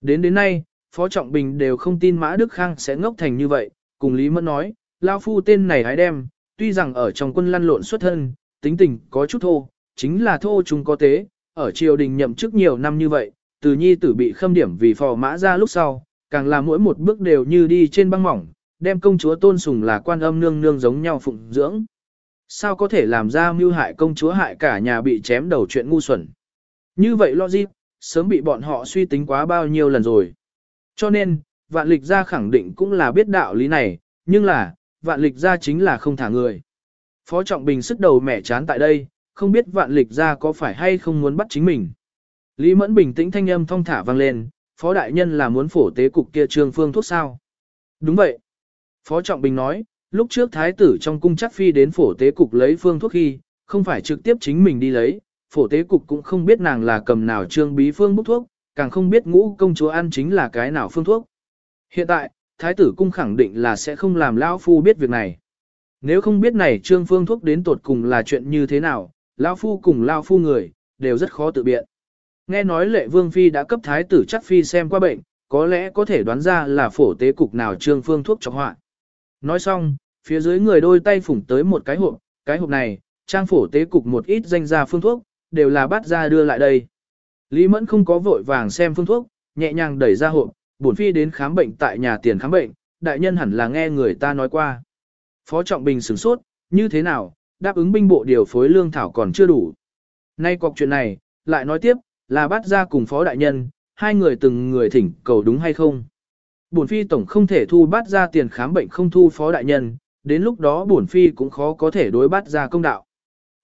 Đến đến nay, Phó Trọng Bình đều không tin Mã Đức Khang sẽ ngốc thành như vậy, cùng Lý Mẫn nói, Lao Phu tên này hãy đem, tuy rằng ở trong quân lăn lộn xuất thân, tính tình có chút thô, chính là thô chúng có tế, ở triều đình nhậm chức nhiều năm như vậy, từ nhi tử bị khâm điểm vì phò mã ra lúc sau, càng là mỗi một bước đều như đi trên băng mỏng, đem công chúa tôn sùng là quan âm nương nương giống nhau phụng dưỡng. Sao có thể làm ra mưu hại công chúa hại cả nhà bị chém đầu chuyện ngu xuẩn. Như vậy logic, sớm bị bọn họ suy tính quá bao nhiêu lần rồi. Cho nên, vạn lịch gia khẳng định cũng là biết đạo lý này, nhưng là, vạn lịch ra chính là không thả người. Phó Trọng Bình sức đầu mẻ chán tại đây, không biết vạn lịch ra có phải hay không muốn bắt chính mình. Lý Mẫn bình tĩnh thanh âm thong thả vang lên, Phó Đại Nhân là muốn phổ tế cục kia trương phương thuốc sao. Đúng vậy. Phó Trọng Bình nói, lúc trước thái tử trong cung chắc phi đến phổ tế cục lấy phương thuốc khi, không phải trực tiếp chính mình đi lấy, phổ tế cục cũng không biết nàng là cầm nào trương bí phương bút thuốc, càng không biết ngũ công chúa ăn chính là cái nào phương thuốc. Hiện tại, thái tử cung khẳng định là sẽ không làm lão phu biết việc này. Nếu không biết này trương phương thuốc đến tột cùng là chuyện như thế nào, lão phu cùng lão phu người, đều rất khó tự biện. Nghe nói lệ vương phi đã cấp thái tử chắc phi xem qua bệnh, có lẽ có thể đoán ra là phổ tế cục nào trương phương thuốc cho họa. Nói xong, phía dưới người đôi tay phủng tới một cái hộp, cái hộp này, trang phổ tế cục một ít danh gia phương thuốc, đều là bắt ra đưa lại đây. Lý Mẫn không có vội vàng xem phương thuốc, nhẹ nhàng đẩy ra hộp, bổn phi đến khám bệnh tại nhà tiền khám bệnh, đại nhân hẳn là nghe người ta nói qua. Phó Trọng Bình sửng sốt, như thế nào, đáp ứng binh bộ điều phối lương thảo còn chưa đủ. Nay cọc chuyện này, lại nói tiếp, là bắt ra cùng phó đại nhân, hai người từng người thỉnh cầu đúng hay không. Bổn phi tổng không thể thu bắt ra tiền khám bệnh không thu phó đại nhân, đến lúc đó bổn phi cũng khó có thể đối bắt ra công đạo.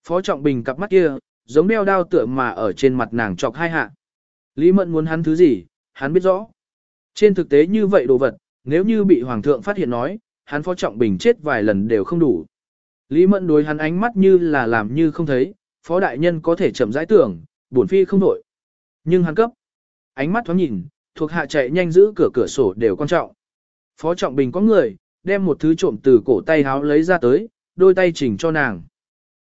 Phó Trọng Bình cặp mắt kia, giống đeo đao tựa mà ở trên mặt nàng chọc hai hạ. Lý Mẫn muốn hắn thứ gì, hắn biết rõ. Trên thực tế như vậy đồ vật, nếu như bị Hoàng thượng phát hiện nói, hắn Phó Trọng Bình chết vài lần đều không đủ. Lý Mẫn đối hắn ánh mắt như là làm như không thấy, Phó Đại Nhân có thể chậm rãi tưởng, buồn phi không đổi. Nhưng hắn cấp. Ánh mắt thoáng nhìn, thuộc hạ chạy nhanh giữ cửa cửa sổ đều quan trọng. Phó Trọng Bình có người, đem một thứ trộm từ cổ tay háo lấy ra tới, đôi tay chỉnh cho nàng.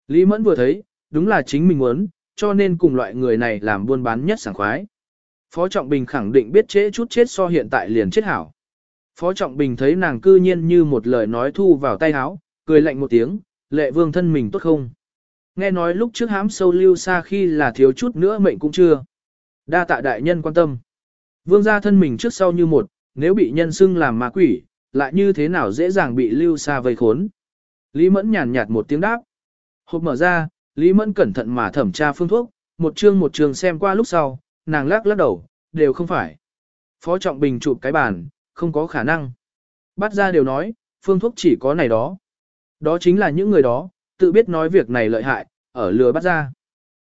Lý Mẫn vừa thấy, đúng là chính mình muốn, cho nên cùng loại người này làm buôn bán nhất sảng khoái. Phó Trọng Bình khẳng định biết trễ chút chết so hiện tại liền chết hảo. Phó Trọng Bình thấy nàng cư nhiên như một lời nói thu vào tay háo, cười lạnh một tiếng, lệ vương thân mình tốt không. Nghe nói lúc trước hãm sâu lưu xa khi là thiếu chút nữa mệnh cũng chưa. Đa tạ đại nhân quan tâm. Vương gia thân mình trước sau như một, nếu bị nhân xưng làm ma quỷ, lại như thế nào dễ dàng bị lưu xa vây khốn. Lý Mẫn nhàn nhạt một tiếng đáp. Hộp mở ra, Lý Mẫn cẩn thận mà thẩm tra phương thuốc, một chương một chương xem qua lúc sau, nàng lắc lắc đầu, đều không phải. Phó Trọng Bình chụp cái bàn, không có khả năng. Bắt ra đều nói, phương thuốc chỉ có này đó. Đó chính là những người đó, tự biết nói việc này lợi hại, ở lừa bắt ra.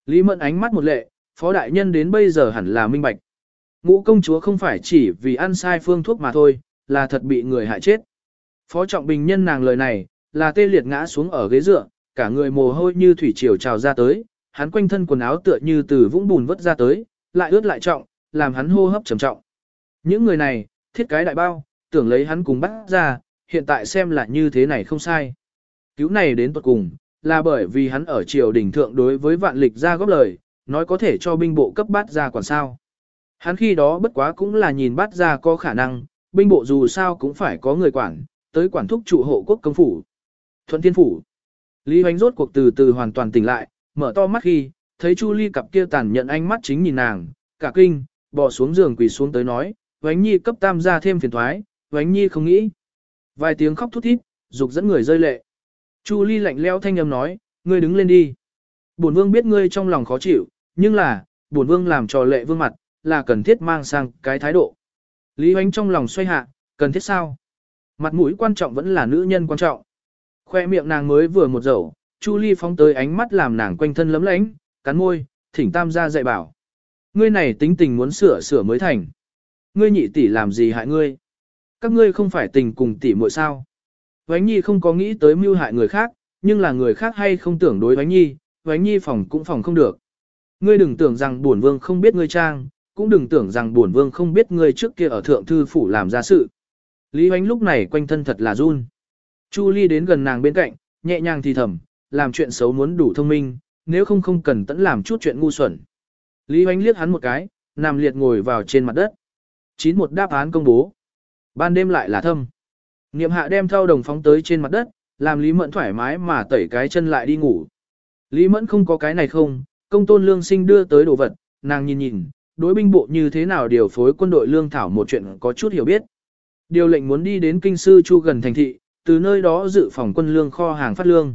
Lý Mẫn ánh mắt một lệ, Phó Đại Nhân đến bây giờ hẳn là minh bạch. Ngũ công chúa không phải chỉ vì ăn sai phương thuốc mà thôi, là thật bị người hại chết. Phó Trọng Bình nhân nàng lời này, là tê liệt ngã xuống ở ghế dựa, cả người mồ hôi như thủy triều trào ra tới, hắn quanh thân quần áo tựa như từ vũng bùn vớt ra tới, lại ướt lại trọng, làm hắn hô hấp trầm trọng. Những người này, thiết cái đại bao, tưởng lấy hắn cùng bắt ra, hiện tại xem là như thế này không sai. Cứu này đến tuật cùng, là bởi vì hắn ở triều đình thượng đối với vạn lịch ra góp lời, nói có thể cho binh bộ cấp bát ra quản sao. Hắn khi đó bất quá cũng là nhìn bát ra có khả năng, binh bộ dù sao cũng phải có người quản, tới quản thúc trụ hộ quốc công phủ. Thuận thiên phủ. Lý Hoánh rốt cuộc từ từ hoàn toàn tỉnh lại, mở to mắt khi, thấy Chu Ly cặp kia tàn nhận ánh mắt chính nhìn nàng, cả kinh, bỏ xuống giường quỳ xuống tới nói, Vánh Nhi cấp tam gia thêm phiền thoái, Vánh Nhi không nghĩ. Vài tiếng khóc thút thít, dục dẫn người rơi lệ. Chu Ly lạnh leo thanh âm nói, ngươi đứng lên đi. Bổn vương biết ngươi trong lòng khó chịu, nhưng là, bổn vương làm trò lệ vương mặt, là cần thiết mang sang cái thái độ. Lý Hoánh trong lòng xoay hạ, cần thiết sao? Mặt mũi quan trọng vẫn là nữ nhân quan trọng. Khoe miệng nàng mới vừa một dầu, Chu Ly phóng tới ánh mắt làm nàng quanh thân lấm lánh, cắn môi, thỉnh tam gia dạy bảo. Ngươi này tính tình muốn sửa sửa mới thành. Ngươi nhị tỷ làm gì hại ngươi? Các ngươi không phải tình cùng tỷ muội sao? Vánh Nhi không có nghĩ tới mưu hại người khác, nhưng là người khác hay không tưởng đối Vánh Nhi, Vánh Nhi phòng cũng phòng không được. Ngươi đừng tưởng rằng bổn vương không biết ngươi trang, cũng đừng tưởng rằng bổn vương không biết ngươi trước kia ở thượng thư phủ làm ra sự. Lý Vánh lúc này quanh thân thật là run. Chu Ly đến gần nàng bên cạnh, nhẹ nhàng thì thầm, làm chuyện xấu muốn đủ thông minh, nếu không không cần tẫn làm chút chuyện ngu xuẩn. Lý Hoánh liếc hắn một cái, nằm liệt ngồi vào trên mặt đất. Chín một đáp án công bố. Ban đêm lại là thâm. Niệm hạ đem thao đồng phóng tới trên mặt đất, làm Lý Mẫn thoải mái mà tẩy cái chân lại đi ngủ. Lý Mẫn không có cái này không, công tôn lương sinh đưa tới đồ vật, nàng nhìn nhìn, đối binh bộ như thế nào điều phối quân đội lương thảo một chuyện có chút hiểu biết. Điều lệnh muốn đi đến kinh sư chu gần thành thị, từ nơi đó dự phòng quân lương kho hàng phát lương.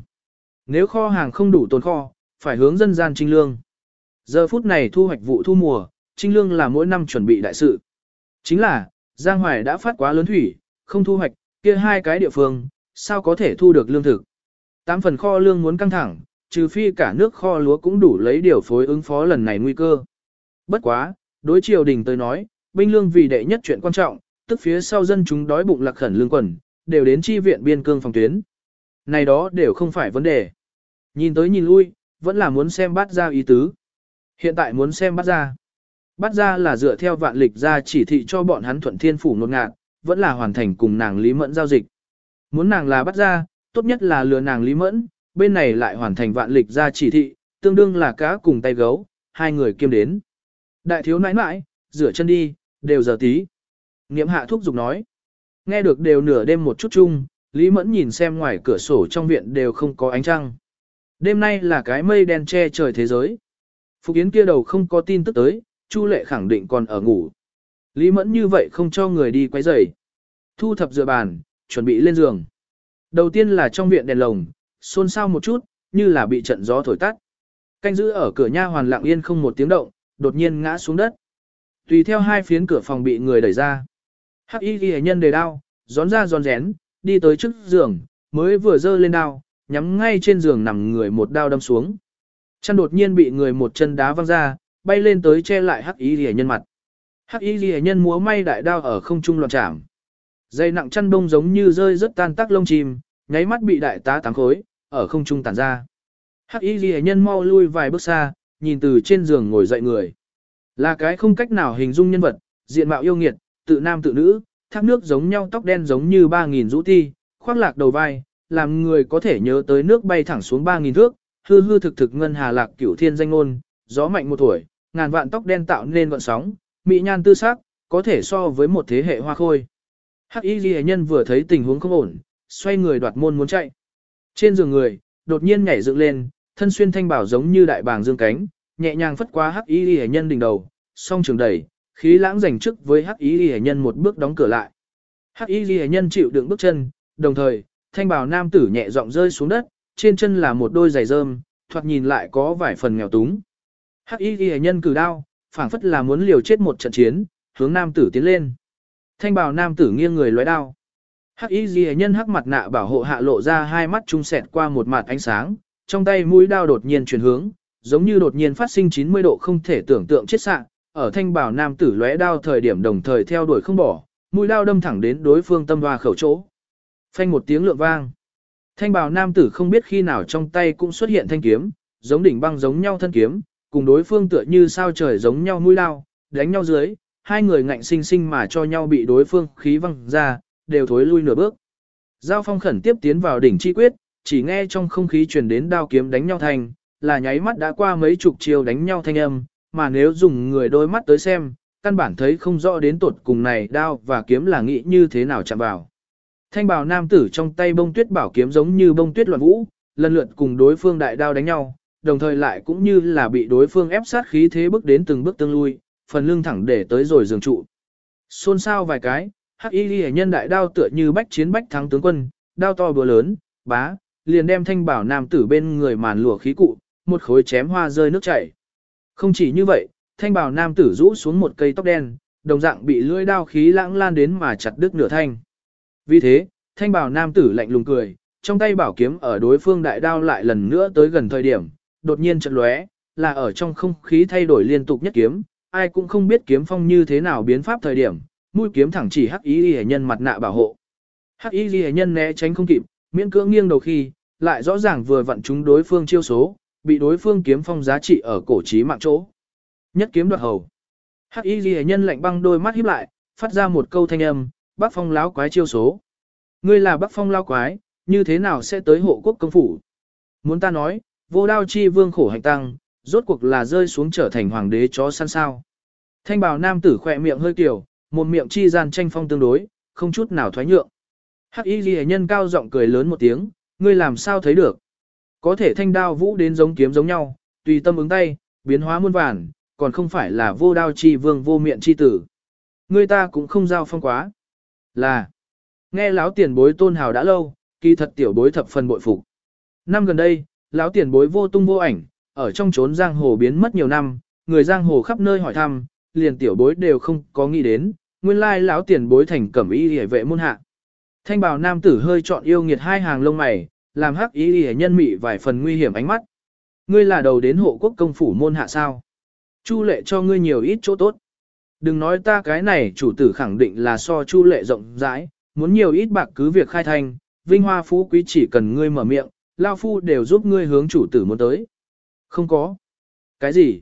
Nếu kho hàng không đủ tồn kho, phải hướng dân gian trinh lương. Giờ phút này thu hoạch vụ thu mùa, trinh lương là mỗi năm chuẩn bị đại sự. Chính là, Giang Hoài đã phát quá lớn thủy, không thu hoạch, kia hai cái địa phương, sao có thể thu được lương thực. Tám phần kho lương muốn căng thẳng, trừ phi cả nước kho lúa cũng đủ lấy điều phối ứng phó lần này nguy cơ. Bất quá, đối triều đình tới nói, binh lương vì đệ nhất chuyện quan trọng, tức phía sau dân chúng đói bụng lạc khẩn lương quần, đều đến chi viện biên cương phòng tuyến. Này đó đều không phải vấn đề. Nhìn tới nhìn lui, vẫn là muốn xem bắt ra ý tứ. Hiện tại muốn xem bắt ra. Bắt ra là dựa theo vạn lịch ra chỉ thị cho bọn hắn thuận thiên phủ nột ngạt, vẫn là hoàn thành cùng nàng Lý Mẫn giao dịch. Muốn nàng là bắt ra, tốt nhất là lừa nàng Lý Mẫn, bên này lại hoàn thành vạn lịch ra chỉ thị, tương đương là cá cùng tay gấu, hai người kiêm đến. Đại thiếu nãi nãi, rửa chân đi, đều giờ tí. Niệm hạ thúc giục nói. Nghe được đều nửa đêm một chút chung, Lý Mẫn nhìn xem ngoài cửa sổ trong viện đều không có ánh trăng. Đêm nay là cái mây đen che trời thế giới. Phục Yến kia đầu không có tin tức tới, Chu Lệ khẳng định còn ở ngủ. Lý Mẫn như vậy không cho người đi quấy rầy. Thu thập dựa bàn, chuẩn bị lên giường. Đầu tiên là trong viện đèn lồng, xôn xao một chút, như là bị trận gió thổi tắt. Canh giữ ở cửa nha hoàn lặng yên không một tiếng động, đột nhiên ngã xuống đất. Tùy theo hai phiến cửa phòng bị người đẩy ra. Hắc y ghi nhân đề đao, gión ra giòn rén, đi tới trước giường, mới vừa dơ lên đao, nhắm ngay trên giường nằm người một đao đâm xuống. Chân đột nhiên bị người một chân đá văng ra, bay lên tới che lại hắc y ghi nhân mặt. Hắc y ghi nhân múa may đại đao ở không trung loạn chạm. Dây nặng chăn bông giống như rơi rất tan tác lông chim, nháy mắt bị đại tá tám khối, ở không trung tản ra. Hắc y ghi nhân mau lui vài bước xa, nhìn từ trên giường ngồi dậy người. Là cái không cách nào hình dung nhân vật, diện mạo yêu nghiệt, tự nam tự nữ, thác nước giống nhau tóc đen giống như ba nghìn rũ ti, khoác lạc đầu vai, làm người có thể nhớ tới nước bay thẳng xuống 3.000 thước, hư hư thực thực ngân hà lạc cửu thiên danh ngôn, gió mạnh một tuổi, ngàn vạn tóc đen tạo nên gọn sóng, mỹ nhan tư sắc, có thể so với một thế hệ hoa khôi. Hắc y ghi nhân vừa thấy tình huống không ổn, xoay người đoạt môn muốn chạy. Trên giường người, đột nhiên nhảy dựng lên, thân xuyên thanh bảo giống như đại bàng dương cánh, nhẹ nhàng phất qua hắc y ghi nhân đỉnh đầu, song trường đẩy, khí lãng giành trước với hắc y ghi nhân một bước đóng cửa lại. Hắc y ghi nhân chịu đựng bước chân, đồng thời, thanh bào nam tử nhẹ giọng rơi xuống đất, trên chân là một đôi giày rơm, thoạt nhìn lại có vài phần nghèo túng. Hắc y ghi nhân cử đao, phảng phất là muốn liều chết một trận chiến, hướng nam tử tiến lên. Thanh bào nam tử nghiêng người lóe đao. Hắc y ghi nhân hắc mặt nạ bảo hộ hạ lộ ra hai mắt trung sẹt qua một mặt ánh sáng, trong tay mũi đao đột nhiên chuyển hướng, giống như đột nhiên phát sinh 90 độ không thể tưởng tượng chết sạng, ở thanh bảo nam tử lóe đao thời điểm đồng thời theo đuổi không bỏ, mũi đao đâm thẳng đến đối phương tâm hoa khẩu chỗ. Phanh một tiếng lượng vang. Thanh bào nam tử không biết khi nào trong tay cũng xuất hiện thanh kiếm, giống đỉnh băng giống nhau thân kiếm, cùng đối phương tựa như sao trời giống nhau mũi lao, đánh nhau dưới, hai người ngạnh sinh sinh mà cho nhau bị đối phương khí văng ra, đều thối lui nửa bước. Giao phong khẩn tiếp tiến vào đỉnh chi quyết, chỉ nghe trong không khí truyền đến đao kiếm đánh nhau thành, là nháy mắt đã qua mấy chục chiều đánh nhau thanh âm, mà nếu dùng người đôi mắt tới xem, căn bản thấy không rõ đến tột cùng này đao và kiếm là nghĩ như thế nào chạm vào. Thanh bào nam tử trong tay bông tuyết bảo kiếm giống như bông tuyết loạn vũ, lần lượt cùng đối phương đại đao đánh nhau, đồng thời lại cũng như là bị đối phương ép sát khí thế bước đến từng bước tương lui, phần lưng thẳng để tới rồi dừng trụ. Xôn xao vài cái, hắc y ghi nhân đại đao tựa như bách chiến bách thắng tướng quân, đao to bừa lớn, bá, liền đem thanh bảo nam tử bên người màn lụa khí cụ, một khối chém hoa rơi nước chảy. Không chỉ như vậy, thanh bảo nam tử rũ xuống một cây tóc đen, đồng dạng bị lưỡi đao khí lãng lan đến mà chặt đứt nửa thanh. Vì thế, thanh bảo nam tử lạnh lùng cười, trong tay bảo kiếm ở đối phương đại đao lại lần nữa tới gần thời điểm, đột nhiên chợt lóe, là ở trong không khí thay đổi liên tục nhất kiếm, ai cũng không biết kiếm phong như thế nào biến pháp thời điểm, mũi kiếm thẳng chỉ hắc ý ghi nhân mặt nạ bảo hộ. Hắc ý ghi nhân né tránh không kịp, miễn cưỡng nghiêng đầu khi, lại rõ ràng vừa vặn chúng đối phương chiêu số, bị đối phương kiếm phong giá trị ở cổ trí mạng chỗ. Nhất kiếm đoạt hầu. Hắc y ghi nhân lạnh băng đôi mắt híp lại, phát ra một câu thanh âm, bác phong láo quái chiêu số. Ngươi là bác phong lao quái, như thế nào sẽ tới hộ quốc công phủ? Muốn ta nói, vô đao chi vương khổ hành tăng, rốt cuộc là rơi xuống trở thành hoàng đế chó săn sao. Thanh bào nam tử khỏe miệng hơi kiểu, một miệng chi gian tranh phong tương đối, không chút nào thoái nhượng. Hắc y ghi nhân cao giọng cười lớn một tiếng, ngươi làm sao thấy được. Có thể thanh đao vũ đến giống kiếm giống nhau, tùy tâm ứng tay, biến hóa muôn vàn, còn không phải là vô đao chi vương vô miệng chi tử. Ngươi ta cũng không giao phong quá. Là, nghe lão tiền bối tôn hào đã lâu, kỳ thật tiểu bối thập phần bội phục. Năm gần đây, lão tiền bối vô tung vô ảnh, ở trong trốn giang hồ biến mất nhiều năm, người giang hồ khắp nơi hỏi thăm, liền tiểu bối đều không có nghĩ đến, nguyên lai lão tiền bối thành cẩm y hề vệ môn hạ. Thanh bào nam tử hơi chọn yêu nghiệt hai hàng lông mày, làm hắc y y nhân mị vài phần nguy hiểm ánh mắt. Ngươi là đầu đến hộ quốc công phủ môn hạ sao? Chu lệ cho ngươi nhiều ít chỗ tốt. Đừng nói ta cái này chủ tử khẳng định là so chu lệ rộng rãi, muốn nhiều ít bạc cứ việc khai thanh, vinh hoa phú quý chỉ cần ngươi mở miệng, lao phu đều giúp ngươi hướng chủ tử muốn tới. Không có. Cái gì?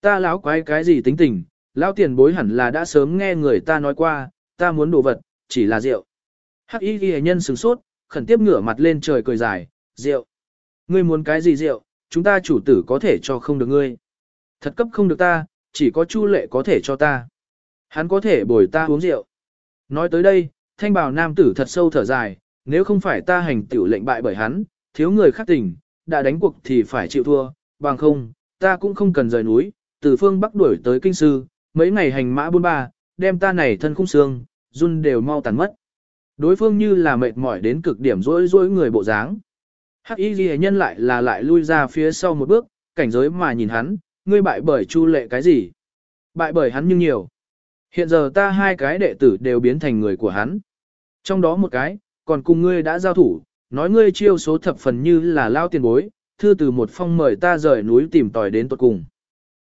Ta láo quái cái gì tính tình, lao tiền bối hẳn là đã sớm nghe người ta nói qua, ta muốn đồ vật, chỉ là rượu. Hắc y ghi nhân sửng sốt, khẩn tiếp ngửa mặt lên trời cười dài, rượu. Ngươi muốn cái gì rượu, chúng ta chủ tử có thể cho không được ngươi. Thật cấp không được ta, chỉ có chu lệ có thể cho ta. Hắn có thể bồi ta uống rượu. Nói tới đây, thanh bào nam tử thật sâu thở dài, nếu không phải ta hành tiểu lệnh bại bởi hắn, thiếu người khác tình, đã đánh cuộc thì phải chịu thua, bằng không, ta cũng không cần rời núi, từ phương bắc đuổi tới kinh sư, mấy ngày hành mã buôn ba, đem ta này thân khung xương, run đều mau tàn mất. Đối phương như là mệt mỏi đến cực điểm rối rối người bộ dáng. Hắc y ghi nhân lại là lại lui ra phía sau một bước, cảnh giới mà nhìn hắn, ngươi bại bởi chu lệ cái gì? Bại bởi hắn nhưng nhiều. Hiện giờ ta hai cái đệ tử đều biến thành người của hắn. Trong đó một cái, còn cùng ngươi đã giao thủ, nói ngươi chiêu số thập phần như là lao tiền bối, thư từ một phong mời ta rời núi tìm tòi đến tuột cùng.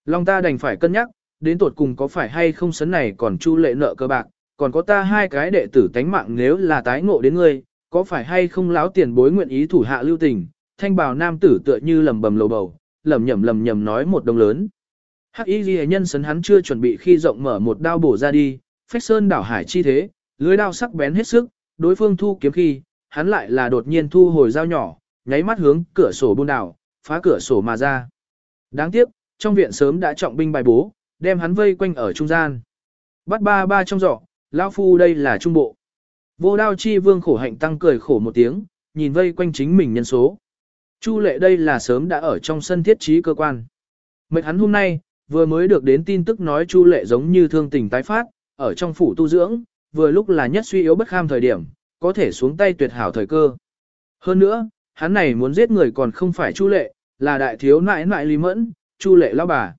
Long ta đành phải cân nhắc, đến tuột cùng có phải hay không sấn này còn chu lệ nợ cơ bạc, còn có ta hai cái đệ tử tánh mạng nếu là tái ngộ đến ngươi, có phải hay không lão tiền bối nguyện ý thủ hạ lưu tình, thanh bào nam tử tựa như lầm bầm lầu bầu, lầm nhầm lầm nhầm nói một đồng lớn. Hắc y ghi nhân sấn hắn chưa chuẩn bị khi rộng mở một đao bổ ra đi, phách sơn đảo hải chi thế, lưới đao sắc bén hết sức, đối phương thu kiếm khi, hắn lại là đột nhiên thu hồi dao nhỏ, nháy mắt hướng cửa sổ buôn đảo, phá cửa sổ mà ra. Đáng tiếc, trong viện sớm đã trọng binh bài bố, đem hắn vây quanh ở trung gian. Bắt ba ba trong giỏ, lão phu đây là trung bộ. Vô đao chi vương khổ hạnh tăng cười khổ một tiếng, nhìn vây quanh chính mình nhân số. Chu lệ đây là sớm đã ở trong sân thiết trí cơ quan. Mệnh hắn hôm nay, vừa mới được đến tin tức nói Chu lệ giống như thương tình tái phát, ở trong phủ tu dưỡng, vừa lúc là nhất suy yếu bất kham thời điểm, có thể xuống tay tuyệt hảo thời cơ. Hơn nữa, hắn này muốn giết người còn không phải Chu lệ, là đại thiếu nại nại lý mẫn, Chu lệ lão bà.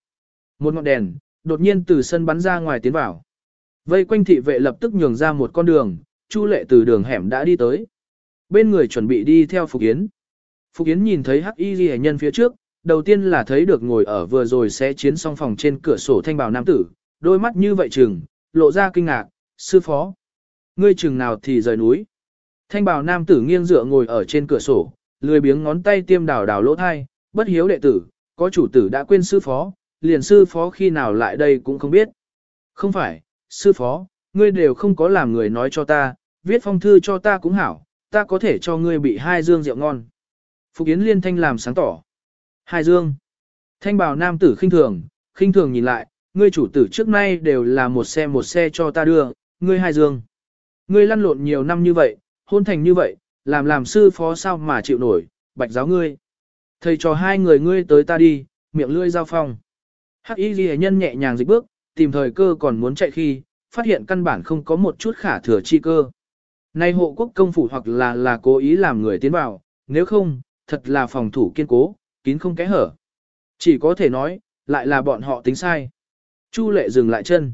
Một ngọn đèn, đột nhiên từ sân bắn ra ngoài tiến vào. Vây quanh thị vệ lập tức nhường ra một con đường, Chu lệ từ đường hẻm đã đi tới. Bên người chuẩn bị đi theo Phục Yến. Phục Yến nhìn thấy hắc y ghi nhân phía trước, đầu tiên là thấy được ngồi ở vừa rồi sẽ chiến xong phòng trên cửa sổ thanh bào nam tử, đôi mắt như vậy chừng, lộ ra kinh ngạc, sư phó. Ngươi chừng nào thì rời núi. Thanh bào nam tử nghiêng dựa ngồi ở trên cửa sổ, lười biếng ngón tay tiêm đào đào lỗ thai, bất hiếu đệ tử, có chủ tử đã quên sư phó, liền sư phó khi nào lại đây cũng không biết. Không phải, sư phó, ngươi đều không có làm người nói cho ta, viết phong thư cho ta cũng hảo, ta có thể cho ngươi bị hai dương rượu ngon. Phục Yến Liên Thanh làm sáng tỏ. Hai dương. Thanh bào nam tử khinh thường, khinh thường nhìn lại, ngươi chủ tử trước nay đều là một xe một xe cho ta đưa, ngươi hai dương. Ngươi lăn lộn nhiều năm như vậy, hôn thành như vậy, làm làm sư phó sao mà chịu nổi, bạch giáo ngươi. Thầy cho hai người ngươi tới ta đi, miệng lưỡi giao phong. Hắc y ghi nhân nhẹ nhàng dịch bước, tìm thời cơ còn muốn chạy khi, phát hiện căn bản không có một chút khả thừa chi cơ. Nay hộ quốc công phủ hoặc là là cố ý làm người tiến vào, nếu không, thật là phòng thủ kiên cố, kín không kẽ hở. Chỉ có thể nói, lại là bọn họ tính sai. Chu lệ dừng lại chân.